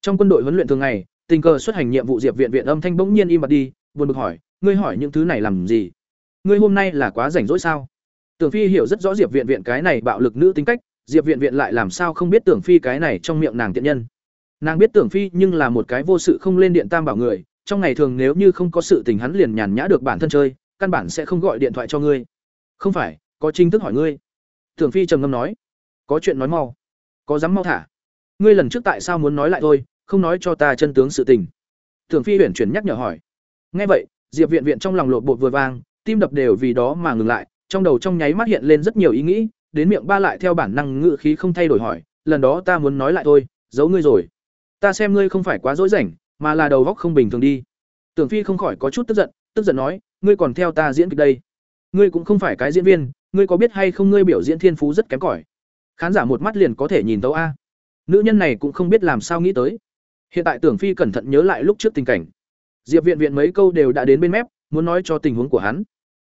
Trong quân đội huấn luyện thường ngày, tình cờ xuất hành nhiệm vụ Diệp Viện Viện âm thanh bỗng nhiên im bặt đi, buồn bực hỏi, ngươi hỏi những thứ này làm gì? Ngươi hôm nay là quá rảnh rỗi sao? Tưởng Phi hiểu rất rõ Diệp Viện Viện cái này bạo lực nữ tính cách, Diệp Viện Viện lại làm sao không biết Tưởng Phi cái này trong miệng nàng tiện nhân. Nàng biết Tưởng Phi nhưng là một cái vô sự không lên điện tam bảo người, trong ngày thường nếu như không có sự tình hắn liền nhàn nhã được bản thân chơi, căn bản sẽ không gọi điện thoại cho ngươi. Không phải, có chính thức hỏi ngươi. Tưởng Phi trầm ngâm nói, có chuyện nói mau, có dám mau thả. Ngươi lần trước tại sao muốn nói lại thôi, không nói cho ta chân tướng sự tình. Tưởng Phi huyền chuyển nhắc nhở hỏi. Nghe vậy, Diệp Viện Viện trong lòng lột bột vừa vang, tim đập đều vì đó mà ngừng lại, trong đầu trong nháy mắt hiện lên rất nhiều ý nghĩ, đến miệng ba lại theo bản năng ngự khí không thay đổi hỏi, lần đó ta muốn nói lại thôi, giấu ngươi rồi. Ta xem ngươi không phải quá dối rảnh, mà là đầu óc không bình thường đi. Tưởng Phi không khỏi có chút tức giận, tức giận nói, ngươi còn theo ta diễn kịch đây. Ngươi cũng không phải cái diễn viên, ngươi có biết hay không ngươi biểu diễn thiên phú rất kém cỏi. Khán giả một mắt liền có thể nhìn tấu a. Nữ nhân này cũng không biết làm sao nghĩ tới. Hiện tại Tưởng Phi cẩn thận nhớ lại lúc trước tình cảnh. Diệp Viện Viện mấy câu đều đã đến bên mép, muốn nói cho tình huống của hắn.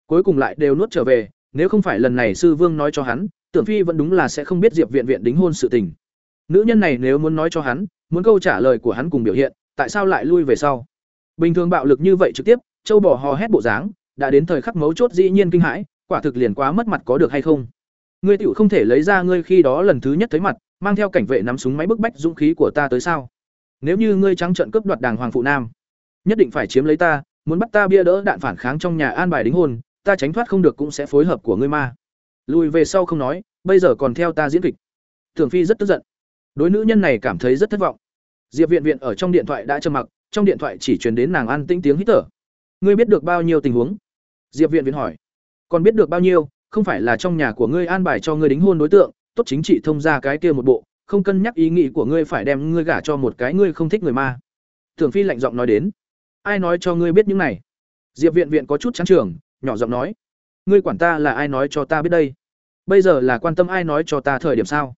Cuối cùng lại đều nuốt trở về, nếu không phải lần này sư vương nói cho hắn, Tưởng Phi vẫn đúng là sẽ không biết Diệp Viện Viện đính hôn sự tình. Nữ nhân này nếu muốn nói cho hắn, muốn câu trả lời của hắn cùng biểu hiện, tại sao lại lui về sau? Bình thường bạo lực như vậy trực tiếp, châu bỏ hò hét bộ dáng, đã đến thời khắc mấu chốt dĩ nhiên kinh hãi, quả thực liền quá mất mặt có được hay không? Ngươi tiểu không thể lấy ra ngươi khi đó lần thứ nhất thấy mặt, mang theo cảnh vệ nắm súng máy bức bách dũng khí của ta tới sao? Nếu như ngươi trắng trợn cướp đoạt đàng hoàng phụ nam, nhất định phải chiếm lấy ta, muốn bắt ta bia đỡ đạn phản kháng trong nhà an bài đính hôn, ta tránh thoát không được cũng sẽ phối hợp của ngươi ma. Lùi về sau không nói, bây giờ còn theo ta diễn kịch. Thường Phi rất tức giận. Đối nữ nhân này cảm thấy rất thất vọng. Diệp Viện Viện ở trong điện thoại đã trầm mặc, trong điện thoại chỉ truyền đến nàng an tĩnh tiếng hít thở. Ngươi biết được bao nhiêu tình huống? Diệp Viện Viện hỏi. Còn biết được bao nhiêu, không phải là trong nhà của ngươi an bài cho ngươi đính hôn đối tượng, tốt chính trị thông ra cái kia một bộ, không cân nhắc ý nghĩ của ngươi phải đem ngươi gả cho một cái ngươi không thích người ma. Thường Phi lạnh giọng nói đến. Ai nói cho ngươi biết những này? Diệp Viện Viện có chút chán trường, nhỏ giọng nói. Ngươi quản ta là ai nói cho ta biết đây? Bây giờ là quan tâm ai nói cho ta thời điểm sao?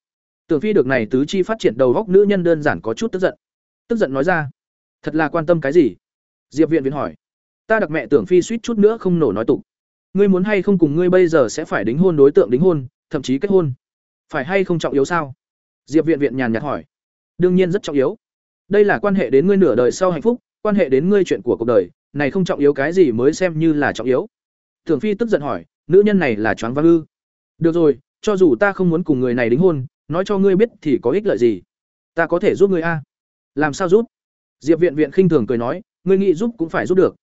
Tưởng Phi được này tứ chi phát triển đầu góc nữ nhân đơn giản có chút tức giận. Tức giận nói ra, thật là quan tâm cái gì? Diệp Viện Viện hỏi. Ta đặc mẹ Tưởng Phi suýt chút nữa không nổ nói tục. Ngươi muốn hay không cùng ngươi bây giờ sẽ phải đính hôn đối tượng đính hôn, thậm chí kết hôn. Phải hay không trọng yếu sao? Diệp Viện Viện nhàn nhạt hỏi. Đương nhiên rất trọng yếu. Đây là quan hệ đến ngươi nửa đời sau hạnh phúc, quan hệ đến ngươi chuyện của cuộc đời, này không trọng yếu cái gì mới xem như là trọng yếu. Tưởng Phi tức giận hỏi, nữ nhân này là choáng váng ư? Được rồi, cho dù ta không muốn cùng người này đính hôn, nói cho ngươi biết thì có ích lợi gì? Ta có thể giúp ngươi a. Làm sao giúp? Diệp viện viện khinh thường cười nói ngươi nghĩ giúp cũng phải giúp được.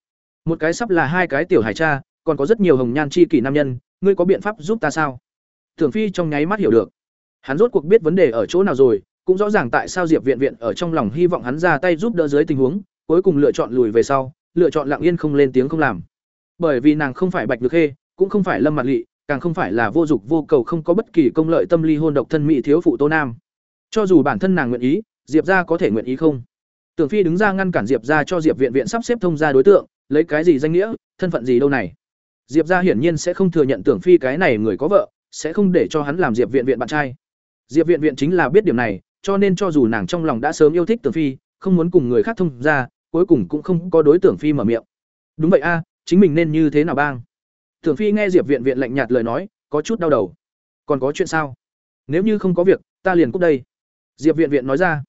Một cái sắp là hai cái tiểu hải cha còn có rất nhiều hồng nhan chi kỷ nam nhân ngươi có biện pháp giúp ta sao? Tưởng phi trong nháy mắt hiểu được. Hắn rốt cuộc biết vấn đề ở chỗ nào rồi cũng rõ ràng tại sao diệp viện viện ở trong lòng hy vọng hắn ra tay giúp đỡ dưới tình huống cuối cùng lựa chọn lùi về sau lựa chọn lặng yên không lên tiếng không làm bởi vì nàng không phải bạch được khê cũng không phải lâm mặt lị càng không phải là vô dục vô cầu không có bất kỳ công lợi tâm ly hôn độc thân mỹ thiếu phụ Tô Nam. Cho dù bản thân nàng nguyện ý, Diệp gia có thể nguyện ý không? Tưởng Phi đứng ra ngăn cản Diệp gia cho Diệp viện viện sắp xếp thông gia đối tượng, lấy cái gì danh nghĩa, thân phận gì đâu này? Diệp gia hiển nhiên sẽ không thừa nhận Tưởng Phi cái này người có vợ, sẽ không để cho hắn làm Diệp viện viện bạn trai. Diệp viện viện chính là biết điểm này, cho nên cho dù nàng trong lòng đã sớm yêu thích Tưởng Phi, không muốn cùng người khác thông gia, cuối cùng cũng không có đối tượng Phi mở miệng. Đúng vậy a, chính mình nên như thế nào bang? Tưởng Phi nghe Diệp Viện Viện lạnh nhạt lời nói, có chút đau đầu. Còn có chuyện sao? Nếu như không có việc, ta liền cút đây. Diệp Viện Viện nói ra.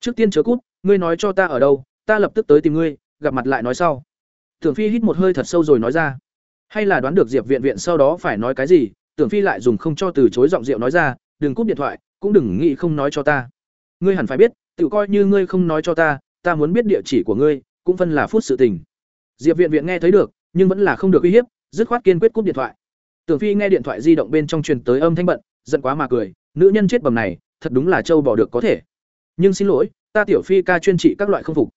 Trước tiên chớ cút, ngươi nói cho ta ở đâu, ta lập tức tới tìm ngươi, gặp mặt lại nói sau. Tưởng Phi hít một hơi thật sâu rồi nói ra. Hay là đoán được Diệp Viện Viện sau đó phải nói cái gì, Tưởng Phi lại dùng không cho từ chối giọng rượu nói ra, đừng cúp điện thoại, cũng đừng nghĩ không nói cho ta. Ngươi hẳn phải biết, tự coi như ngươi không nói cho ta, ta muốn biết địa chỉ của ngươi, cũng phân là phút sự tình. Diệp Viện Viện nghe thấy được, nhưng vẫn là không được uy hiếp, dứt khoát kiên quyết cúp điện thoại. Tưởng phi nghe điện thoại di động bên trong truyền tới âm thanh bận giận quá mà cười nữ nhân chết bầm này thật đúng là châu bỏ được có thể. Nhưng xin lỗi ta tiểu phi ca chuyên trị các loại không phục.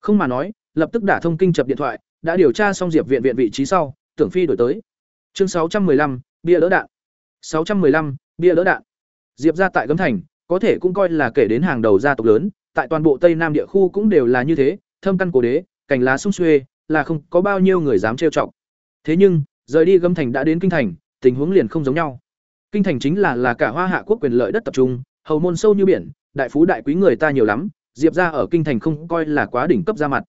Không mà nói lập tức đả thông kinh chập điện thoại đã điều tra xong diệp viện viện vị trí sau tưởng phi đổi tới. Chương 615, bia lỡ đạn. 615, bia lỡ đạn. Diệp ra tại gấm thành có thể cũng coi là kể đến hàng đầu gia tộc lớn tại toàn bộ tây nam địa khu cũng đều là như thế thâm căn cổ đế cành lá sung xuê là không có bao nhiêu người dám trêu chọc Thế nhưng, rời đi Gâm Thành đã đến kinh thành, tình huống liền không giống nhau. Kinh thành chính là là cả Hoa Hạ quốc quyền lợi đất tập trung, hầu môn sâu như biển, đại phú đại quý người ta nhiều lắm, Diệp gia ở kinh thành không coi là quá đỉnh cấp ra mặt.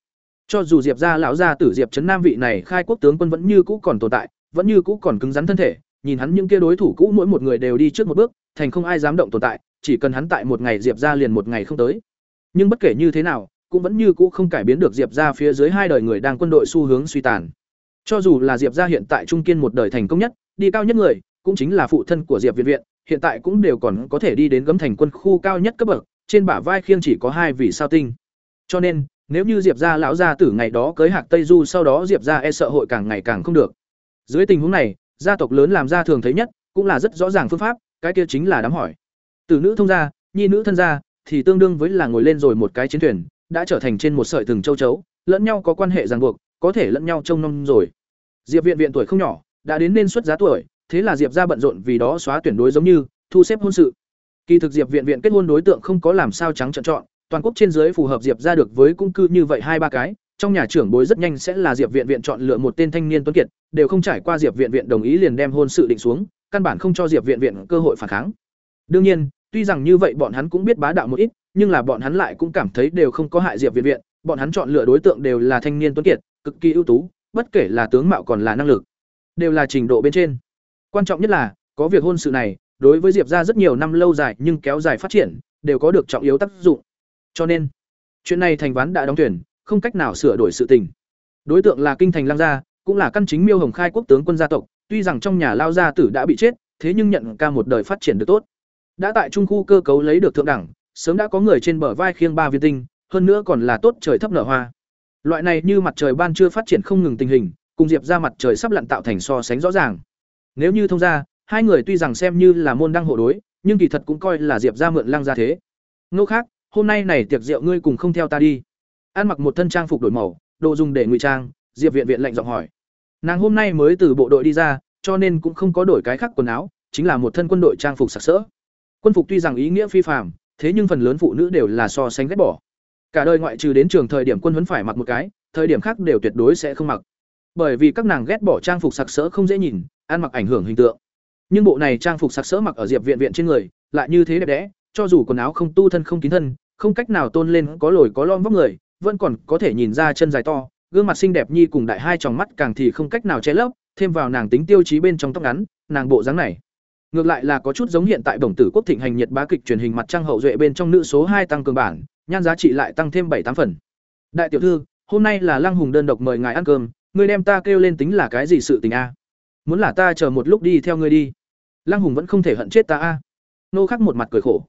cho dù diệp gia lão gia tử diệp trấn nam vị này khai quốc tướng quân vẫn như cũ còn tồn tại vẫn như cũ còn cứng rắn thân thể nhìn hắn những kia đối thủ cũ mỗi một người đều đi trước một bước thành không ai dám động tồn tại chỉ cần hắn tại một ngày diệp gia liền một ngày không tới nhưng bất kể như thế nào, cũng vẫn như cũ không cải biến được diệp gia phía dưới hai đời người đang quân đội xu hướng suy tàn. Cho dù là diệp gia hiện tại trung kiên một đời thành công nhất, đi cao nhất người, cũng chính là phụ thân của diệp viện viện, hiện tại cũng đều còn có thể đi đến gấm thành quân khu cao nhất cấp bậc, trên bả vai khiêng chỉ có hai vị sao tinh. Cho nên, nếu như diệp gia lão gia tử ngày đó cưới hạc tây du sau đó diệp gia e sợ hội càng ngày càng không được. Dưới tình huống này, gia tộc lớn làm ra thường thấy nhất, cũng là rất rõ ràng phương pháp, cái kia chính là đám hỏi. Từ nữ thông gia, nhi nữ thân gia thì tương đương với là ngồi lên rồi một cái chiến thuyền, đã trở thành trên một sợi từng châu chấu, lẫn nhau có quan hệ ràng buộc, có thể lẫn nhau trông nom rồi. Diệp viện viện tuổi không nhỏ, đã đến nên xuất giá tuổi, thế là diệp gia bận rộn vì đó xóa tuyển đối giống như, thu xếp hôn sự. Kỳ thực diệp viện viện kết hôn đối tượng không có làm sao trắng trợn chọn, toàn quốc trên dưới phù hợp diệp gia được với cung cư như vậy hai ba cái, trong nhà trưởng bối rất nhanh sẽ là diệp viện viện chọn lựa một tên thanh niên tuấn kiệt, đều không trải qua diệp viện viện đồng ý liền đem hôn sự định xuống, căn bản không cho diệp viện viện cơ hội phản kháng. Đương nhiên tuy rằng như vậy bọn hắn cũng biết bá đạo một ít, nhưng là bọn hắn lại cũng cảm thấy đều không có hại diệp viện viện, bọn hắn chọn lựa đối tượng đều là thanh niên tuấn kiệt, cực kỳ ưu tú, bất kể là tướng mạo còn là năng lực, đều là trình độ bên trên. Quan trọng nhất là, có việc hôn sự này, đối với diệp gia rất nhiều năm lâu dài nhưng kéo dài phát triển, đều có được trọng yếu tác dụng. Cho nên, chuyện này thành ván đã đóng tuyển không cách nào sửa đổi sự tình. Đối tượng là kinh thành lang gia, cũng là căn chính miêu hồng khai quốc tướng quân gia tộc, tuy rằng trong nhà lao gia tử đã bị chết, thế nhưng nhận ca một đời phát triển được tốt đã tại trung khu cơ cấu lấy được thượng đẳng, sớm đã có người trên bờ vai khiêng ba viên tinh, hơn nữa còn là tốt trời thấp nở hoa. Loại này như mặt trời ban chưa phát triển không ngừng tình hình, cùng diệp ra mặt trời sắp lặn tạo thành so sánh rõ ràng. Nếu như thông ra, hai người tuy rằng xem như là môn đăng hộ đối, nhưng kỳ thật cũng coi là diệp ra mượn lăng ra thế. Nô khác, hôm nay này tiệc rượu ngươi cùng không theo ta đi. Ăn mặc một thân trang phục đổi màu, đồ dùng để ngụy trang, diệp viện viện lạnh giọng hỏi. Nàng hôm nay mới từ bộ đội đi ra, cho nên cũng không có đổi cái khác quần áo, chính là một thân quân đội trang phục sặc sỡ quân phục tuy rằng ý nghĩa phi phạm thế nhưng phần lớn phụ nữ đều là so sánh ghét bỏ. Cả đời ngoại trừ đến trường thời điểm quân huấn phải mặc một cái, thời điểm khác đều tuyệt đối sẽ không mặc. Bởi vì các nàng ghét bỏ trang phục sặc sỡ không dễ nhìn, ăn mặc ảnh hưởng hình tượng. Nhưng bộ này trang phục sặc sỡ mặc ở diệp viện viện trên người, lại như thế đẹp đẽ, cho dù quần áo không tu thân không kín thân, không cách nào tôn lên có lồi có lom vóc người, vẫn còn có thể nhìn ra chân dài to, gương mặt xinh đẹp nhi cùng đại hai tròng mắt càng thì không cách nào che lấp, thêm vào nàng tính tiêu chí bên trong tóc ngắn, nàng bộ dáng này ngược lại là có chút giống hiện tại bổng tử quốc thịnh hành nhiệt bá kịch truyền hình mặt trăng hậu duệ bên trong nữ số hai tăng cường bản, nhan giá trị lại tăng thêm bảy tám phần. Đại tiểu thư, hôm nay là lăng hùng đơn độc mời ngài ăn cơm ngươi đem ta kêu lên tính là cái gì sự tình a? Muốn là ta chờ một lúc đi theo ngươi đi. Lăng hùng vẫn không thể hận chết ta a. Nô khắc một mặt cười khổ.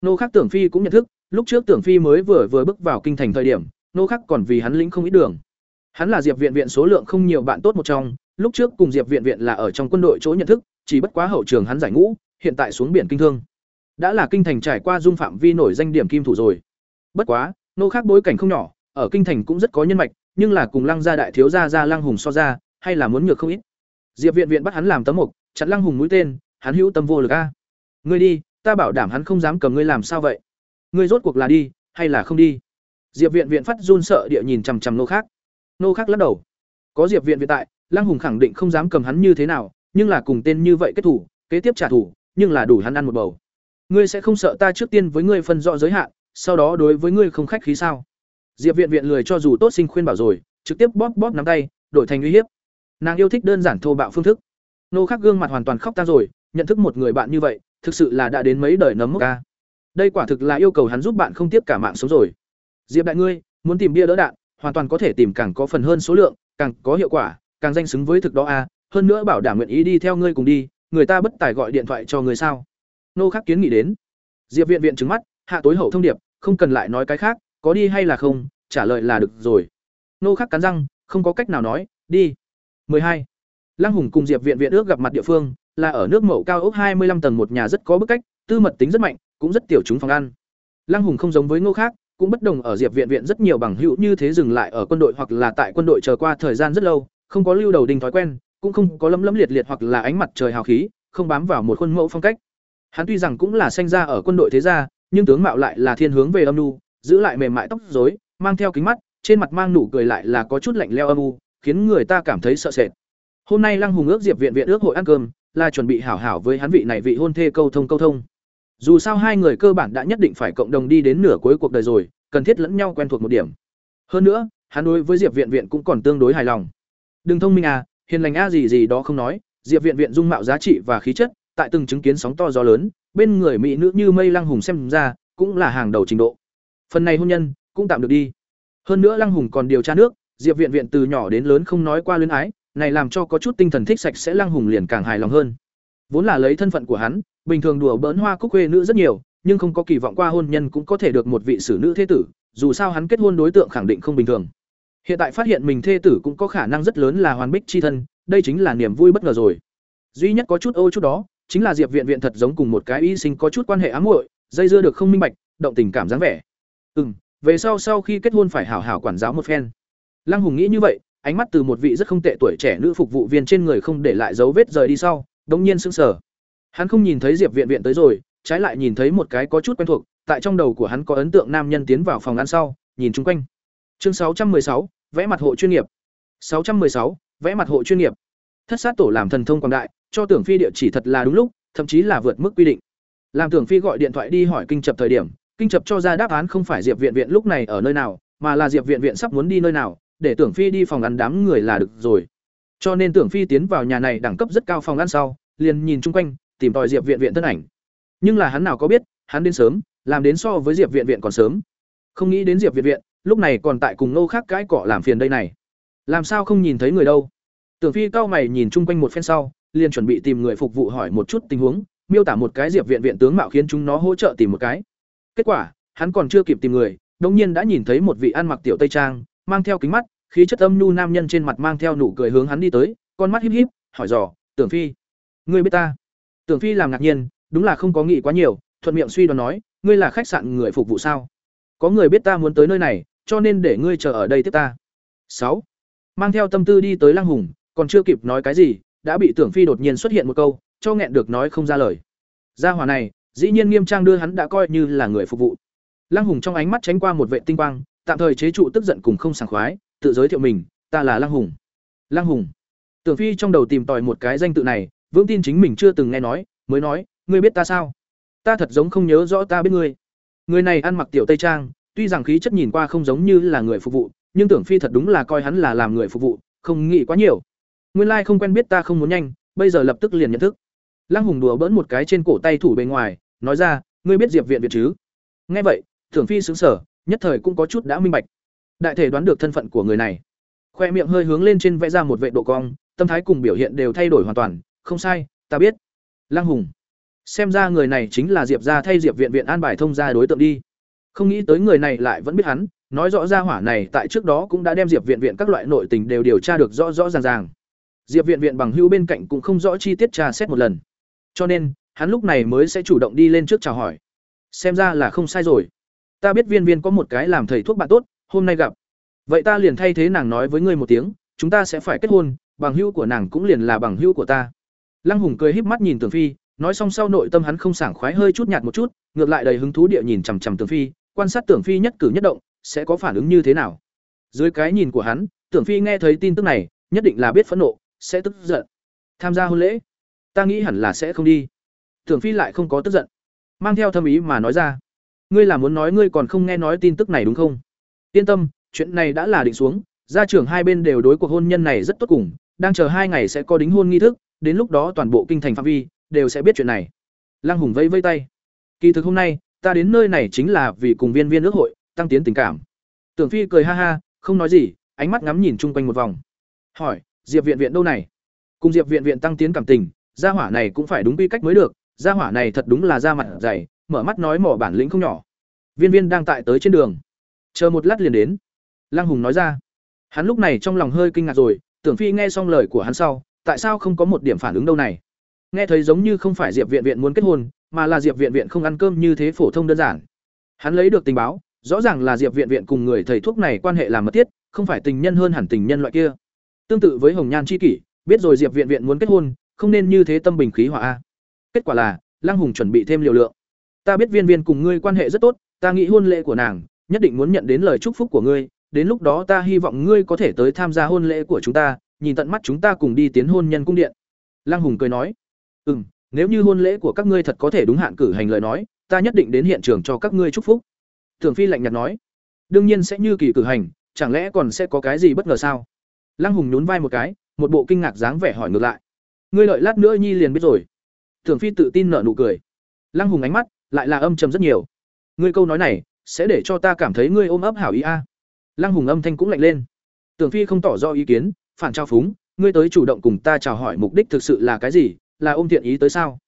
Nô khắc tưởng phi cũng nhận thức, lúc trước tưởng phi mới vừa vừa bước vào kinh thành thời điểm, nô khắc còn vì hắn lĩnh không ít đường. Hắn là diệp viện viện số lượng không nhiều bạn tốt một trong, lúc trước cùng diệp viện viện là ở trong quân đội chỗ nhận thức chỉ bất quá hậu trường hắn giải ngũ, hiện tại xuống biển kinh thương. Đã là kinh thành trải qua dung phạm vi nổi danh điểm kim thủ rồi. Bất quá, nô khác bối cảnh không nhỏ, ở kinh thành cũng rất có nhân mạch, nhưng là cùng lăng gia đại thiếu gia gia lăng hùng so ra, hay là muốn nhược không ít. Diệp viện viện bắt hắn làm tấm mục, chặn lăng hùng mũi tên, hắn hữu tâm vô lực a. Ngươi đi, ta bảo đảm hắn không dám cầm ngươi làm sao vậy? Ngươi rốt cuộc là đi, hay là không đi? Diệp viện viện phát run sợ địa nhìn chằm chằm nô khác. Nô khác lắc đầu. Có diệp viện viện tại, lăng hùng khẳng định không dám cầm hắn như thế nào nhưng là cùng tên như vậy kết thủ, kế tiếp trả thù, nhưng là đủ hắn ăn một bầu. Ngươi sẽ không sợ ta trước tiên với ngươi phân rõ giới hạn, sau đó đối với ngươi không khách khí sao? Diệp viện viện lười cho dù tốt sinh khuyên bảo rồi, trực tiếp bóp bóp nắm tay, đổi thành uy hiếp. Nàng yêu thích đơn giản thô bạo phương thức. Nô khắc gương mặt hoàn toàn khóc ta rồi, nhận thức một người bạn như vậy, thực sự là đã đến mấy đời nấm mốc ca đây quả thực là yêu cầu hắn giúp bạn không tiếp cả mạng sống rồi. Diệp đại ngươi, muốn tìm bia đỡ đạn, hoàn toàn có thể tìm càng có phần hơn số lượng, càng có hiệu quả, càng danh xứng với thực đó a hơn nữa bảo đảm nguyện ý đi theo ngươi cùng đi, người ta bất tài gọi điện thoại cho người sao? Nô khắc kiến nghị đến. Diệp viện viện trứng mắt, hạ tối hậu thông điệp, không cần lại nói cái khác, có đi hay là không, trả lời là được rồi. Nô khắc cắn răng, không có cách nào nói, đi. 12. lăng hùng cùng diệp viện viện ước gặp mặt địa phương, là ở nước mậu cao ốc 25 tầng một nhà rất có bức cách, tư mật tính rất mạnh, cũng rất tiểu chúng phòng ăn. Lăng hùng không giống với ngô khác cũng bất đồng ở diệp viện viện rất nhiều bằng hữu như thế dừng lại ở quân đội hoặc là tại quân đội chờ qua thời gian rất lâu, không có lưu đầu đình thói quen cũng không có lấm lấm liệt liệt hoặc là ánh mặt trời hào khí, không bám vào một khuôn mẫu phong cách. Hắn tuy rằng cũng là sinh ra ở quân đội thế gia, nhưng tướng mạo lại là thiên hướng về âm nu giữ lại mềm mại tóc rối, mang theo kính mắt, trên mặt mang nụ cười lại là có chút lạnh lẽo âm u, khiến người ta cảm thấy sợ sệt. Hôm nay lăng hùng ước diệp viện viện ước hội ăn cơm, là chuẩn bị hảo hảo với hắn vị này vị hôn thê câu thông câu thông. Dù sao hai người cơ bản đã nhất định phải cộng đồng đi đến nửa cuối cuộc đời rồi, cần thiết lẫn nhau quen thuộc một điểm. Hơn nữa, hắn đối với diệp viện viện cũng còn tương đối hài lòng. Đừng thông minh à hiền lành a gì gì đó không nói, diệp viện viện dung mạo giá trị và khí chất, tại từng chứng kiến sóng to gió lớn, bên người mỹ nữ như mây lăng hùng xem ra, cũng là hàng đầu trình độ. Phần này hôn nhân, cũng tạm được đi. Hơn nữa lăng hùng còn điều tra nước, diệp viện viện từ nhỏ đến lớn không nói qua luyến ái, này làm cho có chút tinh thần thích sạch sẽ lăng hùng liền càng hài lòng hơn. Vốn là lấy thân phận của hắn, bình thường đùa bỡn hoa cúc huê nữ rất nhiều, nhưng không có kỳ vọng qua hôn nhân cũng có thể được một vị xử nữ thế tử, dù sao hắn kết hôn đối tượng khẳng định không bình thường hiện tại phát hiện mình thê tử cũng có khả năng rất lớn là hoàn bích chi thân, đây chính là niềm vui bất ngờ rồi. Duy nhất có chút ô chút đó, chính là diệp viện viện thật giống cùng một cái y sinh có chút quan hệ ám muội, dây dưa được không minh bạch, động tình cảm dáng vẻ. Ừ về sau sau khi kết hôn phải hảo hảo quản giáo một phen. Lăng hùng nghĩ như vậy, ánh mắt từ một vị rất không tệ tuổi trẻ nữ phục vụ viên trên người không để lại dấu vết rời đi sau, đống nhiên sững sờ. Hắn không nhìn thấy diệp viện viện tới rồi, trái lại nhìn thấy một cái có chút quen thuộc, tại trong đầu của hắn có ấn tượng nam nhân tiến vào phòng ăn sau, nhìn chung quanh chương 616, vẽ mặt hộ chuyên nghiệp. 616, vẽ mặt hộ chuyên nghiệp. Thất sát tổ làm thần thông quảng đại cho tưởng phi địa chỉ thật là đúng lúc thậm chí là vượt mức quy định. Làm tưởng phi gọi điện thoại đi hỏi kinh chập thời điểm kinh chập cho ra đáp án không phải diệp viện viện lúc này ở nơi nào mà là diệp viện viện sắp muốn đi nơi nào để tưởng phi đi phòng ăn đám người là được rồi. Cho nên tưởng phi tiến vào nhà này đẳng cấp rất cao phòng ăn sau liền nhìn chung quanh tìm tòi diệp viện viện thân ảnh. Nhưng là hắn nào có biết hắn đến sớm làm đến so với diệp viện viện còn sớm. Không nghĩ đến diệp viện viện lúc này còn tại cùng nô khác cãi cọ làm phiền đây này. Làm sao không nhìn thấy người đâu? Tưởng phi cao mày nhìn chung quanh một phen sau, liền chuẩn bị tìm người phục vụ hỏi một chút tình huống, miêu tả một cái diệp viện viện tướng mạo khiến chúng nó hỗ trợ tìm một cái. Kết quả, hắn còn chưa kịp tìm người đông nhiên đã nhìn thấy một vị ăn mặc tiểu tây trang, mang theo kính mắt, khí chất âm nhu nam nhân trên mặt mang theo nụ cười hướng hắn đi tới, con mắt híp híp, hỏi dò, tưởng phi, ngươi biết ta? Tưởng phi làm ngạc nhiên, đúng là không có nghĩ quá nhiều, thuận miệng suy đoán nói, ngươi là khách sạn người phục vụ sao? Có người biết ta muốn tới nơi này cho nên để ngươi chờ ở đây tiếp ta. Sáu. Mang theo tâm tư đi tới lăng hùng, còn chưa kịp nói cái gì, đã bị tưởng phi đột nhiên xuất hiện một câu, cho nghẹn được nói không ra lời. Gia hỏa này, dĩ nhiên nghiêm trang đưa hắn đã coi như là người phục vụ. Lăng hùng trong ánh mắt tránh qua một vệ tinh quang, tạm thời chế trụ tức giận cùng không sảng khoái, tự giới thiệu mình, ta là lăng hùng. Lăng hùng. Tưởng phi trong đầu tìm tòi một cái danh tự này, vững tin chính mình chưa từng nghe nói, mới nói, ngươi biết ta sao? Ta thật giống không nhớ rõ ta biết ngươi. Người này ăn mặc tiểu tây trang tuy rằng khí chất nhìn qua không giống như là người phục vụ, nhưng tưởng phi thật đúng là coi hắn là làm người phục vụ, không nghĩ quá nhiều. Nguyên lai không quen biết ta không muốn nhanh, bây giờ lập tức liền nhận thức. Lăng hùng đùa bỡn một cái trên cổ tay thủ bề ngoài, nói ra, ngươi biết diệp viện viện chứ? Nghe vậy, tưởng phi xứng sở nhất thời cũng có chút đã minh bạch. Đại thể đoán được thân phận của người này. Khoe miệng hơi hướng lên trên vẽ ra một vệ độ cong, tâm thái cùng biểu hiện đều thay đổi hoàn toàn. Không sai, ta biết. Lăng hùng, xem ra người này chính là diệp ra thay diệp viện viện an bài thông ra đối tượng đi không nghĩ tới người này lại vẫn biết hắn, nói rõ ra hỏa này tại trước đó cũng đã đem diệp viện viện các loại nội tình đều điều tra được rõ rõ ràng ràng. Diệp viện viện bằng hữu bên cạnh cũng không rõ chi tiết tra xét một lần. Cho nên, hắn lúc này mới sẽ chủ động đi lên trước chào hỏi. Xem ra là không sai rồi. Ta biết viên viên có một cái làm thầy thuốc bạn tốt, hôm nay gặp. Vậy ta liền thay thế nàng nói với ngươi một tiếng, chúng ta sẽ phải kết hôn, bằng hữu của nàng cũng liền là bằng hữu của ta. Lăng hùng cười híp mắt nhìn Tưởng phi, nói xong sau nội tâm hắn không sảng khoái hơi chút nhạt một chút, ngược lại đầy hứng thú địa nhìn chằm chằm Tưởng phi quan sát tưởng phi nhất cử nhất động, sẽ có phản ứng như thế nào? Dưới cái nhìn của hắn, tưởng phi nghe thấy tin tức này, nhất định là biết phẫn nộ, sẽ tức giận. Tham gia hôn lễ? Ta nghĩ hẳn là sẽ không đi. Tưởng phi lại không có tức giận. Mang theo thâm ý mà nói ra. Ngươi là muốn nói ngươi còn không nghe nói tin tức này đúng không? Yên tâm, chuyện này đã là định xuống. Gia trưởng hai bên đều đối cuộc hôn nhân này rất tốt cùng, đang chờ hai ngày sẽ có đính hôn nghi thức, đến lúc đó toàn bộ kinh thành phạm vi, đều sẽ biết chuyện này. Lăng hùng vẫy vây tay. Kỳ thực hôm nay ta đến nơi này chính là vì cùng viên viên ước hội, tăng tiến tình cảm. Tưởng phi cười ha ha, không nói gì, ánh mắt ngắm nhìn chung quanh một vòng. Hỏi, diệp viện viện đâu này? Cùng diệp viện viện tăng tiến cảm tình, gia hỏa này cũng phải đúng quy cách mới được, gia hỏa này thật đúng là da mặt dày, mở mắt nói mỏ bản lĩnh không nhỏ. Viên viên đang tại tới trên đường. Chờ một lát liền đến. Lăng hùng nói ra. Hắn lúc này trong lòng hơi kinh ngạc rồi, tưởng phi nghe xong lời của hắn sau, tại sao không có một điểm phản ứng đâu này? Nghe thấy giống như không phải diệp viện viện muốn kết hôn mà là diệp viện viện không ăn cơm như thế phổ thông đơn giản. Hắn lấy được tình báo, rõ ràng là diệp viện viện cùng người thầy thuốc này quan hệ làm mật thiết, không phải tình nhân hơn hẳn tình nhân loại kia. Tương tự với hồng nhan c h i kỷ, biết rồi diệp viện viện muốn kết hôn, không nên như thế tâm bình khí hỏa a. Kết quả là, lăng hùng chuẩn bị thêm liều lượng. Ta biết viên viên cùng ngươi quan hệ rất tốt, ta nghĩ hôn lễ của nàng, nhất định muốn nhận đến lời chúc phúc của ngươi, đến lúc đó ta hy vọng ngươi có thể tới tham gia hôn lễ của chúng ta, nhìn tận mắt chúng ta cùng đi tiến hôn nhân cung điện. Lăng hùng cười nói. Ừ m nếu như hôn lễ của các ngươi thật có thể đúng hạn cử hành lời nói, ta nhất định đến hiện trường cho các ngươi chúc phúc. Thường phi lạnh nhạt nói. Đương nhiên sẽ như kỳ cử hành, chẳng lẽ còn sẽ có cái gì bất ngờ sao? Lăng hùng nhún vai một cái, một bộ kinh ngạc dáng vẻ hỏi ngược lại. Ngươi lợi lát nữa nhi liền biết rồi. Thường phi tự tin nở nụ cười. Lăng hùng ánh mắt lại là âm trầm rất nhiều. Ngươi câu nói này sẽ để cho ta cảm thấy ngươi ôm ấp hảo ý a. Lăng hùng âm thanh cũng lạnh lên. Tưởng phi không tỏ rõ ý kiến, phản trao phúng, ngươi tới chủ động cùng ta chào hỏi mục đích thực sự là cái gì là ôm thiện ý tới sao?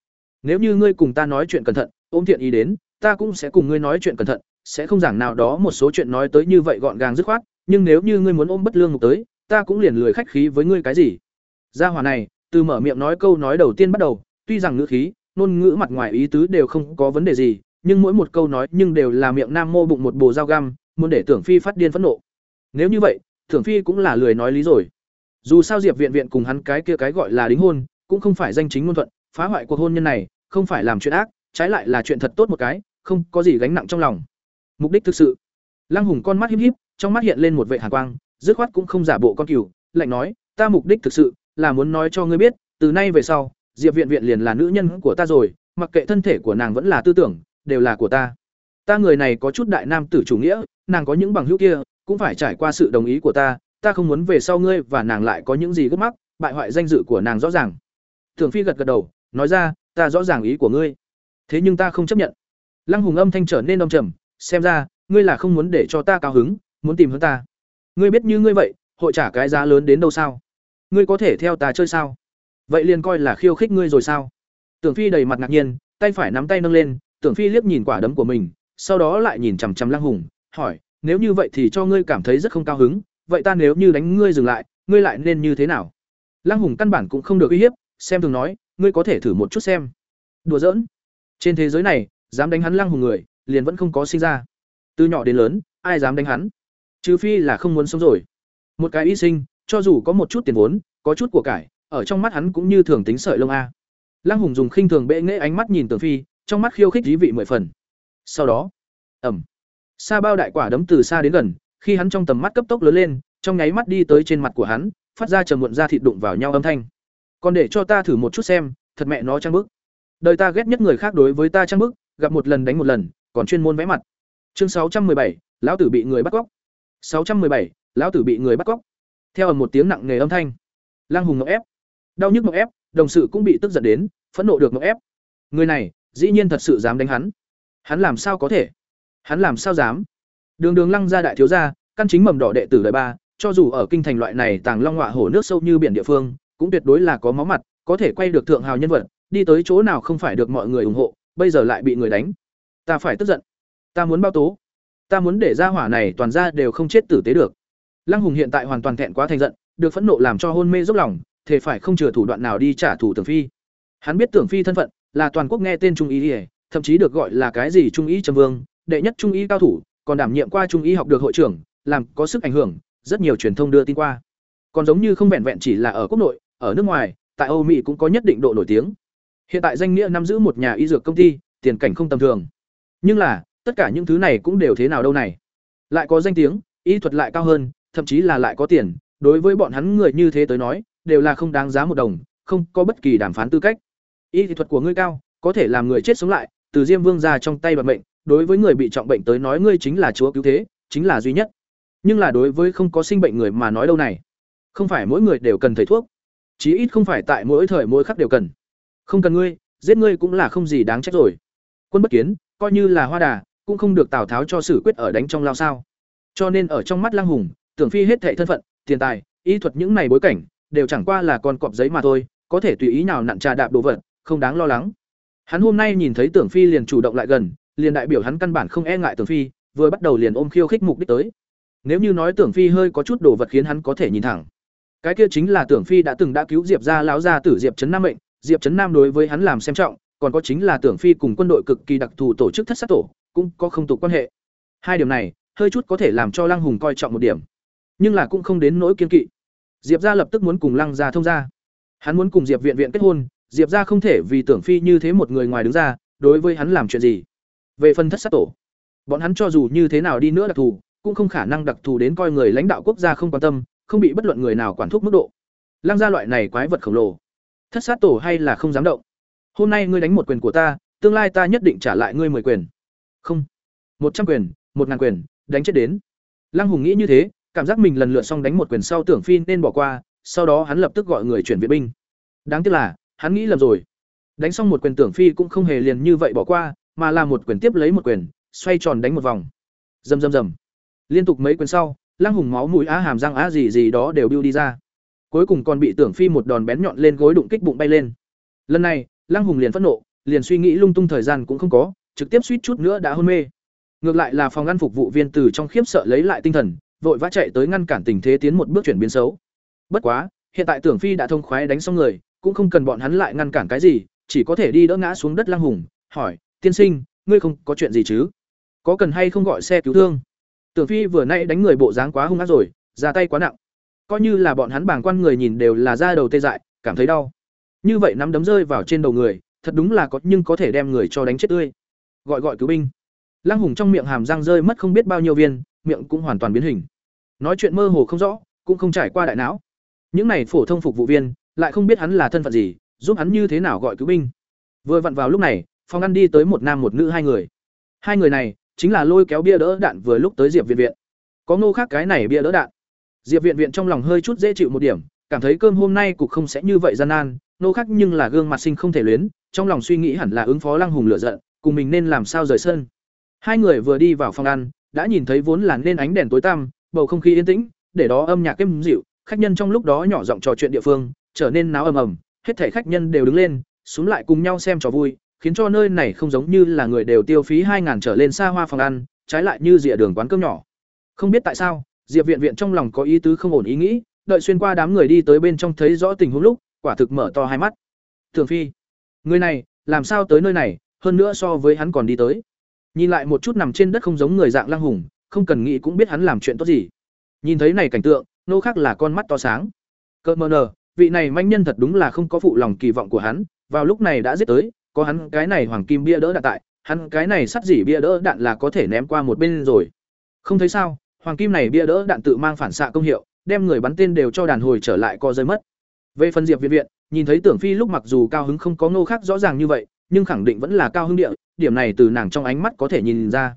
Nếu như ngươi cùng ta nói chuyện cẩn thận, ôm thiện ý đến, ta cũng sẽ cùng ngươi nói chuyện cẩn thận, sẽ không giảng nào đó một số chuyện nói tới như vậy gọn gàng dứt khoát, nhưng nếu như ngươi muốn ôm bất lương ngục tới, ta cũng liền lười khách khí với ngươi cái gì. Gia hòa này, từ mở miệng nói câu nói đầu tiên bắt đầu, tuy rằng ngữ khí, ngôn ngữ mặt ngoài ý tứ đều không có vấn đề gì, nhưng mỗi một câu nói nhưng đều là miệng nam mô bụng một bồ dao găm, muốn để tưởng phi phát điên phẫn nộ. Nếu như vậy, tưởng phi cũng là lười nói lý rồi. Dù sao diệp viện viện cùng hắn cái kia cái gọi là đính hôn cũng không phải danh chính ngôn thuận, phá hoại cuộc hôn nhân này, không phải làm chuyện ác, trái lại là chuyện thật tốt một cái, không có gì gánh nặng trong lòng. Mục đích thực sự. Lăng hùng con mắt híp híp, trong mắt hiện lên một vẻ hàn quang, dứt khoát cũng không giả bộ con cừu, lạnh nói, ta mục đích thực sự là muốn nói cho ngươi biết, từ nay về sau, diệp viện viện liền là nữ nhân của ta rồi, mặc kệ thân thể của nàng vẫn là tư tưởng, đều là của ta. Ta người này có chút đại nam tử chủ nghĩa, nàng có những bằng hữu kia, cũng phải trải qua sự đồng ý của ta ta không muốn về sau ngươi và nàng lại có những gì gấp mắc, bại hoại danh dự của nàng rõ ràng thường phi gật gật đầu, nói ra, ta rõ ràng ý của ngươi. Thế nhưng ta không chấp nhận. Lăng hùng âm thanh trở nên âm trầm, xem ra, ngươi là không muốn để cho ta cao hứng, muốn tìm hơn ta. Ngươi biết như ngươi vậy, hội trả cái giá lớn đến đâu sao? Ngươi có thể theo ta chơi sao? Vậy liền coi là khiêu khích ngươi rồi sao? Tưởng phi đầy mặt ngạc nhiên, tay phải nắm tay nâng lên, tưởng phi liếc nhìn quả đấm của mình, sau đó lại nhìn chằm chằm lăng hùng, hỏi, nếu như vậy thì cho ngươi cảm thấy rất không cao hứng, vậy ta nếu như đánh ngươi dừng lại, ngươi lại nên như thế nào? Lăng hùng căn bản cũng không được uy hiếp xem thường nói, ngươi có thể thử một chút xem. Đùa giỡn. Trên thế giới này, dám đánh hắn lăng hùng người, liền vẫn không có sinh ra. Từ nhỏ đến lớn, ai dám đánh hắn? Trừ phi là không muốn sống rồi. Một cái y sinh, cho dù có một chút tiền vốn, có chút của cải, ở trong mắt hắn cũng như thường tính sợi lông a. Lăng hùng dùng khinh thường bệ nghễ ánh mắt nhìn tường phi, trong mắt khiêu khích dí vị mười phần. Sau đó ẩm xa bao đại quả đấm từ xa đến gần, khi hắn trong tầm mắt cấp tốc lớn lên, trong nháy mắt đi tới trên mặt của hắn, phát ra chờ muộn ra thịt đụng vào nhau âm thanh còn để cho ta thử một chút xem, thật mẹ nó trang bức. Đời ta ghét nhất người khác đối với ta trang bức, gặp một lần đánh một lần, còn chuyên môn vẽ mặt. Chương sáu trăm bảy, lão tử bị người bắt cóc. Sáu trăm bảy, lão tử bị người bắt cóc. Theo một tiếng nặng nề âm thanh. Lang hùng ngọc ép. Đau nhức ngọc ép, đồng sự cũng bị tức giận đến, phẫn nộ được ngọc ép. Người này, dĩ nhiên thật sự dám đánh hắn. Hắn làm sao có thể? Hắn làm sao dám? Đường đường lăng ra đại thiếu gia, căn chính mầm đỏ đệ tử đời ba, cho dù ở kinh thành loại này tàng long họa hổ nước sâu như biển địa phương cũng tuyệt đối là có máu mặt, có thể quay được thượng hào nhân vật, đi tới chỗ nào không phải được mọi người ủng hộ, bây giờ lại bị người đánh. Ta phải tức giận. Ta muốn bao tố. Ta muốn để ra hỏa này toàn ra đều không chết tử tế được. Lăng hùng hiện tại hoàn toàn thẹn quá thành giận, được phẫn nộ làm cho hôn mê dốc lòng thể phải không chừa thủ đoạn nào đi trả thù tưởng phi. Hắn biết tưởng phi thân phận, là toàn quốc nghe tên trung ý ỉa thậm chí được gọi là cái gì trung ý trầm vương, đệ nhất trung ý cao thủ, còn đảm nhiệm qua trung ý học được hội trưởng, làm có sức ảnh hưởng, rất nhiều truyền thông đưa tin qua. Còn giống như không vẹn vẹn chỉ là ở quốc nội ở nước ngoài, tại âu mỹ cũng có nhất định độ nổi tiếng. Hiện tại danh nghĩa nắm giữ một nhà y dược công ty, tiền cảnh không tầm thường. Nhưng là, tất cả những thứ này cũng đều thế nào đâu này? Lại có danh tiếng, y thuật lại cao hơn, thậm chí là lại có tiền, đối với bọn hắn người như thế tới nói, đều là không đáng giá một đồng, không có bất kỳ đàm phán tư cách. Y thuật của ngươi cao, có thể làm người chết sống lại, từ diêm vương ra trong tay bật bệnh đối với người bị trọng bệnh tới nói ngươi chính là chúa cứu thế, chính là duy nhất. Nhưng là đối với không có sinh bệnh người mà nói đâu này? Không phải mỗi người đều cần thầy thuốc chí ít không phải tại mỗi thời mỗi khắc đều cần. Không cần ngươi, giết ngươi cũng là không gì đáng trách rồi. Quân bất kiến, coi như là hoa đà, cũng không được tào tháo cho xử quyết ở đánh trong lao sao. Cho nên ở trong mắt lang hùng, tưởng phi hết thệ thân phận, tiền tài, y thuật những này bối cảnh, đều chẳng qua là con cọp giấy mà thôi, có thể tùy ý nào nặn trà đạp đồ vật, không đáng lo lắng. Hắn hôm nay nhìn thấy tưởng phi liền chủ động lại gần, liền đại biểu hắn căn bản không e ngại tưởng phi, vừa bắt đầu liền ôm khiêu khích mục đích tới. Nếu như nói tưởng phi hơi có chút đồ vật khiến hắn có thể nhìn thẳng cái kia chính là tưởng phi đã từng đã cứu diệp ra lão gia tử diệp trấn nam mệnh, diệp trấn nam đối với hắn làm xem trọng, còn có chính là tưởng phi cùng quân đội cực kỳ đặc thù tổ chức thất sát tổ, cũng có không tục quan hệ. Hai điểm này, hơi chút có thể làm cho lăng hùng coi trọng một điểm. Nhưng là cũng không đến nỗi kiên kỵ. Diệp gia lập tức muốn cùng lăng gia thông gia. Hắn muốn cùng diệp viện viện kết hôn, diệp gia không thể vì tưởng phi như thế một người ngoài đứng ra, đối với hắn làm chuyện gì? Về phần thất sát tổ, bọn hắn cho dù như thế nào đi nữa đặc thù, cũng không khả năng đặc thù đến coi người lãnh đạo quốc gia không quan tâm không bị bất luận người nào quản thúc mức độ. Lăng gia loại này quái vật khổng lồ. Thất sát tổ hay là không dám động. Hôm nay ngươi đánh một quyền của ta, tương lai ta nhất định trả lại ngươi mười quyền. Không. Một trăm quyền, một ngàn quyền, đánh chết đến. Lăng hùng nghĩ như thế, cảm giác mình lần lượt xong đánh một quyền sau tưởng phi nên bỏ qua, sau đó hắn lập tức gọi người chuyển viện binh. Đáng tiếc là, hắn nghĩ lầm rồi. Đánh xong một quyền tưởng phi cũng không hề liền như vậy bỏ qua, mà là một quyền tiếp lấy một quyền, xoay tròn đánh một vòng. Rầm rầm rầm. Liên tục mấy quyền sau lăng hùng máu mũi á hàm răng á gì gì đó đều bưu đi ra. Cuối cùng còn bị tưởng phi một đòn bén nhọn lên gối đụng kích bụng bay lên. Lần này, lăng hùng liền phẫn nộ, liền suy nghĩ lung tung thời gian cũng không có, trực tiếp suýt chút nữa đã hôn mê. Ngược lại là phòng ngăn phục vụ viên từ trong khiếp sợ lấy lại tinh thần, vội vã chạy tới ngăn cản tình thế tiến một bước chuyển biến xấu. Bất quá, hiện tại tưởng phi đã thông khoái đánh xong người, cũng không cần bọn hắn lại ngăn cản cái gì, chỉ có thể đi đỡ ngã xuống đất lăng hùng, hỏi, tiên sinh, ngươi không có chuyện gì chứ? Có cần hay không gọi xe cứu thương? Tưởng phi vừa nay đánh người bộ dáng quá hung ác rồi, ra tay quá nặng. Coi như là bọn hắn bảng quan người nhìn đều là da đầu tê dại, cảm thấy đau. Như vậy nắm đấm rơi vào trên đầu người, thật đúng là có, nhưng có thể đem người cho đánh chết tươi. Gọi gọi cứu binh. Lăng hùng trong miệng hàm răng rơi mất không biết bao nhiêu viên, miệng cũng hoàn toàn biến hình. Nói chuyện mơ hồ không rõ, cũng không trải qua đại não. Những này phổ thông phục vụ viên, lại không biết hắn là thân phận gì, giúp hắn như thế nào gọi cứu binh. Vừa vặn vào lúc này, phòng ăn đi tới một nam một nữ hai người. Hai người này chính là lôi kéo bia đỡ đạn vừa lúc tới diệp viện viện. Có ngô khác cái này bia đỡ đạn. Diệp viện viện trong lòng hơi chút dễ chịu một điểm, cảm thấy cơm hôm nay cục không sẽ như vậy gian nan nô khác nhưng là gương mặt sinh không thể luyến, trong lòng suy nghĩ hẳn là ứng phó lăng hùng lựa giận, cùng mình nên làm sao rời sân. Hai người vừa đi vào phòng ăn, đã nhìn thấy vốn là nên ánh đèn tối tăm, bầu không khí yên tĩnh, để đó âm nhạc êm dịu, khách nhân trong lúc đó nhỏ giọng trò chuyện địa phương, trở nên náo ầm ầm, hết thảy khách nhân đều đứng lên xuống lại cùng nhau xem trò vui khiến cho nơi này không giống như là người đều tiêu phí hai ngàn trở lên xa hoa phòng ăn, trái lại như rìa đường quán cơm nhỏ. Không biết tại sao, diệp viện viện trong lòng có ý tứ không ổn ý nghĩ, đợi xuyên qua đám người đi tới bên trong thấy rõ tình huống lúc, quả thực mở to hai mắt. Thường phi, người này, làm sao tới nơi này, hơn nữa so với hắn còn đi tới. Nhìn lại một chút nằm trên đất không giống người dạng lang hùng, không cần nghĩ cũng biết hắn làm chuyện tốt gì. Nhìn thấy này cảnh tượng, nô khác là con mắt to sáng. Cơ mờ nờ, vị này manh nhân thật đúng là không có phụ lòng kỳ vọng của hắn, vào lúc này đã giết tới có hắn cái này hoàng kim bia đỡ đạn tại, hắn cái này sắt dỉ bia đỡ đạn là có thể ném qua một bên rồi. Không thấy sao, hoàng kim này bia đỡ đạn tự mang phản xạ công hiệu, đem người bắn tên đều cho đàn hồi trở lại co rơi mất. Về phần diệp viện viện, nhìn thấy tưởng phi lúc mặc dù cao hứng không có ngô khác rõ ràng như vậy, nhưng khẳng định vẫn là cao hứng địa, điểm này từ nàng trong ánh mắt có thể nhìn ra.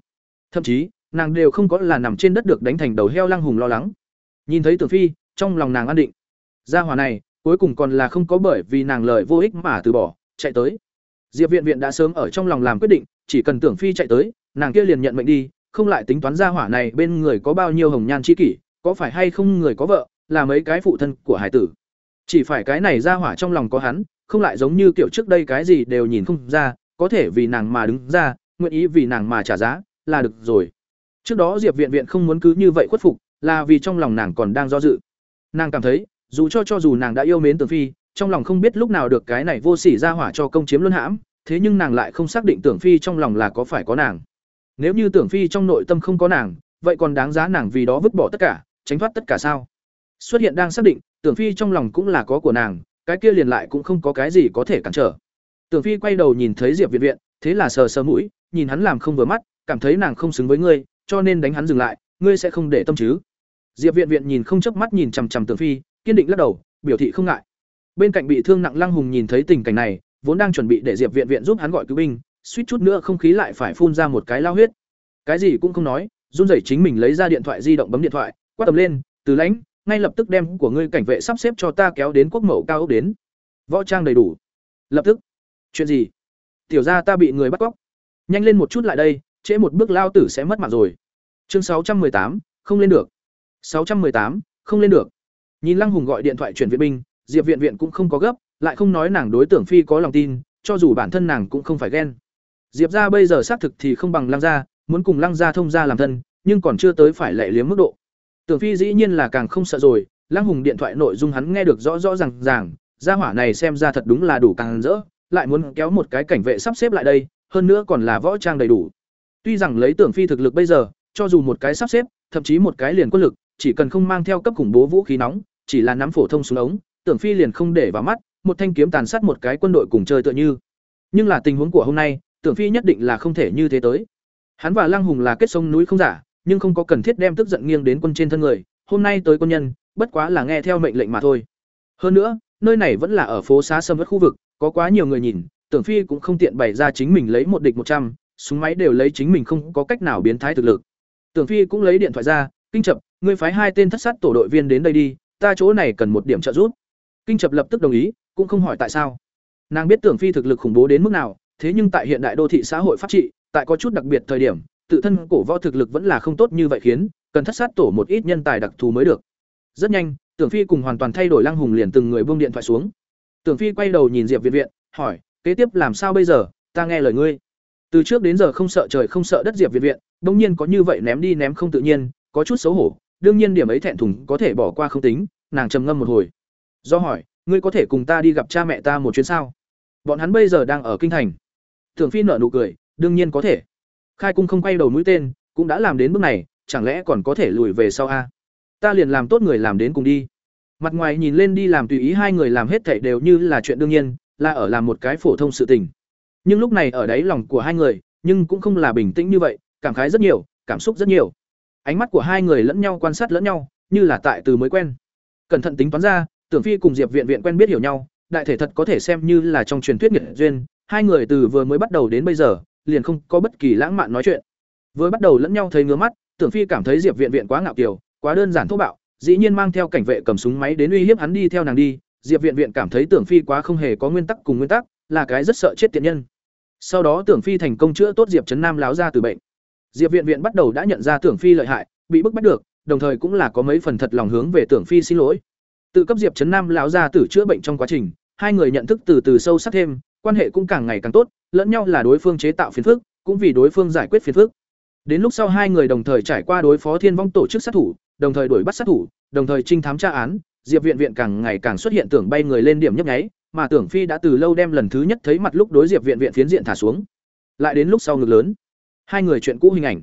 Thậm chí, nàng đều không có là nằm trên đất được đánh thành đầu heo lăng hùng lo lắng. Nhìn thấy tưởng phi, trong lòng nàng an định. Gia hỏa này, cuối cùng còn là không có bởi vì nàng lời vô ích mà từ bỏ, chạy tới diệp viện viện đã sớm ở trong lòng làm quyết định, chỉ cần tưởng phi chạy tới, nàng kia liền nhận mệnh đi, không lại tính toán gia hỏa này bên người có bao nhiêu hồng nhan chi kỷ, có phải hay không người có vợ, là mấy cái phụ thân của hải tử. Chỉ phải cái này gia hỏa trong lòng có hắn, không lại giống như kiểu trước đây cái gì đều nhìn không ra, có thể vì nàng mà đứng ra, nguyện ý vì nàng mà trả giá, là được rồi. Trước đó diệp viện viện không muốn cứ như vậy khuất phục, là vì trong lòng nàng còn đang do dự. Nàng cảm thấy, dù cho cho dù nàng đã yêu mến tưởng phi trong lòng không biết lúc nào được cái này vô sỉ ra hỏa cho công chiếm luân hãm, thế nhưng nàng lại không xác định tưởng phi trong lòng là có phải có nàng. Nếu như tưởng phi trong nội tâm không có nàng, vậy còn đáng giá nàng vì đó vứt bỏ tất cả, tránh thoát tất cả sao? Xuất hiện đang xác định, tưởng phi trong lòng cũng là có của nàng, cái kia liền lại cũng không có cái gì có thể cản trở. Tưởng phi quay đầu nhìn thấy diệp viện viện, thế là sờ sờ mũi, nhìn hắn làm không vừa mắt, cảm thấy nàng không xứng với ngươi, cho nên đánh hắn dừng lại, ngươi sẽ không để tâm chứ? Diệp viện viện nhìn không chớp mắt nhìn chằm chằm tưởng phi, kiên định lắc đầu, biểu thị không ngại bên cạnh bị thương nặng lăng hùng nhìn thấy tình cảnh này, vốn đang chuẩn bị để diệp viện viện giúp hắn gọi cứu binh, suýt chút nữa không khí lại phải phun ra một cái lao huyết. Cái gì cũng không nói, run rẩy chính mình lấy ra điện thoại di động bấm điện thoại, quát tầm lên, từ lãnh, ngay lập tức đem của ngươi cảnh vệ sắp xếp cho ta kéo đến quốc mẫu cao ốc đến. Võ trang đầy đủ. Lập tức. Chuyện gì? Tiểu ra ta bị người bắt cóc. Nhanh lên một chút lại đây, trễ một bước lao tử sẽ mất mạng rồi. Chương sáu trăm tám, không lên được. Sáu trăm tám, không lên được. Nhìn lăng hùng gọi điện thoại chuyển viện binh diệp viện viện cũng không có gấp, lại không nói nàng đối tưởng phi có lòng tin, cho dù bản thân nàng cũng không phải ghen. Diệp ra bây giờ xác thực thì không bằng lăng gia, muốn cùng lăng gia thông gia làm thân, nhưng còn chưa tới phải lệ liếm mức độ. Tưởng phi dĩ nhiên là càng không sợ rồi, lăng hùng điện thoại nội dung hắn nghe được rõ rõ ràng ràng, gia hỏa này xem ra thật đúng là đủ càng rỡ, lại muốn kéo một cái cảnh vệ sắp xếp lại đây, hơn nữa còn là võ trang đầy đủ. Tuy rằng lấy tưởng phi thực lực bây giờ, cho dù một cái sắp xếp, thậm chí một cái liền quân lực, chỉ cần không mang theo cấp khủng bố vũ khí nóng, chỉ là nắm phổ thông súng ống tưởng phi liền không để vào mắt, một thanh kiếm tàn sát một cái quân đội cùng chơi tựa như. Nhưng là tình huống của hôm nay, tưởng phi nhất định là không thể như thế tới. Hắn và lăng hùng là kết sông núi không giả, nhưng không có cần thiết đem tức giận nghiêng đến quân trên thân người, hôm nay tới quân nhân, bất quá là nghe theo mệnh lệnh mà thôi. Hơn nữa, nơi này vẫn là ở phố xá sâm vất khu vực, có quá nhiều người nhìn, tưởng phi cũng không tiện bày ra chính mình lấy một địch một trăm, súng máy đều lấy chính mình không có cách nào biến thái thực lực. Tưởng phi cũng lấy điện thoại ra, kinh chập, ngươi phái hai tên thất sát tổ đội viên đến đây đi, ta chỗ này cần một điểm trợ giúp kinh chập lập tức đồng ý, cũng không hỏi tại sao. Nàng biết tưởng phi thực lực khủng bố đến mức nào, thế nhưng tại hiện đại đô thị xã hội pháp trị, tại có chút đặc biệt thời điểm, tự thân cổ võ thực lực vẫn là không tốt như vậy khiến, cần thất sát tổ một ít nhân tài đặc thù mới được. Rất nhanh, tưởng phi cùng hoàn toàn thay đổi lăng hùng liền từng người buông điện thoại xuống. Tưởng phi quay đầu nhìn diệp viện viện, hỏi, kế tiếp làm sao bây giờ? Ta nghe lời ngươi. Từ trước đến giờ không sợ trời không sợ đất diệp viện viện bỗng nhiên có như vậy ném đi ném không tự nhiên, có chút xấu hổ, đương nhiên điểm ấy thẹn thùng có thể bỏ qua không tính, nàng trầm ngâm một hồi do hỏi, ngươi có thể cùng ta đi gặp cha mẹ ta một chuyến sao? Bọn hắn bây giờ đang ở kinh thành. Thường phi nở nụ cười, đương nhiên có thể. Khai cung không quay đầu mũi tên, cũng đã làm đến bước này, chẳng lẽ còn có thể lùi về sau a? Ta liền làm tốt người làm đến cùng đi. Mặt ngoài nhìn lên đi làm tùy ý hai người làm hết thảy đều như là chuyện đương nhiên, là ở làm một cái phổ thông sự tình. Nhưng lúc này ở đáy lòng của hai người, nhưng cũng không là bình tĩnh như vậy, cảm khái rất nhiều, cảm xúc rất nhiều. Ánh mắt của hai người lẫn nhau quan sát lẫn nhau, như là tại từ mới quen. Cẩn thận tính toán ra tưởng phi cùng diệp viện viện quen biết hiểu nhau, đại thể thật có thể xem như là trong truyền thuyết nghiệt duyên, hai người từ vừa mới bắt đầu đến bây giờ, liền không có bất kỳ lãng mạn nói chuyện. Vừa bắt đầu lẫn nhau thấy ngứa mắt, tưởng phi cảm thấy diệp viện viện quá ngạo kiều, quá đơn giản thô bạo, dĩ nhiên mang theo cảnh vệ cầm súng máy đến uy hiếp hắn đi theo nàng đi, diệp viện viện cảm thấy tưởng phi quá không hề có nguyên tắc cùng nguyên tắc, là cái rất sợ chết tiện nhân. Sau đó tưởng phi thành công chữa tốt diệp trấn nam láo ra từ bệnh. Diệp viện viện bắt đầu đã nhận ra tưởng phi lợi hại, bị bức bắt được, đồng thời cũng là có mấy phần thật lòng hướng về tưởng phi xin lỗi tự cấp diệp trấn nam lão gia tử chữa bệnh trong quá trình, hai người nhận thức từ từ sâu sắc thêm, quan hệ cũng càng ngày càng tốt, lẫn nhau là đối phương chế tạo phiền phức, cũng vì đối phương giải quyết phiền phức. Đến lúc sau hai người đồng thời trải qua đối phó thiên vong tổ chức sát thủ, đồng thời đuổi bắt sát thủ, đồng thời trinh thám tra án, diệp viện viện càng ngày càng xuất hiện tưởng bay người lên điểm nhấp nháy, mà tưởng phi đã từ lâu đem lần thứ nhất thấy mặt lúc đối diệp viện viện phiến diện thả xuống. Lại đến lúc sau ngược lớn, hai người chuyện cũ hình ảnh.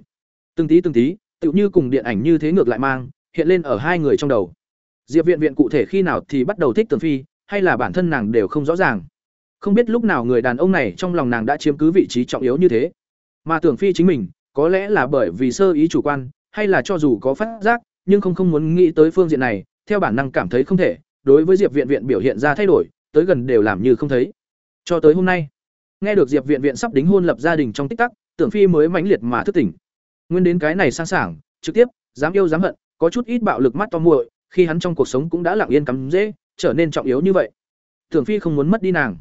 Từng tí từng tí, tựu như cùng điện ảnh như thế ngược lại mang, hiện lên ở hai người trong đầu diệp viện viện cụ thể khi nào thì bắt đầu thích tưởng phi, hay là bản thân nàng đều không rõ ràng. Không biết lúc nào người đàn ông này trong lòng nàng đã chiếm cứ vị trí trọng yếu như thế. Mà tưởng phi chính mình, có lẽ là bởi vì sơ ý chủ quan, hay là cho dù có phát giác, nhưng không không muốn nghĩ tới phương diện này, theo bản năng cảm thấy không thể, đối với diệp viện viện biểu hiện ra thay đổi, tới gần đều làm như không thấy. Cho tới hôm nay, nghe được diệp viện viện sắp đính hôn lập gia đình trong tích tắc tưởng phi mới mãnh liệt mà thức tỉnh. Nguyên đến cái này sang sảng, trực tiếp, dám yêu dám hận, có chút ít bạo lực mắt to muội khi hắn trong cuộc sống cũng đã lặng yên cắm dễ, trở nên trọng yếu như vậy. Tưởng phi không muốn mất đi nàng.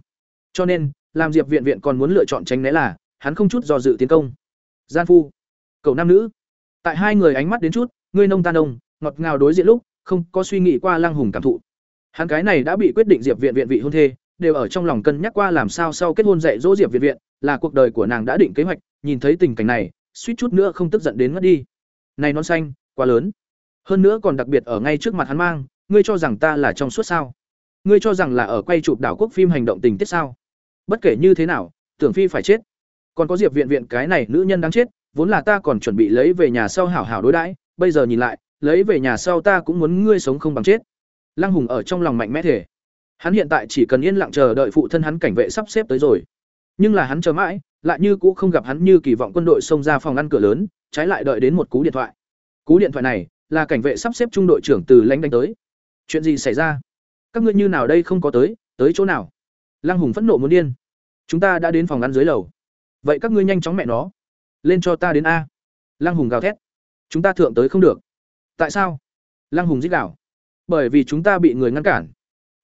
Cho nên, làm diệp viện viện còn muốn lựa chọn tránh né là, hắn không chút do dự tiến công. Gian phu Cầu nam nữ. Tại hai người ánh mắt đến chút, ngươi nông tan nông, ngọt ngào đối diện lúc, không có suy nghĩ qua lăng hùng cảm thụ. Hắn cái này đã bị quyết định diệp viện viện vị hôn thê, đều ở trong lòng cân nhắc qua làm sao sau kết hôn dạy dỗ diệp viện viện, là cuộc đời của nàng đã định kế hoạch, nhìn thấy tình cảnh này, suýt chút nữa không tức giận đến mất đi. Này non xanh, quá lớn hơn nữa còn đặc biệt ở ngay trước mặt hắn mang, ngươi cho rằng ta là trong suốt sao? Ngươi cho rằng là ở quay chụp đảo quốc phim hành động tình tiết sao? Bất kể như thế nào, tưởng phi phải chết. Còn có diệp viện viện cái này nữ nhân đáng chết, vốn là ta còn chuẩn bị lấy về nhà sau hảo hảo đối đãi, bây giờ nhìn lại, lấy về nhà sau ta cũng muốn ngươi sống không bằng chết. Lăng hùng ở trong lòng mạnh mẽ thể hắn hiện tại chỉ cần yên lặng chờ đợi phụ thân hắn cảnh vệ sắp xếp tới rồi. Nhưng là hắn chờ mãi, lại như cũ không gặp hắn như kỳ vọng quân đội xông ra phòng ngăn cửa lớn, trái lại đợi đến một cú điện thoại. Cú điện thoại này là cảnh vệ sắp xếp trung đội trưởng từ lãnh đánh tới. Chuyện gì xảy ra? Các ngươi như nào đây không có tới tới chỗ nào? Lăng hùng phẫn nộ muốn điên. Chúng ta đã đến phòng ngăn dưới lầu. Vậy các ngươi nhanh chóng mẹ nó. Lên cho ta đến a. Lăng hùng gào thét. Chúng ta thượng tới không được. Tại sao? Lăng hùng dích gào. Bởi vì chúng ta bị người ngăn cản.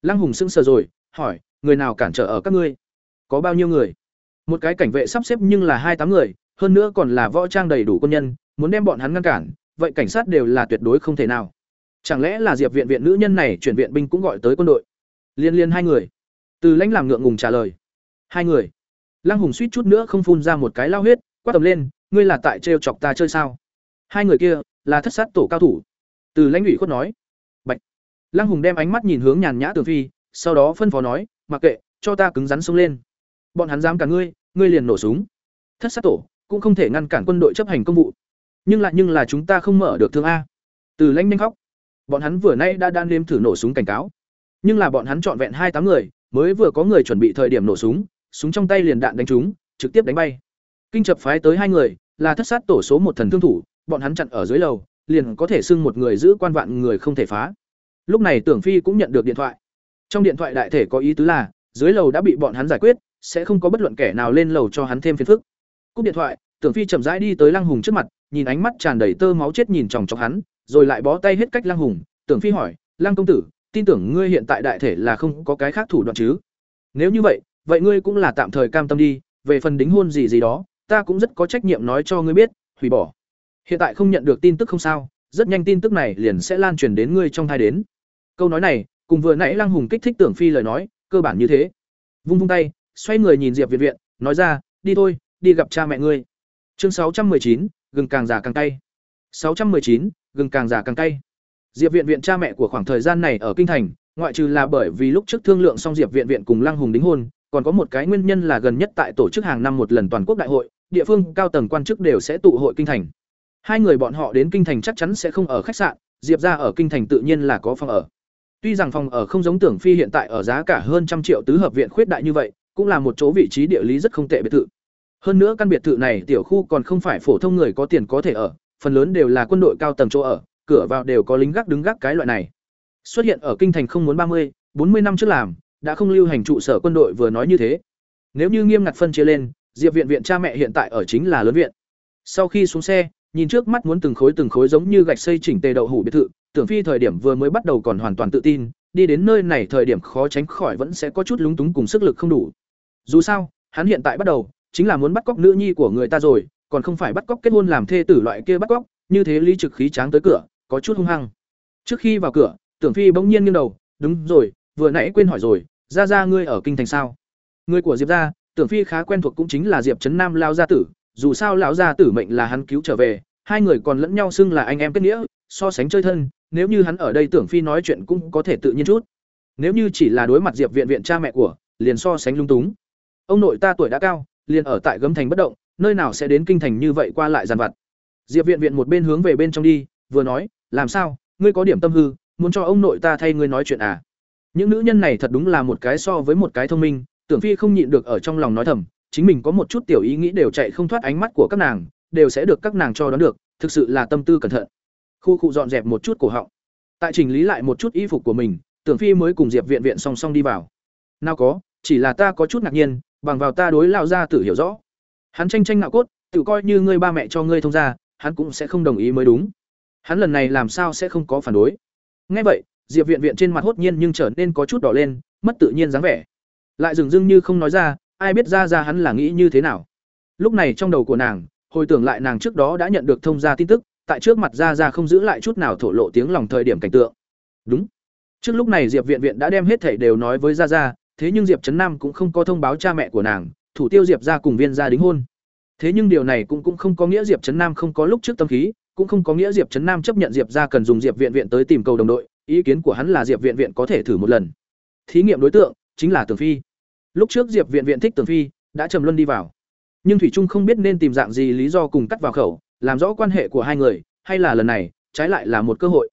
Lăng hùng sững sờ rồi, hỏi, người nào cản trở ở các ngươi? Có bao nhiêu người? Một cái cảnh vệ sắp xếp nhưng là hai tám người, hơn nữa còn là võ trang đầy đủ quân nhân, muốn đem bọn hắn ngăn cản vậy cảnh sát đều là tuyệt đối không thể nào. Chẳng lẽ là diệp viện viện nữ nhân này chuyển viện binh cũng gọi tới quân đội? Liên liên hai người. Từ lãnh làm ngượng ngùng trả lời. Hai người. Lăng hùng suýt chút nữa không phun ra một cái lao huyết, quát tầm lên, ngươi là tại trêu chọc ta chơi sao? Hai người kia, là thất sát tổ cao thủ. Từ lãnh ủy khuất nói. Bạch. lăng hùng đem ánh mắt nhìn hướng nhàn nhã tường phi, sau đó phân phó nói, mặc kệ, cho ta cứng rắn xông lên. Bọn hắn dám cả ngươi ngươi liền nổ súng. Thất sát tổ cũng không thể ngăn cản quân đội chấp hành công vụ nhưng lại nhưng là chúng ta không mở được thương a. Từ lãnh nhanh khóc. Bọn hắn vừa nay đã đan liêm thử nổ súng cảnh cáo. Nhưng là bọn hắn trọn vẹn hai tám người, mới vừa có người chuẩn bị thời điểm nổ súng súng trong tay liền đạn đánh trúng, trực tiếp đánh bay. Kinh chập phái tới hai người, là thất sát tổ số một thần thương thủ, bọn hắn chặn ở dưới lầu, liền có thể xưng một người giữ quan vạn người không thể phá. Lúc này tưởng phi cũng nhận được điện thoại. Trong điện thoại đại thể có ý tứ là, dưới lầu đã bị bọn hắn giải quyết, sẽ không có bất luận kẻ nào lên lầu cho hắn thêm phiền phức. Cúp điện thoại, tưởng phi chậm rãi đi tới lăng hùng trước mặt nhìn ánh mắt tràn đầy tơ máu chết nhìn chòng chọc hắn, rồi lại bó tay hết cách Lăng Hùng, Tưởng Phi hỏi, "Lăng công tử, tin tưởng ngươi hiện tại đại thể là không có cái khác thủ đoạn chứ? Nếu như vậy, vậy ngươi cũng là tạm thời cam tâm đi, về phần đính hôn gì gì đó, ta cũng rất có trách nhiệm nói cho ngươi biết, hủy bỏ. Hiện tại không nhận được tin tức không sao, rất nhanh tin tức này liền sẽ lan truyền đến ngươi trong thai đến." Câu nói này, cùng vừa nãy Lăng Hùng kích thích Tưởng Phi lời nói, cơ bản như thế. Vung vung tay, xoay người nhìn Diệp Viện Viện, nói ra, "Đi thôi, đi gặp cha mẹ ngươi." Chương sáu trăm chín gừng càng già càng cay. 619, gừng càng già càng cay. Diệp Viện Viện cha mẹ của khoảng thời gian này ở kinh thành, ngoại trừ là bởi vì lúc trước thương lượng xong Diệp Viện Viện cùng Lăng Hùng đính hôn, còn có một cái nguyên nhân là gần nhất tại tổ chức hàng năm một lần toàn quốc đại hội, địa phương cao tầng quan chức đều sẽ tụ hội kinh thành. Hai người bọn họ đến kinh thành chắc chắn sẽ không ở khách sạn, Diệp gia ở kinh thành tự nhiên là có phòng ở. Tuy rằng phòng ở không giống Tưởng Phi hiện tại ở giá cả hơn trăm triệu tứ hợp viện khuyết đại như vậy, cũng là một chỗ vị trí địa lý rất không tệ biệt thự. Hơn nữa căn biệt thự này tiểu khu còn không phải phổ thông người có tiền có thể ở, phần lớn đều là quân đội cao tầng chỗ ở, cửa vào đều có lính gác đứng gác cái loại này. Xuất hiện ở kinh thành không muốn ba mươi, bốn mươi năm trước làm, đã không lưu hành trụ sở quân đội vừa nói như thế. Nếu như nghiêm ngặt phân chia lên, Diệp viện viện cha mẹ hiện tại ở chính là lớn viện. Sau khi xuống xe, nhìn trước mắt muốn từng khối từng khối giống như gạch xây chỉnh tề đậu hủ biệt thự, Tưởng Phi thời điểm vừa mới bắt đầu còn hoàn toàn tự tin, đi đến nơi này thời điểm khó tránh khỏi vẫn sẽ có chút lúng túng cùng sức lực không đủ. Dù sao, hắn hiện tại bắt đầu, chính là muốn bắt cóc nữ nhi của người ta rồi, còn không phải bắt cóc kết hôn làm thê tử loại kia bắt cóc, như thế Lý Trực khí tráng tới cửa, có chút hung hăng. Trước khi vào cửa, Tưởng Phi bỗng nhiên nghiêng đầu, "Đúng rồi, vừa nãy quên hỏi rồi, gia gia ngươi ở kinh thành sao?" Người của Diệp gia, Tưởng Phi khá quen thuộc cũng chính là Diệp Trấn Nam lao gia tử, dù sao lão gia tử mệnh là hắn cứu trở về, hai người còn lẫn nhau xưng là anh em kết nghĩa, so sánh chơi thân, nếu như hắn ở đây Tưởng Phi nói chuyện cũng có thể tự nhiên chút. Nếu như chỉ là đối mặt Diệp viện viện cha mẹ của, liền so sánh lung túng. Ông nội ta tuổi đã cao, liền ở tại gấm thành bất động, nơi nào sẽ đến kinh thành như vậy qua lại giàn vặt. Diệp viện viện một bên hướng về bên trong đi, vừa nói, làm sao? Ngươi có điểm tâm hư, muốn cho ông nội ta thay ngươi nói chuyện à? Những nữ nhân này thật đúng là một cái so với một cái thông minh, tưởng phi không nhịn được ở trong lòng nói thầm, chính mình có một chút tiểu ý nghĩ đều chạy không thoát ánh mắt của các nàng, đều sẽ được các nàng cho đoán được, thực sự là tâm tư cẩn thận. Khu cụ dọn dẹp một chút cổ họng. Tại chỉnh lý lại một chút y phục của mình, tưởng phi mới cùng diệp viện viện song song đi vào. Nào có, chỉ là ta có chút ngạc nhiên bằng vào ta đối lão gia tử hiểu rõ. Hắn tranh tranh ngạo cốt, tự coi như ngươi ba mẹ cho ngươi thông ra hắn cũng sẽ không đồng ý mới đúng. Hắn lần này làm sao sẽ không có phản đối. Ngay vậy, diệp viện viện trên mặt hốt nhiên nhưng trở nên có chút đỏ lên, mất tự nhiên dáng vẻ. Lại dừng dưng như không nói ra, ai biết ra ra hắn là nghĩ như thế nào. Lúc này trong đầu của nàng, hồi tưởng lại nàng trước đó đã nhận được thông gia tin tức, tại trước mặt ra ra không giữ lại chút nào thổ lộ tiếng lòng thời điểm cảnh tượng. Đúng. Trước lúc này diệp viện viện đã đem hết thảy đều nói với ra ra thế nhưng diệp trấn nam cũng không có thông báo cha mẹ của nàng, thủ tiêu diệp ra cùng viên gia đính hôn. Thế nhưng điều này cũng cũng không có nghĩa diệp trấn nam không có lúc trước tâm khí, cũng không có nghĩa diệp trấn nam chấp nhận diệp ra cần dùng diệp viện viện tới tìm cầu đồng đội, ý kiến của hắn là diệp viện viện có thể thử một lần. Thí nghiệm đối tượng chính là tường phi. Lúc trước diệp viện viện thích tường phi, đã trầm luân đi vào. Nhưng thủy trung không biết nên tìm dạng gì lý do cùng cắt vào khẩu, làm rõ quan hệ của hai người, hay là lần này, trái lại là một cơ hội.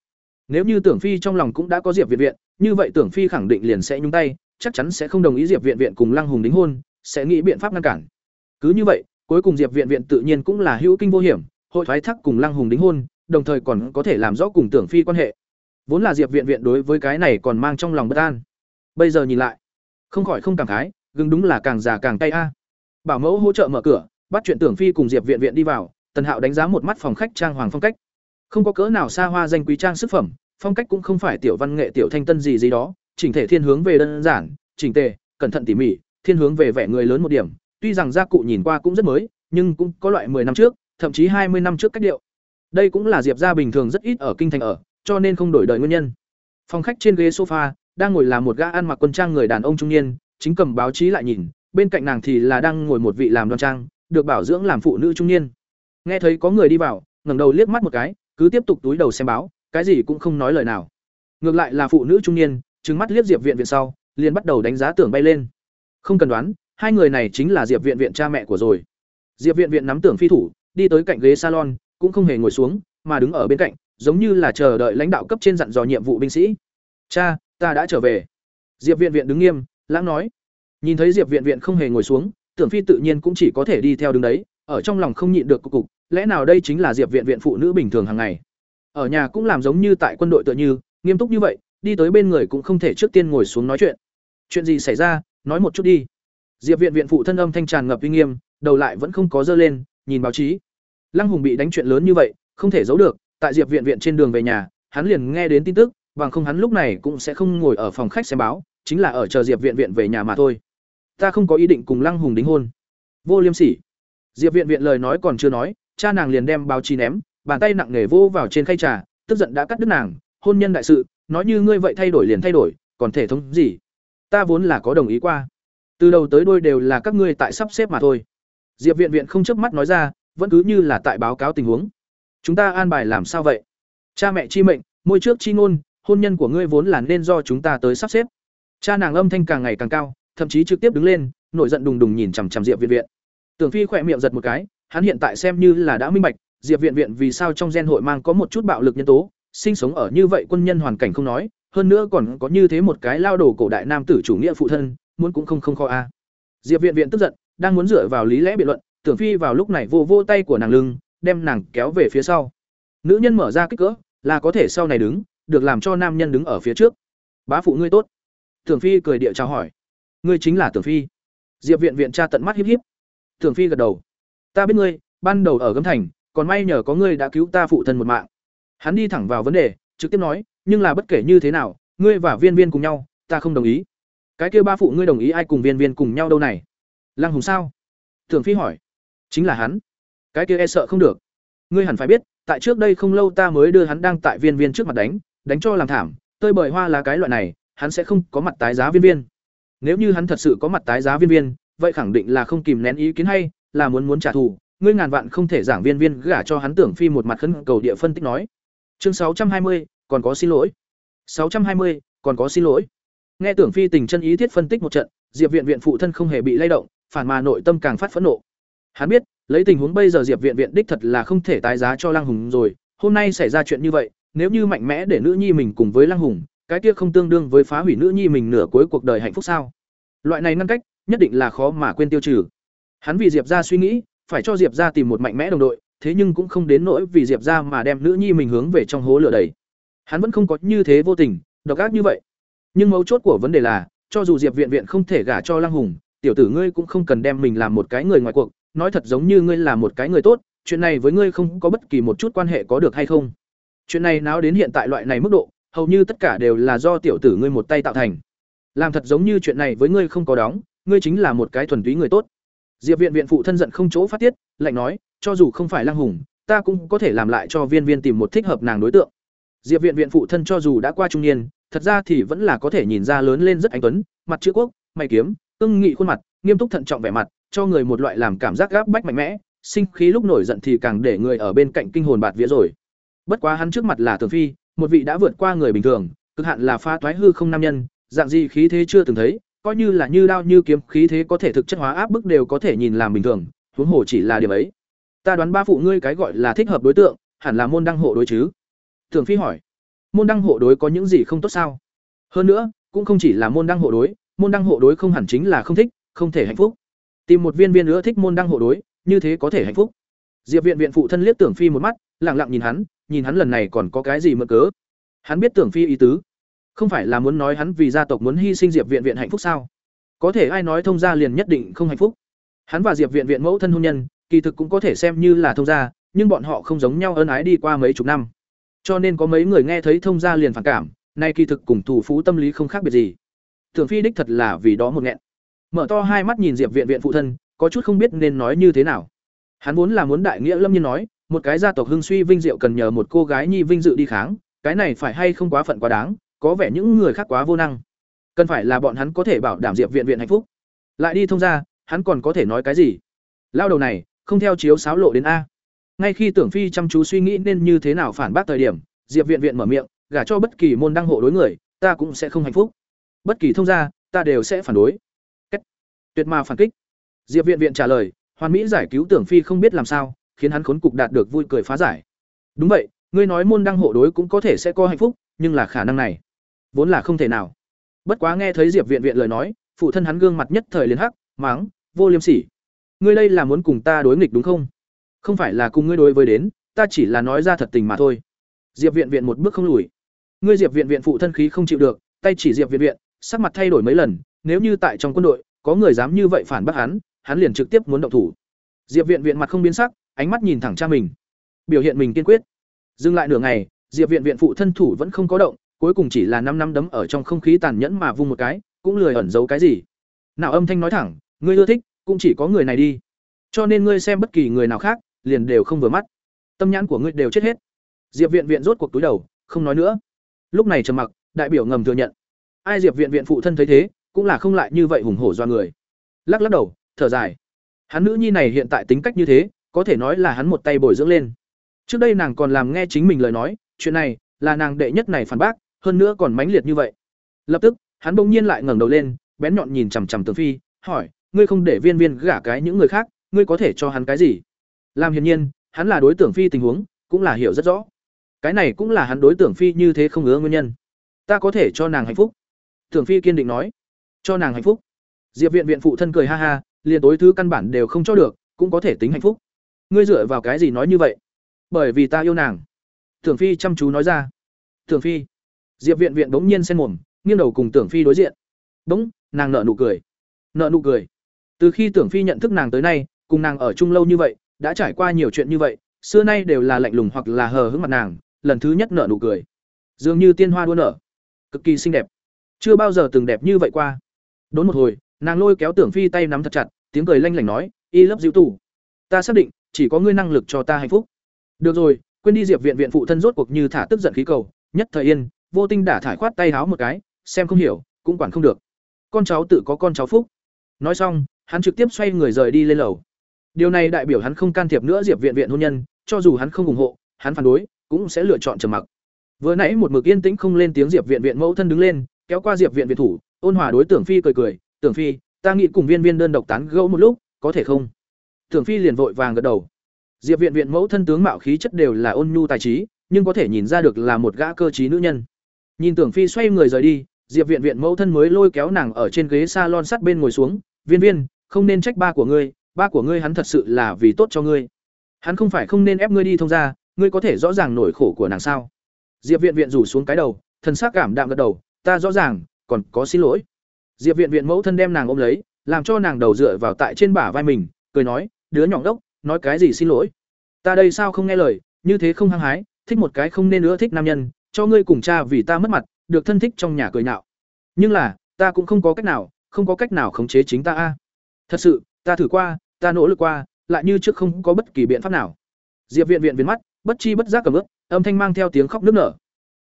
Nếu như tưởng phi trong lòng cũng đã có diệp viện viện, như vậy tưởng phi khẳng định liền sẽ nhúng tay chắc chắn sẽ không đồng ý Diệp Viện Viện cùng Lăng Hùng đính hôn, sẽ nghĩ biện pháp ngăn cản. Cứ như vậy, cuối cùng Diệp Viện Viện tự nhiên cũng là hữu kinh vô hiểm, hội thoái thác cùng Lăng Hùng đính hôn, đồng thời còn có thể làm rõ cùng Tưởng Phi quan hệ. Vốn là Diệp Viện Viện đối với cái này còn mang trong lòng bất an. Bây giờ nhìn lại, không khỏi không cảm khái, gừng đúng là càng già càng cay a. Bảo mẫu hỗ trợ mở cửa, bắt chuyện Tưởng Phi cùng Diệp Viện Viện đi vào, Tần Hạo đánh giá một mắt phòng khách trang hoàng phong cách. Không có cỡ nào xa hoa danh quý trang sức phẩm, phong cách cũng không phải tiểu văn nghệ tiểu thanh tân gì gì đó, chỉnh thể thiên hướng về đơn giản, chỉnh tề, cẩn thận tỉ mỉ, thiên hướng về vẻ người lớn một điểm, tuy rằng gia cụ nhìn qua cũng rất mới, nhưng cũng có loại 10 năm trước, thậm chí 20 năm trước cách điệu. Đây cũng là Diệp gia bình thường rất ít ở kinh thành ở, cho nên không đổi đời nguyên nhân. Phòng khách trên ghế sofa, đang ngồi là một gã ăn mặc quân trang người đàn ông trung niên, chính cầm báo chí lại nhìn, bên cạnh nàng thì là đang ngồi một vị làm đoan trang, được bảo dưỡng làm phụ nữ trung niên. Nghe thấy có người đi vào, ngẩng đầu liếc mắt một cái, cứ tiếp tục túi đầu xem báo, cái gì cũng không nói lời nào. Ngược lại là phụ nữ trung niên, trừng mắt liếc Diệp Viện viện sau, liền bắt đầu đánh giá tưởng bay lên. Không cần đoán, hai người này chính là Diệp Viện viện cha mẹ của rồi. Diệp Viện viện nắm tưởng phi thủ, đi tới cạnh ghế salon, cũng không hề ngồi xuống, mà đứng ở bên cạnh, giống như là chờ đợi lãnh đạo cấp trên dặn dò nhiệm vụ binh sĩ. "Cha, ta đã trở về." Diệp Viện viện đứng nghiêm, lãng nói. Nhìn thấy Diệp Viện viện không hề ngồi xuống, Tưởng Phi tự nhiên cũng chỉ có thể đi theo đứng đấy, ở trong lòng không nhịn được cục cục, lẽ nào đây chính là Diệp Viện viện phụ nữ bình thường hàng ngày. Ở nhà cũng làm giống như tại quân đội tựa như, nghiêm túc như vậy, đi tới bên người cũng không thể trước tiên ngồi xuống nói chuyện chuyện gì xảy ra nói một chút đi diệp viện viện phụ thân âm thanh tràn ngập uy nghiêm đầu lại vẫn không có dơ lên nhìn báo chí Lăng Hùng bị đánh chuyện lớn như vậy, không thể giấu được, tại Diệp viện viện trên đường về nhà, hắn liền nghe đến tin tức, bằng không hắn lúc này cũng sẽ không ngồi ở phòng khách xem báo, chính là ở chờ Diệp viện viện về nhà mà thôi. Ta không có ý định cùng Lăng Hùng đính hôn. Vô Liêm Sỉ. Diệp viện viện lời nói còn chưa nói, cha nàng liền đem báo chí ném, bàn tay nặng nề vô vào trên khay trà, tức giận đã cắt đứt nàng, hôn nhân đại sự, nói như ngươi vậy thay đổi liền thay đổi, còn thể thống gì? Ta vốn là có đồng ý qua. Từ đầu tới đuôi đều là các ngươi tại sắp xếp mà thôi. Diệp viện viện không chớp mắt nói ra, vẫn cứ như là tại báo cáo tình huống. Chúng ta an bài làm sao vậy? Cha mẹ chi mệnh, môi trước chi ngôn, hôn nhân của ngươi vốn là nên do chúng ta tới sắp xếp. Cha nàng âm thanh càng ngày càng cao, thậm chí trực tiếp đứng lên, nổi giận đùng đùng nhìn chằm chằm Diệp Viện Viện. Tưởng Phi khỏe miệng giật một cái, hắn hiện tại xem như là đã minh bạch, Diệp Viện Viện vì sao trong gen hội mang có một chút bạo lực nhân tố, sinh sống ở như vậy quân nhân hoàn cảnh không nói, hơn nữa còn có như thế một cái lao đồ cổ đại nam tử chủ nghĩa phụ thân, muốn cũng không không kho a. Diệp Viện Viện tức giận, đang muốn dựa vào lý lẽ biện luận, Tưởng Phi vào lúc này vô vô tay của nàng lưng, đem nàng kéo về phía sau. Nữ nhân mở ra kích cỡ, là có thể sau này đứng, được làm cho nam nhân đứng ở phía trước. Bá phụ ngươi tốt. Tưởng Phi cười địa chào hỏi. Ngươi chính là Tưởng Phi. Diệp Viện Viện tra tận mắt híp híp. Tưởng Phi gật đầu. Ta biết ngươi, ban đầu ở Gấm Thành, còn may nhờ có ngươi đã cứu ta phụ thân một mạng. Hắn đi thẳng vào vấn đề, trực tiếp nói, nhưng là bất kể như thế nào, ngươi và Viên Viên cùng nhau, ta không đồng ý. Cái kia ba phụ ngươi đồng ý ai cùng Viên Viên cùng nhau đâu này? Lăng Hùng sao? Thượng Phi hỏi. Chính là hắn. Cái kia e sợ không được. Ngươi hẳn phải biết, tại trước đây không lâu ta mới đưa hắn đang tại Viên Viên trước mặt đánh, đánh cho làm thảm, tơi bời hoa là cái loại này, hắn sẽ không có mặt tái giá Viên Viên. Nếu như hắn thật sự có mặt tái giá Viên Viên, vậy khẳng định là không kìm nén ý kiến hay, là muốn muốn trả thù, ngươi ngàn vạn không thể giảng viên viên gả cho hắn tưởng phi một mặt khấn cầu địa phân tích nói. Chương sáu trăm hai mươi còn có xin lỗi. sáu trăm hai mươi còn có xin lỗi. Nghe tưởng phi tình chân ý thiết phân tích một trận, Diệp viện viện phụ thân không hề bị lay động, phản mà nội tâm càng phát phẫn nộ. Hắn biết, lấy tình huống bây giờ Diệp viện viện đích thật là không thể tái giá cho Lăng Hùng rồi, hôm nay xảy ra chuyện như vậy, nếu như mạnh mẽ để nữ nhi mình cùng với Lăng Hùng, cái kia không tương đương với phá hủy nữ nhi mình nửa cuối cuộc đời hạnh phúc sao? Loại này ngăn cách, nhất định là khó mà quên tiêu trừ. Hắn vì Diệp gia suy nghĩ, phải cho Diệp gia tìm một mạnh mẽ đồng đội, thế nhưng cũng không đến nỗi vì Diệp gia mà đem nữ nhi mình hướng về trong hố lửa đầy. Hắn vẫn không có như thế vô tình, độc ác như vậy. Nhưng mấu chốt của vấn đề là, cho dù Diệp Viện Viện không thể gả cho Lăng Hùng, tiểu tử ngươi cũng không cần đem mình làm một cái người ngoài cuộc, nói thật giống như ngươi là một cái người tốt, chuyện này với ngươi không có bất kỳ một chút quan hệ có được hay không. Chuyện này náo đến hiện tại loại này mức độ, hầu như tất cả đều là do tiểu tử ngươi một tay tạo thành. Làm thật giống như chuyện này với ngươi không có đóng, ngươi chính là một cái thuần túy người tốt. Diệp Viện viện phụ thân giận không chỗ phát tiết, lạnh nói, cho dù không phải Lăng Hùng, ta cũng có thể làm lại cho Viên Viên tìm một thích hợp nàng đối tượng. Diệp Viện viện phụ thân cho dù đã qua trung niên, thật ra thì vẫn là có thể nhìn ra lớn lên rất anh tuấn, mặt chữ quốc, mày kiếm, ưng nghị khuôn mặt, nghiêm túc thận trọng vẻ mặt, cho người một loại làm cảm giác gáp bách mạnh mẽ, sinh khí lúc nổi giận thì càng để người ở bên cạnh kinh hồn bạt vía rồi. Bất quá hắn trước mặt là Tường Phi, một vị đã vượt qua người bình thường, cực hạn là pha toái hư không nam nhân, dạng gì khí thế chưa từng thấy, coi như là như đao như kiếm, khí thế có thể thực chất hóa áp bức đều có thể nhìn làm bình thường, huống hồ chỉ là điểm ấy. Ta đoán ba phụ ngươi cái gọi là thích hợp đối tượng, hẳn là môn đăng hộ đối chứ? Thường phi hỏi. Môn đăng hộ đối có những gì không tốt sao? Hơn nữa, cũng không chỉ là môn đăng hộ đối, môn đăng hộ đối không hẳn chính là không thích, không thể hạnh phúc. Tìm một viên viên nữa thích môn đăng hộ đối, như thế có thể hạnh phúc. Diệp viện viện phụ thân liếc tưởng phi một mắt lẳng lặng nhìn hắn nhìn hắn lần này còn có cái gì mượn cớ. Hắn biết tưởng phi ý tứ không phải là muốn nói hắn vì gia tộc muốn hy sinh diệp viện viện hạnh phúc sao? Có thể ai nói thông gia liền nhất định không hạnh phúc. Hắn và diệp viện viện mẫu thân hôn nhân, kỳ thực cũng có thể xem như là thông gia, nhưng bọn họ không giống nhau ân ái đi qua mấy chục năm. Cho nên có mấy người nghe thấy thông gia liền phản cảm, nay kỳ thực cùng thủ phú tâm lý không khác biệt gì. Thường phi đích thật là vì đó một nghẹn. Mở to hai mắt nhìn diệp viện viện phụ thân, có chút không biết nên nói như thế nào. Hắn vốn là muốn đại nghĩa lâm nhiên nói, một cái gia tộc hưng suy vinh diệu cần nhờ một cô gái nhi vinh dự đi kháng, cái này phải hay không quá phận quá đáng có vẻ những người khác quá vô năng. Cần phải là bọn hắn có thể bảo đảm diệp viện viện hạnh phúc. Lại đi thông ra, hắn còn có thể nói cái gì? Lao đầu này, không theo chiếu sáo lộ đến a. Ngay khi tưởng phi chăm chú suy nghĩ nên như thế nào phản bác thời điểm, diệp viện viện mở miệng, gả cho bất kỳ môn đăng hộ đối người, ta cũng sẽ không hạnh phúc. Bất kỳ thông gia ta đều sẽ phản đối. Cách. tuyệt mà phản kích. Diệp viện viện trả lời, hoàn mỹ giải cứu tưởng phi không biết làm sao, khiến hắn khốn cục đạt được vui cười phá giải. Đúng vậy, ngươi nói môn đăng hộ đối cũng có thể sẽ có hạnh phúc, nhưng là khả năng này vốn là không thể nào. Bất quá nghe thấy diệp viện viện lời nói, phụ thân hắn gương mặt nhất thời liền hắc máng vô liêm sỉ. Ngươi đây là muốn cùng ta đối nghịch đúng không? Không phải là cùng ngươi đối với đến, ta chỉ là nói ra thật tình mà thôi. Diệp viện viện một bước không lùi. Ngươi diệp viện viện phụ thân khí không chịu được, tay chỉ diệp viện viện, sắc mặt thay đổi mấy lần, nếu như tại trong quân đội, có người dám như vậy phản bác hắn hắn liền trực tiếp muốn động thủ. Diệp viện viện mặt không biến sắc, ánh mắt nhìn thẳng cha mình. Biểu hiện mình kiên quyết. Dừng lại nửa ngày, diệp viện viện phụ thân thủ vẫn không có động cuối cùng chỉ là năm năm đấm ở trong không khí tàn nhẫn mà vung một cái, cũng lười ẩn giấu cái gì. Nào âm thanh nói thẳng, ngươi ưa thích, cũng chỉ có người này đi. Cho nên ngươi xem bất kỳ người nào khác, liền đều không vừa mắt. Tâm nhãn của ngươi đều chết hết. Diệp viện viện rốt cuộc túi đầu, không nói nữa. Lúc này trầm mặc, đại biểu ngầm thừa nhận. Ai diệp viện viện phụ thân thấy thế, cũng là không lại như vậy hùng hổ do người. Lắc lắc đầu, thở dài. Hắn nữ nhi này hiện tại tính cách như thế, có thể nói là hắn một tay bồi dưỡng lên. Trước đây nàng còn làm nghe chính mình lời nói, chuyện này là nàng đệ nhất này phản bác hơn nữa còn mãnh liệt như vậy. Lập tức, hắn bỗng nhiên lại ngẩng đầu lên, bén nhọn nhìn chằm chằm tường phi, hỏi, ngươi không để viên viên gả cái những người khác, ngươi có thể cho hắn cái gì? Làm hiển nhiên, hắn là đối tượng phi tình huống, cũng là hiểu rất rõ. Cái này cũng là hắn đối tượng phi như thế không ngứa nguyên nhân. Ta có thể cho nàng hạnh phúc. Tưởng phi kiên định nói. Cho nàng hạnh phúc. Diệp viện viện phụ thân cười ha ha, liền tối thứ căn bản đều không cho được, cũng có thể tính hạnh phúc. Ngươi dựa vào cái gì nói như vậy? Bởi vì ta yêu nàng. Tưởng phi chăm chú nói ra. Tưởng phi diệp viện viện bỗng nhiên xen mồm, nghiêng đầu cùng tưởng phi đối diện. Bỗng, nàng nợ nụ cười. Nợ nụ cười. Từ khi tưởng phi nhận thức nàng tới nay, cùng nàng ở chung lâu như vậy, đã trải qua nhiều chuyện như vậy, xưa nay đều là lạnh lùng hoặc là hờ hững mặt nàng, lần thứ nhất nợ nụ cười. Dường như tiên hoa đua nở. Cực kỳ xinh đẹp. Chưa bao giờ từng đẹp như vậy qua. Đốn một hồi, nàng lôi kéo tưởng phi tay nắm thật chặt, tiếng cười lanh lảnh nói, y lấp dịu tù ta xác định, chỉ có ngươi năng lực cho ta hạnh phúc. Được rồi, quên đi diệp viện viện phụ thân rốt cuộc như thả tức giận khí cầu, nhất thời yên vô tinh đả thải khoát tay háo một cái, xem không hiểu, cũng quản không được. Con cháu tự có con cháu phúc. Nói xong, hắn trực tiếp xoay người rời đi lên lầu. Điều này đại biểu hắn không can thiệp nữa diệp viện viện hôn nhân, cho dù hắn không ủng hộ, hắn phản đối, cũng sẽ lựa chọn trầm mặc. Vừa nãy một mực yên tĩnh không lên tiếng diệp viện viện mẫu thân đứng lên, kéo qua diệp viện viện thủ, ôn hòa đối tưởng phi cười cười, tưởng phi, ta nghĩ cùng viên viên đơn độc tán gẫu một lúc, có thể không? Tưởng phi liền vội vàng gật đầu. Diệp viện viện mẫu thân tướng mạo khí chất đều là ôn nhu tài trí, nhưng có thể nhìn ra được là một gã cơ trí nữ nhân nhìn tưởng phi xoay người rời đi, diệp viện viện mẫu thân mới lôi kéo nàng ở trên ghế salon sắt bên ngồi xuống, viên viên, không nên trách ba của ngươi, ba của ngươi hắn thật sự là vì tốt cho ngươi. Hắn không phải không nên ép ngươi đi thông ra ngươi có thể rõ ràng nổi khổ của nàng sao? Diệp viện viện rủ xuống cái đầu thân xác cảm đạm gật đầu, ta rõ ràng, còn có xin lỗi. Diệp viện viện mẫu thân đem nàng ôm lấy, làm cho nàng đầu dựa vào tại trên bả vai mình, cười nói, đứa nhỏ đốc nói cái gì xin lỗi? Ta đây sao không nghe lời, như thế không hăng hái, thích một cái không nên nữa thích nam nhân cho ngươi cùng cha vì ta mất mặt, được thân thích trong nhà cười nhạo. Nhưng là, ta cũng không có cách nào, không có cách nào khống chế chính ta a. Thật sự, ta thử qua, ta nỗ lực qua, lại như trước không có bất kỳ biện pháp nào. Diệp viện viện viên mắt, bất chi bất giác cầm ướp âm thanh mang theo tiếng khóc nức nở.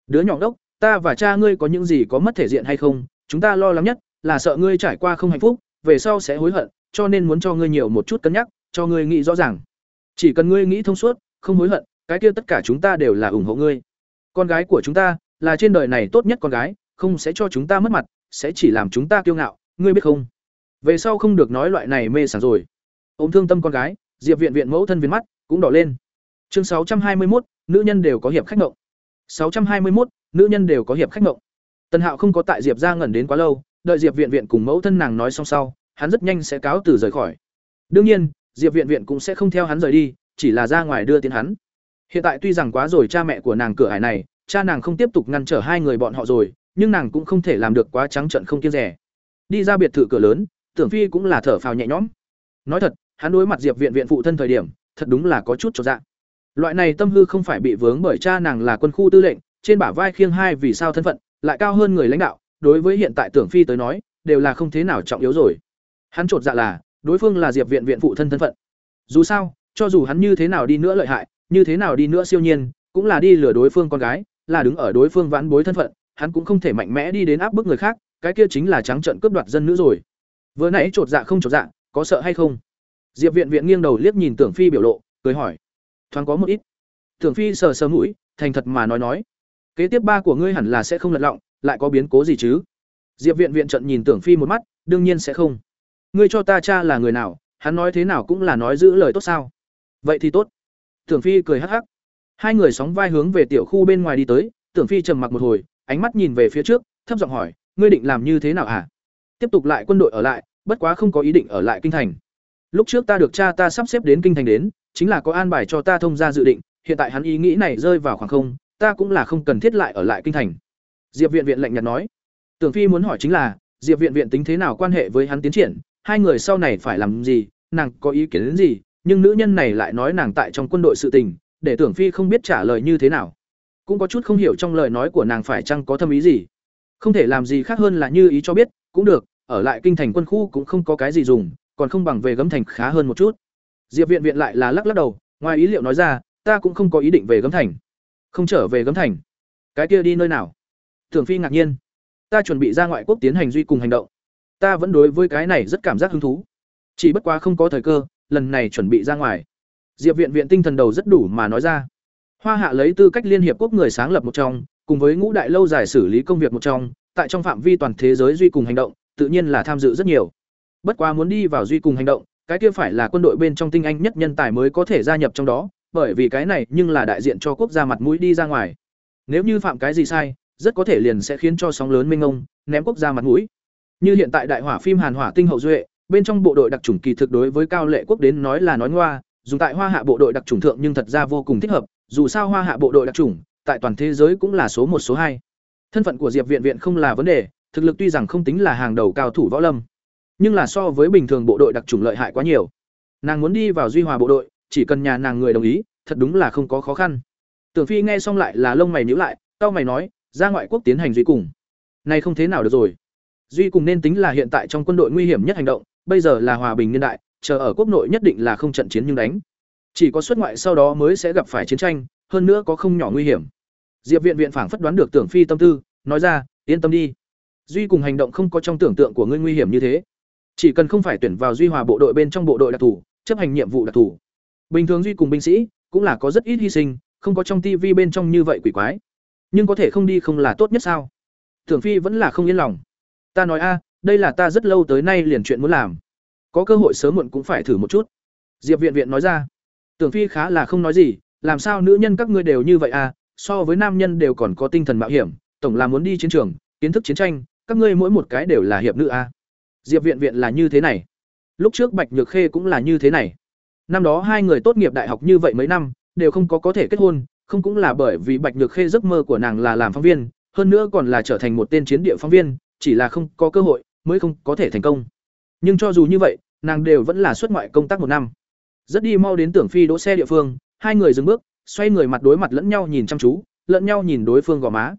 Đứa nhỏ đốc ta và cha ngươi có những gì có mất thể diện hay không? Chúng ta lo lắng nhất là sợ ngươi trải qua không hạnh phúc, về sau sẽ hối hận, cho nên muốn cho ngươi nhiều một chút cân nhắc, cho ngươi nghĩ rõ ràng. Chỉ cần ngươi nghĩ thông suốt, không hối hận, cái kia tất cả chúng ta đều là ủng hộ ngươi con gái của chúng ta là trên đời này tốt nhất con gái, không sẽ cho chúng ta mất mặt, sẽ chỉ làm chúng ta kiêu ngạo, ngươi biết không? Về sau không được nói loại này mê sảng rồi. Ôm thương tâm con gái, diệp viện viện mẫu thân viên mắt cũng đỏ lên. Chương sáu trăm hai mươi một nữ nhân đều có hiệp khách ngộng. sáu trăm hai mươi một nữ nhân đều có hiệp khách ngộng. Tần hạo không có tại diệp ra ngẩn đến quá lâu, đợi diệp viện viện cùng mẫu thân nàng nói xong sau, hắn rất nhanh sẽ cáo từ rời khỏi. Đương nhiên, diệp viện viện cũng sẽ không theo hắn rời đi, chỉ là ra ngoài đưa tiến hắn hiện tại tuy rằng quá rồi cha mẹ của nàng cửa hải này, cha nàng không tiếp tục ngăn trở hai người bọn họ rồi, nhưng nàng cũng không thể làm được quá trắng trận không kiêng rẻ. Đi ra biệt thự cửa lớn, tưởng phi cũng là thở phào nhẹ nhõm. Nói thật, hắn đối mặt diệp viện viện phụ thân thời điểm, thật đúng là có chút cho dạ. Loại này tâm hư không phải bị vướng bởi cha nàng là quân khu tư lệnh, trên bả vai khiêng hai vì sao thân phận, lại cao hơn người lãnh đạo, đối với hiện tại tưởng phi tới nói, đều là không thế nào trọng yếu rồi. Hắn chột dạ là, đối phương là diệp viện viện phụ thân thân phận. Dù sao, cho dù hắn như thế nào đi nữa lợi hại như thế nào đi nữa siêu nhiên, cũng là đi lừa đối phương con gái, là đứng ở đối phương vãn bối thân phận, hắn cũng không thể mạnh mẽ đi đến áp bức người khác, cái kia chính là trắng trận cướp đoạt dân nữ rồi. Vừa nãy chột dạ không chột dạ có sợ hay không? Diệp viện viện nghiêng đầu liếc nhìn tưởng phi biểu lộ, cười hỏi. Thoáng có một ít. Tưởng phi sờ sờ mũi, thành thật mà nói nói. Kế tiếp ba của ngươi hẳn là sẽ không lật lọng, lại có biến cố gì chứ? Diệp viện viện trận nhìn tưởng phi một mắt, đương nhiên sẽ không. Ngươi cho ta cha là người nào, hắn nói thế nào cũng là nói giữ lời tốt sao? Vậy thì tốt tưởng phi cười hắc hắc. Hai người sóng vai hướng về tiểu khu bên ngoài đi tới, tưởng phi trầm mặc một hồi, ánh mắt nhìn về phía trước, thấp giọng hỏi, ngươi định làm như thế nào hả? Tiếp tục lại quân đội ở lại, bất quá không có ý định ở lại kinh thành. Lúc trước ta được cha ta sắp xếp đến kinh thành đến, chính là có an bài cho ta thông ra dự định, hiện tại hắn ý nghĩ này rơi vào khoảng không, ta cũng là không cần thiết lại ở lại kinh thành. Diệp viện viện lạnh nhạt nói. Tưởng phi muốn hỏi chính là, diệp viện viện tính thế nào quan hệ với hắn tiến triển? Hai người sau này phải làm gì? Nàng có ý kiến đến gì? Nhưng nữ nhân này lại nói nàng tại trong quân đội sự tình, để Tưởng Phi không biết trả lời như thế nào. Cũng có chút không hiểu trong lời nói của nàng phải chăng có thâm ý gì. Không thể làm gì khác hơn là như ý cho biết, cũng được, ở lại kinh thành quân khu cũng không có cái gì dùng, còn không bằng về gấm thành khá hơn một chút. Diệp Viện Viện lại là lắc lắc đầu, ngoài ý liệu nói ra, ta cũng không có ý định về gấm thành. Không trở về gấm thành. Cái kia đi nơi nào? Tưởng Phi ngạc nhiên. Ta chuẩn bị ra ngoại quốc tiến hành duy cùng hành động. Ta vẫn đối với cái này rất cảm giác hứng thú. Chỉ bất quá không có thời cơ, lần này chuẩn bị ra ngoài. Diệp Viện Viện tinh thần đầu rất đủ mà nói ra. Hoa Hạ lấy tư cách liên hiệp quốc người sáng lập một trong, cùng với ngũ đại lâu dài xử lý công việc một trong, tại trong phạm vi toàn thế giới duy cùng hành động, tự nhiên là tham dự rất nhiều. Bất quá muốn đi vào duy cùng hành động, cái kia phải là quân đội bên trong tinh anh nhất nhân tài mới có thể gia nhập trong đó, bởi vì cái này nhưng là đại diện cho quốc gia mặt mũi đi ra ngoài. Nếu như phạm cái gì sai, rất có thể liền sẽ khiến cho sóng lớn minh ông, ném quốc gia mặt mũi. Như hiện tại đại hỏa phim Hàn Hỏa Tinh hậu duệ, bên trong bộ đội đặc chủng kỳ thực đối với cao lệ quốc đến nói là nói ngoa, dùng tại Hoa Hạ bộ đội đặc chủng thượng nhưng thật ra vô cùng thích hợp, dù sao Hoa Hạ bộ đội đặc chủng, tại toàn thế giới cũng là số một số hai. Thân phận của Diệp Viện Viện không là vấn đề, thực lực tuy rằng không tính là hàng đầu cao thủ võ lâm, nhưng là so với bình thường bộ đội đặc chủng lợi hại quá nhiều. Nàng muốn đi vào Duy Hòa bộ đội, chỉ cần nhà nàng người đồng ý, thật đúng là không có khó khăn. Tưởng Phi nghe xong lại là lông mày nhíu lại, tao mày nói, ra ngoại quốc tiến hành duy cùng. Này không thế nào được rồi. Duy cùng nên tính là hiện tại trong quân đội nguy hiểm nhất hành động, bây giờ là hòa bình niên đại, chờ ở quốc nội nhất định là không trận chiến nhưng đánh. Chỉ có xuất ngoại sau đó mới sẽ gặp phải chiến tranh, hơn nữa có không nhỏ nguy hiểm. Diệp Viện Viện phảng phất đoán được Tưởng Phi tâm tư, nói ra, yên tâm đi. Duy cùng hành động không có trong tưởng tượng của ngươi nguy hiểm như thế. Chỉ cần không phải tuyển vào duy hòa bộ đội bên trong bộ đội đặc thù, chấp hành nhiệm vụ đặc thù. Bình thường duy cùng binh sĩ cũng là có rất ít hy sinh, không có trong tivi bên trong như vậy quỷ quái. Nhưng có thể không đi không là tốt nhất sao? Tưởng Phi vẫn là không yên lòng. Ta nói a, đây là ta rất lâu tới nay liền chuyện muốn làm. Có cơ hội sớm muộn cũng phải thử một chút. Diệp Viện Viện nói ra. Tưởng Phi khá là không nói gì, làm sao nữ nhân các ngươi đều như vậy à, so với nam nhân đều còn có tinh thần mạo hiểm, tổng là muốn đi chiến trường, kiến thức chiến tranh, các ngươi mỗi một cái đều là hiệp nữ. À. Diệp Viện Viện là như thế này. Lúc trước Bạch Nhược Khê cũng là như thế này. Năm đó hai người tốt nghiệp đại học như vậy mấy năm, đều không có có thể kết hôn, không cũng là bởi vì Bạch Nhược Khê giấc mơ của nàng là làm phóng viên, hơn nữa còn là trở thành một tên chiến địa phóng viên, chỉ là không có cơ hội, mới không có thể thành công. Nhưng cho dù như vậy, nàng đều vẫn là xuất ngoại công tác một năm. Rất đi mau đến Tưởng Phi đỗ xe địa phương, hai người dừng bước, xoay người mặt đối mặt lẫn nhau nhìn chăm chú, lẫn nhau nhìn đối phương gò má.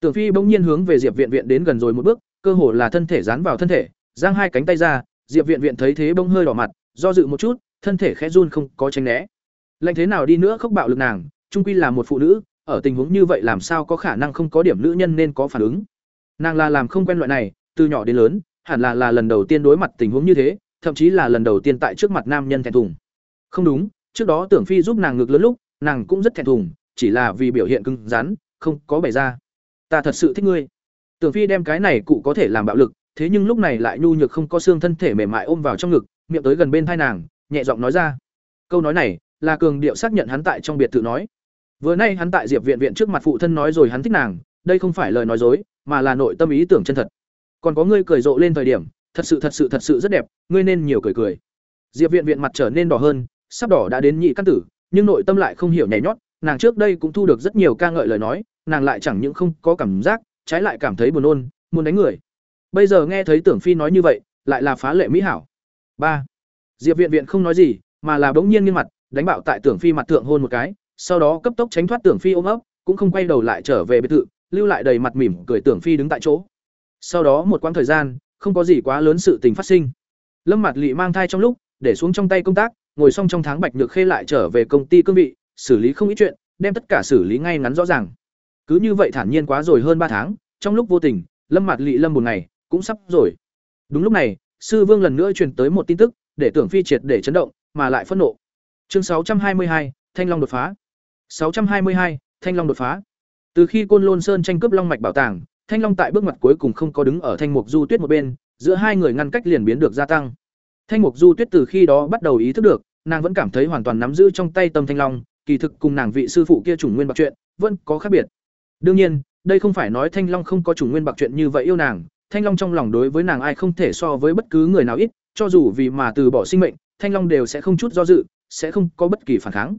Tưởng Phi bỗng nhiên hướng về Diệp Viện Viện đến gần rồi một bước, cơ hồ là thân thể dán vào thân thể, giang hai cánh tay ra, Diệp Viện Viện thấy thế bỗng hơi đỏ mặt, do dự một chút, thân thể khẽ run không có tránh né. Lạnh thế nào đi nữa khốc bạo lực nàng, trung quy là một phụ nữ, ở tình huống như vậy làm sao có khả năng không có điểm nữ nhân nên có phản ứng. Nàng là làm không quen loại này, từ nhỏ đến lớn, hẳn là là lần đầu tiên đối mặt tình huống như thế, thậm chí là lần đầu tiên tại trước mặt nam nhân thẹn thùng. Không đúng, trước đó Tưởng Phi giúp nàng ngược lớn lúc, nàng cũng rất thẹn thùng, chỉ là vì biểu hiện cứng rắn, không có bày ra. Ta thật sự thích ngươi. Tưởng Phi đem cái này cụ có thể làm bạo lực, thế nhưng lúc này lại nhu nhược không có xương thân thể mềm mại ôm vào trong ngực, miệng tới gần bên thai nàng, nhẹ giọng nói ra. Câu nói này là cường điệu xác nhận hắn tại trong biệt thự nói. Vừa nay hắn tại Diệp viện viện trước mặt phụ thân nói rồi hắn thích nàng, đây không phải lời nói dối, mà là nội tâm ý tưởng chân thật. Còn có ngươi cười rộ lên thời điểm, thật sự thật sự thật sự rất đẹp, ngươi nên nhiều cười cười. Diệp viện viện mặt trở nên đỏ hơn, sắp đỏ đã đến nhị căn tử, nhưng nội tâm lại không hiểu nhảy nhót, nàng trước đây cũng thu được rất nhiều ca ngợi lời nói, nàng lại chẳng những không có cảm giác, trái lại cảm thấy buồn nôn, muốn đánh người. Bây giờ nghe thấy Tưởng Phi nói như vậy, lại là phá lệ mỹ hảo. ba Diệp Viện Viện không nói gì, mà là bỗng nhiên nghiêng mặt, đánh bạo tại Tưởng Phi mặt thượng hôn một cái, sau đó cấp tốc tránh thoát Tưởng Phi ôm ấp, cũng không quay đầu lại trở về biệt thự, lưu lại đầy mặt mỉm cười Tưởng Phi đứng tại chỗ. Sau đó một quãng thời gian, không có gì quá lớn sự tình phát sinh. Lâm Mạt Lệ mang thai trong lúc, để xuống trong tay công tác, ngồi xong trong tháng Bạch Nhược Khê lại trở về công ty cương vị, xử lý không ít chuyện, đem tất cả xử lý ngay ngắn rõ ràng. Cứ như vậy thản nhiên quá rồi hơn ba tháng, trong lúc vô tình, Lâm Mạt Lệ lâm một ngày, cũng sắp rồi. Đúng lúc này, sư Vương lần nữa truyền tới một tin tức, để Tưởng Phi triệt để chấn động, mà lại phẫn nộ. Chương 622, Thanh Long đột phá. 622, Thanh Long đột phá. Từ khi Côn Lôn Sơn tranh cướp Long mạch bảo tàng, Thanh Long tại bước ngoặt cuối cùng không có đứng ở Thanh Mục Du Tuyết một bên, giữa hai người ngăn cách liền biến được gia tăng. Thanh Mục Du Tuyết từ khi đó bắt đầu ý thức được, nàng vẫn cảm thấy hoàn toàn nắm giữ trong tay Tâm Thanh Long, kỳ thực cùng nàng vị sư phụ kia chủng nguyên bạc chuyện, vẫn có khác biệt. Đương nhiên, đây không phải nói Thanh Long không có chủng nguyên bạc chuyện như vậy yêu nàng, Thanh Long trong lòng đối với nàng ai không thể so với bất cứ người nào ít, cho dù vì mà từ bỏ sinh mệnh, Thanh Long đều sẽ không chút do dự, sẽ không có bất kỳ phản kháng.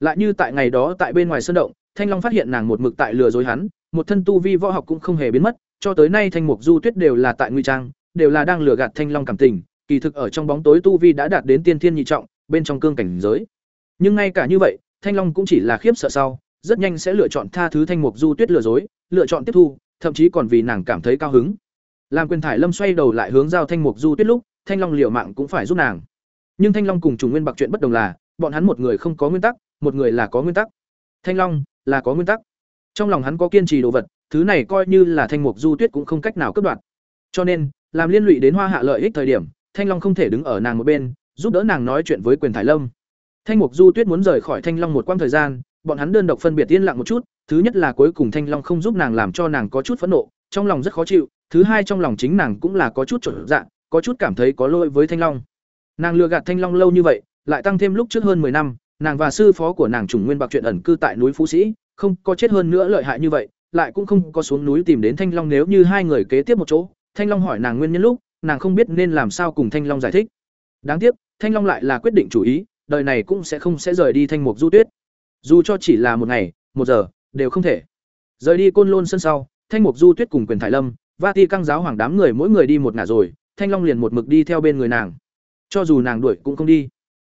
Lại như tại ngày đó tại bên ngoài sơn động, Thanh Long phát hiện nàng một mực tại lừa dối hắn, một thân tu vi võ học cũng không hề biến mất, cho tới nay Thanh Mục Du Tuyết đều là tại nguy trang, đều là đang lừa gạt Thanh Long cảm tình, kỳ thực ở trong bóng tối tu vi đã đạt đến tiên thiên nhị trọng, bên trong cương cảnh giới. Nhưng ngay cả như vậy, Thanh Long cũng chỉ là khiếp sợ sau, rất nhanh sẽ lựa chọn tha thứ Thanh Mục Du Tuyết lừa dối, lựa chọn tiếp thu, thậm chí còn vì nàng cảm thấy cao hứng. Làm quyền thải Lâm xoay đầu lại hướng giao Thanh Mục Du Tuyết lúc, Thanh Long liều mạng cũng phải giúp nàng. Nhưng Thanh Long cùng Trùng Nguyên Bạc chuyện bất đồng là, bọn hắn một người không có nguyên tắc, một người là có nguyên tắc. Thanh Long là có nguyên tắc. Trong lòng hắn có kiên trì đồ vật, thứ này coi như là Thanh Mục Du Tuyết cũng không cách nào cướp đoạt. Cho nên, làm liên lụy đến Hoa Hạ lợi ích thời điểm, Thanh Long không thể đứng ở nàng một bên, giúp đỡ nàng nói chuyện với quyền thải lâm thanh mục du tuyết muốn rời khỏi thanh long một quãng thời gian bọn hắn đơn độc phân biệt yên lặng một chút thứ nhất là cuối cùng thanh long không giúp nàng làm cho nàng có chút phẫn nộ trong lòng rất khó chịu thứ hai trong lòng chính nàng cũng là có chút trở dạng có chút cảm thấy có lỗi với thanh long nàng lừa gạt thanh long lâu như vậy lại tăng thêm lúc trước hơn 10 năm nàng và sư phó của nàng trùng nguyên bạc chuyện ẩn cư tại núi phú sĩ không có chết hơn nữa lợi hại như vậy lại cũng không có xuống núi tìm đến thanh long nếu như hai người kế tiếp một chỗ thanh long hỏi nàng nguyên nhân lúc nàng không biết nên làm sao cùng thanh long giải thích đáng tiếc Thanh Long lại là quyết định chủ ý, đời này cũng sẽ không sẽ rời đi Thanh Mục Du Tuyết. Dù cho chỉ là một ngày, một giờ, đều không thể. Rời đi Côn Lôn sân sau, Thanh Mục Du Tuyết cùng Quyền Thải Lâm, Vati căng giáo hoàng đám người mỗi người đi một ngả rồi, Thanh Long liền một mực đi theo bên người nàng. Cho dù nàng đuổi cũng không đi.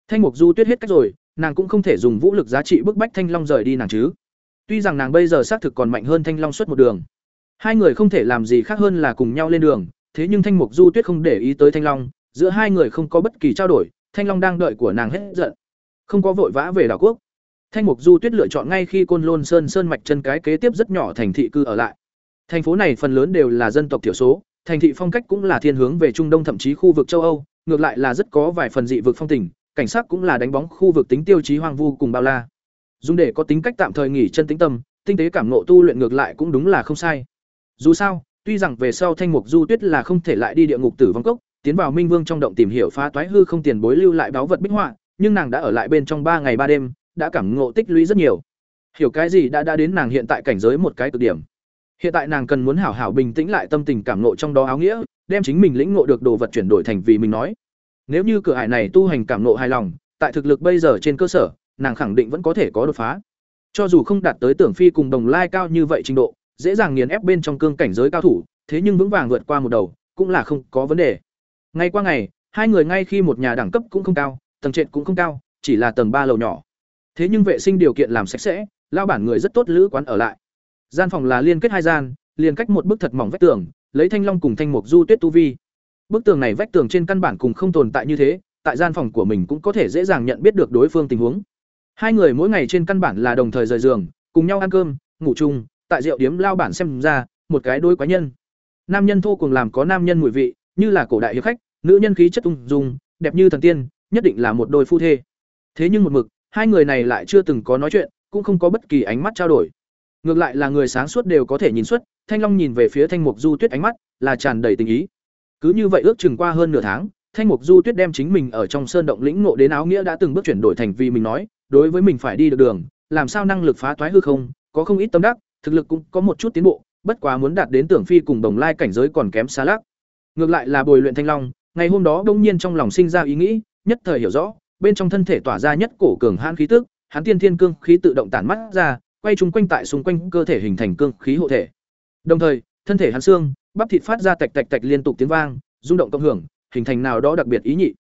Thanh Mục Du Tuyết hết cách rồi, nàng cũng không thể dùng vũ lực giá trị bức bách Thanh Long rời đi nàng chứ. Tuy rằng nàng bây giờ xác thực còn mạnh hơn Thanh Long suốt một đường. Hai người không thể làm gì khác hơn là cùng nhau lên đường, thế nhưng Thanh Mục Du Tuyết không để ý tới Thanh Long, giữa hai người không có bất kỳ trao đổi, Thanh Long đang đợi của nàng hết giận, không có vội vã về đảo quốc. Thanh Mục Du Tuyết lựa chọn ngay khi Côn Lôn Sơn Sơn mạch chân cái kế tiếp rất nhỏ thành thị cư ở lại. Thành phố này phần lớn đều là dân tộc thiểu số, thành thị phong cách cũng là thiên hướng về Trung Đông thậm chí khu vực châu Âu, ngược lại là rất có vài phần dị vực phong tình, cảnh sát cũng là đánh bóng khu vực tính tiêu chí hoang vu cùng bao la. Dùng để có tính cách tạm thời nghỉ chân tĩnh tâm, tinh tế cảm ngộ tu luyện ngược lại cũng đúng là không sai. Dù sao, tuy rằng về sau Thanh Mục Du Tuyết là không thể lại đi địa ngục tử vong cốc, tiến vào Minh Vương trong động tìm hiểu phá toái hư không tiền bối lưu lại báu vật bích họa, nhưng nàng đã ở lại bên trong ba ngày ba đêm, đã cảm ngộ tích lũy rất nhiều. Hiểu cái gì đã đã đến nàng hiện tại cảnh giới một cái cực điểm. Hiện tại nàng cần muốn hảo hảo bình tĩnh lại tâm tình cảm ngộ trong đó áo nghĩa, đem chính mình lĩnh ngộ được đồ vật chuyển đổi thành vì mình nói. Nếu như cửa hải này tu hành cảm ngộ hài lòng, tại thực lực bây giờ trên cơ sở, nàng khẳng định vẫn có thể có đột phá. Cho dù không đạt tới tưởng phi cùng đồng lai cao như vậy trình độ, dễ dàng nghiền ép bên trong cương cảnh giới cao thủ, thế nhưng vững vàng vượt qua một đầu, cũng là không có vấn đề. Ngày qua ngày, hai người ngay khi một nhà đẳng cấp cũng không cao, tầng trệt cũng không cao, chỉ là tầng ba lầu nhỏ. Thế nhưng vệ sinh điều kiện làm sạch sẽ, lao bản người rất tốt lữ quán ở lại. Gian phòng là liên kết hai gian, liền cách một bức thật mỏng vách tường, lấy thanh long cùng thanh mục du tuyết tu vi. Bức tường này vách tường trên căn bản cùng không tồn tại như thế, tại gian phòng của mình cũng có thể dễ dàng nhận biết được đối phương tình huống. Hai người mỗi ngày trên căn bản là đồng thời rời giường, cùng nhau ăn cơm, ngủ chung, tại rượu điếm lao bản xem ra, một cái đôi quái nhân. Nam nhân thô cùng làm có nam nhân mùi vị, như là cổ đại hiệp khách, nữ nhân khí chất ung dung, đẹp như thần tiên, nhất định là một đôi phu thê. Thế nhưng một mực, hai người này lại chưa từng có nói chuyện, cũng không có bất kỳ ánh mắt trao đổi. Ngược lại là người sáng suốt đều có thể nhìn xuất, Thanh Long nhìn về phía Thanh Mục Du Tuyết ánh mắt là tràn đầy tình ý. Cứ như vậy ước chừng qua hơn nửa tháng, Thanh Mục Du Tuyết đem chính mình ở trong sơn động lĩnh ngộ đến áo nghĩa đã từng bước chuyển đổi thành vì mình nói, đối với mình phải đi được đường, làm sao năng lực phá toái hư không, có không ít tâm đắc, thực lực cũng có một chút tiến bộ, bất quá muốn đạt đến tưởng phi cùng đồng lai cảnh giới còn kém xa lắc. Ngược lại là bồi luyện thanh long, ngày hôm đó đông nhiên trong lòng sinh ra ý nghĩ, nhất thời hiểu rõ, bên trong thân thể tỏa ra nhất cổ cường hãn khí tức, hắn tiên thiên cương khí tự động tản mắt ra, quay chung quanh tại xung quanh cơ thể hình thành cương khí hộ thể. Đồng thời, thân thể hắn xương, bắp thịt phát ra tạch tạch tạch liên tục tiếng vang, rung động cộng hưởng, hình thành nào đó đặc biệt ý nhị.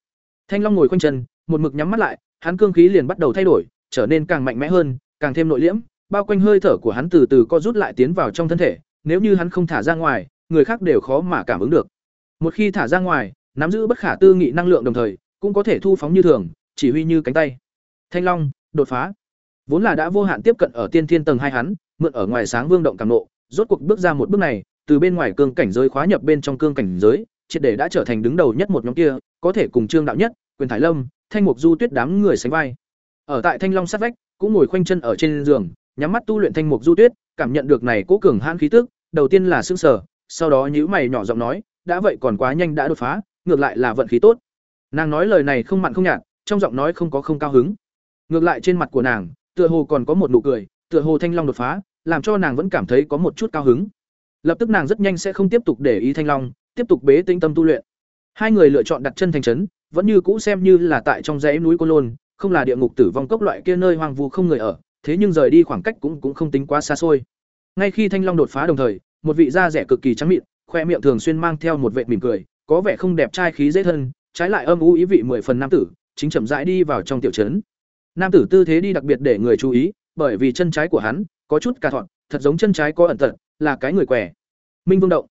Thanh Long ngồi quanh chân, một mực nhắm mắt lại, hắn cương khí liền bắt đầu thay đổi, trở nên càng mạnh mẽ hơn, càng thêm nội liễm, bao quanh hơi thở của hắn từ từ co rút lại tiến vào trong thân thể, nếu như hắn không thả ra ngoài, người khác đều khó mà cảm ứng được. Một khi thả ra ngoài, nắm giữ bất khả tư nghị năng lượng đồng thời, cũng có thể thu phóng như thường, chỉ huy như cánh tay. Thanh Long, đột phá. Vốn là đã vô hạn tiếp cận ở tiên thiên tầng hai hắn, mượn ở ngoài sáng vương động cảm nộ, rốt cuộc bước ra một bước này, từ bên ngoài cương cảnh giới khóa nhập bên trong cương cảnh giới, triệt để đã trở thành đứng đầu nhất một nhóm kia, có thể cùng Trương đạo nhất, Quyền Thái Lâm, Thanh Mục Du Tuyết đám người sánh vai. Ở tại Thanh Long sát vách, cũng ngồi khoanh chân ở trên giường, nhắm mắt tu luyện Thanh Mục Du Tuyết, cảm nhận được này cố cường hãn khí tức, đầu tiên là sững sờ, sau đó nhíu mày nhỏ giọng nói, đã vậy còn quá nhanh đã đột phá, ngược lại là vận khí tốt. Nàng nói lời này không mặn không nhạt, trong giọng nói không có không cao hứng. Ngược lại trên mặt của nàng, tựa hồ còn có một nụ cười, tựa hồ Thanh Long đột phá, làm cho nàng vẫn cảm thấy có một chút cao hứng. Lập tức nàng rất nhanh sẽ không tiếp tục để ý Thanh Long, tiếp tục bế tĩnh tâm tu luyện. Hai người lựa chọn đặt chân thành trấn, vẫn như cũ xem như là tại trong dãy núi Côn Lôn, không là địa ngục tử vong cốc loại kia nơi hoang vu không người ở, thế nhưng rời đi khoảng cách cũng cũng không tính quá xa xôi. Ngay khi Thanh Long đột phá đồng thời, một vị da rẻ cực kỳ trắng mịn, khoe miệng thường xuyên mang theo một vệt mỉm cười, có vẻ không đẹp trai khí dễ thân, trái lại âm u ý vị mười phần nam tử, chính chậm rãi đi vào trong tiểu trấn. Nam tử tư thế đi đặc biệt để người chú ý, bởi vì chân trái của hắn có chút cà thọn, thật giống chân trái có ẩn tật, là cái người quẻ. Minh Vương động.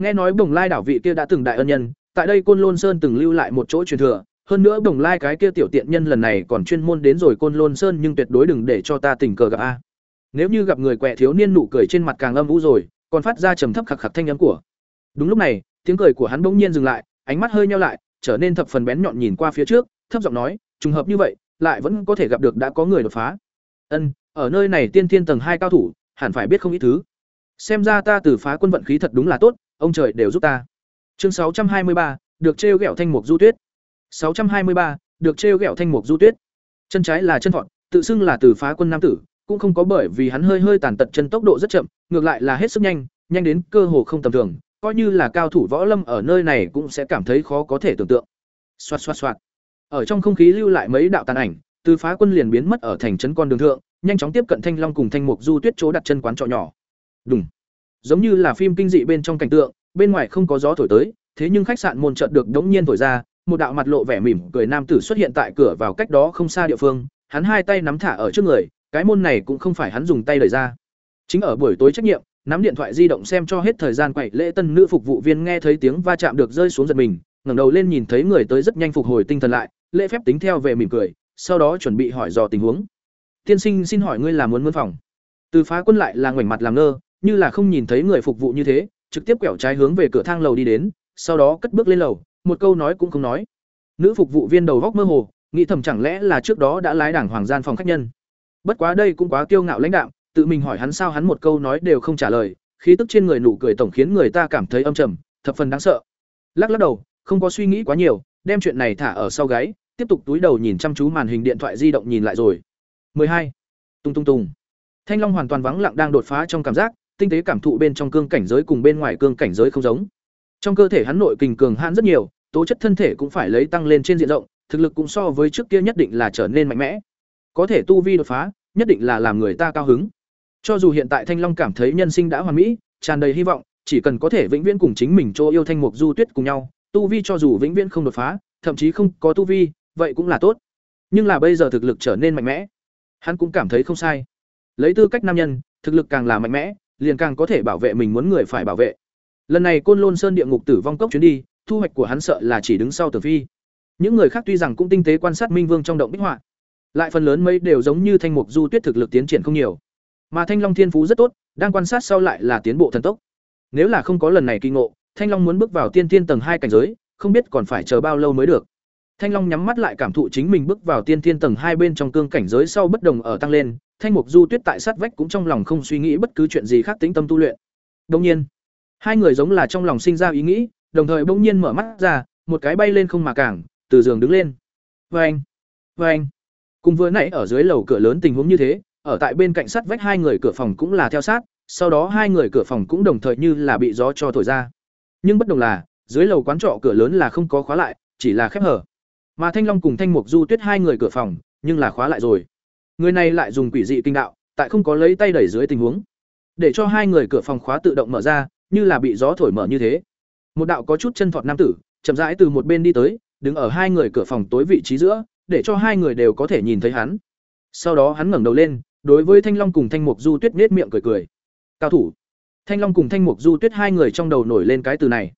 Nghe nói Bồng Lai đảo vị kia đã từng đại ân nhân, tại đây Côn Lôn Sơn từng lưu lại một chỗ truyền thừa, hơn nữa Bồng Lai cái kia tiểu tiện nhân lần này còn chuyên môn đến rồi Côn Lôn Sơn nhưng tuyệt đối đừng để cho ta tình cờ gặp a. Nếu như gặp người quẹ thiếu niên nụ cười trên mặt càng âm u rồi, còn phát ra trầm thấp khặc khặc thanh âm của. Đúng lúc này, tiếng cười của hắn bỗng nhiên dừng lại, ánh mắt hơi nheo lại, trở nên thập phần bén nhọn nhìn qua phía trước, thấp giọng nói, trùng hợp như vậy, lại vẫn có thể gặp được đã có người đột phá. Ân, ở nơi này tiên thiên tầng hai cao thủ, hẳn phải biết không ít thứ. Xem ra ta từ phá quân vận khí thật đúng là tốt, ông trời đều giúp ta. Chương sáu trăm hai mươi ba, được trêu ghẹo thanh mục du tuyết. sáu trăm hai mươi ba, được trêu ghẹo thanh mục du tuyết. Chân trái là chân thọn, tự xưng là từ phá quân nam tử, cũng không có bởi vì hắn hơi hơi tàn tật chân tốc độ rất chậm, ngược lại là hết sức nhanh, nhanh đến cơ hồ không tầm thường, coi như là cao thủ võ lâm ở nơi này cũng sẽ cảm thấy khó có thể tưởng tượng. Xoạt xoạt xoạt. Ở trong không khí lưu lại mấy đạo tàn ảnh, từ phá quân liền biến mất ở thành trấn con đường thượng, nhanh chóng tiếp cận Thanh Long cùng Thanh Mục Du Tuyết chỗ đặt chân quán trọ nhỏ. Đùng. Giống như là phim kinh dị bên trong cảnh tượng, bên ngoài không có gió thổi tới, thế nhưng khách sạn môn chợt được đống nhiên thổi ra, một đạo mặt lộ vẻ mỉm cười nam tử xuất hiện tại cửa vào cách đó không xa địa phương, hắn hai tay nắm thả ở trước người, cái môn này cũng không phải hắn dùng tay đẩy ra. Chính ở buổi tối trách nhiệm, nắm điện thoại di động xem cho hết thời gian quậy lễ tân nữ phục vụ viên nghe thấy tiếng va chạm được rơi xuống giật mình, ngẩng đầu lên nhìn thấy người tới rất nhanh phục hồi tinh thần lại, lễ phép tính theo về mỉm cười, sau đó chuẩn bị hỏi dò tình huống. Tiên sinh xin hỏi ngươi là muốn mướn phòng? Từ phá quân lại là ngoảnh mặt làm ngơ, như là không nhìn thấy người phục vụ như thế, trực tiếp quẹo trái hướng về cửa thang lầu đi đến, sau đó cất bước lên lầu, một câu nói cũng không nói. Nữ phục vụ viên đầu góc mơ hồ, nghĩ thầm chẳng lẽ là trước đó đã lái đảng hoàng gian phòng khách nhân. Bất quá đây cũng quá kiêu ngạo lãnh đạo, tự mình hỏi hắn sao hắn một câu nói đều không trả lời, khí tức trên người nụ cười tổng khiến người ta cảm thấy âm trầm, thập phần đáng sợ. Lắc lắc đầu, không có suy nghĩ quá nhiều, đem chuyện này thả ở sau gáy, tiếp tục túi đầu nhìn chăm chú màn hình điện thoại di động nhìn lại rồi. 12. Tung tung tung. Thanh Long hoàn toàn vắng lặng đang đột phá trong cảm giác, tinh tế cảm thụ bên trong cương cảnh giới cùng bên ngoài cương cảnh giới không giống. Trong cơ thể hắn nội kình cường hãn rất nhiều, tố chất thân thể cũng phải lấy tăng lên trên diện rộng, thực lực cũng so với trước kia nhất định là trở nên mạnh mẽ. Có thể tu vi đột phá, nhất định là làm người ta cao hứng. Cho dù hiện tại Thanh Long cảm thấy nhân sinh đã hoàn mỹ, tràn đầy hy vọng, chỉ cần có thể vĩnh viễn cùng chính mình chỗ yêu Thanh Mục Du Tuyết cùng nhau, tu vi cho dù vĩnh viễn không đột phá, thậm chí không có tu vi, vậy cũng là tốt. Nhưng là bây giờ thực lực trở nên mạnh mẽ, hắn cũng cảm thấy không sai. Lấy tư cách nam nhân, thực lực càng là mạnh mẽ, liền càng có thể bảo vệ mình muốn người phải bảo vệ. Lần này Côn Lôn Sơn địa ngục tử vong cốc chuyến đi, thu hoạch của hắn sợ là chỉ đứng sau Tử Phi. Những người khác tuy rằng cũng tinh tế quan sát Minh Vương trong động bích họa, lại phần lớn mấy đều giống như Thanh Mục Du Tuyết thực lực tiến triển không nhiều. Mà Thanh Long Thiên Phú rất tốt, đang quan sát sau lại là tiến bộ thần tốc. Nếu là không có lần này kinh ngộ, Thanh Long muốn bước vào tiên thiên tầng hai cảnh giới, không biết còn phải chờ bao lâu mới được. Thanh Long nhắm mắt lại cảm thụ chính mình bước vào tiên thiên tầng hai bên trong cương cảnh giới sau bất đồng ở tăng lên, Thanh Mục Du Tuyết tại sát vách cũng trong lòng không suy nghĩ bất cứ chuyện gì khác tính tâm tu luyện. Đương nhiên, hai người giống là trong lòng sinh ra ý nghĩ, đồng thời bỗng nhiên mở mắt ra, một cái bay lên không mà cảng, từ giường đứng lên. Oeng, oeng. Cùng vừa nãy ở dưới lầu cửa lớn tình huống như thế, ở tại bên cạnh sắt vách hai người cửa phòng cũng là theo sát, sau đó hai người cửa phòng cũng đồng thời như là bị gió cho thổi ra. Nhưng bất đồng là, dưới lầu quán trọ cửa lớn là không có khóa lại, chỉ là khép hở. Mà Thanh Long cùng Thanh Mục Du Tuyết hai người cửa phòng, nhưng là khóa lại rồi. Người này lại dùng quỷ dị kinh đạo, tại không có lấy tay đẩy dưới tình huống, để cho hai người cửa phòng khóa tự động mở ra, như là bị gió thổi mở như thế. Một đạo có chút chân thọt nam tử, chậm rãi từ một bên đi tới, đứng ở hai người cửa phòng tối vị trí giữa, để cho hai người đều có thể nhìn thấy hắn. Sau đó hắn ngẩng đầu lên, đối với Thanh Long cùng Thanh Mục Du Tuyết nết miệng cười cười. Cao thủ. Thanh Long cùng Thanh Mục Du Tuyết hai người trong đầu nổi lên cái từ này.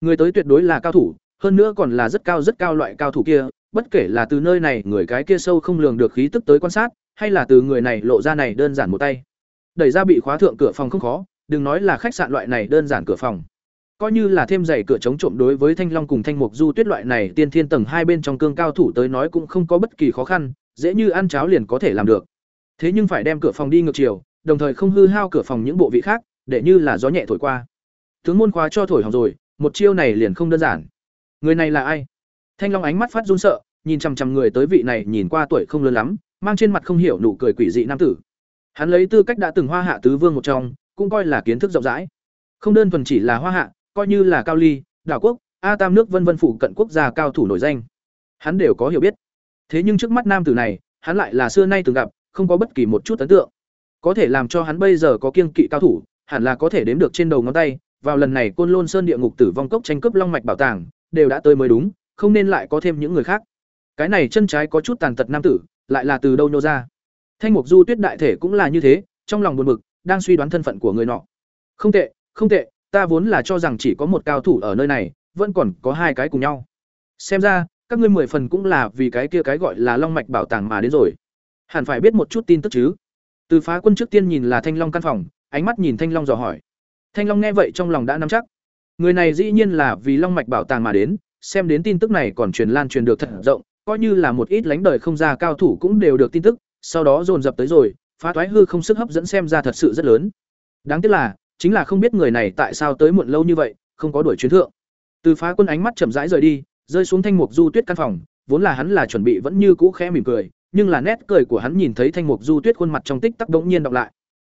Người tới tuyệt đối là cao thủ, hơn nữa còn là rất cao rất cao loại cao thủ kia, bất kể là từ nơi này người cái kia sâu không lường được khí tức tới quan sát, hay là từ người này lộ ra này đơn giản một tay. Đẩy ra bị khóa thượng cửa phòng không khó, đừng nói là khách sạn loại này đơn giản cửa phòng. Coi như là thêm dày cửa chống trộm đối với Thanh Long cùng Thanh Mục Du Tuyết loại này tiên thiên tầng hai bên trong cương cao thủ tới nói cũng không có bất kỳ khó khăn, dễ như ăn cháo liền có thể làm được. Thế nhưng phải đem cửa phòng đi ngược chiều, đồng thời không hư hao cửa phòng những bộ vị khác, để như là gió nhẹ thổi qua. Tướng môn khóa cho thổi hỏng rồi, một chiêu này liền không đơn giản. Người này là ai? Thanh Long ánh mắt phát run sợ, nhìn chằm chằm người tới vị này nhìn qua tuổi không lớn lắm, mang trên mặt không hiểu nụ cười quỷ dị nam tử. Hắn lấy tư cách đã từng hoa hạ tứ vương một trong, cũng coi là kiến thức rộng rãi. Không đơn thuần chỉ là hoa hạ, coi như là cao ly, đảo quốc, a tam nước vân vân phụ cận quốc gia cao thủ nổi danh. Hắn đều có hiểu biết. Thế nhưng trước mắt nam tử này, hắn lại là xưa nay từng gặp, không có bất kỳ một chút ấn tượng. Có thể làm cho hắn bây giờ có kiêng kỵ cao thủ, hẳn là có thể đếm được trên đầu ngón tay, vào lần này Côn Lôn Sơn địa ngục tử vong cốc tranh cướp long mạch bảo tàng, đều đã tới mới đúng, không nên lại có thêm những người khác. cái này chân trái có chút tàn tật nam tử lại là từ đâu nô ra. Thanh mục du tuyết đại thể cũng là như thế, trong lòng buồn bực, đang suy đoán thân phận của người nọ. Không tệ không tệ, ta vốn là cho rằng chỉ có một cao thủ ở nơi này, vẫn còn có hai cái cùng nhau. Xem ra, các ngươi mười phần cũng là vì cái kia cái gọi là long mạch bảo tàng mà đến rồi. Hẳn phải biết một chút tin tức chứ. Từ phá quân trước tiên nhìn là thanh long căn phòng, ánh mắt nhìn thanh long dò hỏi. Thanh long nghe vậy trong lòng đã nắm chắc. Người này dĩ nhiên là vì long mạch bảo tàng mà đến, xem đến tin tức này còn truyền lan truyền được thật rộng coi như là một ít lánh đời không ra cao thủ cũng đều được tin tức, sau đó dồn dập tới rồi, phá thoái hư không sức hấp dẫn xem ra thật sự rất lớn. Đáng tiếc là, chính là không biết người này tại sao tới muộn lâu như vậy, không có đuổi chuyến thượng. Từ phá quân ánh mắt chậm rãi rời đi, rơi xuống thanh mục du tuyết căn phòng, vốn là hắn là chuẩn bị vẫn như cũ khẽ mỉm cười, nhưng là nét cười của hắn nhìn thấy thanh mục du tuyết khuôn mặt trong tích tắc đống nhiên đọc lại.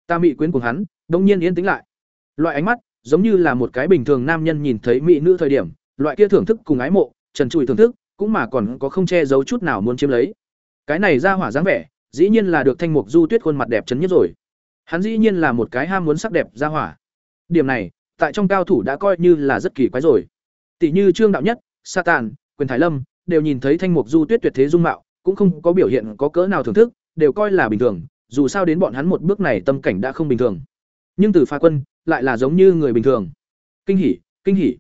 Ta mị quyến của hắn, đống nhiên yên tĩnh lại. Loại ánh mắt, giống như là một cái bình thường nam nhân nhìn thấy mỹ nữ thời điểm, loại kia thưởng thức cùng ái mộ, trần trụi thưởng thức cũng mà còn có không che giấu chút nào muốn chiếm lấy. Cái này ra hỏa dáng vẻ dĩ nhiên là được thanh mục du tuyết khuôn mặt đẹp chấn nhất rồi. Hắn dĩ nhiên là một cái ham muốn sắc đẹp ra hỏa. Điểm này tại trong cao thủ đã coi như là rất kỳ quái rồi. Tỷ như trương đạo nhất Satan, quyền thái lâm đều nhìn thấy thanh mục du tuyết tuyệt thế dung mạo cũng không có biểu hiện có cỡ nào thưởng thức đều coi là bình thường dù sao đến bọn hắn một bước này tâm cảnh đã không bình thường. Nhưng từ phá quân lại là giống như người bình thường. Kinh hỉ kinh hỉ.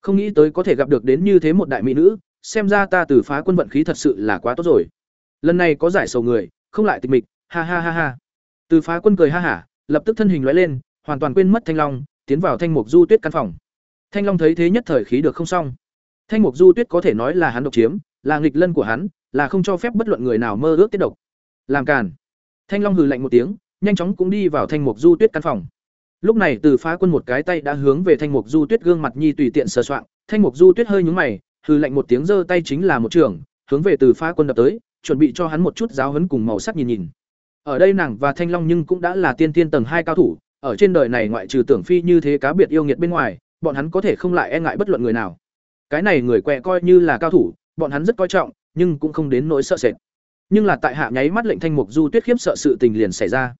Không nghĩ tới có thể gặp được đến như thế một đại mỹ nữ xem ra ta từ phá quân vận khí thật sự là quá tốt rồi. Lần này có giải sầu người, không lại tịch mịch, ha ha ha ha. Từ phá quân cười ha hả, lập tức thân hình lóe lên, hoàn toàn quên mất thanh long, tiến vào thanh mục du tuyết căn phòng. Thanh long thấy thế nhất thời khí được không xong. Thanh mục du tuyết có thể nói là hắn độc chiếm, là nghịch lân của hắn, là không cho phép bất luận người nào mơ ước tiết độc. Làm càn. Thanh long hừ lạnh một tiếng, nhanh chóng cũng đi vào thanh mục du tuyết căn phòng. Lúc này từ phá quân một cái tay đã hướng về thanh mục du tuyết gương mặt nhi tùy tiện sờ soạng. Thanh mục du tuyết hơi nhúng mày hư lạnh một tiếng giơ tay chính là một trường, hướng về từ phá quân đập tới, chuẩn bị cho hắn một chút giáo huấn cùng màu sắc nhìn nhìn. Ở đây nàng và thanh long nhưng cũng đã là tiên tiên tầng hai cao thủ, ở trên đời này ngoại trừ tưởng phi như thế cá biệt yêu nghiệt bên ngoài, bọn hắn có thể không lại e ngại bất luận người nào. Cái này người quẹ coi như là cao thủ, bọn hắn rất coi trọng, nhưng cũng không đến nỗi sợ sệt. Nhưng là tại hạ nháy mắt lệnh thanh mục du tuyết khiếp sợ sự tình liền xảy ra.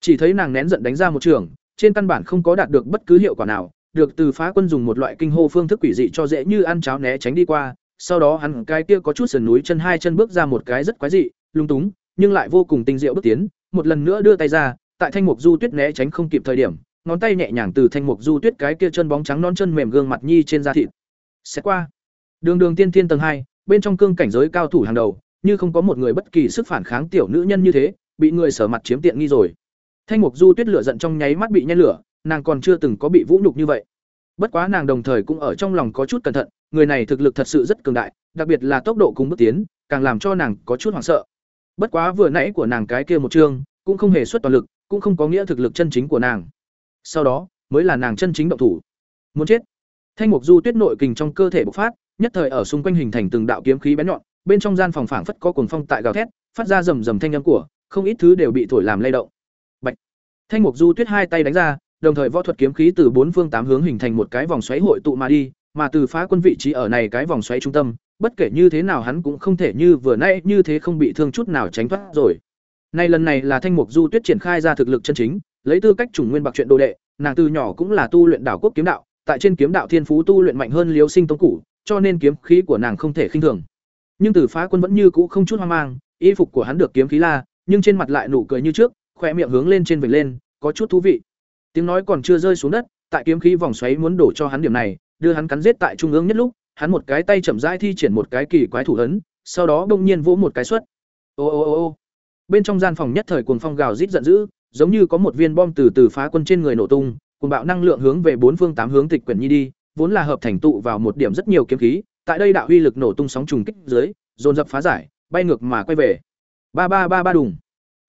Chỉ thấy nàng nén giận đánh ra một trường, trên căn bản không có đạt được bất cứ hiệu quả nào được từ phá quân dùng một loại kinh hô phương thức quỷ dị cho dễ như ăn cháo né tránh đi qua, sau đó hắn cái kia có chút sườn núi chân hai chân bước ra một cái rất quái dị, lung túng, nhưng lại vô cùng tinh diệu bước tiến, một lần nữa đưa tay ra, tại thanh mục du tuyết né tránh không kịp thời điểm, ngón tay nhẹ nhàng từ thanh mục du tuyết cái kia chân bóng trắng non chân mềm gương mặt nhi trên da thịt. Xét qua. Đường đường tiên thiên tầng hai, bên trong cương cảnh giới cao thủ hàng đầu, như không có một người bất kỳ sức phản kháng tiểu nữ nhân như thế, bị người sở mặt chiếm tiện nghi rồi. Thanh mục du tuyết lửa giận trong nháy mắt bị nhen lửa nàng còn chưa từng có bị vũ nhục như vậy. Bất quá nàng đồng thời cũng ở trong lòng có chút cẩn thận, người này thực lực thật sự rất cường đại, đặc biệt là tốc độ cùng bước tiến, càng làm cho nàng có chút hoảng sợ. Bất quá vừa nãy của nàng cái kia một chương, cũng không hề xuất toàn lực, cũng không có nghĩa thực lực chân chính của nàng. Sau đó, mới là nàng chân chính động thủ. Muốn chết. Thanh mục du tuyết nội kình trong cơ thể bộc phát, nhất thời ở xung quanh hình thành từng đạo kiếm khí bén nhọn, bên trong gian phòng phảng phất có cuồng phong tại gào thét, phát ra rầm rầm thanh âm của, không ít thứ đều bị thổi làm lay động. Bạch. thanh mục du tuyết hai tay đánh ra đồng thời võ thuật kiếm khí từ bốn phương tám hướng hình thành một cái vòng xoáy hội tụ mà đi, mà từ phá quân vị trí ở này cái vòng xoáy trung tâm, bất kể như thế nào hắn cũng không thể như vừa nãy như thế không bị thương chút nào tránh thoát rồi. Nay lần này là thanh mục du tuyết triển khai ra thực lực chân chính, lấy tư cách chủng nguyên bạc chuyện đồ đệ, nàng từ nhỏ cũng là tu luyện đảo quốc kiếm đạo, tại trên kiếm đạo thiên phú tu luyện mạnh hơn liếu sinh tông cũ cho nên kiếm khí của nàng không thể khinh thường. Nhưng từ phá quân vẫn như cũ không chút hoang mang, y phục của hắn được kiếm khí la, nhưng trên mặt lại nụ cười như trước khoe miệng hướng lên trên vệt lên, có chút thú vị tiếng nói còn chưa rơi xuống đất, tại kiếm khí vòng xoáy muốn đổ cho hắn điểm này, đưa hắn cắn giết tại trung ương nhất lúc, hắn một cái tay chậm rãi thi triển một cái kỳ quái thủ ấn, sau đó bỗng nhiên vỗ một cái xuất. Ô ô ô ô. Bên trong gian phòng nhất thời cuồng phong gào rít giận dữ, giống như có một viên bom từ từ phá quân trên người nổ tung, cuồng bạo năng lượng hướng về bốn phương tám hướng tịch quyển nhi đi, vốn là hợp thành tụ vào một điểm rất nhiều kiếm khí, tại đây đạo uy lực nổ tung sóng trùng kích dưới, dồn dập phá giải, bay ngược mà quay về. Ba ba ba ba đùng.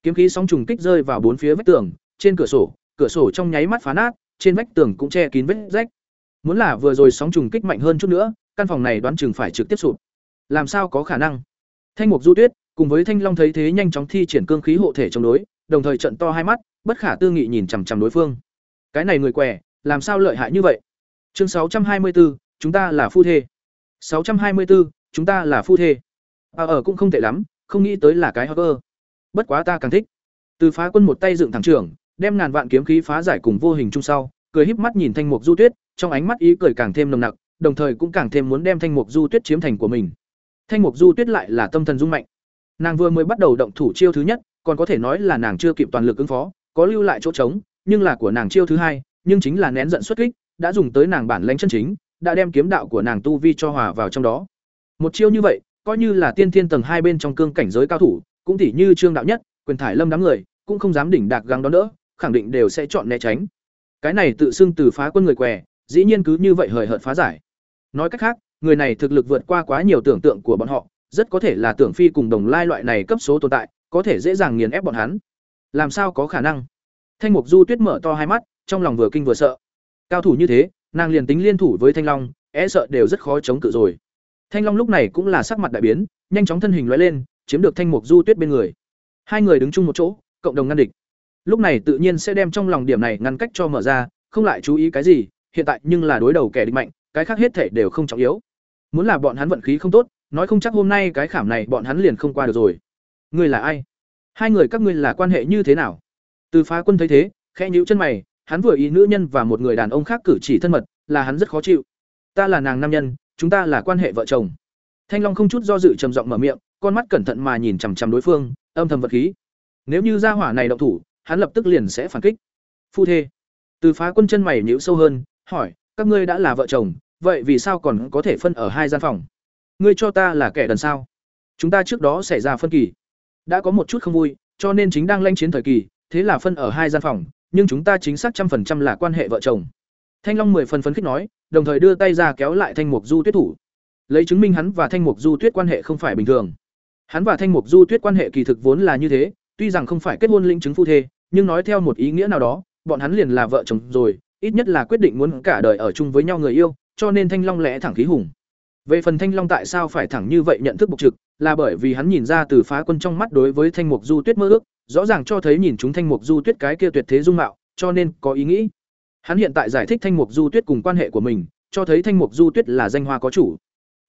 Kiếm khí sóng trùng kích rơi vào bốn phía vách tường, trên cửa sổ cửa sổ trong nháy mắt phá nát trên vách tường cũng che kín vết rách. Muốn là vừa rồi sóng trùng kích mạnh hơn chút nữa căn phòng này đoán chừng phải trực tiếp sụp. Làm sao có khả năng? Thanh mục du tuyết cùng với thanh long thấy thế nhanh chóng thi triển cương khí hộ thể chống đối đồng thời trận to hai mắt bất khả tư nghị nhìn chằm chằm đối phương. Cái này người què làm sao lợi hại như vậy? Chương 624, chúng ta là phu thê. 624, chúng ta là phu thê. À, ở cũng không tệ lắm không nghĩ tới là cái hacker bất quá ta càng thích. Từ phá quân một tay dựng thẳng trưởng đem ngàn vạn kiếm khí phá giải cùng vô hình chung sau cười híp mắt nhìn thanh mục du tuyết trong ánh mắt ý cười càng thêm nồng nặc đồng thời cũng càng thêm muốn đem thanh mục du tuyết chiếm thành của mình Thanh Mục Du Tuyết lại là tâm thần rung mạnh. Nàng vừa mới bắt đầu động thủ chiêu thứ nhất, còn có thể nói là nàng chưa kịp toàn lực ứng phó, có lưu lại chỗ trống, nhưng là của nàng chiêu thứ hai, nhưng chính là nén giận xuất kích, đã dùng tới nàng bản lãnh chân chính, đã đem kiếm đạo của nàng tu vi cho hòa vào trong đó. Một chiêu như vậy, coi như là tiên thiên tầng hai bên trong cương cảnh giới cao thủ, cũng tỉ như Trương đạo nhất, quyền thải lâm đám người, cũng không dám đỉnh đạc gắng đón đỡ, khẳng định đều sẽ chọn né tránh. Cái này tự xưng từ phá quân người què, dĩ nhiên cứ như vậy hời hợt phá giải. Nói cách khác, người này thực lực vượt qua quá nhiều tưởng tượng của bọn họ, rất có thể là tưởng phi cùng đồng lai loại này cấp số tồn tại, có thể dễ dàng nghiền ép bọn hắn. Làm sao có khả năng? Thanh Mục Du Tuyết mở to hai mắt, trong lòng vừa kinh vừa sợ. Cao thủ như thế, nàng liền tính liên thủ với Thanh Long, e sợ đều rất khó chống cự rồi. Thanh Long lúc này cũng là sắc mặt đại biến, nhanh chóng thân hình lóe lên, chiếm được Thanh Mục Du Tuyết bên người. Hai người đứng chung một chỗ, cộng đồng ngăn địch. Lúc này tự nhiên sẽ đem trong lòng điểm này ngăn cách cho mở ra, không lại chú ý cái gì, hiện tại nhưng là đối đầu kẻ địch mạnh, cái khác hết thể đều không trọng yếu. Muốn là bọn hắn vận khí không tốt, nói không chắc hôm nay cái khảm này bọn hắn liền không qua được rồi. Ngươi là ai? Hai người các ngươi là quan hệ như thế nào? Từ Phá Quân thấy thế, khẽ nhíu chân mày, hắn vừa ý nữ nhân và một người đàn ông khác cử chỉ thân mật, là hắn rất khó chịu. Ta là nàng nam nhân, chúng ta là quan hệ vợ chồng. Thanh Long không chút do dự trầm giọng mở miệng, con mắt cẩn thận mà nhìn chằm chằm đối phương, âm thầm vật khí. Nếu như gia hỏa này động thủ, hắn lập tức liền sẽ phản kích. Phu thê. Từ Phá Quân chân mày nhíu sâu hơn, hỏi, các ngươi đã là vợ chồng, vậy vì sao còn có thể phân ở hai gian phòng? Ngươi cho ta là kẻ đần sao? Chúng ta trước đó xảy ra phân kỳ, đã có một chút không vui, cho nên chính đang lanh chiến thời kỳ, thế là phân ở hai gian phòng, nhưng chúng ta chính xác trăm phần trăm là quan hệ vợ chồng. Thanh Long mười phần phấn khích nói, đồng thời đưa tay ra kéo lại Thanh Mục Du Tuyết thủ, lấy chứng minh hắn và Thanh Mục Du Tuyết quan hệ không phải bình thường. Hắn và Thanh Mục Du Tuyết quan hệ kỳ thực vốn là như thế, tuy rằng không phải kết hôn linh chứng phu thê, nhưng nói theo một ý nghĩa nào đó, bọn hắn liền là vợ chồng rồi, ít nhất là quyết định muốn cả đời ở chung với nhau người yêu, cho nên Thanh Long lẽ thẳng khí hùng. Về phần Thanh Long tại sao phải thẳng như vậy nhận thức bộc trực, là bởi vì hắn nhìn ra từ phá quân trong mắt đối với Thanh Mục Du Tuyết mơ ước, rõ ràng cho thấy nhìn chúng Thanh Mục Du Tuyết cái kia tuyệt thế dung mạo, cho nên có ý nghĩ. Hắn hiện tại giải thích Thanh Mục Du Tuyết cùng quan hệ của mình, cho thấy Thanh Mục Du Tuyết là danh hoa có chủ.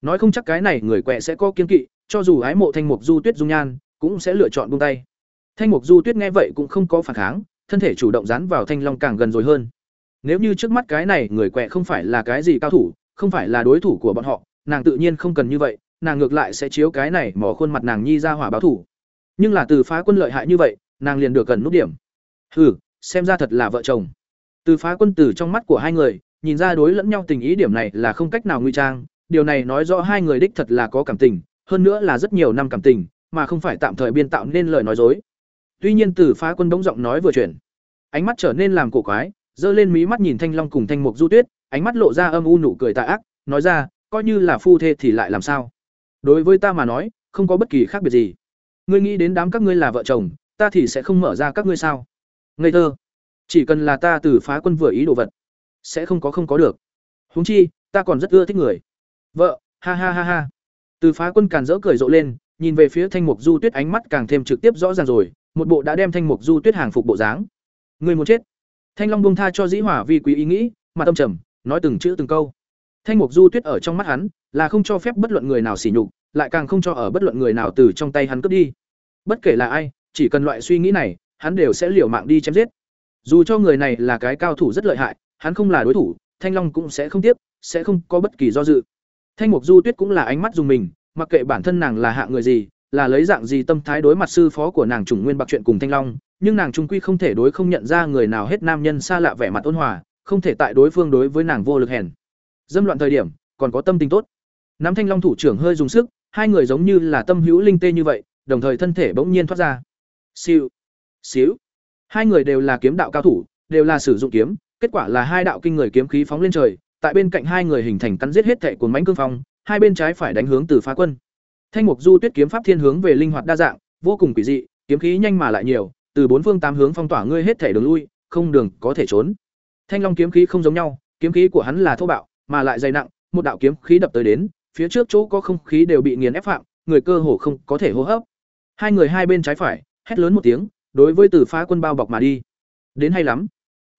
Nói không chắc cái này người quẹ sẽ có kiên kỵ, cho dù ái mộ Thanh Mục Du Tuyết dung nhan, cũng sẽ lựa chọn buông tay. Thanh Mục Du Tuyết nghe vậy cũng không có phản kháng, thân thể chủ động dán vào Thanh Long càng gần rồi hơn. Nếu như trước mắt cái này người quẹ không phải là cái gì cao thủ, không phải là đối thủ của bọn họ, nàng tự nhiên không cần như vậy, nàng ngược lại sẽ chiếu cái này mỏ khuôn mặt nàng nhi ra hỏa báo thủ. Nhưng là từ phá quân lợi hại như vậy, nàng liền được gần nút điểm. Hừ, xem ra thật là vợ chồng. Từ phá quân tử trong mắt của hai người, nhìn ra đối lẫn nhau tình ý điểm này là không cách nào nguy trang, điều này nói rõ hai người đích thật là có cảm tình, hơn nữa là rất nhiều năm cảm tình, mà không phải tạm thời biên tạo nên lời nói dối. Tuy nhiên Từ Phá Quân bỗng giọng nói vừa chuyển, ánh mắt trở nên làm cổ quái, giơ lên mí mắt nhìn Thanh Long cùng Thanh Mục Du Tuyết, ánh mắt lộ ra âm u nụ cười tà ác, nói ra, coi như là phu thê thì lại làm sao? Đối với ta mà nói, không có bất kỳ khác biệt gì. Ngươi nghĩ đến đám các ngươi là vợ chồng, ta thì sẽ không mở ra các ngươi sao? Ngây thơ. Chỉ cần là ta Từ Phá Quân vừa ý đồ vật, sẽ không có không có được. Huống chi, ta còn rất ưa thích người. Vợ, ha ha ha ha. Từ Phá Quân càn rỡ cười rộ lên, nhìn về phía Thanh Mục Du Tuyết ánh mắt càng thêm trực tiếp rõ ràng rồi, một bộ đã đem Thanh Mục Du Tuyết hàng phục bộ dáng. Người muốn chết. Thanh Long buông tha cho Dĩ Hỏa vì quý ý nghĩ, mà tâm trầm, nói từng chữ từng câu. Thanh Mục Du Tuyết ở trong mắt hắn, là không cho phép bất luận người nào sỉ nhục, lại càng không cho ở bất luận người nào từ trong tay hắn cướp đi. Bất kể là ai, chỉ cần loại suy nghĩ này, hắn đều sẽ liều mạng đi chém giết. Dù cho người này là cái cao thủ rất lợi hại, hắn không là đối thủ, Thanh Long cũng sẽ không tiếp, sẽ không có bất kỳ do dự. Thanh Mục Du Tuyết cũng là ánh mắt dùng mình, mặc kệ bản thân nàng là hạ người gì, là lấy dạng gì tâm thái đối mặt sư phó của nàng trùng nguyên bạc chuyện cùng Thanh Long, nhưng nàng trung quy không thể đối không nhận ra người nào hết nam nhân xa lạ vẻ mặt ôn hòa, không thể tại đối phương đối với nàng vô lực hèn. Dâm loạn thời điểm, còn có tâm tình tốt. Nắm Thanh Long thủ trưởng hơi dùng sức, hai người giống như là tâm hữu linh tê như vậy, đồng thời thân thể bỗng nhiên thoát ra. Siêu, xíu. Hai người đều là kiếm đạo cao thủ, đều là sử dụng kiếm, kết quả là hai đạo kinh người kiếm khí phóng lên trời, tại bên cạnh hai người hình thành cắn giết hết thệ của mãnh cương phong, hai bên trái phải đánh hướng từ phá quân. Thanh mục du tuyết kiếm pháp thiên hướng về linh hoạt đa dạng, vô cùng quỷ dị, kiếm khí nhanh mà lại nhiều, từ bốn phương tám hướng phong tỏa ngươi hết thể đường lui, không đường có thể trốn. Thanh long kiếm khí không giống nhau, kiếm khí của hắn là thô bạo, mà lại dày nặng, một đạo kiếm khí đập tới đến, phía trước chỗ có không khí đều bị nghiền ép phạm, người cơ hồ không có thể hô hấp. Hai người hai bên trái phải, hét lớn một tiếng, đối với tử Phá Quân bao bọc mà đi. Đến hay lắm.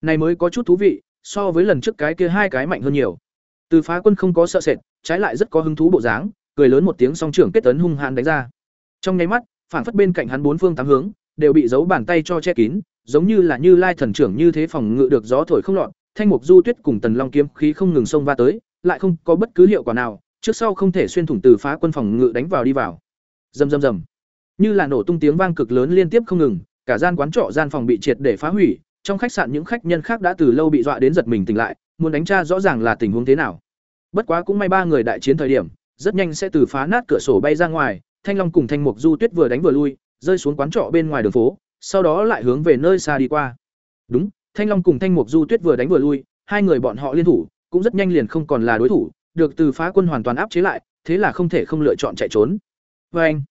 Này mới có chút thú vị, so với lần trước cái kia hai cái mạnh hơn nhiều. Từ Phá Quân không có sợ sệt, trái lại rất có hứng thú bộ dáng, cười lớn một tiếng song trưởng kết tấn hung hãn đánh ra. Trong nháy mắt, phản phất bên cạnh hắn bốn phương tám hướng đều bị giấu bàn tay cho che kín, giống như là Như Lai thần trưởng như thế phòng ngự được gió thổi không lọt, Thanh Mục Du Tuyết cùng Tần Long kiếm khí không ngừng xông va tới, lại không có bất cứ hiệu quả nào, trước sau không thể xuyên thủng từ phá quân phòng ngự đánh vào đi vào. Rầm rầm rầm. Như là nổ tung tiếng vang cực lớn liên tiếp không ngừng, cả gian quán trọ gian phòng bị triệt để phá hủy, trong khách sạn những khách nhân khác đã từ lâu bị dọa đến giật mình tỉnh lại, muốn đánh tra rõ ràng là tình huống thế nào. Bất quá cũng may ba người đại chiến thời điểm, rất nhanh sẽ từ phá nát cửa sổ bay ra ngoài, Thanh Long cùng Thanh Mục Du Tuyết vừa đánh vừa lui, rơi xuống quán trọ bên ngoài đường phố, sau đó lại hướng về nơi xa đi qua. Đúng, Thanh Long cùng Thanh Mục Du Tuyết vừa đánh vừa lui, hai người bọn họ liên thủ, cũng rất nhanh liền không còn là đối thủ, được từ phá quân hoàn toàn áp chế lại, thế là không thể không lựa chọn chạy trốn. Và anh,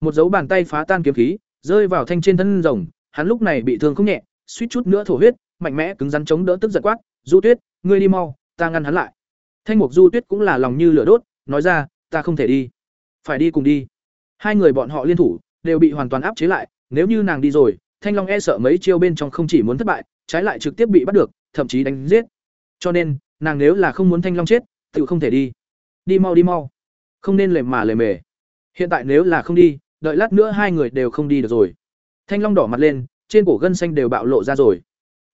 một dấu bàn tay phá tan kiếm khí, rơi vào thanh trên thân rồng, hắn lúc này bị thương không nhẹ, suýt chút nữa thổ huyết, mạnh mẽ cứng rắn chống đỡ tức giận quát, "Du Tuyết, ngươi đi mau, ta ngăn hắn lại." Thanh Mục Du Tuyết cũng là lòng như lửa đốt, nói ra, "Ta không thể đi, phải đi cùng đi." Hai người bọn họ liên thủ, đều bị hoàn toàn áp chế lại, nếu như nàng đi rồi, Thanh Long e sợ mấy chiêu bên trong không chỉ muốn thất bại, trái lại trực tiếp bị bắt được, thậm chí đánh giết. Cho nên, nàng nếu là không muốn Thanh Long chết, tự không thể đi. Đi mau đi mau. Không nên lề mà lề mề. Hiện tại nếu là không đi, đợi lát nữa hai người đều không đi được rồi. Thanh Long đỏ mặt lên, trên cổ gân xanh đều bạo lộ ra rồi.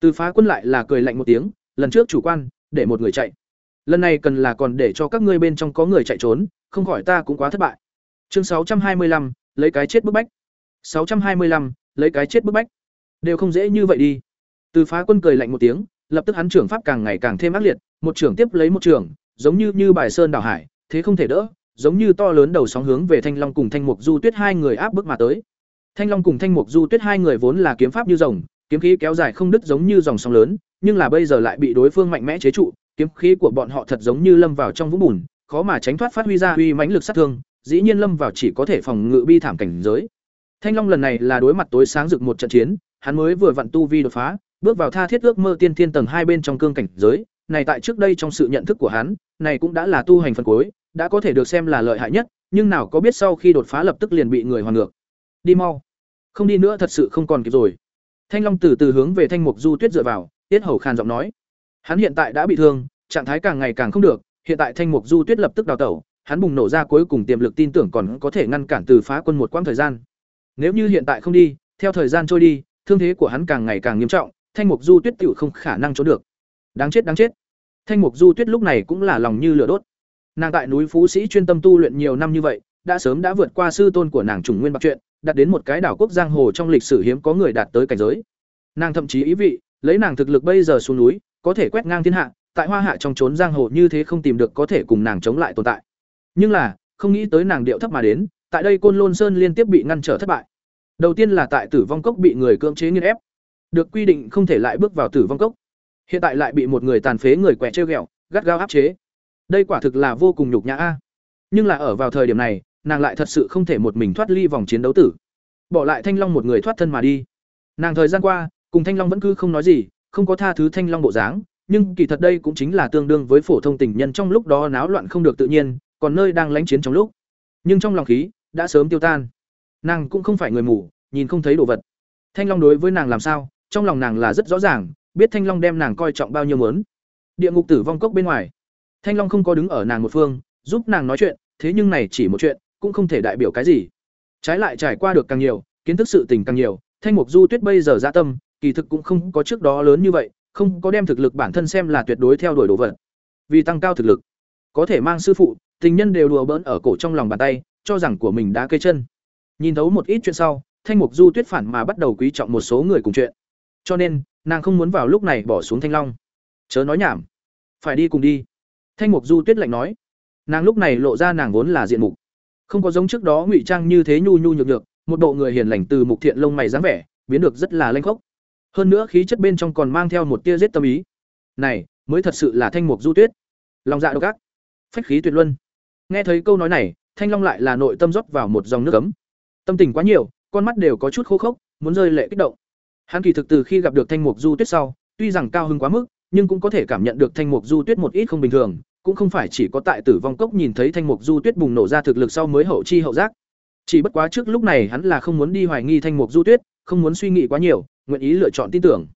Từ phá quân lại là cười lạnh một tiếng, lần trước chủ quan, để một người chạy. Lần này cần là còn để cho các ngươi bên trong có người chạy trốn, không khỏi ta cũng quá thất bại. Chương sáu trăm hai mươi lăm lấy cái chết bức bách. sáu trăm hai mươi lăm lấy cái chết bức bách. Đều không dễ như vậy đi. Từ phá quân cười lạnh một tiếng, lập tức hắn trưởng pháp càng ngày càng thêm ác liệt, một trưởng tiếp lấy một trưởng, giống như như bài sơn đảo hải, thế không thể đỡ, giống như to lớn đầu sóng hướng về Thanh Long cùng Thanh Mục Du Tuyết hai người áp bức mà tới. Thanh Long cùng Thanh Mục Du Tuyết hai người vốn là kiếm pháp như rồng, kiếm khí kéo dài không đứt giống như dòng sóng lớn, nhưng là bây giờ lại bị đối phương mạnh mẽ chế trụ, kiếm khí của bọn họ thật giống như lâm vào trong vũng bùn, khó mà tránh thoát phát huy ra uy mãnh lực sát thương, dĩ nhiên lâm vào chỉ có thể phòng ngự bi thảm cảnh giới. Thanh Long lần này là đối mặt tối sáng rực một trận chiến, hắn mới vừa vặn tu vi đột phá, bước vào tha thiết ước mơ tiên thiên tầng hai bên trong cương cảnh giới, này tại trước đây trong sự nhận thức của hắn, này cũng đã là tu hành phần cuối, đã có thể được xem là lợi hại nhất, nhưng nào có biết sau khi đột phá lập tức liền bị người hoàn ngược. Đi mau. Không đi nữa thật sự không còn kịp rồi. Thanh Long từ từ hướng về Thanh Mục Du Tuyết dựa vào, tiết hầu khàn giọng nói: Hắn hiện tại đã bị thương, trạng thái càng ngày càng không được, hiện tại Thanh Mục Du Tuyết lập tức đào tẩu, hắn bùng nổ ra cuối cùng tiềm lực tin tưởng còn có thể ngăn cản từ phá quân một quãng thời gian. Nếu như hiện tại không đi, theo thời gian trôi đi, thương thế của hắn càng ngày càng nghiêm trọng, Thanh Mục Du Tuyết tiểu không khả năng trốn được. Đáng chết đáng chết. Thanh Mục Du Tuyết lúc này cũng là lòng như lửa đốt. Nàng tại núi Phú Sĩ chuyên tâm tu luyện nhiều năm như vậy, đã sớm đã vượt qua sư tôn của nàng trùng nguyên bạc chuyện, đạt đến một cái đảo quốc giang hồ trong lịch sử hiếm có người đạt tới cảnh giới. Nàng thậm chí ý vị, lấy nàng thực lực bây giờ xuống núi, có thể quét ngang thiên hạ, tại Hoa Hạ trong trốn giang hồ như thế không tìm được có thể cùng nàng chống lại tồn tại. Nhưng là, không nghĩ tới nàng điệu thấp mà đến, tại đây Côn Lôn Sơn liên tiếp bị ngăn trở thất bại. Đầu tiên là tại Tử Vong Cốc bị người cưỡng chế nghiền ép, được quy định không thể lại bước vào Tử Vong Cốc. Hiện tại lại bị một người tàn phế người quẻ treo ghẹo, gắt gao áp chế. Đây quả thực là vô cùng nhục nhã a. Nhưng là ở vào thời điểm này, nàng lại thật sự không thể một mình thoát ly vòng chiến đấu tử. Bỏ lại Thanh Long một người thoát thân mà đi. Nàng thời gian qua, cùng Thanh Long vẫn cứ không nói gì, không có tha thứ Thanh Long bộ dáng, nhưng kỳ thật đây cũng chính là tương đương với phổ thông tình nhân trong lúc đó náo loạn không được tự nhiên, còn nơi đang lánh chiến trong lúc. Nhưng trong lòng khí đã sớm tiêu tan. Nàng cũng không phải người mù, nhìn không thấy đồ vật. Thanh Long đối với nàng làm sao, trong lòng nàng là rất rõ ràng, biết Thanh Long đem nàng coi trọng bao nhiêu mớn Địa ngục tử vong cốc bên ngoài, Thanh Long không có đứng ở nàng một phương, giúp nàng nói chuyện, thế nhưng này chỉ một chuyện, cũng không thể đại biểu cái gì. Trái lại trải qua được càng nhiều, kiến thức sự tình càng nhiều, Thanh Mục Du Tuyết bây giờ ra tâm, kỳ thực cũng không có trước đó lớn như vậy, không có đem thực lực bản thân xem là tuyệt đối theo đuổi đồ vật. Vì tăng cao thực lực, có thể mang sư phụ, tình nhân đều đùa bỡn ở cổ trong lòng bàn tay, cho rằng của mình đã cây chân. Nhìn thấu một ít chuyện sau, Thanh Mục Du Tuyết phản mà bắt đầu quý trọng một số người cùng chuyện. Cho nên, nàng không muốn vào lúc này bỏ xuống Thanh Long. Chớ nói nhảm, phải đi cùng đi. Thanh Mục Du Tuyết lạnh nói. Nàng lúc này lộ ra nàng vốn là diện mục, không có giống trước đó ngụy trang như thế nhu nhu nhược nhược, một bộ người hiền lành từ mục thiện lông mày dáng vẻ, biến được rất là lanh khốc. Hơn nữa khí chất bên trong còn mang theo một tia giết tâm ý. Này, mới thật sự là Thanh Mục Du Tuyết. Lòng dạ độc ác, phách khí tuyệt luân. Nghe thấy câu nói này, Thanh Long lại là nội tâm rót vào một dòng nước cấm Tâm tình quá nhiều, con mắt đều có chút khô khốc, muốn rơi lệ kích động. Hắn kỳ thực từ khi gặp được Thanh Mục Du Tuyết sau, tuy rằng cao hứng quá mức, nhưng cũng có thể cảm nhận được Thanh Mục Du Tuyết một ít không bình thường, cũng không phải chỉ có tại Tử vong cốc nhìn thấy Thanh Mục Du Tuyết bùng nổ ra thực lực sau mới hậu chi hậu giác. Chỉ bất quá trước lúc này hắn là không muốn đi hoài nghi Thanh Mục Du Tuyết, không muốn suy nghĩ quá nhiều, nguyện ý lựa chọn tin tưởng.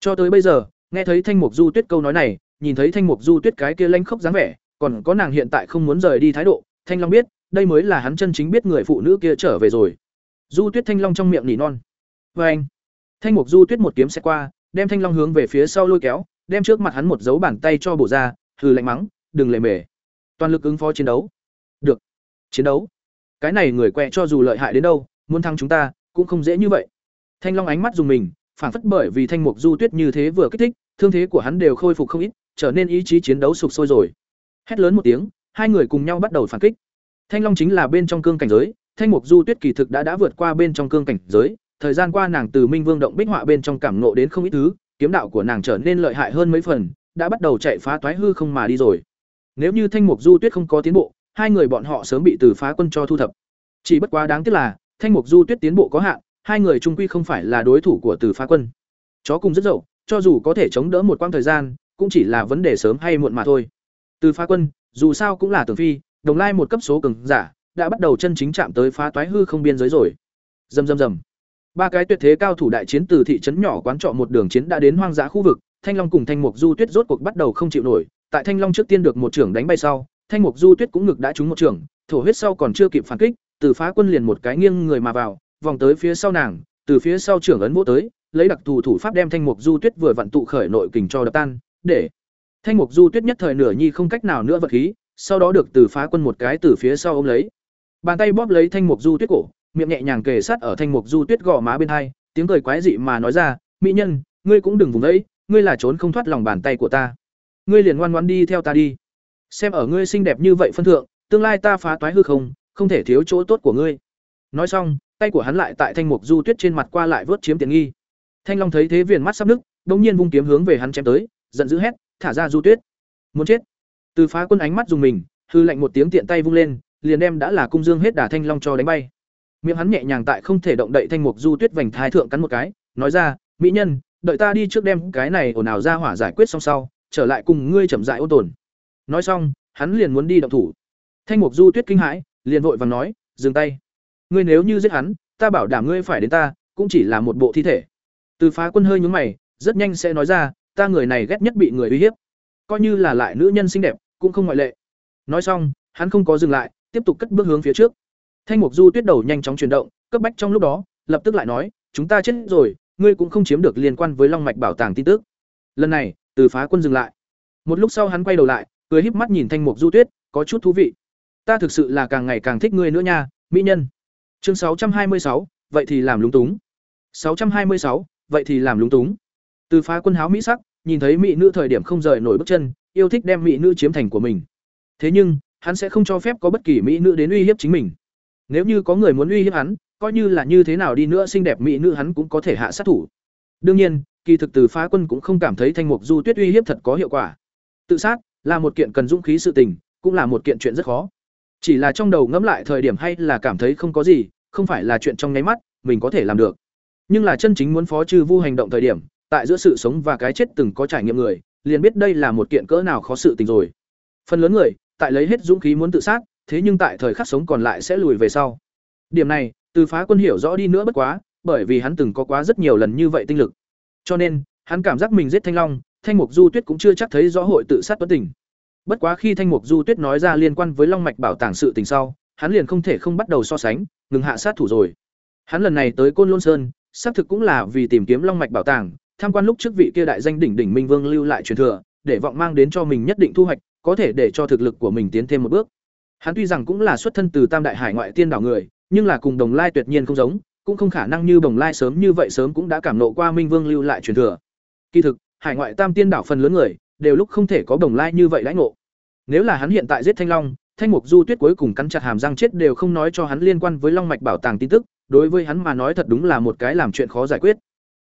Cho tới bây giờ, nghe thấy Thanh Mục Du Tuyết câu nói này, nhìn thấy Thanh Mục Du Tuyết cái kia lanh khốc dáng vẻ, còn có nàng hiện tại không muốn rời đi thái độ, Thanh Long biết, đây mới là hắn chân chính biết người phụ nữ kia trở về rồi. Du Tuyết Thanh Long trong miệng nỉ non. Và anh, Thanh Mục Du Tuyết một kiếm sẽ qua, đem Thanh Long hướng về phía sau lôi kéo, đem trước mặt hắn một dấu bàn tay cho bổ ra, hừ lạnh mắng, đừng lề mề. toàn lực ứng phó chiến đấu được chiến đấu cái này người quẹ cho dù lợi hại đến đâu muốn thắng chúng ta cũng không dễ như vậy thanh long ánh mắt dùng mình phản phất bởi vì thanh mục du tuyết như thế vừa kích thích, thương thế của hắn đều khôi phục không ít, trở nên ý chí chiến đấu sục sôi rồi. Hét lớn một tiếng, hai người cùng nhau bắt đầu phản kích. Thanh long chính là bên trong cương cảnh giới, thanh mục du tuyết kỳ thực đã đã vượt qua bên trong cương cảnh giới, thời gian qua nàng từ minh vương động bích họa bên trong cảm nộ đến không ít thứ, kiếm đạo của nàng trở nên lợi hại hơn mấy phần, đã bắt đầu chạy phá toái hư không mà đi rồi. Nếu như thanh mục du tuyết không có tiến bộ, hai người bọn họ sớm bị từ phá quân cho thu thập. Chỉ bất quá đáng tiếc là, thanh mục du tuyết tiến bộ có hạn hai người trung quy không phải là đối thủ của từ phá quân. Chó cùng rất dậu, cho dù có thể chống đỡ một quãng thời gian, cũng chỉ là vấn đề sớm hay muộn mà thôi. Từ phá quân, dù sao cũng là tưởng phi, đồng lai một cấp số cường giả, đã bắt đầu chân chính chạm tới phá toái hư không biên giới rồi. Rầm rầm rầm ba cái tuyệt thế cao thủ đại chiến từ thị trấn nhỏ quán trọ một đường chiến đã đến hoang dã khu vực, thanh long cùng thanh mục du tuyết rốt cuộc bắt đầu không chịu nổi. Tại thanh long trước tiên được một trưởng đánh bay sau, thanh mục du tuyết cũng ngực đã trúng một trưởng, thổ huyết sau còn chưa kịp phản kích, từ phá quân liền một cái nghiêng người mà vào vòng tới phía sau nàng, từ phía sau trưởng ấn vỗ tới, lấy đặc thù thủ pháp đem thanh mục du tuyết vừa vặn tụ khởi nội kình cho đập tan, để thanh mục du tuyết nhất thời nửa nhi không cách nào nữa vật khí, sau đó được từ phá quân một cái từ phía sau ôm lấy. Bàn tay bóp lấy thanh mục du tuyết cổ, miệng nhẹ nhàng kề sát ở thanh mục du tuyết gò má bên hai, tiếng cười quái dị mà nói ra, mỹ nhân, ngươi cũng đừng vùng ấy ngươi là trốn không thoát lòng bàn tay của ta. Ngươi liền ngoan ngoãn đi theo ta đi. Xem ở ngươi xinh đẹp như vậy phân thượng, tương lai ta phá toái hư không không thể thiếu chỗ tốt của ngươi. Nói xong tay của hắn lại tại thanh mục du tuyết trên mặt qua lại vớt chiếm tiện nghi. Thanh long thấy thế viền mắt sắp nứt đ nhiên vung kiếm hướng về hắn chém tới, giận dữ hét, thả ra du tuyết! Muốn chết! Từ phá quân ánh mắt dùng mình, hư lạnh một tiếng tiện tay vung lên, liền đem đã là cung dương hết đả thanh long cho đánh bay. Miệng hắn nhẹ nhàng tại không thể động đậy thanh mục du tuyết vành thái thượng cắn một cái, nói ra, mỹ nhân, đợi ta đi trước đem cái này ồn ào ra hỏa giải quyết xong sau, trở lại cùng ngươi chậm dại ôn tồn. Nói xong, hắn liền muốn đi động thủ. Thanh mục du tuyết kinh hãi, liền vội vàng nói, dừng tay ngươi nếu như giết hắn, ta bảo đảm ngươi phải đến ta, cũng chỉ là một bộ thi thể. Từ phá quân hơi nhúng mày, rất nhanh sẽ nói ra, ta người này ghét nhất bị người uy hiếp. Coi như là lại nữ nhân xinh đẹp, cũng không ngoại lệ. Nói xong, hắn không có dừng lại, tiếp tục cất bước hướng phía trước. Thanh mục du tuyết đầu nhanh chóng chuyển động, cấp bách trong lúc đó, lập tức lại nói, chúng ta chết rồi, ngươi cũng không chiếm được liên quan với long mạch bảo tàng tin tức. Lần này, từ phá quân dừng lại. Một lúc sau hắn quay đầu lại, cười híp mắt nhìn thanh mục du tuyết, có chút thú vị. Ta thực sự là càng ngày càng thích ngươi nữa nha, mỹ nhân chương sáu trăm hai mươi sáu, vậy thì làm lúng túng. Sáu trăm hai mươi sáu, vậy thì làm lúng túng. Từ phá quân háo mỹ sắc, nhìn thấy mỹ nữ thời điểm không rời nổi bước chân, yêu thích đem mỹ nữ chiếm thành của mình. Thế nhưng, hắn sẽ không cho phép có bất kỳ mỹ nữ đến uy hiếp chính mình. Nếu như có người muốn uy hiếp hắn, coi như là như thế nào đi nữa xinh đẹp mỹ nữ hắn cũng có thể hạ sát thủ. Đương nhiên, kỳ thực từ phá quân cũng không cảm thấy thanh mục du tuyết uy hiếp thật có hiệu quả. Tự sát là một kiện cần dũng khí sự tình, cũng là một kiện chuyện rất khó chỉ là trong đầu ngẫm lại thời điểm hay là cảm thấy không có gì, không phải là chuyện trong nháy mắt, mình có thể làm được. Nhưng là chân chính muốn phó trừ vu hành động thời điểm, tại giữa sự sống và cái chết từng có trải nghiệm người, liền biết đây là một kiện cỡ nào khó sự tình rồi. Phần lớn người, tại lấy hết dũng khí muốn tự sát, thế nhưng tại thời khắc sống còn lại sẽ lùi về sau. Điểm này, từ phá quân hiểu rõ đi nữa bất quá, bởi vì hắn từng có quá rất nhiều lần như vậy tinh lực. Cho nên, hắn cảm giác mình giết thanh long, thanh mục du tuyết cũng chưa chắc thấy rõ hội tự sát tuấn tình bất quá khi thanh mục du tuyết nói ra liên quan với long mạch bảo tàng sự tình sau, hắn liền không thể không bắt đầu so sánh, ngừng hạ sát thủ rồi. Hắn lần này tới côn lôn sơn, xác thực cũng là vì tìm kiếm long mạch bảo tàng, tham quan lúc trước vị kia đại danh đỉnh đỉnh minh vương lưu lại truyền thừa, để vọng mang đến cho mình nhất định thu hoạch, có thể để cho thực lực của mình tiến thêm một bước. Hắn tuy rằng cũng là xuất thân từ tam đại hải ngoại tiên đảo người, nhưng là cùng đồng lai tuyệt nhiên không giống, cũng không khả năng như đồng lai sớm như vậy sớm cũng đã cảm nộ qua minh vương lưu lại truyền thừa. Kỳ thực, hải ngoại tam tiên đảo phần lớn người đều lúc không thể có đồng lai như vậy lãnh ngộ. Nếu là hắn hiện tại giết thanh long, thanh mục du tuyết cuối cùng cắn chặt hàm răng chết đều không nói cho hắn liên quan với long mạch bảo tàng tin tức, đối với hắn mà nói thật đúng là một cái làm chuyện khó giải quyết.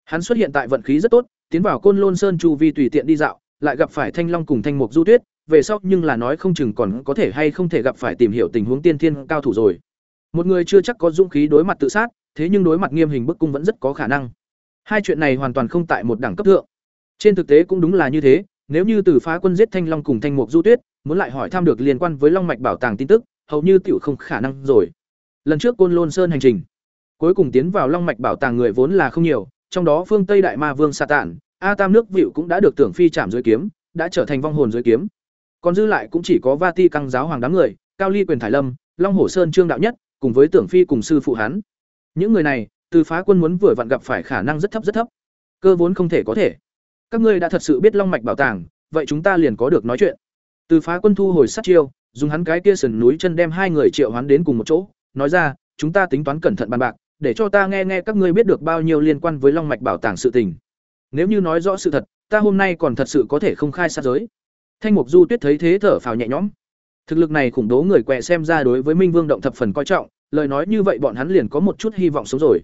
Hắn xuất hiện tại vận khí rất tốt, tiến vào côn lôn sơn chu vi tùy tiện đi dạo, lại gặp phải thanh long cùng thanh mục du tuyết, về sau nhưng là nói không chừng còn có thể hay không thể gặp phải tìm hiểu tình huống tiên thiên cao thủ rồi. Một người chưa chắc có dũng khí đối mặt tự sát, thế nhưng đối mặt nghiêm hình bức cung vẫn rất có khả năng. Hai chuyện này hoàn toàn không tại một đẳng cấp thượng. Trên thực tế cũng đúng là như thế nếu như từ phá quân giết thanh long cùng thanh mục du tuyết, muốn lại hỏi thăm được liên quan với long mạch bảo tàng tin tức, hầu như tiểu không khả năng rồi. Lần trước côn lôn sơn hành trình, cuối cùng tiến vào long mạch bảo tàng người vốn là không nhiều, trong đó phương tây đại ma vương sa tản a tam nước vịu cũng đã được tưởng phi chạm dưới kiếm, đã trở thành vong hồn dưới kiếm. Còn dư lại cũng chỉ có va ti căng giáo hoàng đám người, cao ly quyền thải lâm, long hồ sơn trương đạo nhất, cùng với tưởng phi cùng sư phụ hắn. Những người này, từ phá quân muốn vừa vặn gặp phải khả năng rất thấp rất thấp. Cơ vốn không thể có thể các ngươi đã thật sự biết long mạch bảo tàng, vậy chúng ta liền có được nói chuyện. Từ phá quân thu hồi sát chiêu, dùng hắn cái kia sườn núi chân đem hai người triệu hoán đến cùng một chỗ, nói ra, chúng ta tính toán cẩn thận bàn bạc, để cho ta nghe nghe các ngươi biết được bao nhiêu liên quan với long mạch bảo tàng sự tình. Nếu như nói rõ sự thật, ta hôm nay còn thật sự có thể không khai sát giới. Thanh mục du tuyết thấy thế thở phào nhẹ nhõm. Thực lực này khủng bố người quẹ xem ra đối với minh vương động thập phần coi trọng, lời nói như vậy bọn hắn liền có một chút hy vọng sống rồi.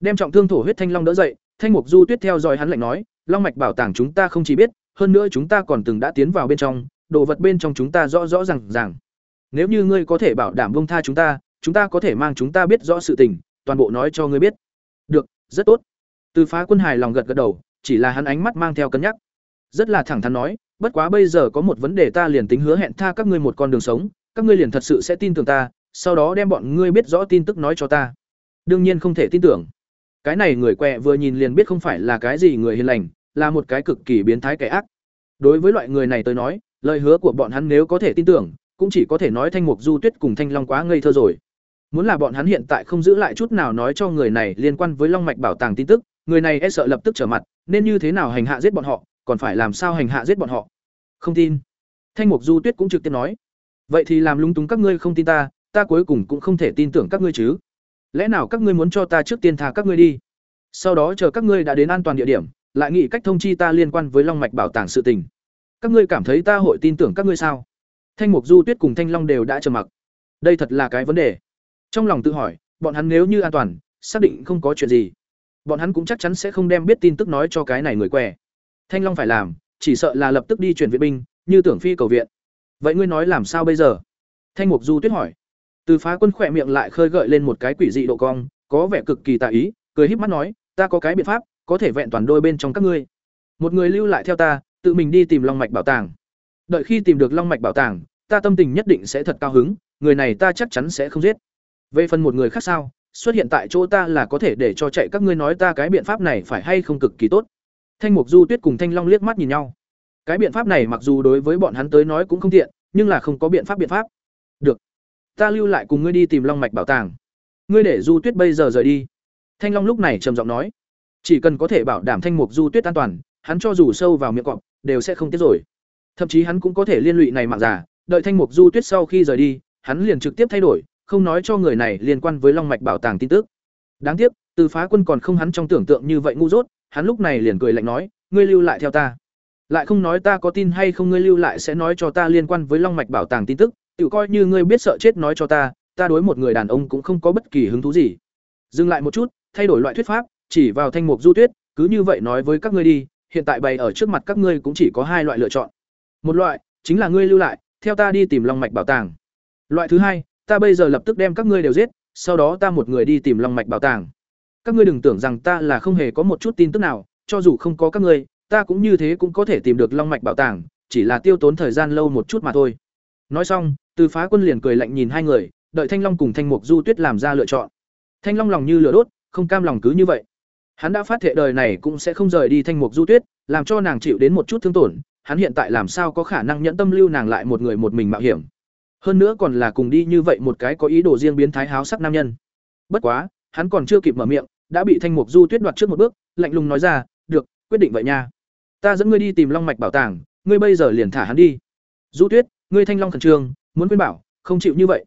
Đem trọng thương thổ huyết thanh long đỡ dậy, thanh mục du tuyết theo dõi hắn lạnh nói long mạch bảo tàng chúng ta không chỉ biết, hơn nữa chúng ta còn từng đã tiến vào bên trong, đồ vật bên trong chúng ta rõ rõ ràng ràng. Nếu như ngươi có thể bảo đảm bông tha chúng ta chúng ta có thể mang chúng ta biết rõ sự tình, toàn bộ nói cho ngươi biết. Được, rất tốt. Từ phá quân hài lòng gật gật đầu, chỉ là hắn ánh mắt mang theo cân nhắc. Rất là thẳng thắn nói, bất quá bây giờ có một vấn đề ta liền tính hứa hẹn tha các ngươi một con đường sống, các ngươi liền thật sự sẽ tin tưởng ta, sau đó đem bọn ngươi biết rõ tin tức nói cho ta. Đương nhiên không thể tin tưởng cái này người quẹ vừa nhìn liền biết không phải là cái gì người hiền lành, là một cái cực kỳ biến thái kẻ ác. Đối với loại người này tới nói, lời hứa của bọn hắn nếu có thể tin tưởng, cũng chỉ có thể nói thanh mục du tuyết cùng thanh long quá ngây thơ rồi. Muốn là bọn hắn hiện tại không giữ lại chút nào nói cho người này liên quan với long mạch bảo tàng tin tức, người này e sợ lập tức trở mặt, nên như thế nào hành hạ giết bọn họ, còn phải làm sao hành hạ giết bọn họ? Không tin. Thanh mục du tuyết cũng trực tiếp nói. Vậy thì làm lung túng các ngươi không tin ta ta cuối cùng cũng không thể tin tưởng các ngươi chứ lẽ nào các ngươi muốn cho ta trước tiên thả các ngươi đi? Sau đó chờ các ngươi đã đến an toàn địa điểm, lại nghĩ cách thông chi ta liên quan với long mạch bảo tàng sự tình. Các ngươi cảm thấy ta hội tin tưởng các ngươi sao? Thanh mục du, tuyết cùng thanh long đều đã trầm mặc. Đây thật là cái vấn đề. Trong lòng tự hỏi, bọn hắn nếu như an toàn, xác định không có chuyện gì, bọn hắn cũng chắc chắn sẽ không đem biết tin tức nói cho cái này người què. Thanh long phải làm, chỉ sợ là lập tức đi chuyển viện binh, như tưởng phi cầu viện. Vậy ngươi nói làm sao bây giờ? Thanh mục du, tuyết hỏi từ phá quân khỏe miệng lại khơi gợi lên một cái quỷ dị độ cong, có vẻ cực kỳ tà ý, cười híp mắt nói, ta có cái biện pháp, có thể vẹn toàn đôi bên trong các ngươi. Một người lưu lại theo ta, tự mình đi tìm long mạch bảo tàng. Đợi khi tìm được long mạch bảo tàng, ta tâm tình nhất định sẽ thật cao hứng, người này ta chắc chắn sẽ không giết. Về phần một người khác sao, xuất hiện tại chỗ ta là có thể để cho chạy các ngươi nói ta cái biện pháp này phải hay không cực kỳ tốt. Thanh mục du tuyết cùng thanh long liếc mắt nhìn nhau. Cái biện pháp này mặc dù đối với bọn hắn tới nói cũng không tiện, nhưng là không có biện pháp biện pháp. Được ta lưu lại cùng ngươi đi tìm long mạch bảo tàng. Ngươi để du tuyết bây giờ rời đi. Thanh long lúc này trầm giọng nói. Chỉ cần có thể bảo đảm thanh mục du tuyết an toàn, hắn cho dù sâu vào miệng cọp, đều sẽ không tiết rồi. Thậm chí hắn cũng có thể liên lụy này mạng giả đợi thanh mục du tuyết sau khi rời đi, hắn liền trực tiếp thay đổi, không nói cho người này liên quan với long mạch bảo tàng tin tức. Đáng tiếc, từ phá quân còn không hắn trong tưởng tượng như vậy ngu dốt, hắn lúc này liền cười lạnh nói, ngươi lưu lại theo ta. Lại không nói ta có tin hay không, ngươi lưu lại sẽ nói cho ta liên quan với long mạch bảo tàng tin tức tự coi như ngươi biết sợ chết nói cho ta ta đối một người đàn ông cũng không có bất kỳ hứng thú gì. Dừng lại một chút, thay đổi loại thuyết pháp, chỉ vào thanh mục du tuyết, cứ như vậy nói với các ngươi đi, hiện tại bày ở trước mặt các ngươi cũng chỉ có hai loại lựa chọn. Một loại, chính là ngươi lưu lại, theo ta đi tìm long mạch bảo tàng. Loại thứ hai, ta bây giờ lập tức đem các ngươi đều giết, sau đó ta một người đi tìm long mạch bảo tàng. Các ngươi đừng tưởng rằng ta là không hề có một chút tin tức nào, cho dù không có các ngươi, ta cũng như thế cũng có thể tìm được long mạch bảo tàng, chỉ là tiêu tốn thời gian lâu một chút mà thôi nói xong, từ phá quân liền cười lạnh nhìn hai người, đợi thanh long cùng thanh mục du tuyết làm ra lựa chọn. Thanh long lòng như lửa đốt, không cam lòng cứ như vậy. Hắn đã phát thệ đời này cũng sẽ không rời đi thanh mục du tuyết, làm cho nàng chịu đến một chút thương tổn, hắn hiện tại làm sao có khả năng nhẫn tâm lưu nàng lại một người một mình mạo hiểm. Hơn nữa còn là cùng đi như vậy một cái có ý đồ riêng biến thái háo sắc nam nhân. Bất quá, hắn còn chưa kịp mở miệng, đã bị thanh mục du tuyết đoạt trước một bước, lạnh lùng nói ra, được, quyết định vậy nha. Ta dẫn ngươi đi tìm long mạch bảo tàng, ngươi bây giờ liền thả hắn đi. Du tuyết ngươi thanh long khẩn trương, muốn khuyên bảo, không chịu như vậy.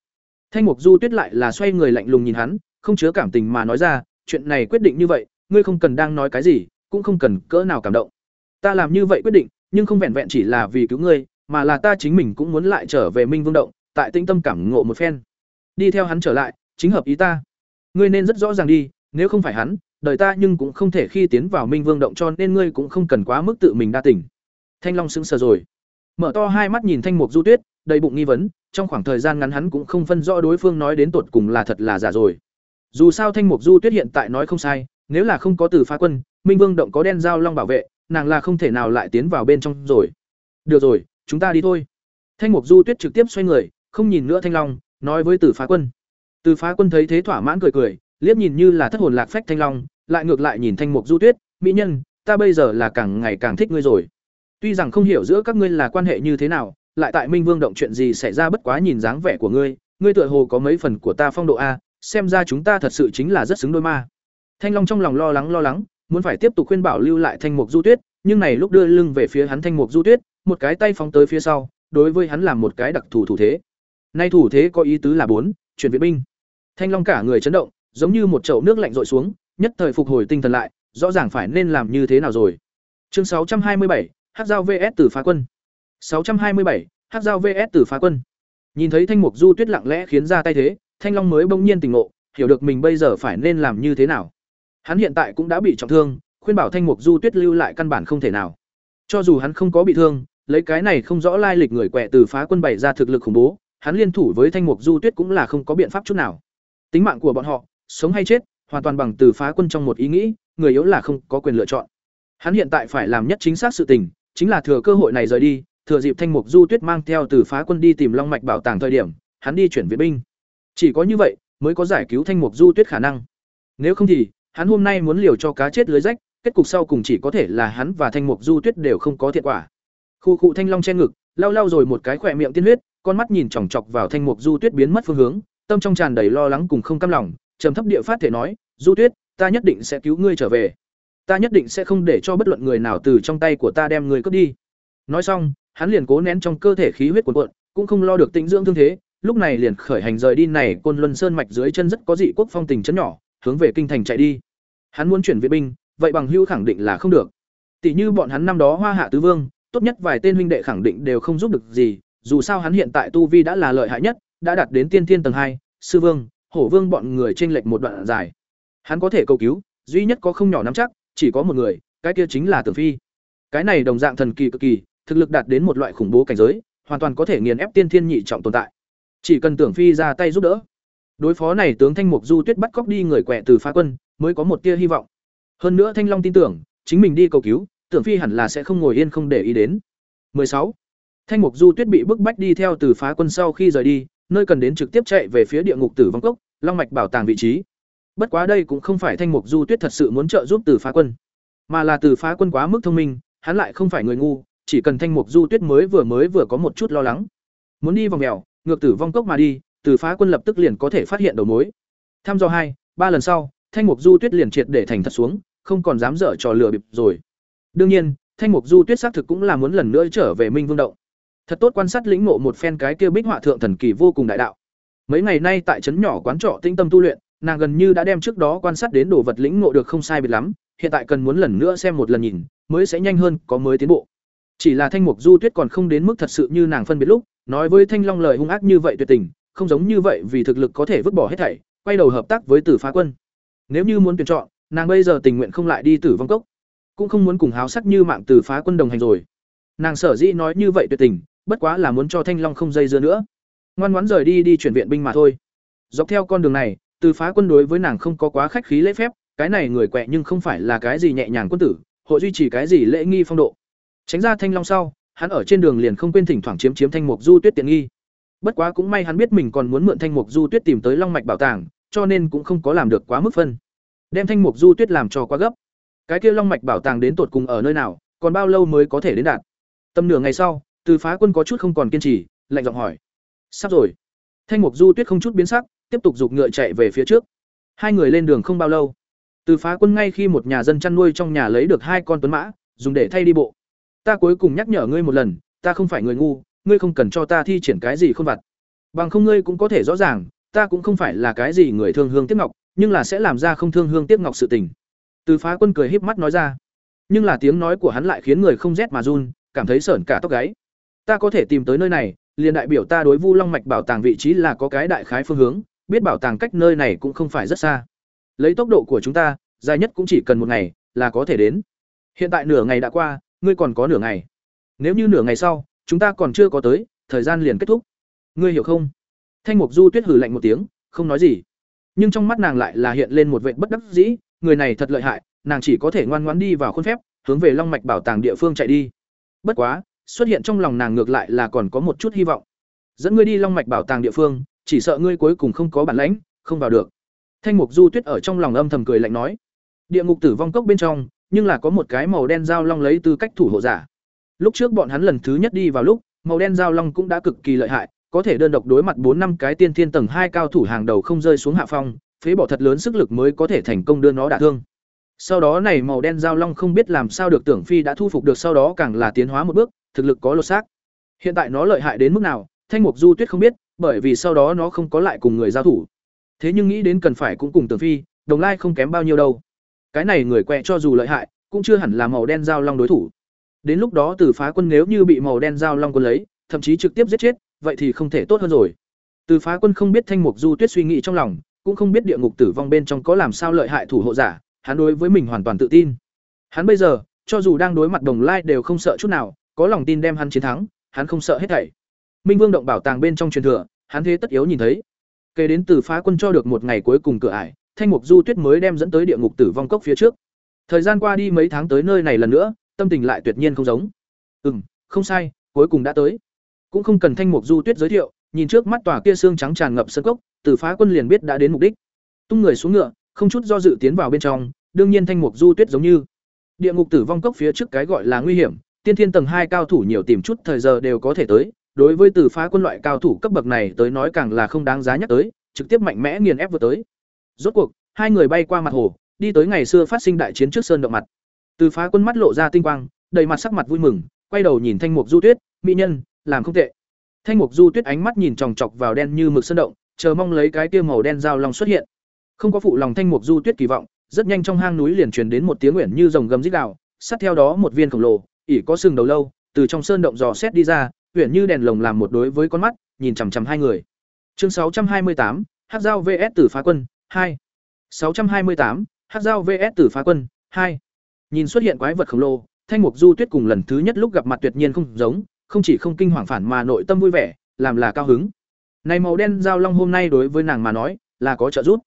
Thanh mục du tuyết lại là xoay người lạnh lùng nhìn hắn, không chứa cảm tình mà nói ra, chuyện này quyết định như vậy, ngươi không cần đang nói cái gì, cũng không cần cỡ nào cảm động. Ta làm như vậy quyết định, nhưng không vẹn vẹn chỉ là vì cứu ngươi, mà là ta chính mình cũng muốn lại trở về minh vương động, tại tĩnh tâm cảm ngộ một phen. Đi theo hắn trở lại, chính hợp ý ta. Ngươi nên rất rõ ràng đi, nếu không phải hắn, đời ta nhưng cũng không thể khi tiến vào minh vương động cho nên ngươi cũng không cần quá mức tự mình đa tỉnh thanh long sững sờ rồi mở to hai mắt nhìn thanh mục du tuyết, đầy bụng nghi vấn, trong khoảng thời gian ngắn hắn cũng không phân rõ đối phương nói đến tột cùng là thật là giả rồi. Dù sao thanh mục du tuyết hiện tại nói không sai, nếu là không có từ phá quân, minh vương động có đen giao long bảo vệ, nàng là không thể nào lại tiến vào bên trong rồi. Được rồi, chúng ta đi thôi. Thanh mục du tuyết trực tiếp xoay người, không nhìn nữa thanh long, nói với từ phá quân. Từ phá quân thấy thế thỏa mãn cười cười, liếc nhìn như là thất hồn lạc phách thanh long, lại ngược lại nhìn thanh mục du tuyết, mỹ nhân, ta bây giờ là càng ngày càng thích ngươi rồi tuy rằng không hiểu giữa các ngươi là quan hệ như thế nào lại tại minh vương động chuyện gì xảy ra bất quá nhìn dáng vẻ của ngươi ngươi tựa hồ có mấy phần của ta phong độ a xem ra chúng ta thật sự chính là rất xứng đôi ma thanh long trong lòng lo lắng lo lắng muốn phải tiếp tục khuyên bảo lưu lại thanh mục du tuyết nhưng này lúc đưa lưng về phía hắn thanh mục du tuyết một cái tay phóng tới phía sau đối với hắn làm một cái đặc thù thủ thế Nay thủ thế có ý tứ là bốn, chuyển viện binh. Thanh Long cả người chấn động, giống như một chậu nước lạnh rọi xuống, nhất thời phục hồi tinh thần lại, rõ ràng phải nên làm như thế nào rồi. Chương 627, Hắc giao VS Tử phá quân. 627, Hắc giao VS Tử phá quân. Nhìn thấy Thanh Mục Du Tuyết lặng lẽ khiến ra tay thế, Thanh Long mới bỗng nhiên tỉnh ngộ, hiểu được mình bây giờ phải nên làm như thế nào. Hắn hiện tại cũng đã bị trọng thương, khuyên bảo Thanh Mục Du Tuyết lưu lại căn bản không thể nào. Cho dù hắn không có bị thương, lấy cái này không rõ lai lịch người quẹ từ phá quân bày ra thực lực khủng bố, hắn liên thủ với Thanh Mục Du Tuyết cũng là không có biện pháp chút nào. Tính mạng của bọn họ, sống hay chết, hoàn toàn bằng từ phá quân trong một ý nghĩ, người yếu là không có quyền lựa chọn. Hắn hiện tại phải làm nhất chính xác sự tình, chính là thừa cơ hội này rời đi, thừa dịp Thanh Mục Du Tuyết mang theo từ phá quân đi tìm Long mạch bảo tàng thời điểm, hắn đi chuyển viện binh. Chỉ có như vậy mới có giải cứu Thanh Mục Du Tuyết khả năng. Nếu không thì, hắn hôm nay muốn liều cho cá chết lưới rách, kết cục sau cùng chỉ có thể là hắn và Thanh Mục Du Tuyết đều không có thiện quả. Khu cụ Thanh Long che ngực, lau lau rồi một cái khỏe miệng tiên huyết, con mắt nhìn chòng chọc vào Thanh Mục Du Tuyết biến mất phương hướng, tâm trong tràn đầy lo lắng cùng không cam lòng, trầm thấp địa phát thể nói, "Du Tuyết, ta nhất định sẽ cứu ngươi trở về. Ta nhất định sẽ không để cho bất luận người nào từ trong tay của ta đem người cướp đi." Nói xong, hắn liền cố nén trong cơ thể khí huyết cuộn cuộn, cũng không lo được tĩnh dưỡng thương thế, lúc này liền khởi hành rời đi này Côn Luân Sơn mạch dưới chân rất có dị quốc phong tình chấn nhỏ, hướng về kinh thành chạy đi. Hắn muốn chuyển viện binh, vậy bằng hữu khẳng định là không được. Tỷ như bọn hắn năm đó Hoa Hạ tứ vương, tốt nhất vài tên huynh đệ khẳng định đều không giúp được gì, dù sao hắn hiện tại tu vi đã là lợi hại nhất, đã đạt đến tiên thiên tầng hai, sư vương, hổ vương bọn người chênh lệch một đoạn dài. Hắn có thể cầu cứu, duy nhất có không nhỏ nắm chắc, chỉ có một người, cái kia chính là Tưởng Phi. Cái này đồng dạng thần kỳ cực kỳ, thực lực đạt đến một loại khủng bố cảnh giới, hoàn toàn có thể nghiền ép tiên thiên nhị trọng tồn tại. Chỉ cần Tưởng Phi ra tay giúp đỡ, đối phó này tướng Thanh Mục Du Tuyết bắt cóc đi người quẻ từ phá quân, mới có một tia hy vọng. Hơn nữa Thanh Long tin tưởng, chính mình đi cầu cứu, Tưởng Phi hẳn là sẽ không ngồi yên không để ý đến. 16. Thanh Mục Du Tuyết bị bức bách đi theo từ phá quân sau khi rời đi, nơi cần đến trực tiếp chạy về phía địa ngục tử vong cốc, long mạch bảo tàng vị trí. Bất quá đây cũng không phải Thanh Mục Du Tuyết thật sự muốn trợ giúp từ phá quân, mà là từ phá quân quá mức thông minh, hắn lại không phải người ngu, chỉ cần Thanh Mục Du Tuyết mới vừa mới vừa có một chút lo lắng, muốn đi vòng mèo, ngược tử vong cốc mà đi, từ phá quân lập tức liền có thể phát hiện đầu mối. Tham dò hai, ba lần sau, Thanh Mục Du Tuyết liền triệt để thành thật xuống, không còn dám dở trò lừa bịp rồi. Đương nhiên, Thanh Mục Du Tuyết xác thực cũng là muốn lần nữa trở về Minh Vương động. Thật tốt quan sát lĩnh ngộ một phen cái kia bích họa thượng thần kỳ vô cùng đại đạo. Mấy ngày nay tại trấn nhỏ quán trọ tinh tâm tu luyện, nàng gần như đã đem trước đó quan sát đến đồ vật lĩnh ngộ được không sai biệt lắm, hiện tại cần muốn lần nữa xem một lần nhìn, mới sẽ nhanh hơn, có mới tiến bộ. Chỉ là Thanh Mục Du Tuyết còn không đến mức thật sự như nàng phân biệt lúc, nói với Thanh Long lời hung ác như vậy tuyệt tình, không giống như vậy vì thực lực có thể vứt bỏ hết thảy, quay đầu hợp tác với Tử Phá Quân. Nếu như muốn tuyển chọn, nàng bây giờ tình nguyện không lại đi Tử Vong Cốc, cũng không muốn cùng háo sắc như mạng Tử Phá Quân đồng hành rồi. Nàng sở dĩ nói như vậy tuyệt tình, bất quá là muốn cho Thanh Long không dây dưa nữa. Ngoan ngoãn rời đi đi chuyển viện binh mà thôi. Dọc theo con đường này, từ Phá Quân đối với nàng không có quá khách khí lễ phép, cái này người quẹ nhưng không phải là cái gì nhẹ nhàng quân tử, hội duy trì cái gì lễ nghi phong độ. Tránh ra Thanh Long sau, hắn ở trên đường liền không quên thỉnh thoảng chiếm chiếm Thanh Mục Du Tuyết tiện nghi. Bất quá cũng may hắn biết mình còn muốn mượn Thanh Mục Du Tuyết tìm tới Long mạch bảo tàng, cho nên cũng không có làm được quá mức phân. Đem Thanh Mục Du Tuyết làm cho quá gấp. Cái kia Long mạch bảo tàng đến tột cùng ở nơi nào, còn bao lâu mới có thể đến đạt? Tầm nửa ngày sau, Từ Phá Quân có chút không còn kiên trì, lạnh giọng hỏi: "Sắp rồi." Thanh Mục Du Tuyết không chút biến sắc, tiếp tục giục ngựa chạy về phía trước. Hai người lên đường không bao lâu, Từ Phá Quân ngay khi một nhà dân chăn nuôi trong nhà lấy được hai con tuấn mã, dùng để thay đi bộ. "Ta cuối cùng nhắc nhở ngươi một lần, ta không phải người ngu, ngươi không cần cho ta thi triển cái gì khôn vặt. Bằng không ngươi cũng có thể rõ ràng, ta cũng không phải là cái gì người thương hương tiếc ngọc, nhưng là sẽ làm ra không thương hương tiếc ngọc sự tình." Từ Phá Quân cười híp mắt nói ra. Nhưng là tiếng nói của hắn lại khiến người không rét mà run, cảm thấy sởn cả tóc gáy. Ta có thể tìm tới nơi này, liền đại biểu ta đối Vu Long mạch bảo tàng vị trí là có cái đại khái phương hướng, biết bảo tàng cách nơi này cũng không phải rất xa. Lấy tốc độ của chúng ta, dài nhất cũng chỉ cần một ngày là có thể đến. Hiện tại nửa ngày đã qua, ngươi còn có nửa ngày. Nếu như nửa ngày sau, chúng ta còn chưa có tới, thời gian liền kết thúc. Ngươi hiểu không? Thanh Mục Du Tuyết hừ lạnh một tiếng, không nói gì. Nhưng trong mắt nàng lại là hiện lên một vệt bất đắc dĩ, người này thật lợi hại, nàng chỉ có thể ngoan ngoãn đi vào khuôn phép, hướng về Long mạch bảo tàng địa phương chạy đi. Bất quá, xuất hiện trong lòng nàng ngược lại là còn có một chút hy vọng. Dẫn ngươi đi Long mạch bảo tàng địa phương, chỉ sợ ngươi cuối cùng không có bản lãnh, không vào được. Thanh Mục Du Tuyết ở trong lòng âm thầm cười lạnh nói. Địa ngục tử vong cốc bên trong, nhưng là có một cái màu đen dao long lấy tư cách thủ hộ giả. Lúc trước bọn hắn lần thứ nhất đi vào lúc, màu đen dao long cũng đã cực kỳ lợi hại, có thể đơn độc đối mặt bốn năm cái tiên thiên tầng hai cao thủ hàng đầu không rơi xuống hạ phong, phế bỏ thật lớn sức lực mới có thể thành công đưa nó đả thương. Sau đó này màu đen dao long không biết làm sao được Tưởng Phi đã thu phục được sau đó càng là tiến hóa một bước, thực lực có lột xác. Hiện tại nó lợi hại đến mức nào, Thanh Mục Du Tuyết không biết, bởi vì sau đó nó không có lại cùng người giao thủ. Thế nhưng nghĩ đến cần phải cũng cùng Tưởng Phi, Đồng Lai không kém bao nhiêu đâu. Cái này người quẹ cho dù lợi hại, cũng chưa hẳn là màu đen giao long đối thủ. Đến lúc đó Từ Phá Quân nếu như bị màu đen giao long quân lấy, thậm chí trực tiếp giết chết, vậy thì không thể tốt hơn rồi. Từ Phá Quân không biết Thanh Mục Du Tuyết suy nghĩ trong lòng, cũng không biết địa ngục tử vong bên trong có làm sao lợi hại thủ hộ giả, hắn đối với mình hoàn toàn tự tin. Hắn bây giờ, cho dù đang đối mặt Đồng Lai đều không sợ chút nào, có lòng tin đem hắn chiến thắng, hắn không sợ hết thảy. Minh Vương động bảo tàng bên trong truyền thừa, hắn thế tất yếu nhìn thấy. Kể đến từ phá quân cho được một ngày cuối cùng cửa ải, Thanh Mục Du Tuyết mới đem dẫn tới địa ngục tử vong cốc phía trước. Thời gian qua đi mấy tháng tới nơi này lần nữa, tâm tình lại tuyệt nhiên không giống. Ừm, không sai, cuối cùng đã tới. Cũng không cần Thanh Mục Du Tuyết giới thiệu, nhìn trước mắt tòa kia xương trắng tràn ngập sân cốc, từ phá quân liền biết đã đến mục đích. Tung người xuống ngựa, không chút do dự tiến vào bên trong, đương nhiên Thanh Mục Du Tuyết giống như địa ngục tử vong cốc phía trước cái gọi là nguy hiểm, tiên thiên tầng hai cao thủ nhiều tìm chút thời giờ đều có thể tới, đối với từ phá quân loại cao thủ cấp bậc này tới nói càng là không đáng giá nhắc tới, trực tiếp mạnh mẽ nghiền ép vừa tới. Rốt cuộc, hai người bay qua mặt hồ, đi tới ngày xưa phát sinh đại chiến trước sơn động mặt. Từ phá quân mắt lộ ra tinh quang, đầy mặt sắc mặt vui mừng, quay đầu nhìn Thanh Mục Du Tuyết, mỹ nhân, làm không tệ. Thanh Mục Du Tuyết ánh mắt nhìn chòng chọc vào đen như mực sơn động, chờ mong lấy cái kia màu đen dao long xuất hiện. Không có phụ lòng Thanh Mục Du Tuyết kỳ vọng, rất nhanh trong hang núi liền truyền đến một tiếng nguyện như rồng gầm rít gào, sát theo đó một viên khổng lồ, ỉ có sừng đầu lâu, từ trong sơn động dò xét đi ra, huyện như đèn lồng làm một đối với con mắt, nhìn chằm chằm hai người. Chương 628, Hắc Giao VS Tử Phá Quân 2. 628, Hắc Giao VS Tử Phá Quân 2. Nhìn xuất hiện quái vật khổng lồ, Thanh Mục Du Tuyết cùng lần thứ nhất lúc gặp mặt tuyệt nhiên không giống, không chỉ không kinh hoàng phản mà nội tâm vui vẻ, làm là cao hứng. Này màu đen giao long hôm nay đối với nàng mà nói, là có trợ giúp.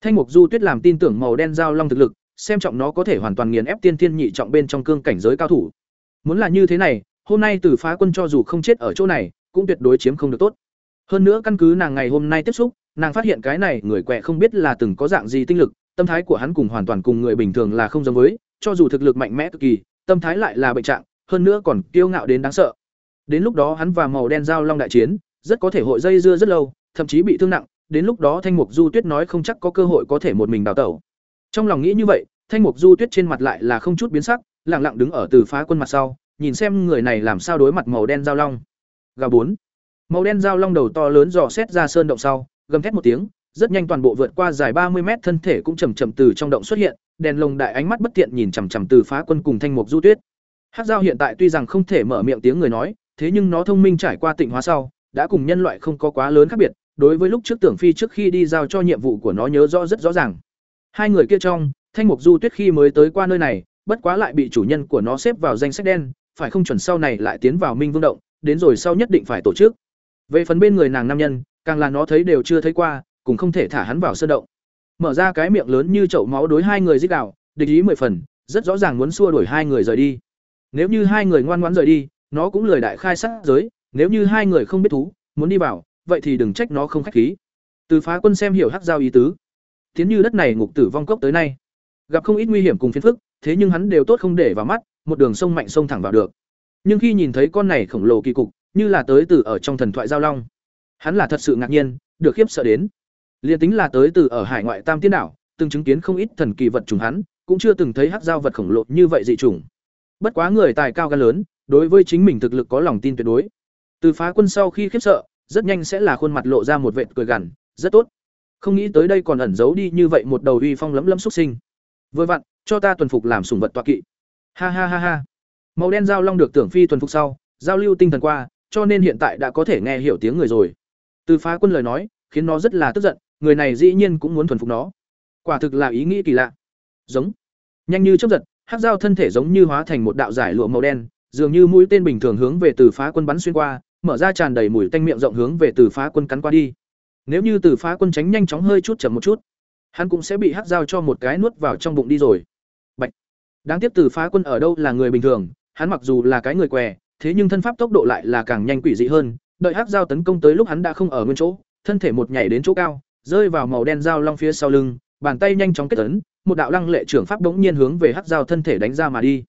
Thanh Mục Du Tuyết làm tin tưởng màu đen giao long thực lực, xem trọng nó có thể hoàn toàn nghiền ép tiên thiên nhị trọng bên trong cương cảnh giới cao thủ. Muốn là như thế này, hôm nay Từ Phá Quân cho dù không chết ở chỗ này, cũng tuyệt đối chiếm không được tốt. Hơn nữa căn cứ nàng ngày hôm nay tiếp xúc, nàng phát hiện cái này người quẹ không biết là từng có dạng gì tinh lực, tâm thái của hắn cùng hoàn toàn cùng người bình thường là không giống với, cho dù thực lực mạnh mẽ cực kỳ, tâm thái lại là bệnh trạng, hơn nữa còn kiêu ngạo đến đáng sợ. Đến lúc đó hắn và màu đen giao long đại chiến, rất có thể hội dây dưa rất lâu, thậm chí bị thương nặng, đến lúc đó Thanh Mục Du Tuyết nói không chắc có cơ hội có thể một mình đào tẩu. Trong lòng nghĩ như vậy, Thanh Mục Du Tuyết trên mặt lại là không chút biến sắc, lặng lặng đứng ở từ phá quân mặt sau, nhìn xem người này làm sao đối mặt màu đen giao long. Gà bốn. Màu đen giao long đầu to lớn dò xét ra sơn động sau, gầm thét một tiếng, rất nhanh toàn bộ vượt qua dài ba mươi mét thân thể cũng chậm chậm từ trong động xuất hiện, đèn lồng đại ánh mắt bất tiện nhìn chằm chằm từ phá quân cùng thanh mục du tuyết. Hắc giao hiện tại tuy rằng không thể mở miệng tiếng người nói, thế nhưng nó thông minh trải qua tịnh hóa sau, đã cùng nhân loại không có quá lớn khác biệt, đối với lúc trước tưởng phi trước khi đi giao cho nhiệm vụ của nó nhớ rõ rất rõ ràng. Hai người kia trong, thanh mục du tuyết khi mới tới qua nơi này, bất quá lại bị chủ nhân của nó xếp vào danh sách đen, phải không chuẩn sau này lại tiến vào Minh Vương động, đến rồi sau nhất định phải tổ chức. Về phần bên người nàng nam nhân, càng là nó thấy đều chưa thấy qua, cũng không thể thả hắn vào sơn động. Mở ra cái miệng lớn như chậu máu đối hai người giết đạo, địch ý mười phần, rất rõ ràng muốn xua đuổi hai người rời đi. Nếu như hai người ngoan ngoãn rời đi, nó cũng lười đại khai sát giới, nếu như hai người không biết thú, muốn đi vào, vậy thì đừng trách nó không khách khí. Từ phá quân xem hiểu hắc giao ý tứ. Tiến như đất này ngục tử vong cốc tới nay, gặp không ít nguy hiểm cùng phiền phức, thế nhưng hắn đều tốt không để vào mắt, một đường sông mạnh sông thẳng vào được. Nhưng khi nhìn thấy con này khổng lồ kỳ cục, như là tới từ ở trong thần thoại giao long, hắn là thật sự ngạc nhiên, được khiếp sợ đến. Liên tính là tới từ ở hải ngoại Tam Tiên đảo, từng chứng kiến không ít thần kỳ vật trùng hắn, cũng chưa từng thấy hắc giao vật khổng lồ như vậy dị trùng. Bất quá người tài cao gan lớn, đối với chính mình thực lực có lòng tin tuyệt đối. Từ phá quân sau khi khiếp sợ, rất nhanh sẽ là khuôn mặt lộ ra một vệt cười gằn, rất tốt. Không nghĩ tới đây còn ẩn giấu đi như vậy một đầu uy phong lấm lấm xuất sinh. Vừa vặn, cho ta tuần phục làm sủng vật tọa kỵ. Ha ha ha ha. Màu đen giao long được tưởng phi tuần phục sau, giao lưu tinh thần qua, cho nên hiện tại đã có thể nghe hiểu tiếng người rồi. Từ phá quân lời nói, khiến nó rất là tức giận, người này dĩ nhiên cũng muốn thuần phục nó. Quả thực là ý nghĩ kỳ lạ. Giống. Nhanh như chớp giật, hắc giao thân thể giống như hóa thành một đạo giải lụa màu đen, dường như mũi tên bình thường hướng về từ phá quân bắn xuyên qua, mở ra tràn đầy mùi tanh miệng rộng hướng về từ phá quân cắn qua đi. Nếu như từ phá quân tránh nhanh chóng hơi chút chậm một chút, hắn cũng sẽ bị hắc giao cho một cái nuốt vào trong bụng đi rồi. Đáng tiếc từ phá quân ở đâu là người bình thường, hắn mặc dù là cái người què, thế nhưng thân pháp tốc độ lại là càng nhanh quỷ dị hơn, đợi hắc giao tấn công tới lúc hắn đã không ở nguyên chỗ, thân thể một nhảy đến chỗ cao, rơi vào màu đen dao long phía sau lưng, bàn tay nhanh chóng kết tấn, một đạo lăng lệ trưởng pháp bỗng nhiên hướng về hắc dao thân thể đánh ra mà đi.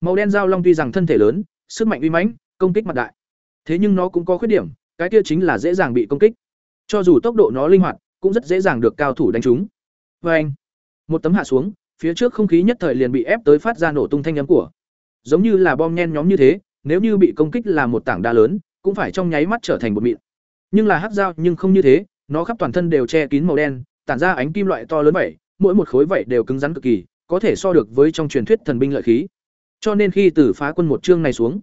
Màu đen dao long tuy rằng thân thể lớn, sức mạnh uy mãnh, công kích mặt đại. Thế nhưng nó cũng có khuyết điểm, cái kia chính là dễ dàng bị công kích. Cho dù tốc độ nó linh hoạt, cũng rất dễ dàng được cao thủ đánh trúng. Oeng! Một tấm hạ xuống, phía trước không khí nhất thời liền bị ép tới phát ra nổ tung thanh âm của. Giống như là bom nhen nhóm như thế, nếu như bị công kích là một tảng đá lớn, cũng phải trong nháy mắt trở thành một mịn. nhưng là hắc dao nhưng không như thế nó khắp toàn thân đều che kín màu đen tản ra ánh kim loại to lớn vậy mỗi một khối vậy đều cứng rắn cực kỳ có thể so được với trong truyền thuyết thần binh lợi khí cho nên khi tử phá quân một chương này xuống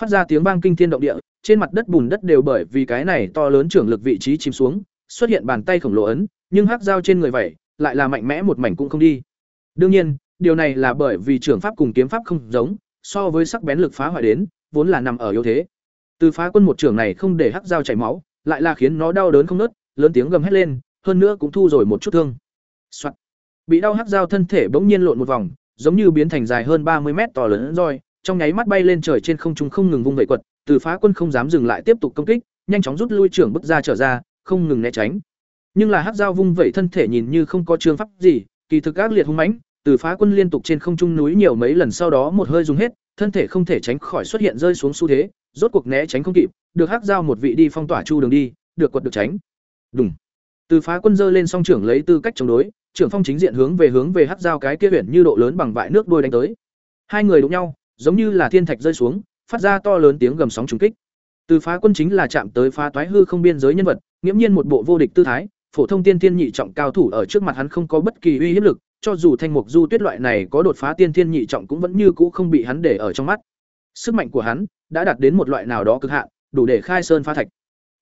phát ra tiếng vang kinh thiên động địa trên mặt đất bùn đất đều bởi vì cái này to lớn trưởng lực vị trí chìm xuống xuất hiện bàn tay khổng lồ ấn nhưng hắc dao trên người vậy lại là mạnh mẽ một mảnh cũng không đi đương nhiên, điều này là bởi vì trưởng pháp cùng kiếm pháp không giống, so với sắc bén lực phá hoại đến, vốn là nằm ở yếu thế. Từ phá quân một trưởng này không để hắc dao chảy máu, lại là khiến nó đau đớn không nớt, lớn tiếng gầm hét lên, hơn nữa cũng thu rồi một chút thương. Soạn. bị đau hắc dao thân thể bỗng nhiên lộn một vòng, giống như biến thành dài hơn ba mươi mét to lớn roi, trong nháy mắt bay lên trời trên không trung không ngừng vung vẩy quật, từ phá quân không dám dừng lại tiếp tục công kích, nhanh chóng rút lui trưởng bước ra trở ra, không ngừng né tránh. Nhưng là hắc dao vung vẩy thân thể nhìn như không có trương pháp gì kỳ thực ác liệt hung mãnh, từ phá quân liên tục trên không trung núi nhiều mấy lần sau đó một hơi dùng hết, thân thể không thể tránh khỏi xuất hiện rơi xuống xu thế, rốt cuộc né tránh không kịp, được hắc giao một vị đi phong tỏa chu đường đi, được quật được tránh. Đùng. Từ phá quân giơ lên song trưởng lấy tư cách chống đối, trưởng phong chính diện hướng về hướng về hắc giao cái kia huyền như độ lớn bằng vại nước đôi đánh tới. Hai người đụng nhau, giống như là thiên thạch rơi xuống, phát ra to lớn tiếng gầm sóng trùng kích. Từ phá quân chính là chạm tới phá toái hư không biên giới nhân vật, nghiễm nhiên một bộ vô địch tư thái phổ thông tiên thiên nhị trọng cao thủ ở trước mặt hắn không có bất kỳ uy hiếp lực, cho dù thanh mục du tuyết loại này có đột phá tiên thiên nhị trọng cũng vẫn như cũ không bị hắn để ở trong mắt. Sức mạnh của hắn đã đạt đến một loại nào đó cực hạn, đủ để khai sơn phá thạch.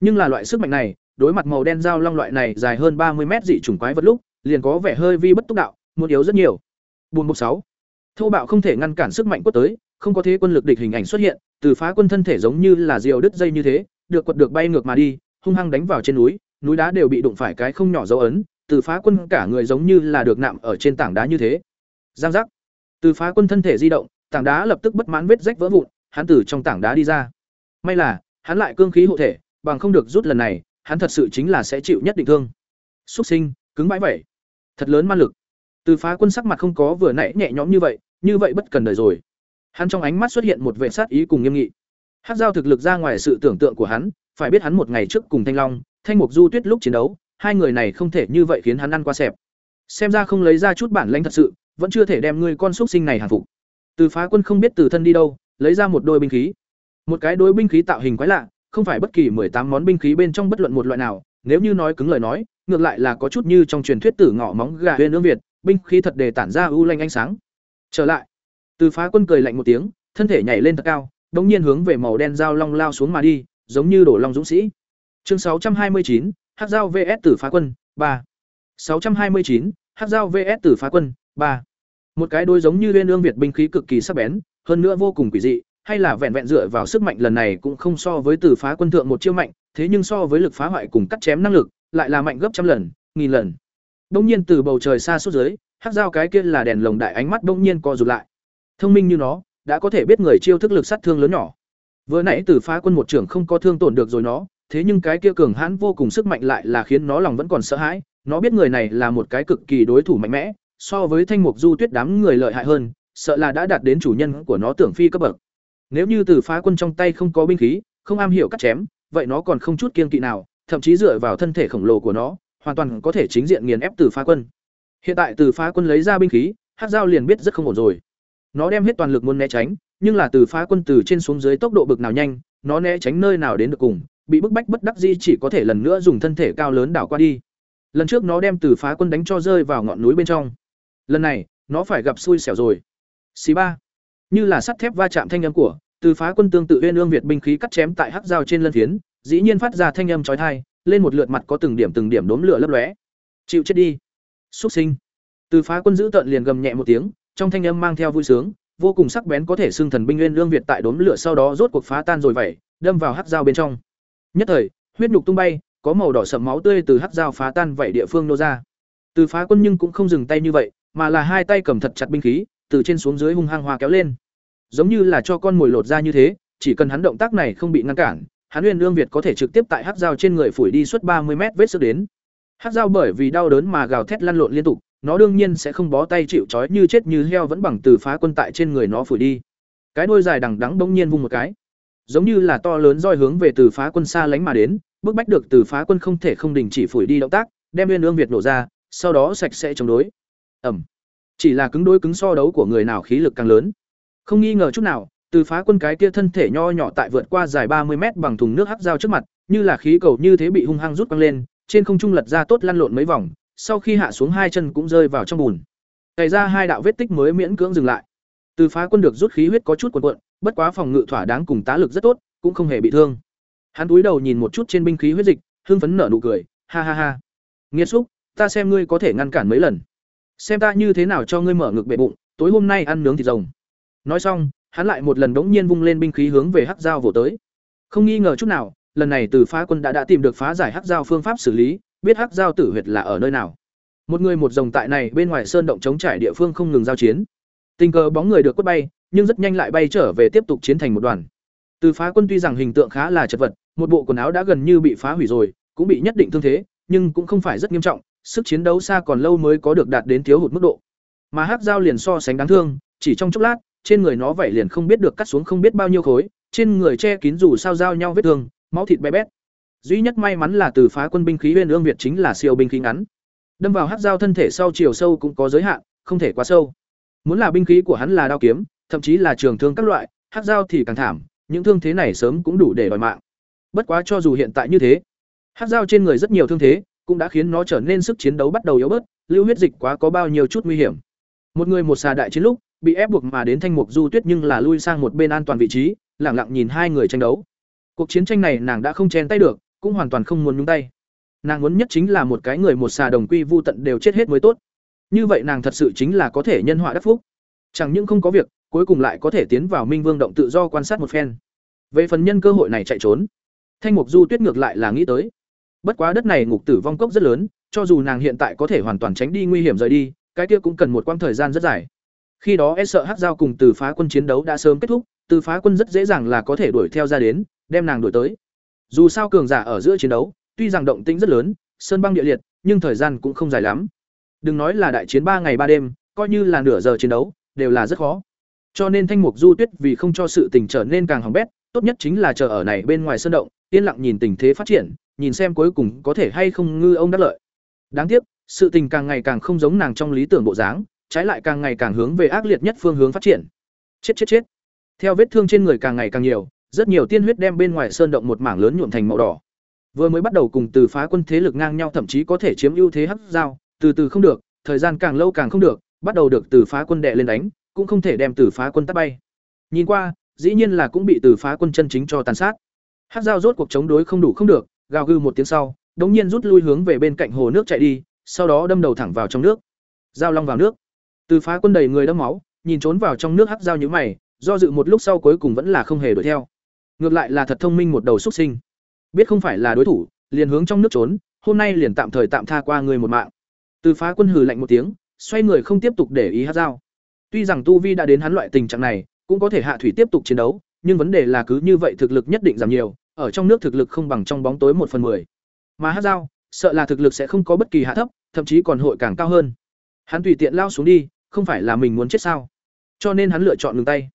Nhưng là loại sức mạnh này, đối mặt màu đen dao long loại này dài hơn ba mươi mét dị trùng quái vật lúc, liền có vẻ hơi vi bất túc đạo, muốn yếu rất nhiều. Buồn một sáu. Thô bạo không thể ngăn cản sức mạnh quất tới, không có thế quân lực địch hình ảnh xuất hiện, từ phá quân thân thể giống như là diều đứt dây như thế, được quật được bay ngược mà đi, hung hăng đánh vào trên núi núi đá đều bị đụng phải cái không nhỏ dấu ấn, từ phá quân cả người giống như là được nạm ở trên tảng đá như thế. Giang giác. Từ phá quân thân thể di động, tảng đá lập tức bất mãn vết rách vỡ vụn, hắn từ trong tảng đá đi ra. May là, hắn lại cương khí hộ thể, bằng không được rút lần này, hắn thật sự chính là sẽ chịu nhất định thương. Xúc sinh, cứng bãi vậy. Thật lớn man lực. Từ phá quân sắc mặt không có vừa nãy nhẹ nhõm như vậy như vậy bất cần đời rồi. Hắn trong ánh mắt xuất hiện một vệ sát ý cùng nghiêm nghị. Hát giao thực lực ra ngoài sự tưởng tượng của hắn, phải biết hắn một ngày trước cùng thanh long thanh mục du tuyết lúc chiến đấu, hai người này không thể như vậy khiến hắn ăn qua xẹp. Xem ra không lấy ra chút bản lãnh thật sự, vẫn chưa thể đem ngươi con xúc sinh này hàng phục. Từ phá quân không biết từ thân đi đâu, lấy ra một đôi binh khí. Một cái đôi binh khí tạo hình quái lạ, không phải bất kỳ tám món binh khí bên trong bất luận một loại nào, nếu như nói cứng lời nói, ngược lại là có chút như trong truyền thuyết tử ngọ móng gà huyền ương việt, binh khí thật đề tản ra ưu lanh ánh sáng. Trở lại, từ phá quân cười lạnh một tiếng, thân thể nhảy lên thật cao, đống nhiên hướng về màu đen dao long lao xuống mà đi, giống như đổ long dũng sĩ chương 629, Hắc Giao vs tử phá quân 3. 629, Hắc Giao vs tử phá quân 3. một cái đôi giống như liên ương việt binh khí cực kỳ sắc bén hơn nữa vô cùng quỷ dị hay là vẹn vẹn dựa vào sức mạnh lần này cũng không so với tử phá quân thượng một chiêu mạnh thế nhưng so với lực phá hoại cùng cắt chém năng lực lại là mạnh gấp trăm lần nghìn lần đông nhiên từ bầu trời xa xuống dưới Hắc Giao cái kia là đèn lồng đại ánh mắt đông nhiên co rụt lại thông minh như nó đã có thể biết người chiêu thức lực sát thương lớn nhỏ vừa nãy tử phá quân một trưởng không có thương tổn được rồi nó thế nhưng cái kia cường hãn vô cùng sức mạnh lại là khiến nó lòng vẫn còn sợ hãi. Nó biết người này là một cái cực kỳ đối thủ mạnh mẽ, so với thanh mục du tuyết đám người lợi hại hơn, sợ là đã đạt đến chủ nhân của nó tưởng phi cấp bậc. Nếu như từ phá quân trong tay không có binh khí, không am hiểu cắt chém, vậy nó còn không chút kiên kỵ nào, thậm chí dựa vào thân thể khổng lồ của nó, hoàn toàn có thể chính diện nghiền ép từ phá quân. Hiện tại từ phá quân lấy ra binh khí hát dao liền biết rất không ổn rồi. Nó đem hết toàn lực muốn né tránh, nhưng là từ phá quân từ trên xuống dưới tốc độ bực nào nhanh, nó né tránh nơi nào đến được cùng bị bức bách bất đắc di chỉ có thể lần nữa dùng thân thể cao lớn đảo qua đi. Lần trước nó đem từ phá quân đánh cho rơi vào ngọn núi bên trong. Lần này, nó phải gặp xui xẻo rồi. Xì ba. Như là sắt thép va chạm thanh âm của, từ phá quân tương tự uyên ương việt binh khí cắt chém tại hắc dao trên lân phiến, dĩ nhiên phát ra thanh âm chói tai, lên một lượt mặt có từng điểm từng điểm đốm lửa lấp lóe. Chịu chết đi. Xuất sinh. Từ phá quân giữ tận liền gầm nhẹ một tiếng, trong thanh âm mang theo vui sướng, vô cùng sắc bén có thể xưng thần binh uyên ương việt tại đốm lửa sau đó rốt cuộc phá tan rồi vậy, đâm vào hắc dao bên trong nhất thời, huyết nhục tung bay, có màu đỏ sậm máu tươi từ hắc dao phá tan vậy địa phương nô ra. Từ phá quân nhưng cũng không dừng tay như vậy, mà là hai tay cầm thật chặt binh khí, từ trên xuống dưới hung hăng hoa kéo lên. Giống như là cho con mồi lột ra như thế, chỉ cần hắn động tác này không bị ngăn cản, hắn uyên lương việt có thể trực tiếp tại hắc dao trên người phủi đi suốt ba mươi mét vết sức đến. Hắc dao bởi vì đau đớn mà gào thét lăn lộn liên tục, nó đương nhiên sẽ không bó tay chịu trói như chết như heo vẫn bằng từ phá quân tại trên người nó phủi đi. Cái đuôi dài đằng đắng bỗng nhiên vung một cái giống như là to lớn roi hướng về từ phá quân xa lánh mà đến bức bách được từ phá quân không thể không đình chỉ phủi đi động tác đem viên ương việt nổ ra sau đó sạch sẽ chống đối ẩm chỉ là cứng đối cứng so đấu của người nào khí lực càng lớn không nghi ngờ chút nào từ phá quân cái kia thân thể nho nhỏ tại vượt qua dài ba mươi mét bằng thùng nước hắc dao trước mặt như là khí cầu như thế bị hung hăng rút quăng lên, trên không trung lật ra tốt lăn lộn mấy vòng, sau khi hạ xuống hai chân cũng rơi vào trong bùn. Cày ra hai đạo vết tích mới miễn cưỡng dừng lại. Từ phá quân được rút khí huyết có chút cuộn cuộn, bất quá phòng ngự thỏa đáng cùng tá lực rất tốt, cũng không hề bị thương. Hắn cúi đầu nhìn một chút trên binh khí huyết dịch, hưng phấn nở nụ cười, ha ha ha. Nghiệt xúc, ta xem ngươi có thể ngăn cản mấy lần. Xem ta như thế nào cho ngươi mở ngực bệ bụng, tối hôm nay ăn nướng thịt rồng. Nói xong, hắn lại một lần đống nhiên vung lên binh khí hướng về hắc dao vồ tới. Không nghi ngờ chút nào, lần này Từ Phá Quân đã đã tìm được phá giải hắc dao phương pháp xử lý, biết hắc dao tử huyệt là ở nơi nào. Một người một rồng tại này bên ngoài sơn động chống trải địa phương không ngừng giao chiến. Tình cờ bóng người được quất bay, nhưng rất nhanh lại bay trở về tiếp tục chiến thành một đoàn. Từ Phá Quân tuy rằng hình tượng khá là chật vật, một bộ quần áo đã gần như bị phá hủy rồi, cũng bị nhất định thương thế, nhưng cũng không phải rất nghiêm trọng, sức chiến đấu xa còn lâu mới có được đạt đến thiếu hụt mức độ. Mà Hắc Dao liền so sánh đáng thương, chỉ trong chốc lát, trên người nó vảy liền không biết được cắt xuống không biết bao nhiêu khối, trên người che kín dù sao giao nhau vết thương, máu thịt bé bét. Duy nhất may mắn là từ phá quân binh khí bên Ương Việt chính là siêu binh khí ngắn. Đâm vào hắc dao thân thể sau chiều sâu cũng có giới hạn, không thể quá sâu. Muốn là binh khí của hắn là đao kiếm, thậm chí là trường thương các loại, hắc dao thì càng thảm, những thương thế này sớm cũng đủ để đòi mạng. Bất quá cho dù hiện tại như thế, hắc dao trên người rất nhiều thương thế, cũng đã khiến nó trở nên sức chiến đấu bắt đầu yếu bớt, lưu huyết dịch quá có bao nhiêu chút nguy hiểm. Một người một xà đại chiến lúc, bị ép buộc mà đến thanh mục du tuyết nhưng là lui sang một bên an toàn vị trí, lặng lặng nhìn hai người tranh đấu. Cuộc chiến tranh này nàng đã không chen tay được, cũng hoàn toàn không muốn nhúng tay. Nàng muốn nhất chính là một cái người một xà đồng quy vu tận đều chết hết mới tốt. Như vậy nàng thật sự chính là có thể nhân họa đắc phúc. Chẳng những không có việc, cuối cùng lại có thể tiến vào Minh Vương động tự do quan sát một phen. Về phần nhân cơ hội này chạy trốn, Thanh Mục Du Tuyết ngược lại là nghĩ tới. Bất quá đất này ngục tử vong cốc rất lớn, cho dù nàng hiện tại có thể hoàn toàn tránh đi nguy hiểm rời đi, cái kia cũng cần một quãng thời gian rất dài. Khi đó e sợ Hắc Giao cùng Từ Phá Quân chiến đấu đã sớm kết thúc, Từ Phá Quân rất dễ dàng là có thể đuổi theo ra đến, đem nàng đuổi tới. Dù sao cường giả ở giữa chiến đấu, tuy rằng động tĩnh rất lớn, sơn băng địa liệt, nhưng thời gian cũng không dài lắm. Đừng nói là đại chiến ba ngày ba đêm, coi như là nửa giờ chiến đấu, đều là rất khó. Cho nên Thanh Mục Du Tuyết vì không cho sự tình trở nên càng hỏng bét, tốt nhất chính là chờ ở này bên ngoài sơn động, yên lặng nhìn tình thế phát triển, nhìn xem cuối cùng có thể hay không ngư ông đắc lợi. Đáng tiếc, sự tình càng ngày càng không giống nàng trong lý tưởng bộ dáng, trái lại càng ngày càng hướng về ác liệt nhất phương hướng phát triển. Chết chết chết. Theo vết thương trên người càng ngày càng nhiều, rất nhiều tiên huyết đem bên ngoài sơn động một mảng lớn nhuộm thành màu đỏ. Vừa mới bắt đầu cùng từ phá quân thế lực ngang nhau thậm chí có thể chiếm ưu thế hắc giao, từ từ không được, thời gian càng lâu càng không được, bắt đầu được từ phá quân đệ lên đánh, cũng không thể đem từ phá quân tát bay. Nhìn qua, dĩ nhiên là cũng bị từ phá quân chân chính cho tàn sát. Hắc giao rốt cuộc chống đối không đủ không được, gào gừ một tiếng sau, đống nhiên rút lui hướng về bên cạnh hồ nước chạy đi, sau đó đâm đầu thẳng vào trong nước. Giao long vào nước. Từ phá quân đầy người đẫm máu, nhìn trốn vào trong nước hắc giao như mày, do dự một lúc sau cuối cùng vẫn là không hề đuổi theo. Ngược lại là thật thông minh một đầu xuất sinh. Biết không phải là đối thủ, liền hướng trong nước trốn, hôm nay liền tạm thời tạm tha qua người một mạng. Từ phá quân hừ lạnh một tiếng, xoay người không tiếp tục để ý hắc giao. Tuy rằng tu vi đã đến hắn loại tình trạng này, cũng có thể hạ thủy tiếp tục chiến đấu, nhưng vấn đề là cứ như vậy thực lực nhất định giảm nhiều, ở trong nước thực lực không bằng trong bóng tối một phần 10. Mà hắc giao, sợ là thực lực sẽ không có bất kỳ hạ thấp, thậm chí còn hội càng cao hơn. Hắn tùy tiện lao xuống đi, không phải là mình muốn chết sao? Cho nên hắn lựa chọn ngừng tay.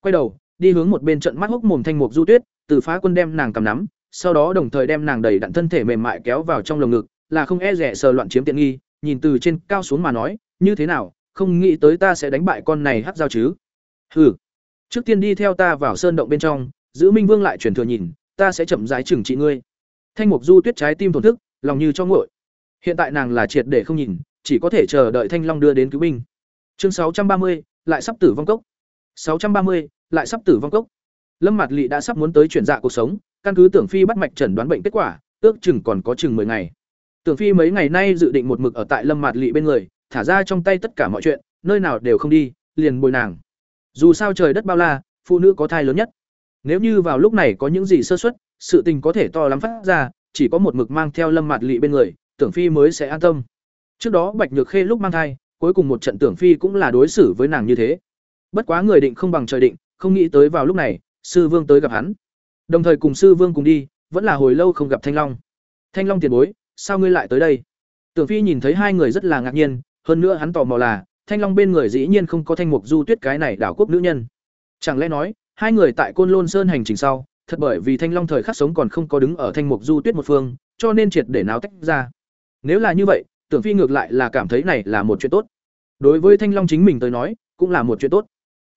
Quay đầu, đi hướng một bên trận mắt hốc mồm thanh mục du tuyết, từ phá quân đem nàng cầm nắm, sau đó đồng thời đem nàng đẩy đặn thân thể mềm mại kéo vào trong lồng ngực, là không e dè sờ loạn chiếm tiện nghi, nhìn từ trên cao xuống mà nói, như thế nào, không nghĩ tới ta sẽ đánh bại con này hát giao chứ? Hừ. Trước tiên đi theo ta vào sơn động bên trong, giữ Minh Vương lại chuyển thừa nhìn, ta sẽ chậm rãi trừng trị ngươi. Thanh Mục Du Tuyết trái tim thổn thức, lòng như cho nguội. Hiện tại nàng là triệt để không nhìn, chỉ có thể chờ đợi Thanh Long đưa đến cứu binh. Chương 630, lại sắp tử vong cốc. 630, lại sắp tử vong cốc. Lâm mặt Lệ đã sắp muốn tới chuyển dạ cuộc sống, căn cứ Tưởng Phi bắt mạch chẩn đoán bệnh kết quả, ước chừng còn có chừng 10 ngày. Tưởng Phi mấy ngày nay dự định một mực ở tại Lâm Mạt Lệ bên người, thả ra trong tay tất cả mọi chuyện, nơi nào đều không đi, liền bồi nàng. Dù sao trời đất bao la, phụ nữ có thai lớn nhất. Nếu như vào lúc này có những gì sơ suất, sự tình có thể to lắm phát ra, chỉ có một mực mang theo Lâm Mạt Lệ bên người, Tưởng Phi mới sẽ an tâm. Trước đó Bạch Nhược Khê lúc mang thai, cuối cùng một trận Tưởng Phi cũng là đối xử với nàng như thế. Bất quá người định không bằng trời định, không nghĩ tới vào lúc này, sư vương tới gặp hắn. Đồng thời cùng sư vương cùng đi, vẫn là hồi lâu không gặp Thanh Long. Thanh Long tiền bối, sao ngươi lại tới đây? Tưởng Phi nhìn thấy hai người rất là ngạc nhiên, hơn nữa hắn tò mò là, Thanh Long bên người dĩ nhiên không có Thanh Mục Du Tuyết cái này đảo quốc nữ nhân. Chẳng lẽ nói, hai người tại Côn Lôn Sơn hành trình sau, thật bởi vì Thanh Long thời khắc sống còn không có đứng ở Thanh Mục Du Tuyết một phương, cho nên triệt để náo tách ra. Nếu là như vậy, Tưởng Phi ngược lại là cảm thấy này là một chuyện tốt. Đối với Thanh Long chính mình tới nói, cũng là một chuyện tốt.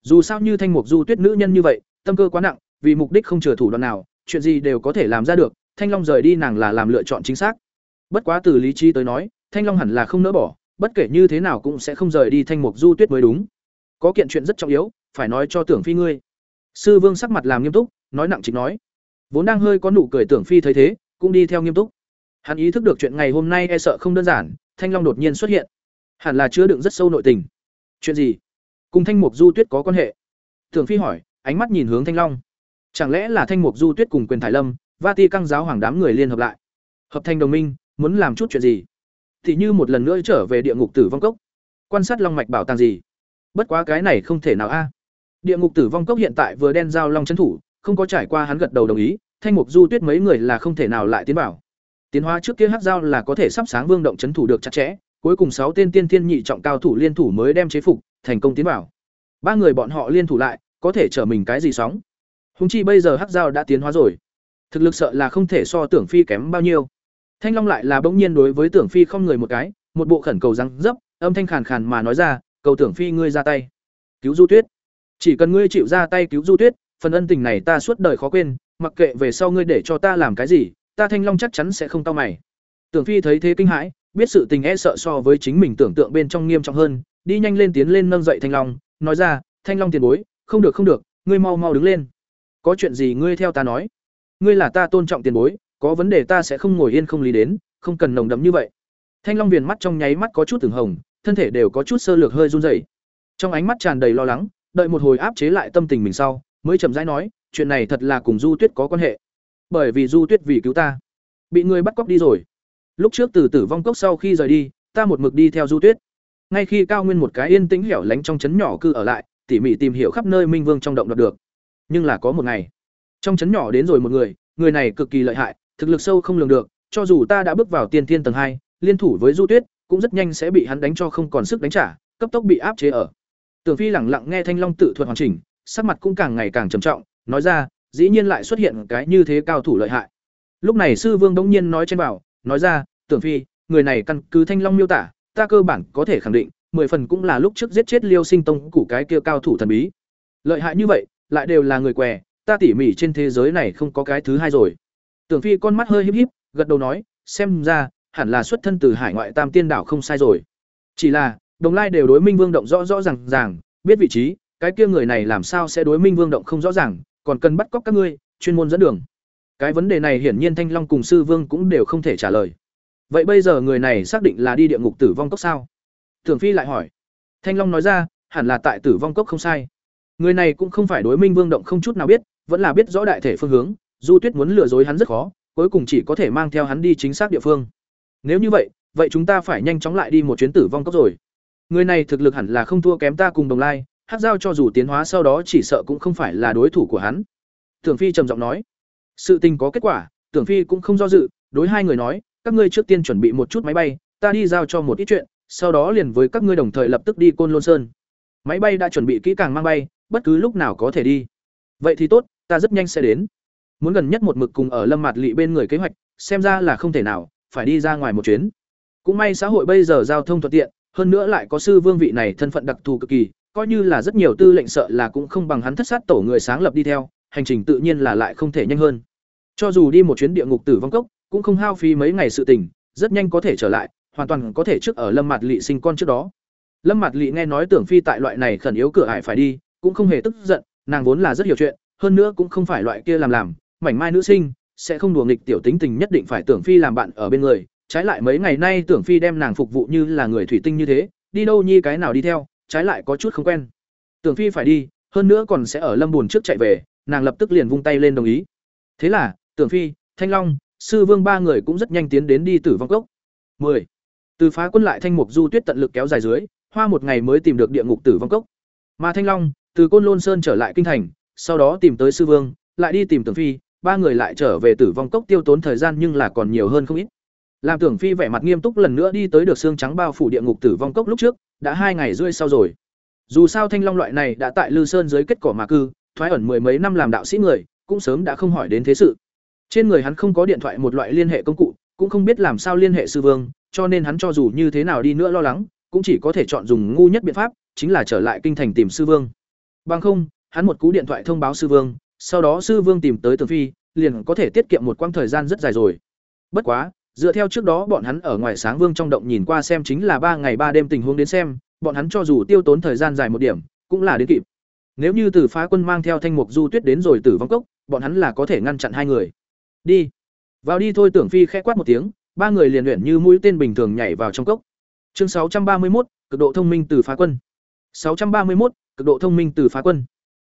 Dù sao như Thanh Mục Du Tuyết nữ nhân như vậy, tâm cơ quá nặng, vì mục đích không chừa thủ đoạn nào, chuyện gì đều có thể làm ra được, Thanh Long rời đi nàng là làm lựa chọn chính xác. Bất quá từ lý trí tới nói, Thanh Long hẳn là không nỡ bỏ, bất kể như thế nào cũng sẽ không rời đi Thanh Mục Du Tuyết mới đúng. Có kiện chuyện rất trọng yếu, phải nói cho Tưởng Phi ngươi. Sư Vương sắc mặt làm nghiêm túc, nói nặng chính nói. Vốn đang hơi có nụ cười Tưởng Phi thấy thế, cũng đi theo nghiêm túc. Hắn ý thức được chuyện ngày hôm nay e sợ không đơn giản, Thanh Long đột nhiên xuất hiện, hẳn là chứa đựng rất sâu nội tình. Chuyện gì? Cùng Thanh Mục Du Tuyết có quan hệ? Tưởng Phi hỏi, ánh mắt nhìn hướng Thanh Long. Chẳng lẽ là Thanh Mục Du Tuyết cùng Quyền Thải Lâm, Vati căng giáo hoàng đám người liên hợp lại, hợp thành đồng minh, muốn làm chút chuyện gì? Thì như một lần nữa trở về địa ngục tử vong cốc, quan sát long mạch bảo tàng gì? Bất quá cái này không thể nào a. Địa ngục tử vong cốc hiện tại vừa đen giao long trấn thủ, không có trải qua hắn gật đầu đồng ý, Thanh Mục Du Tuyết mấy người là không thể nào lại tiến bảo. Tiến hóa trước kia hắc giao là có thể sắp sáng vương động trấn thủ được chặt chẽ, cuối cùng sáu tên tiên thiên nhị trọng cao thủ liên thủ mới đem chế phục, thành công tiến bảo. Ba người bọn họ liên thủ lại, có thể trở mình cái gì sóng. Hùng chi bây giờ hắc giao đã tiến hóa rồi. Thực lực sợ là không thể so Tưởng Phi kém bao nhiêu. Thanh Long lại là bỗng nhiên đối với Tưởng Phi không người một cái, một bộ khẩn cầu răng dấp, âm thanh khàn khàn mà nói ra, "Cầu Tưởng Phi ngươi ra tay, cứu Du Tuyết. Chỉ cần ngươi chịu ra tay cứu Du Tuyết, phần ân tình này ta suốt đời khó quên, mặc kệ về sau ngươi để cho ta làm cái gì, ta Thanh Long chắc chắn sẽ không tao mày." Tưởng Phi thấy thế kinh hãi, biết sự tình e sợ so với chính mình tưởng tượng bên trong nghiêm trọng hơn, đi nhanh lên tiến lên nâng dậy Thanh Long, nói ra, "Thanh Long tiền bối, không được không được, ngươi mau mau đứng lên. Có chuyện gì ngươi theo ta nói. Ngươi là ta tôn trọng tiền bối, có vấn đề ta sẽ không ngồi yên không lý đến, không cần nồng đậm như vậy." Thanh Long viền mắt trong nháy mắt có chút từng hồng, thân thể đều có chút sơ lược hơi run rẩy. Trong ánh mắt tràn đầy lo lắng, đợi một hồi áp chế lại tâm tình mình sau, mới chậm rãi nói, chuyện này thật là cùng Du Tuyết có quan hệ. Bởi vì Du Tuyết vì cứu ta, bị người bắt cóc đi rồi. Lúc trước từ tử vong cốc sau khi rời đi, ta một mực đi theo Du Tuyết. Ngay khi Cao Nguyên một cái yên tĩnh hẻo lánh trong trấn nhỏ cư ở lại, tỉ mỉ tìm hiểu khắp nơi Minh Vương trong động đoạt được. Nhưng là có một ngày, trong trấn nhỏ đến rồi một người, người này cực kỳ lợi hại, thực lực sâu không lường được, cho dù ta đã bước vào tiên thiên tầng hai, liên thủ với Du Tuyết, cũng rất nhanh sẽ bị hắn đánh cho không còn sức đánh trả, cấp tốc bị áp chế ở. Tưởng Phi lẳng lặng nghe Thanh Long tự thuật hoàn chỉnh, sắc mặt cũng càng ngày càng trầm trọng, nói ra, dĩ nhiên lại xuất hiện cái như thế cao thủ lợi hại. Lúc này sư vương đống nhiên nói trên bảo, nói ra, Tưởng Phi, người này căn cứ Thanh Long miêu tả, ta cơ bản có thể khẳng định, mười phần cũng là lúc trước giết chết Liêu Sinh Tông củ cái kia cao thủ thần bí. Lợi hại như vậy, lại đều là người què, ta tỉ mỉ trên thế giới này không có cái thứ hai rồi. Tưởng Phi con mắt hơi híp híp, gật đầu nói, xem ra hẳn là xuất thân từ hải ngoại Tam Tiên đảo không sai rồi. Chỉ là, Đồng Lai đều đối Minh Vương động rõ rõ ràng ràng, biết vị trí, cái kia người này làm sao sẽ đối Minh Vương động không rõ ràng, còn cần bắt cóc các ngươi, chuyên môn dẫn đường. Cái vấn đề này hiển nhiên Thanh Long cùng Sư Vương cũng đều không thể trả lời. Vậy bây giờ người này xác định là đi địa ngục tử vong cốc sao? Tưởng Phi lại hỏi. Thanh Long nói ra, hẳn là tại tử vong cốc không sai. Người này cũng không phải đối Minh Vương động không chút nào biết, vẫn là biết rõ đại thể phương hướng, Du Tuyết muốn lừa dối hắn rất khó, cuối cùng chỉ có thể mang theo hắn đi chính xác địa phương. Nếu như vậy, vậy chúng ta phải nhanh chóng lại đi một chuyến tử vong cốc rồi. Người này thực lực hẳn là không thua kém ta cùng Đồng Lai, Hắc Giao cho dù tiến hóa sau đó chỉ sợ cũng không phải là đối thủ của hắn. Tưởng Phi trầm giọng nói. Sự tình có kết quả, Tưởng Phi cũng không do dự, đối hai người nói, các ngươi trước tiên chuẩn bị một chút máy bay, ta đi giao cho một ít chuyện, sau đó liền với các ngươi đồng thời lập tức đi Côn Lôn Sơn. Máy bay đã chuẩn bị kỹ càng mang bay, bất cứ lúc nào có thể đi. Vậy thì tốt, ta rất nhanh sẽ đến. Muốn gần nhất một mực cùng ở Lâm Mạt Lệ bên người kế hoạch, xem ra là không thể nào, phải đi ra ngoài một chuyến. Cũng may xã hội bây giờ giao thông thuận tiện, hơn nữa lại có sư vương vị này thân phận đặc thù cực kỳ, coi như là rất nhiều tư lệnh sợ là cũng không bằng hắn thất sát tổ người sáng lập đi theo, hành trình tự nhiên là lại không thể nhanh hơn. Cho dù đi một chuyến địa ngục tử vong cốc, cũng không hao phí mấy ngày sự tình, rất nhanh có thể trở lại, hoàn toàn có thể trước ở Lâm Mạt Lệ sinh con trước đó. Lâm Mạt Lệ nghe nói Tưởng Phi tại loại này khẩn yếu cửa ải phải đi, cũng không hề tức giận, nàng vốn là rất hiểu chuyện, hơn nữa cũng không phải loại kia làm làm, mảnh mai nữ sinh, sẽ không đùa nghịch tiểu tính tình nhất định phải Tưởng Phi làm bạn ở bên người, trái lại mấy ngày nay Tưởng Phi đem nàng phục vụ như là người thủy tinh như thế, đi đâu nhi cái nào đi theo, trái lại có chút không quen. Tưởng Phi phải đi, hơn nữa còn sẽ ở Lâm buồn trước chạy về, nàng lập tức liền vung tay lên đồng ý. Thế là, Tưởng Phi, Thanh Long, Sư Vương ba người cũng rất nhanh tiến đến đi tử vong cốc. 10. Từ phá quân lại Thanh Mục Du Tuyết tận lực kéo dài dưới, hoa một ngày mới tìm được địa ngục tử vong cốc. Mà Thanh Long, từ Côn Lôn Sơn trở lại kinh thành, sau đó tìm tới Sư Vương, lại đi tìm Tưởng Phi, ba người lại trở về tử vong cốc tiêu tốn thời gian nhưng là còn nhiều hơn không ít. Làm Tưởng Phi vẻ mặt nghiêm túc lần nữa đi tới được xương trắng bao phủ địa ngục tử vong cốc lúc trước, đã hai ngày rưỡi sau rồi. Dù sao Thanh Long loại này đã tại Lư Sơn dưới kết cỏ mà cư, thoái ẩn mười mấy năm làm đạo sĩ người, cũng sớm đã không hỏi đến thế sự. Trên người hắn không có điện thoại một loại liên hệ công cụ, cũng không biết làm sao liên hệ sư vương, cho nên hắn cho dù như thế nào đi nữa lo lắng, cũng chỉ có thể chọn dùng ngu nhất biện pháp, chính là trở lại kinh thành tìm sư vương. Bằng không, hắn một cú điện thoại thông báo sư vương, sau đó sư vương tìm tới tường Phi, liền có thể tiết kiệm một quãng thời gian rất dài rồi. Bất quá, dựa theo trước đó bọn hắn ở ngoài sáng vương trong động nhìn qua xem chính là ba ngày ba đêm tình huống đến xem, bọn hắn cho dù tiêu tốn thời gian dài một điểm, cũng là đến kịp. Nếu như Tử Phá Quân mang theo Thanh Mục Du Tuyết đến rồi Tử Vong Cốc, bọn hắn là có thể ngăn chặn hai người. Đi. Vào đi thôi Tưởng Phi khẽ quát một tiếng, ba người liền luyện như mũi tên bình thường nhảy vào trong cốc. Chương 631, cực độ thông minh Tử Phá Quân. 631, cực độ thông minh Tử Phá Quân.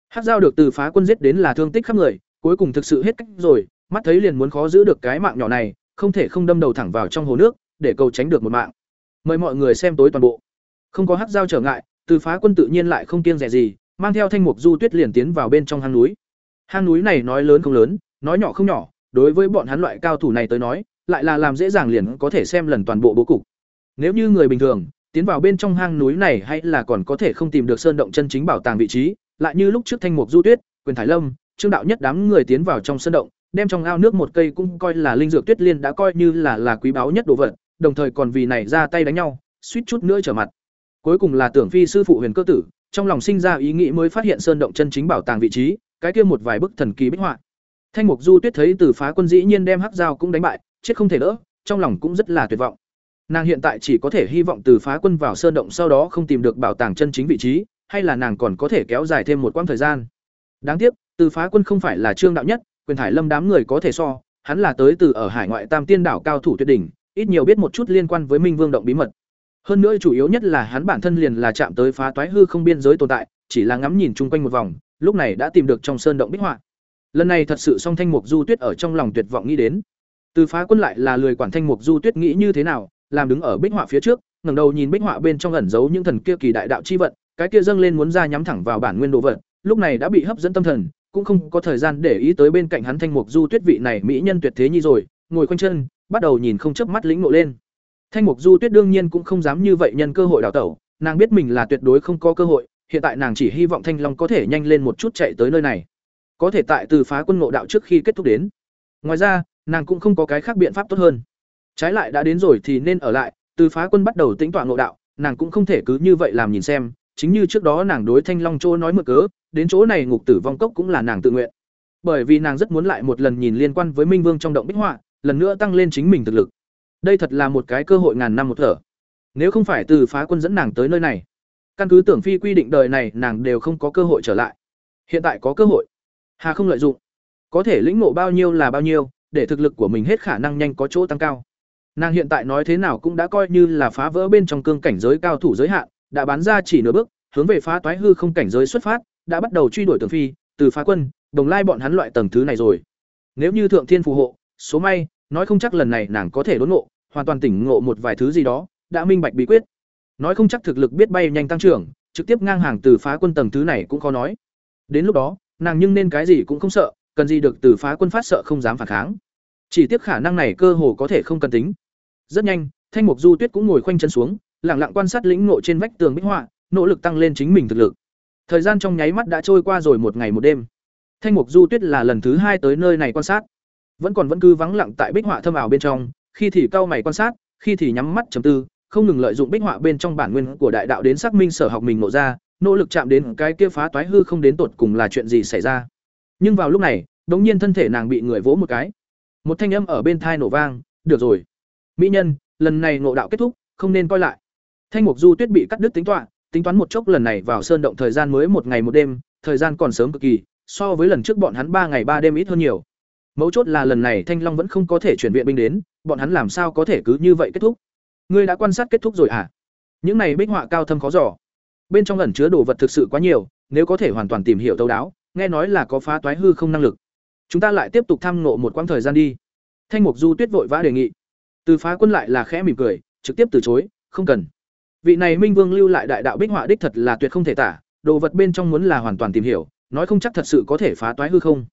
Hắc Giao được từ Phá Quân giết đến là thương tích khắp người, cuối cùng thực sự hết cách rồi, mắt thấy liền muốn khó giữ được cái mạng nhỏ này, không thể không đâm đầu thẳng vào trong hồ nước, để cầu tránh được một mạng. Mời mọi người xem tối toàn bộ. Không có Hắc Giao trở ngại, Từ Phá Quân tự nhiên lại không kiêng dè gì, mang theo thanh mục du tuyết liền tiến vào bên trong hang núi hang núi này nói lớn không lớn nói nhỏ không nhỏ đối với bọn hắn loại cao thủ này tới nói lại là làm dễ dàng liền có thể xem lần toàn bộ bố cục nếu như người bình thường tiến vào bên trong hang núi này hay là còn có thể không tìm được sơn động chân chính bảo tàng vị trí lại như lúc trước thanh mục du tuyết, quyền thải lâm, trương đạo nhất đám người tiến vào trong sơn động, đem trong ao nước một cây cũng coi là linh dược tuyết liên đã coi như là là quý báu nhất đồ vật, đồng thời còn vì này ra tay đánh nhau, suýt chút nữa trở mặt. Cuối cùng là tưởng phi sư phụ huyền cơ tử, trong lòng sinh ra ý nghĩ mới phát hiện sơn động chân chính bảo tàng vị trí, cái kia một vài bức thần kỳ bích họa. Thanh mục du tuyết thấy từ phá quân dĩ nhiên đem hắc dao cũng đánh bại, chết không thể đỡ, trong lòng cũng rất là tuyệt vọng. Nàng hiện tại chỉ có thể hy vọng từ phá quân vào sơn động sau đó không tìm được bảo tàng chân chính vị trí hay là nàng còn có thể kéo dài thêm một quãng thời gian đáng tiếc từ phá quân không phải là trương đạo nhất quyền thải lâm đám người có thể so hắn là tới từ ở hải ngoại tam tiên đảo cao thủ tuyệt đỉnh ít nhiều biết một chút liên quan với minh vương động bí mật hơn nữa chủ yếu nhất là hắn bản thân liền là chạm tới phá toái hư không biên giới tồn tại, chỉ là ngắm nhìn chung quanh một vòng, lúc này đã tìm được trong sơn động bích họa. Lần này thật sự song thanh mục du tuyết ở trong lòng tuyệt vọng nghĩ đến. Từ phá quân lại là lười quản thanh mục du tuyết nghĩ như thế nào, làm đứng ở bích họa phía trước, ngẩng đầu nhìn bích họa bên trong ẩn giấu những thần kia kỳ đại đạo chi vận, cái kia dâng lên muốn ra nhắm thẳng vào bản nguyên đồ vật, lúc này đã bị hấp dẫn tâm thần, cũng không có thời gian để ý tới bên cạnh hắn thanh mục du tuyết vị này mỹ nhân tuyệt thế nhi rồi, ngồi quanh chân, bắt đầu nhìn không chớp mắt lĩnh ngộ lên. Thanh Mục Du Tuyết đương nhiên cũng không dám như vậy nhân cơ hội đào tẩu, nàng biết mình là tuyệt đối không có cơ hội, hiện tại nàng chỉ hy vọng Thanh Long có thể nhanh lên một chút chạy tới nơi này. Có thể tại từ phá quân ngộ đạo trước khi kết thúc đến. Ngoài ra, nàng cũng không có cái khác biện pháp tốt hơn. Trái lại đã đến rồi thì nên ở lại, từ phá quân bắt đầu tính toán ngộ đạo, nàng cũng không thể cứ như vậy làm nhìn xem, chính như trước đó nàng đối Thanh Long chỗ nói mượn cớ, đến chỗ này ngục tử vong cốc cũng là nàng tự nguyện. Bởi vì nàng rất muốn lại một lần nhìn liên quan với Minh Vương trong động bích họa, lần nữa tăng lên chính mình thực lực. Đây thật là một cái cơ hội ngàn năm một thở. Nếu không phải từ phá quân dẫn nàng tới nơi này căn cứ tưởng phi quy định đời này nàng đều không có cơ hội trở lại. Hiện tại có cơ hội. Hà không lợi dụng. Có thể lĩnh ngộ bao nhiêu là bao nhiêu để thực lực của mình hết khả năng nhanh có chỗ tăng cao. Nàng hiện tại nói thế nào cũng đã coi như là phá vỡ bên trong cương cảnh giới cao thủ giới hạn đã bán ra chỉ nửa bước hướng về phá toái hư không cảnh giới xuất phát đã bắt đầu truy đuổi tưởng phi từ phá quân đồng lai bọn hắn loại tầng thứ này rồi nếu như thượng thiên phù hộ số may nói không chắc lần này nàng có thể đốn ngộ hoàn toàn tỉnh ngộ một vài thứ gì đó, đã minh bạch bí quyết. Nói không chắc thực lực biết bay nhanh tăng trưởng, trực tiếp ngang hàng từ phá quân tầng thứ này cũng khó nói. Đến lúc đó, nàng nhưng nên cái gì cũng không sợ, cần gì được từ phá quân phát sợ không dám phản kháng. Chỉ tiếc khả năng này cơ hồ có thể không cần tính. Rất nhanh, Thanh Mục Du Tuyết cũng ngồi khoanh chân xuống, lặng lặng quan sát lĩnh ngộ trên vách tường bích họa, nỗ lực tăng lên chính mình thực lực. Thời gian trong nháy mắt đã trôi qua rồi một ngày một đêm. Thanh Mục Du Tuyết là lần thứ hai tới nơi này quan sát, vẫn còn vẫn cứ vắng lặng tại bích họa thâm ảo bên trong, khi thì cau mày quan sát, khi thì nhắm mắt trầm tư, không ngừng lợi dụng bích họa bên trong bản nguyên của đại đạo đến xác minh sở học mình nộ ra, nỗ lực chạm đến cái kia phá toái hư không đến tột cùng là chuyện gì xảy ra. Nhưng vào lúc này, đột nhiên thân thể nàng bị người vỗ một cái. Một thanh âm ở bên thai nổ vang, "Được rồi, mỹ nhân, lần này ngộ đạo kết thúc, không nên coi lại." Thanh Mục Du Tuyết bị cắt đứt tính toán, tính toán một chốc lần này vào sơn động thời gian mới một ngày một đêm, thời gian còn sớm cực kỳ, so với lần trước bọn hắn ba ngày ba đêm ít hơn nhiều. Mấu chốt là lần này Thanh Long vẫn không có thể chuyển viện binh đến, bọn hắn làm sao có thể cứ như vậy kết thúc? Ngươi đã quan sát kết thúc rồi à? Những này bích họa cao thâm khó dò. Bên trong ẩn chứa đồ vật thực sự quá nhiều, nếu có thể hoàn toàn tìm hiểu thấu đáo, nghe nói là có phá toái hư không năng lực. Chúng ta lại tiếp tục thăm ngộ một quãng thời gian đi. Thanh Mục Du Tuyết vội vã đề nghị. Từ phá quân lại là khẽ mỉm cười, trực tiếp từ chối, không cần. Vị này Minh Vương lưu lại đại đạo bích họa đích thật là tuyệt không thể tả, đồ vật bên trong muốn là hoàn toàn tìm hiểu, nói không chắc thật sự có thể phá toái hư không.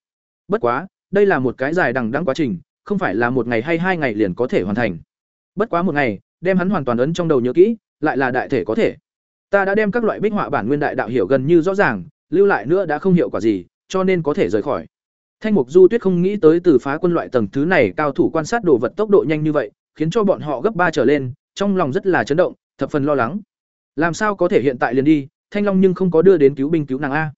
Bất quá, đây là một cái dài đằng đẵng quá trình, không phải là một ngày hay hai ngày liền có thể hoàn thành. Bất quá một ngày, đem hắn hoàn toàn ấn trong đầu nhớ kỹ, lại là đại thể có thể. Ta đã đem các loại bích họa bản nguyên đại đạo hiểu gần như rõ ràng, lưu lại nữa đã không hiệu quả gì, cho nên có thể rời khỏi. Thanh Mục Du Tuyết không nghĩ tới từ phá quân loại tầng thứ này cao thủ quan sát đồ vật tốc độ nhanh như vậy, khiến cho bọn họ gấp ba trở lên, trong lòng rất là chấn động, thập phần lo lắng. Làm sao có thể hiện tại liền đi, Thanh Long nhưng không có đưa đến cứu binh cứu nàng a.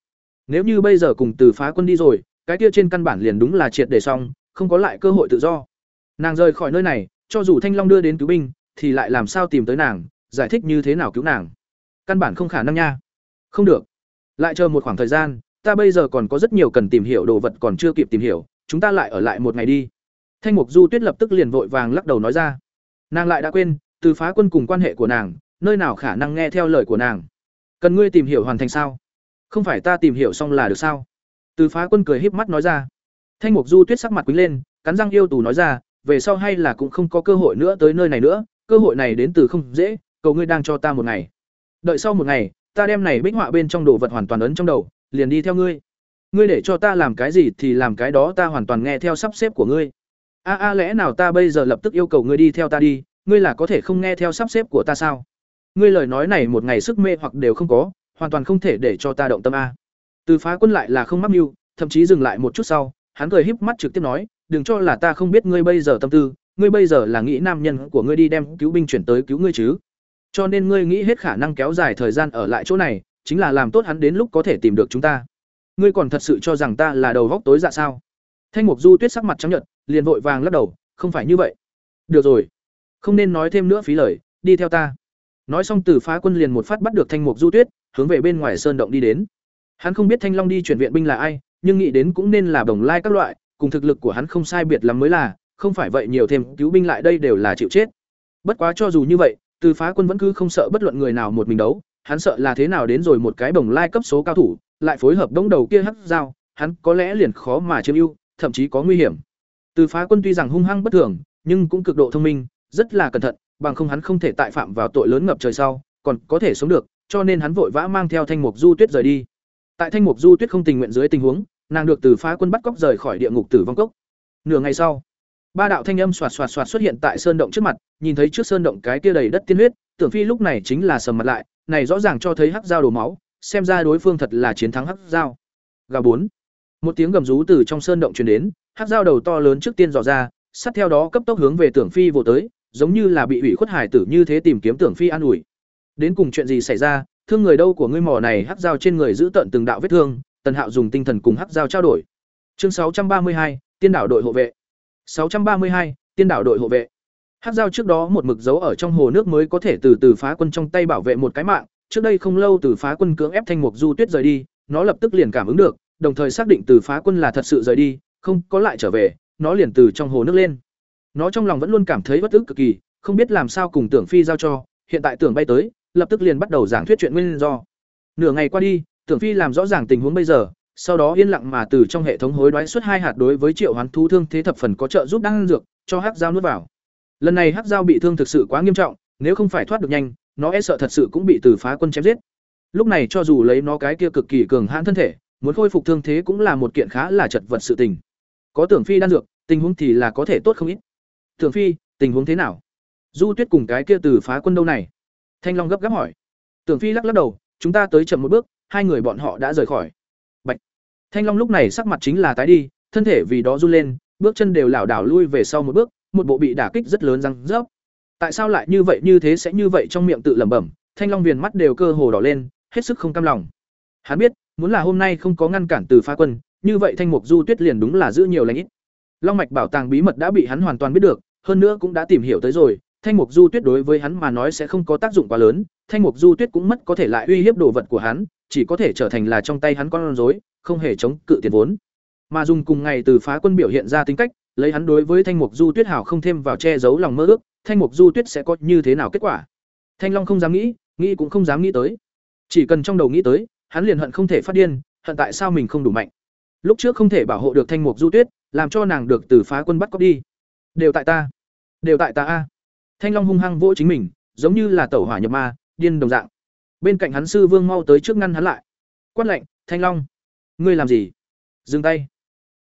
Nếu như bây giờ cùng từ phá quân đi rồi, cái kia trên căn bản liền đúng là triệt để xong không có lại cơ hội tự do. Nàng rời khỏi nơi này cho dù thanh long đưa đến cứu binh thì lại làm sao tìm tới nàng giải thích như thế nào cứu nàng? Căn bản không khả năng nha. Không được. Lại chờ một khoảng thời gian ta bây giờ còn có rất nhiều cần tìm hiểu đồ vật còn chưa kịp tìm hiểu chúng ta lại ở lại một ngày đi. Thanh mục du tuyết lập tức liền vội vàng lắc đầu nói ra. Nàng lại đã quên từ phá quân cùng quan hệ của nàng, nơi nào khả năng nghe theo lời của nàng? Cần ngươi tìm hiểu hoàn thành sao? Không phải ta tìm hiểu xong là được sao? Từ phá quân cười híp mắt nói ra. Thanh mục du tuyết sắc mặt quýnh lên, cắn răng yêu tù nói ra, về sau hay là cũng không có cơ hội nữa tới nơi này nữa, cơ hội này đến từ không dễ, cầu ngươi đang cho ta một ngày. Đợi sau một ngày, ta đem này bích họa bên trong đồ vật hoàn toàn ấn trong đầu, liền đi theo ngươi. Ngươi để cho ta làm cái gì thì làm cái đó, ta hoàn toàn nghe theo sắp xếp của ngươi. A a, lẽ nào ta bây giờ lập tức yêu cầu ngươi đi theo ta đi ngươi là có thể không nghe theo sắp xếp của ta sao? Ngươi lời nói này một ngày sức mê hoặc đều không có, hoàn toàn không thể để cho ta động tâm a. Từ phá quân lại là không mắc mưu, thậm chí dừng lại một chút sau, hắn cười híp mắt trực tiếp nói, đừng cho là ta không biết ngươi bây giờ tâm tư, ngươi bây giờ là nghĩ nam nhân của ngươi đi đem cứu binh chuyển tới cứu ngươi chứ. Cho nên ngươi nghĩ hết khả năng kéo dài thời gian ở lại chỗ này, chính là làm tốt hắn đến lúc có thể tìm được chúng ta. Ngươi còn thật sự cho rằng ta là đầu góc tối dạ sao? Thanh mục du tuyết sắc mặt trắng nhợt, liền vội vàng lắc đầu, không phải như vậy. Được rồi không nên nói thêm nữa phí lời, đi theo ta. Nói xong từ phá quân liền một phát bắt được thanh mục du tuyết, hướng về bên ngoài sơn động đi đến. Hắn không biết thanh long đi chuyển viện binh là ai, nhưng nghĩ đến cũng nên là đồng lai các loại, cùng thực lực của hắn không sai biệt lắm mới là, không phải vậy nhiều thêm cứu binh lại đây đều là chịu chết. Bất quá cho dù như vậy, từ phá quân vẫn cứ không sợ bất luận người nào một mình đấu, hắn sợ là thế nào đến rồi một cái bồng lai cấp số cao thủ, lại phối hợp đống đầu kia hắc dao, hắn có lẽ liền khó mà chiếm ưu, thậm chí có nguy hiểm. Từ phá quân tuy rằng hung hăng bất thường, nhưng cũng cực độ thông minh rất là cẩn thận, bằng không hắn không thể tại phạm vào tội lớn ngập trời sau, còn có thể sống được, cho nên hắn vội vã mang theo thanh mục du tuyết rời đi. Tại thanh mục du tuyết không tình nguyện dưới tình huống, nàng được từ phá quân bắt cóc rời khỏi địa ngục tử vong cốc. Nửa ngày sau, ba đạo thanh âm xoạt xoạt xoạt xuất hiện tại sơn động trước mặt, nhìn thấy trước sơn động cái kia đầy đất tiên huyết, tưởng phi lúc này chính là sầm mặt lại, này rõ ràng cho thấy hắc dao đổ máu, xem ra đối phương thật là chiến thắng hắc dao. Gà bốn, một tiếng gầm rú từ trong sơn động truyền đến, hắc dao đầu to lớn trước tiên dò ra, sát theo đó cấp tốc hướng về tưởng phi vồ tới giống như là bị ủy khuất hải tử như thế tìm kiếm tưởng phi an ủi đến cùng chuyện gì xảy ra thương người đâu của ngươi mỏ này hắc dao trên người giữ tận từng đạo vết thương tần hạo dùng tinh thần cùng hắc dao trao đổi chương sáu trăm ba mươi hai tiên đảo đội hộ vệ 632, tiên đảo đội hộ vệ. Hắc giao trước đó một mực dấu ở trong hồ nước mới có thể từ từ phá quân trong tay bảo vệ một cái mạng, trước đây không lâu từ phá quân cưỡng ép thanh mục du tuyết rời đi, nó lập tức liền cảm ứng được, đồng thời xác định từ phá quân là thật sự rời đi, không có lại trở về, nó liền từ trong hồ nước lên. Nó trong lòng vẫn luôn cảm thấy bất ức cực kỳ, không biết làm sao cùng Tưởng Phi giao cho, hiện tại Tưởng bay tới, lập tức liền bắt đầu giảng thuyết chuyện nguyên do. Nửa ngày qua đi, Tưởng Phi làm rõ ràng tình huống bây giờ, sau đó yên lặng mà từ trong hệ thống hối đoái xuất hai hạt đối với triệu hoán thú thương thế thập phần có trợ giúp đang dược cho hắc dao nuốt vào. Lần này hắc dao bị thương thực sự quá nghiêm trọng nếu không phải thoát được nhanh nó e sợ thật sự cũng bị từ phá quân chém giết. Lúc này cho dù lấy nó cái kia cực kỳ cường hãn thân thể muốn khôi phục thương thế cũng là một kiện khá là chật vật sự tình. Có tưởng phi đan dược tình huống thì là có thể tốt không ít tưởng phi tình huống thế nào du tuyết cùng cái kia từ phá quân đâu này thanh long gấp gáp hỏi tưởng phi lắc lắc đầu chúng ta tới chậm một bước hai người bọn họ đã rời khỏi Bạch. Thanh Long lúc này sắc mặt chính là tái đi, thân thể vì đó run lên, bước chân đều lảo đảo lui về sau một bước, một bộ bị đả kích rất lớn răng rớp. Tại sao lại như vậy như thế sẽ như vậy trong miệng tự lẩm bẩm, Thanh Long viền mắt đều cơ hồ đỏ lên, hết sức không cam lòng. Hắn biết, muốn là hôm nay không có ngăn cản từ phá quân, như vậy Thanh Mục Du Tuyết liền đúng là giữ nhiều lãnh ít. Long mạch bảo tàng bí mật đã bị hắn hoàn toàn biết được, hơn nữa cũng đã tìm hiểu tới rồi, Thanh Mục Du Tuyết đối với hắn mà nói sẽ không có tác dụng quá lớn, Thanh Mục Du Tuyết cũng mất có thể lại uy hiếp đồ vật của hắn, chỉ có thể trở thành là trong tay hắn con rối, không hề chống cự tiền vốn. Mà dùng cùng ngày từ phá quân biểu hiện ra tính cách lấy hắn đối với thanh mục du tuyết hảo không thêm vào che giấu lòng mơ ước thanh mục du tuyết sẽ có như thế nào kết quả? Thanh long không dám nghĩ nghĩ cũng không dám nghĩ tới. Chỉ cần trong đầu nghĩ tới hắn liền hận không thể phát điên hận tại sao mình không đủ mạnh. Lúc trước không thể bảo hộ được thanh mục du tuyết làm cho nàng được từ phá quân bắt cóc đi. Đều tại ta. Đều tại ta a. Thanh long hung hăng vỗ chính mình, giống như là tẩu hỏa nhập ma, điên đồng dạng. Bên cạnh hắn sư vương mau tới trước ngăn hắn lại. Quát lệnh thanh long, ngươi làm gì? Dừng tay.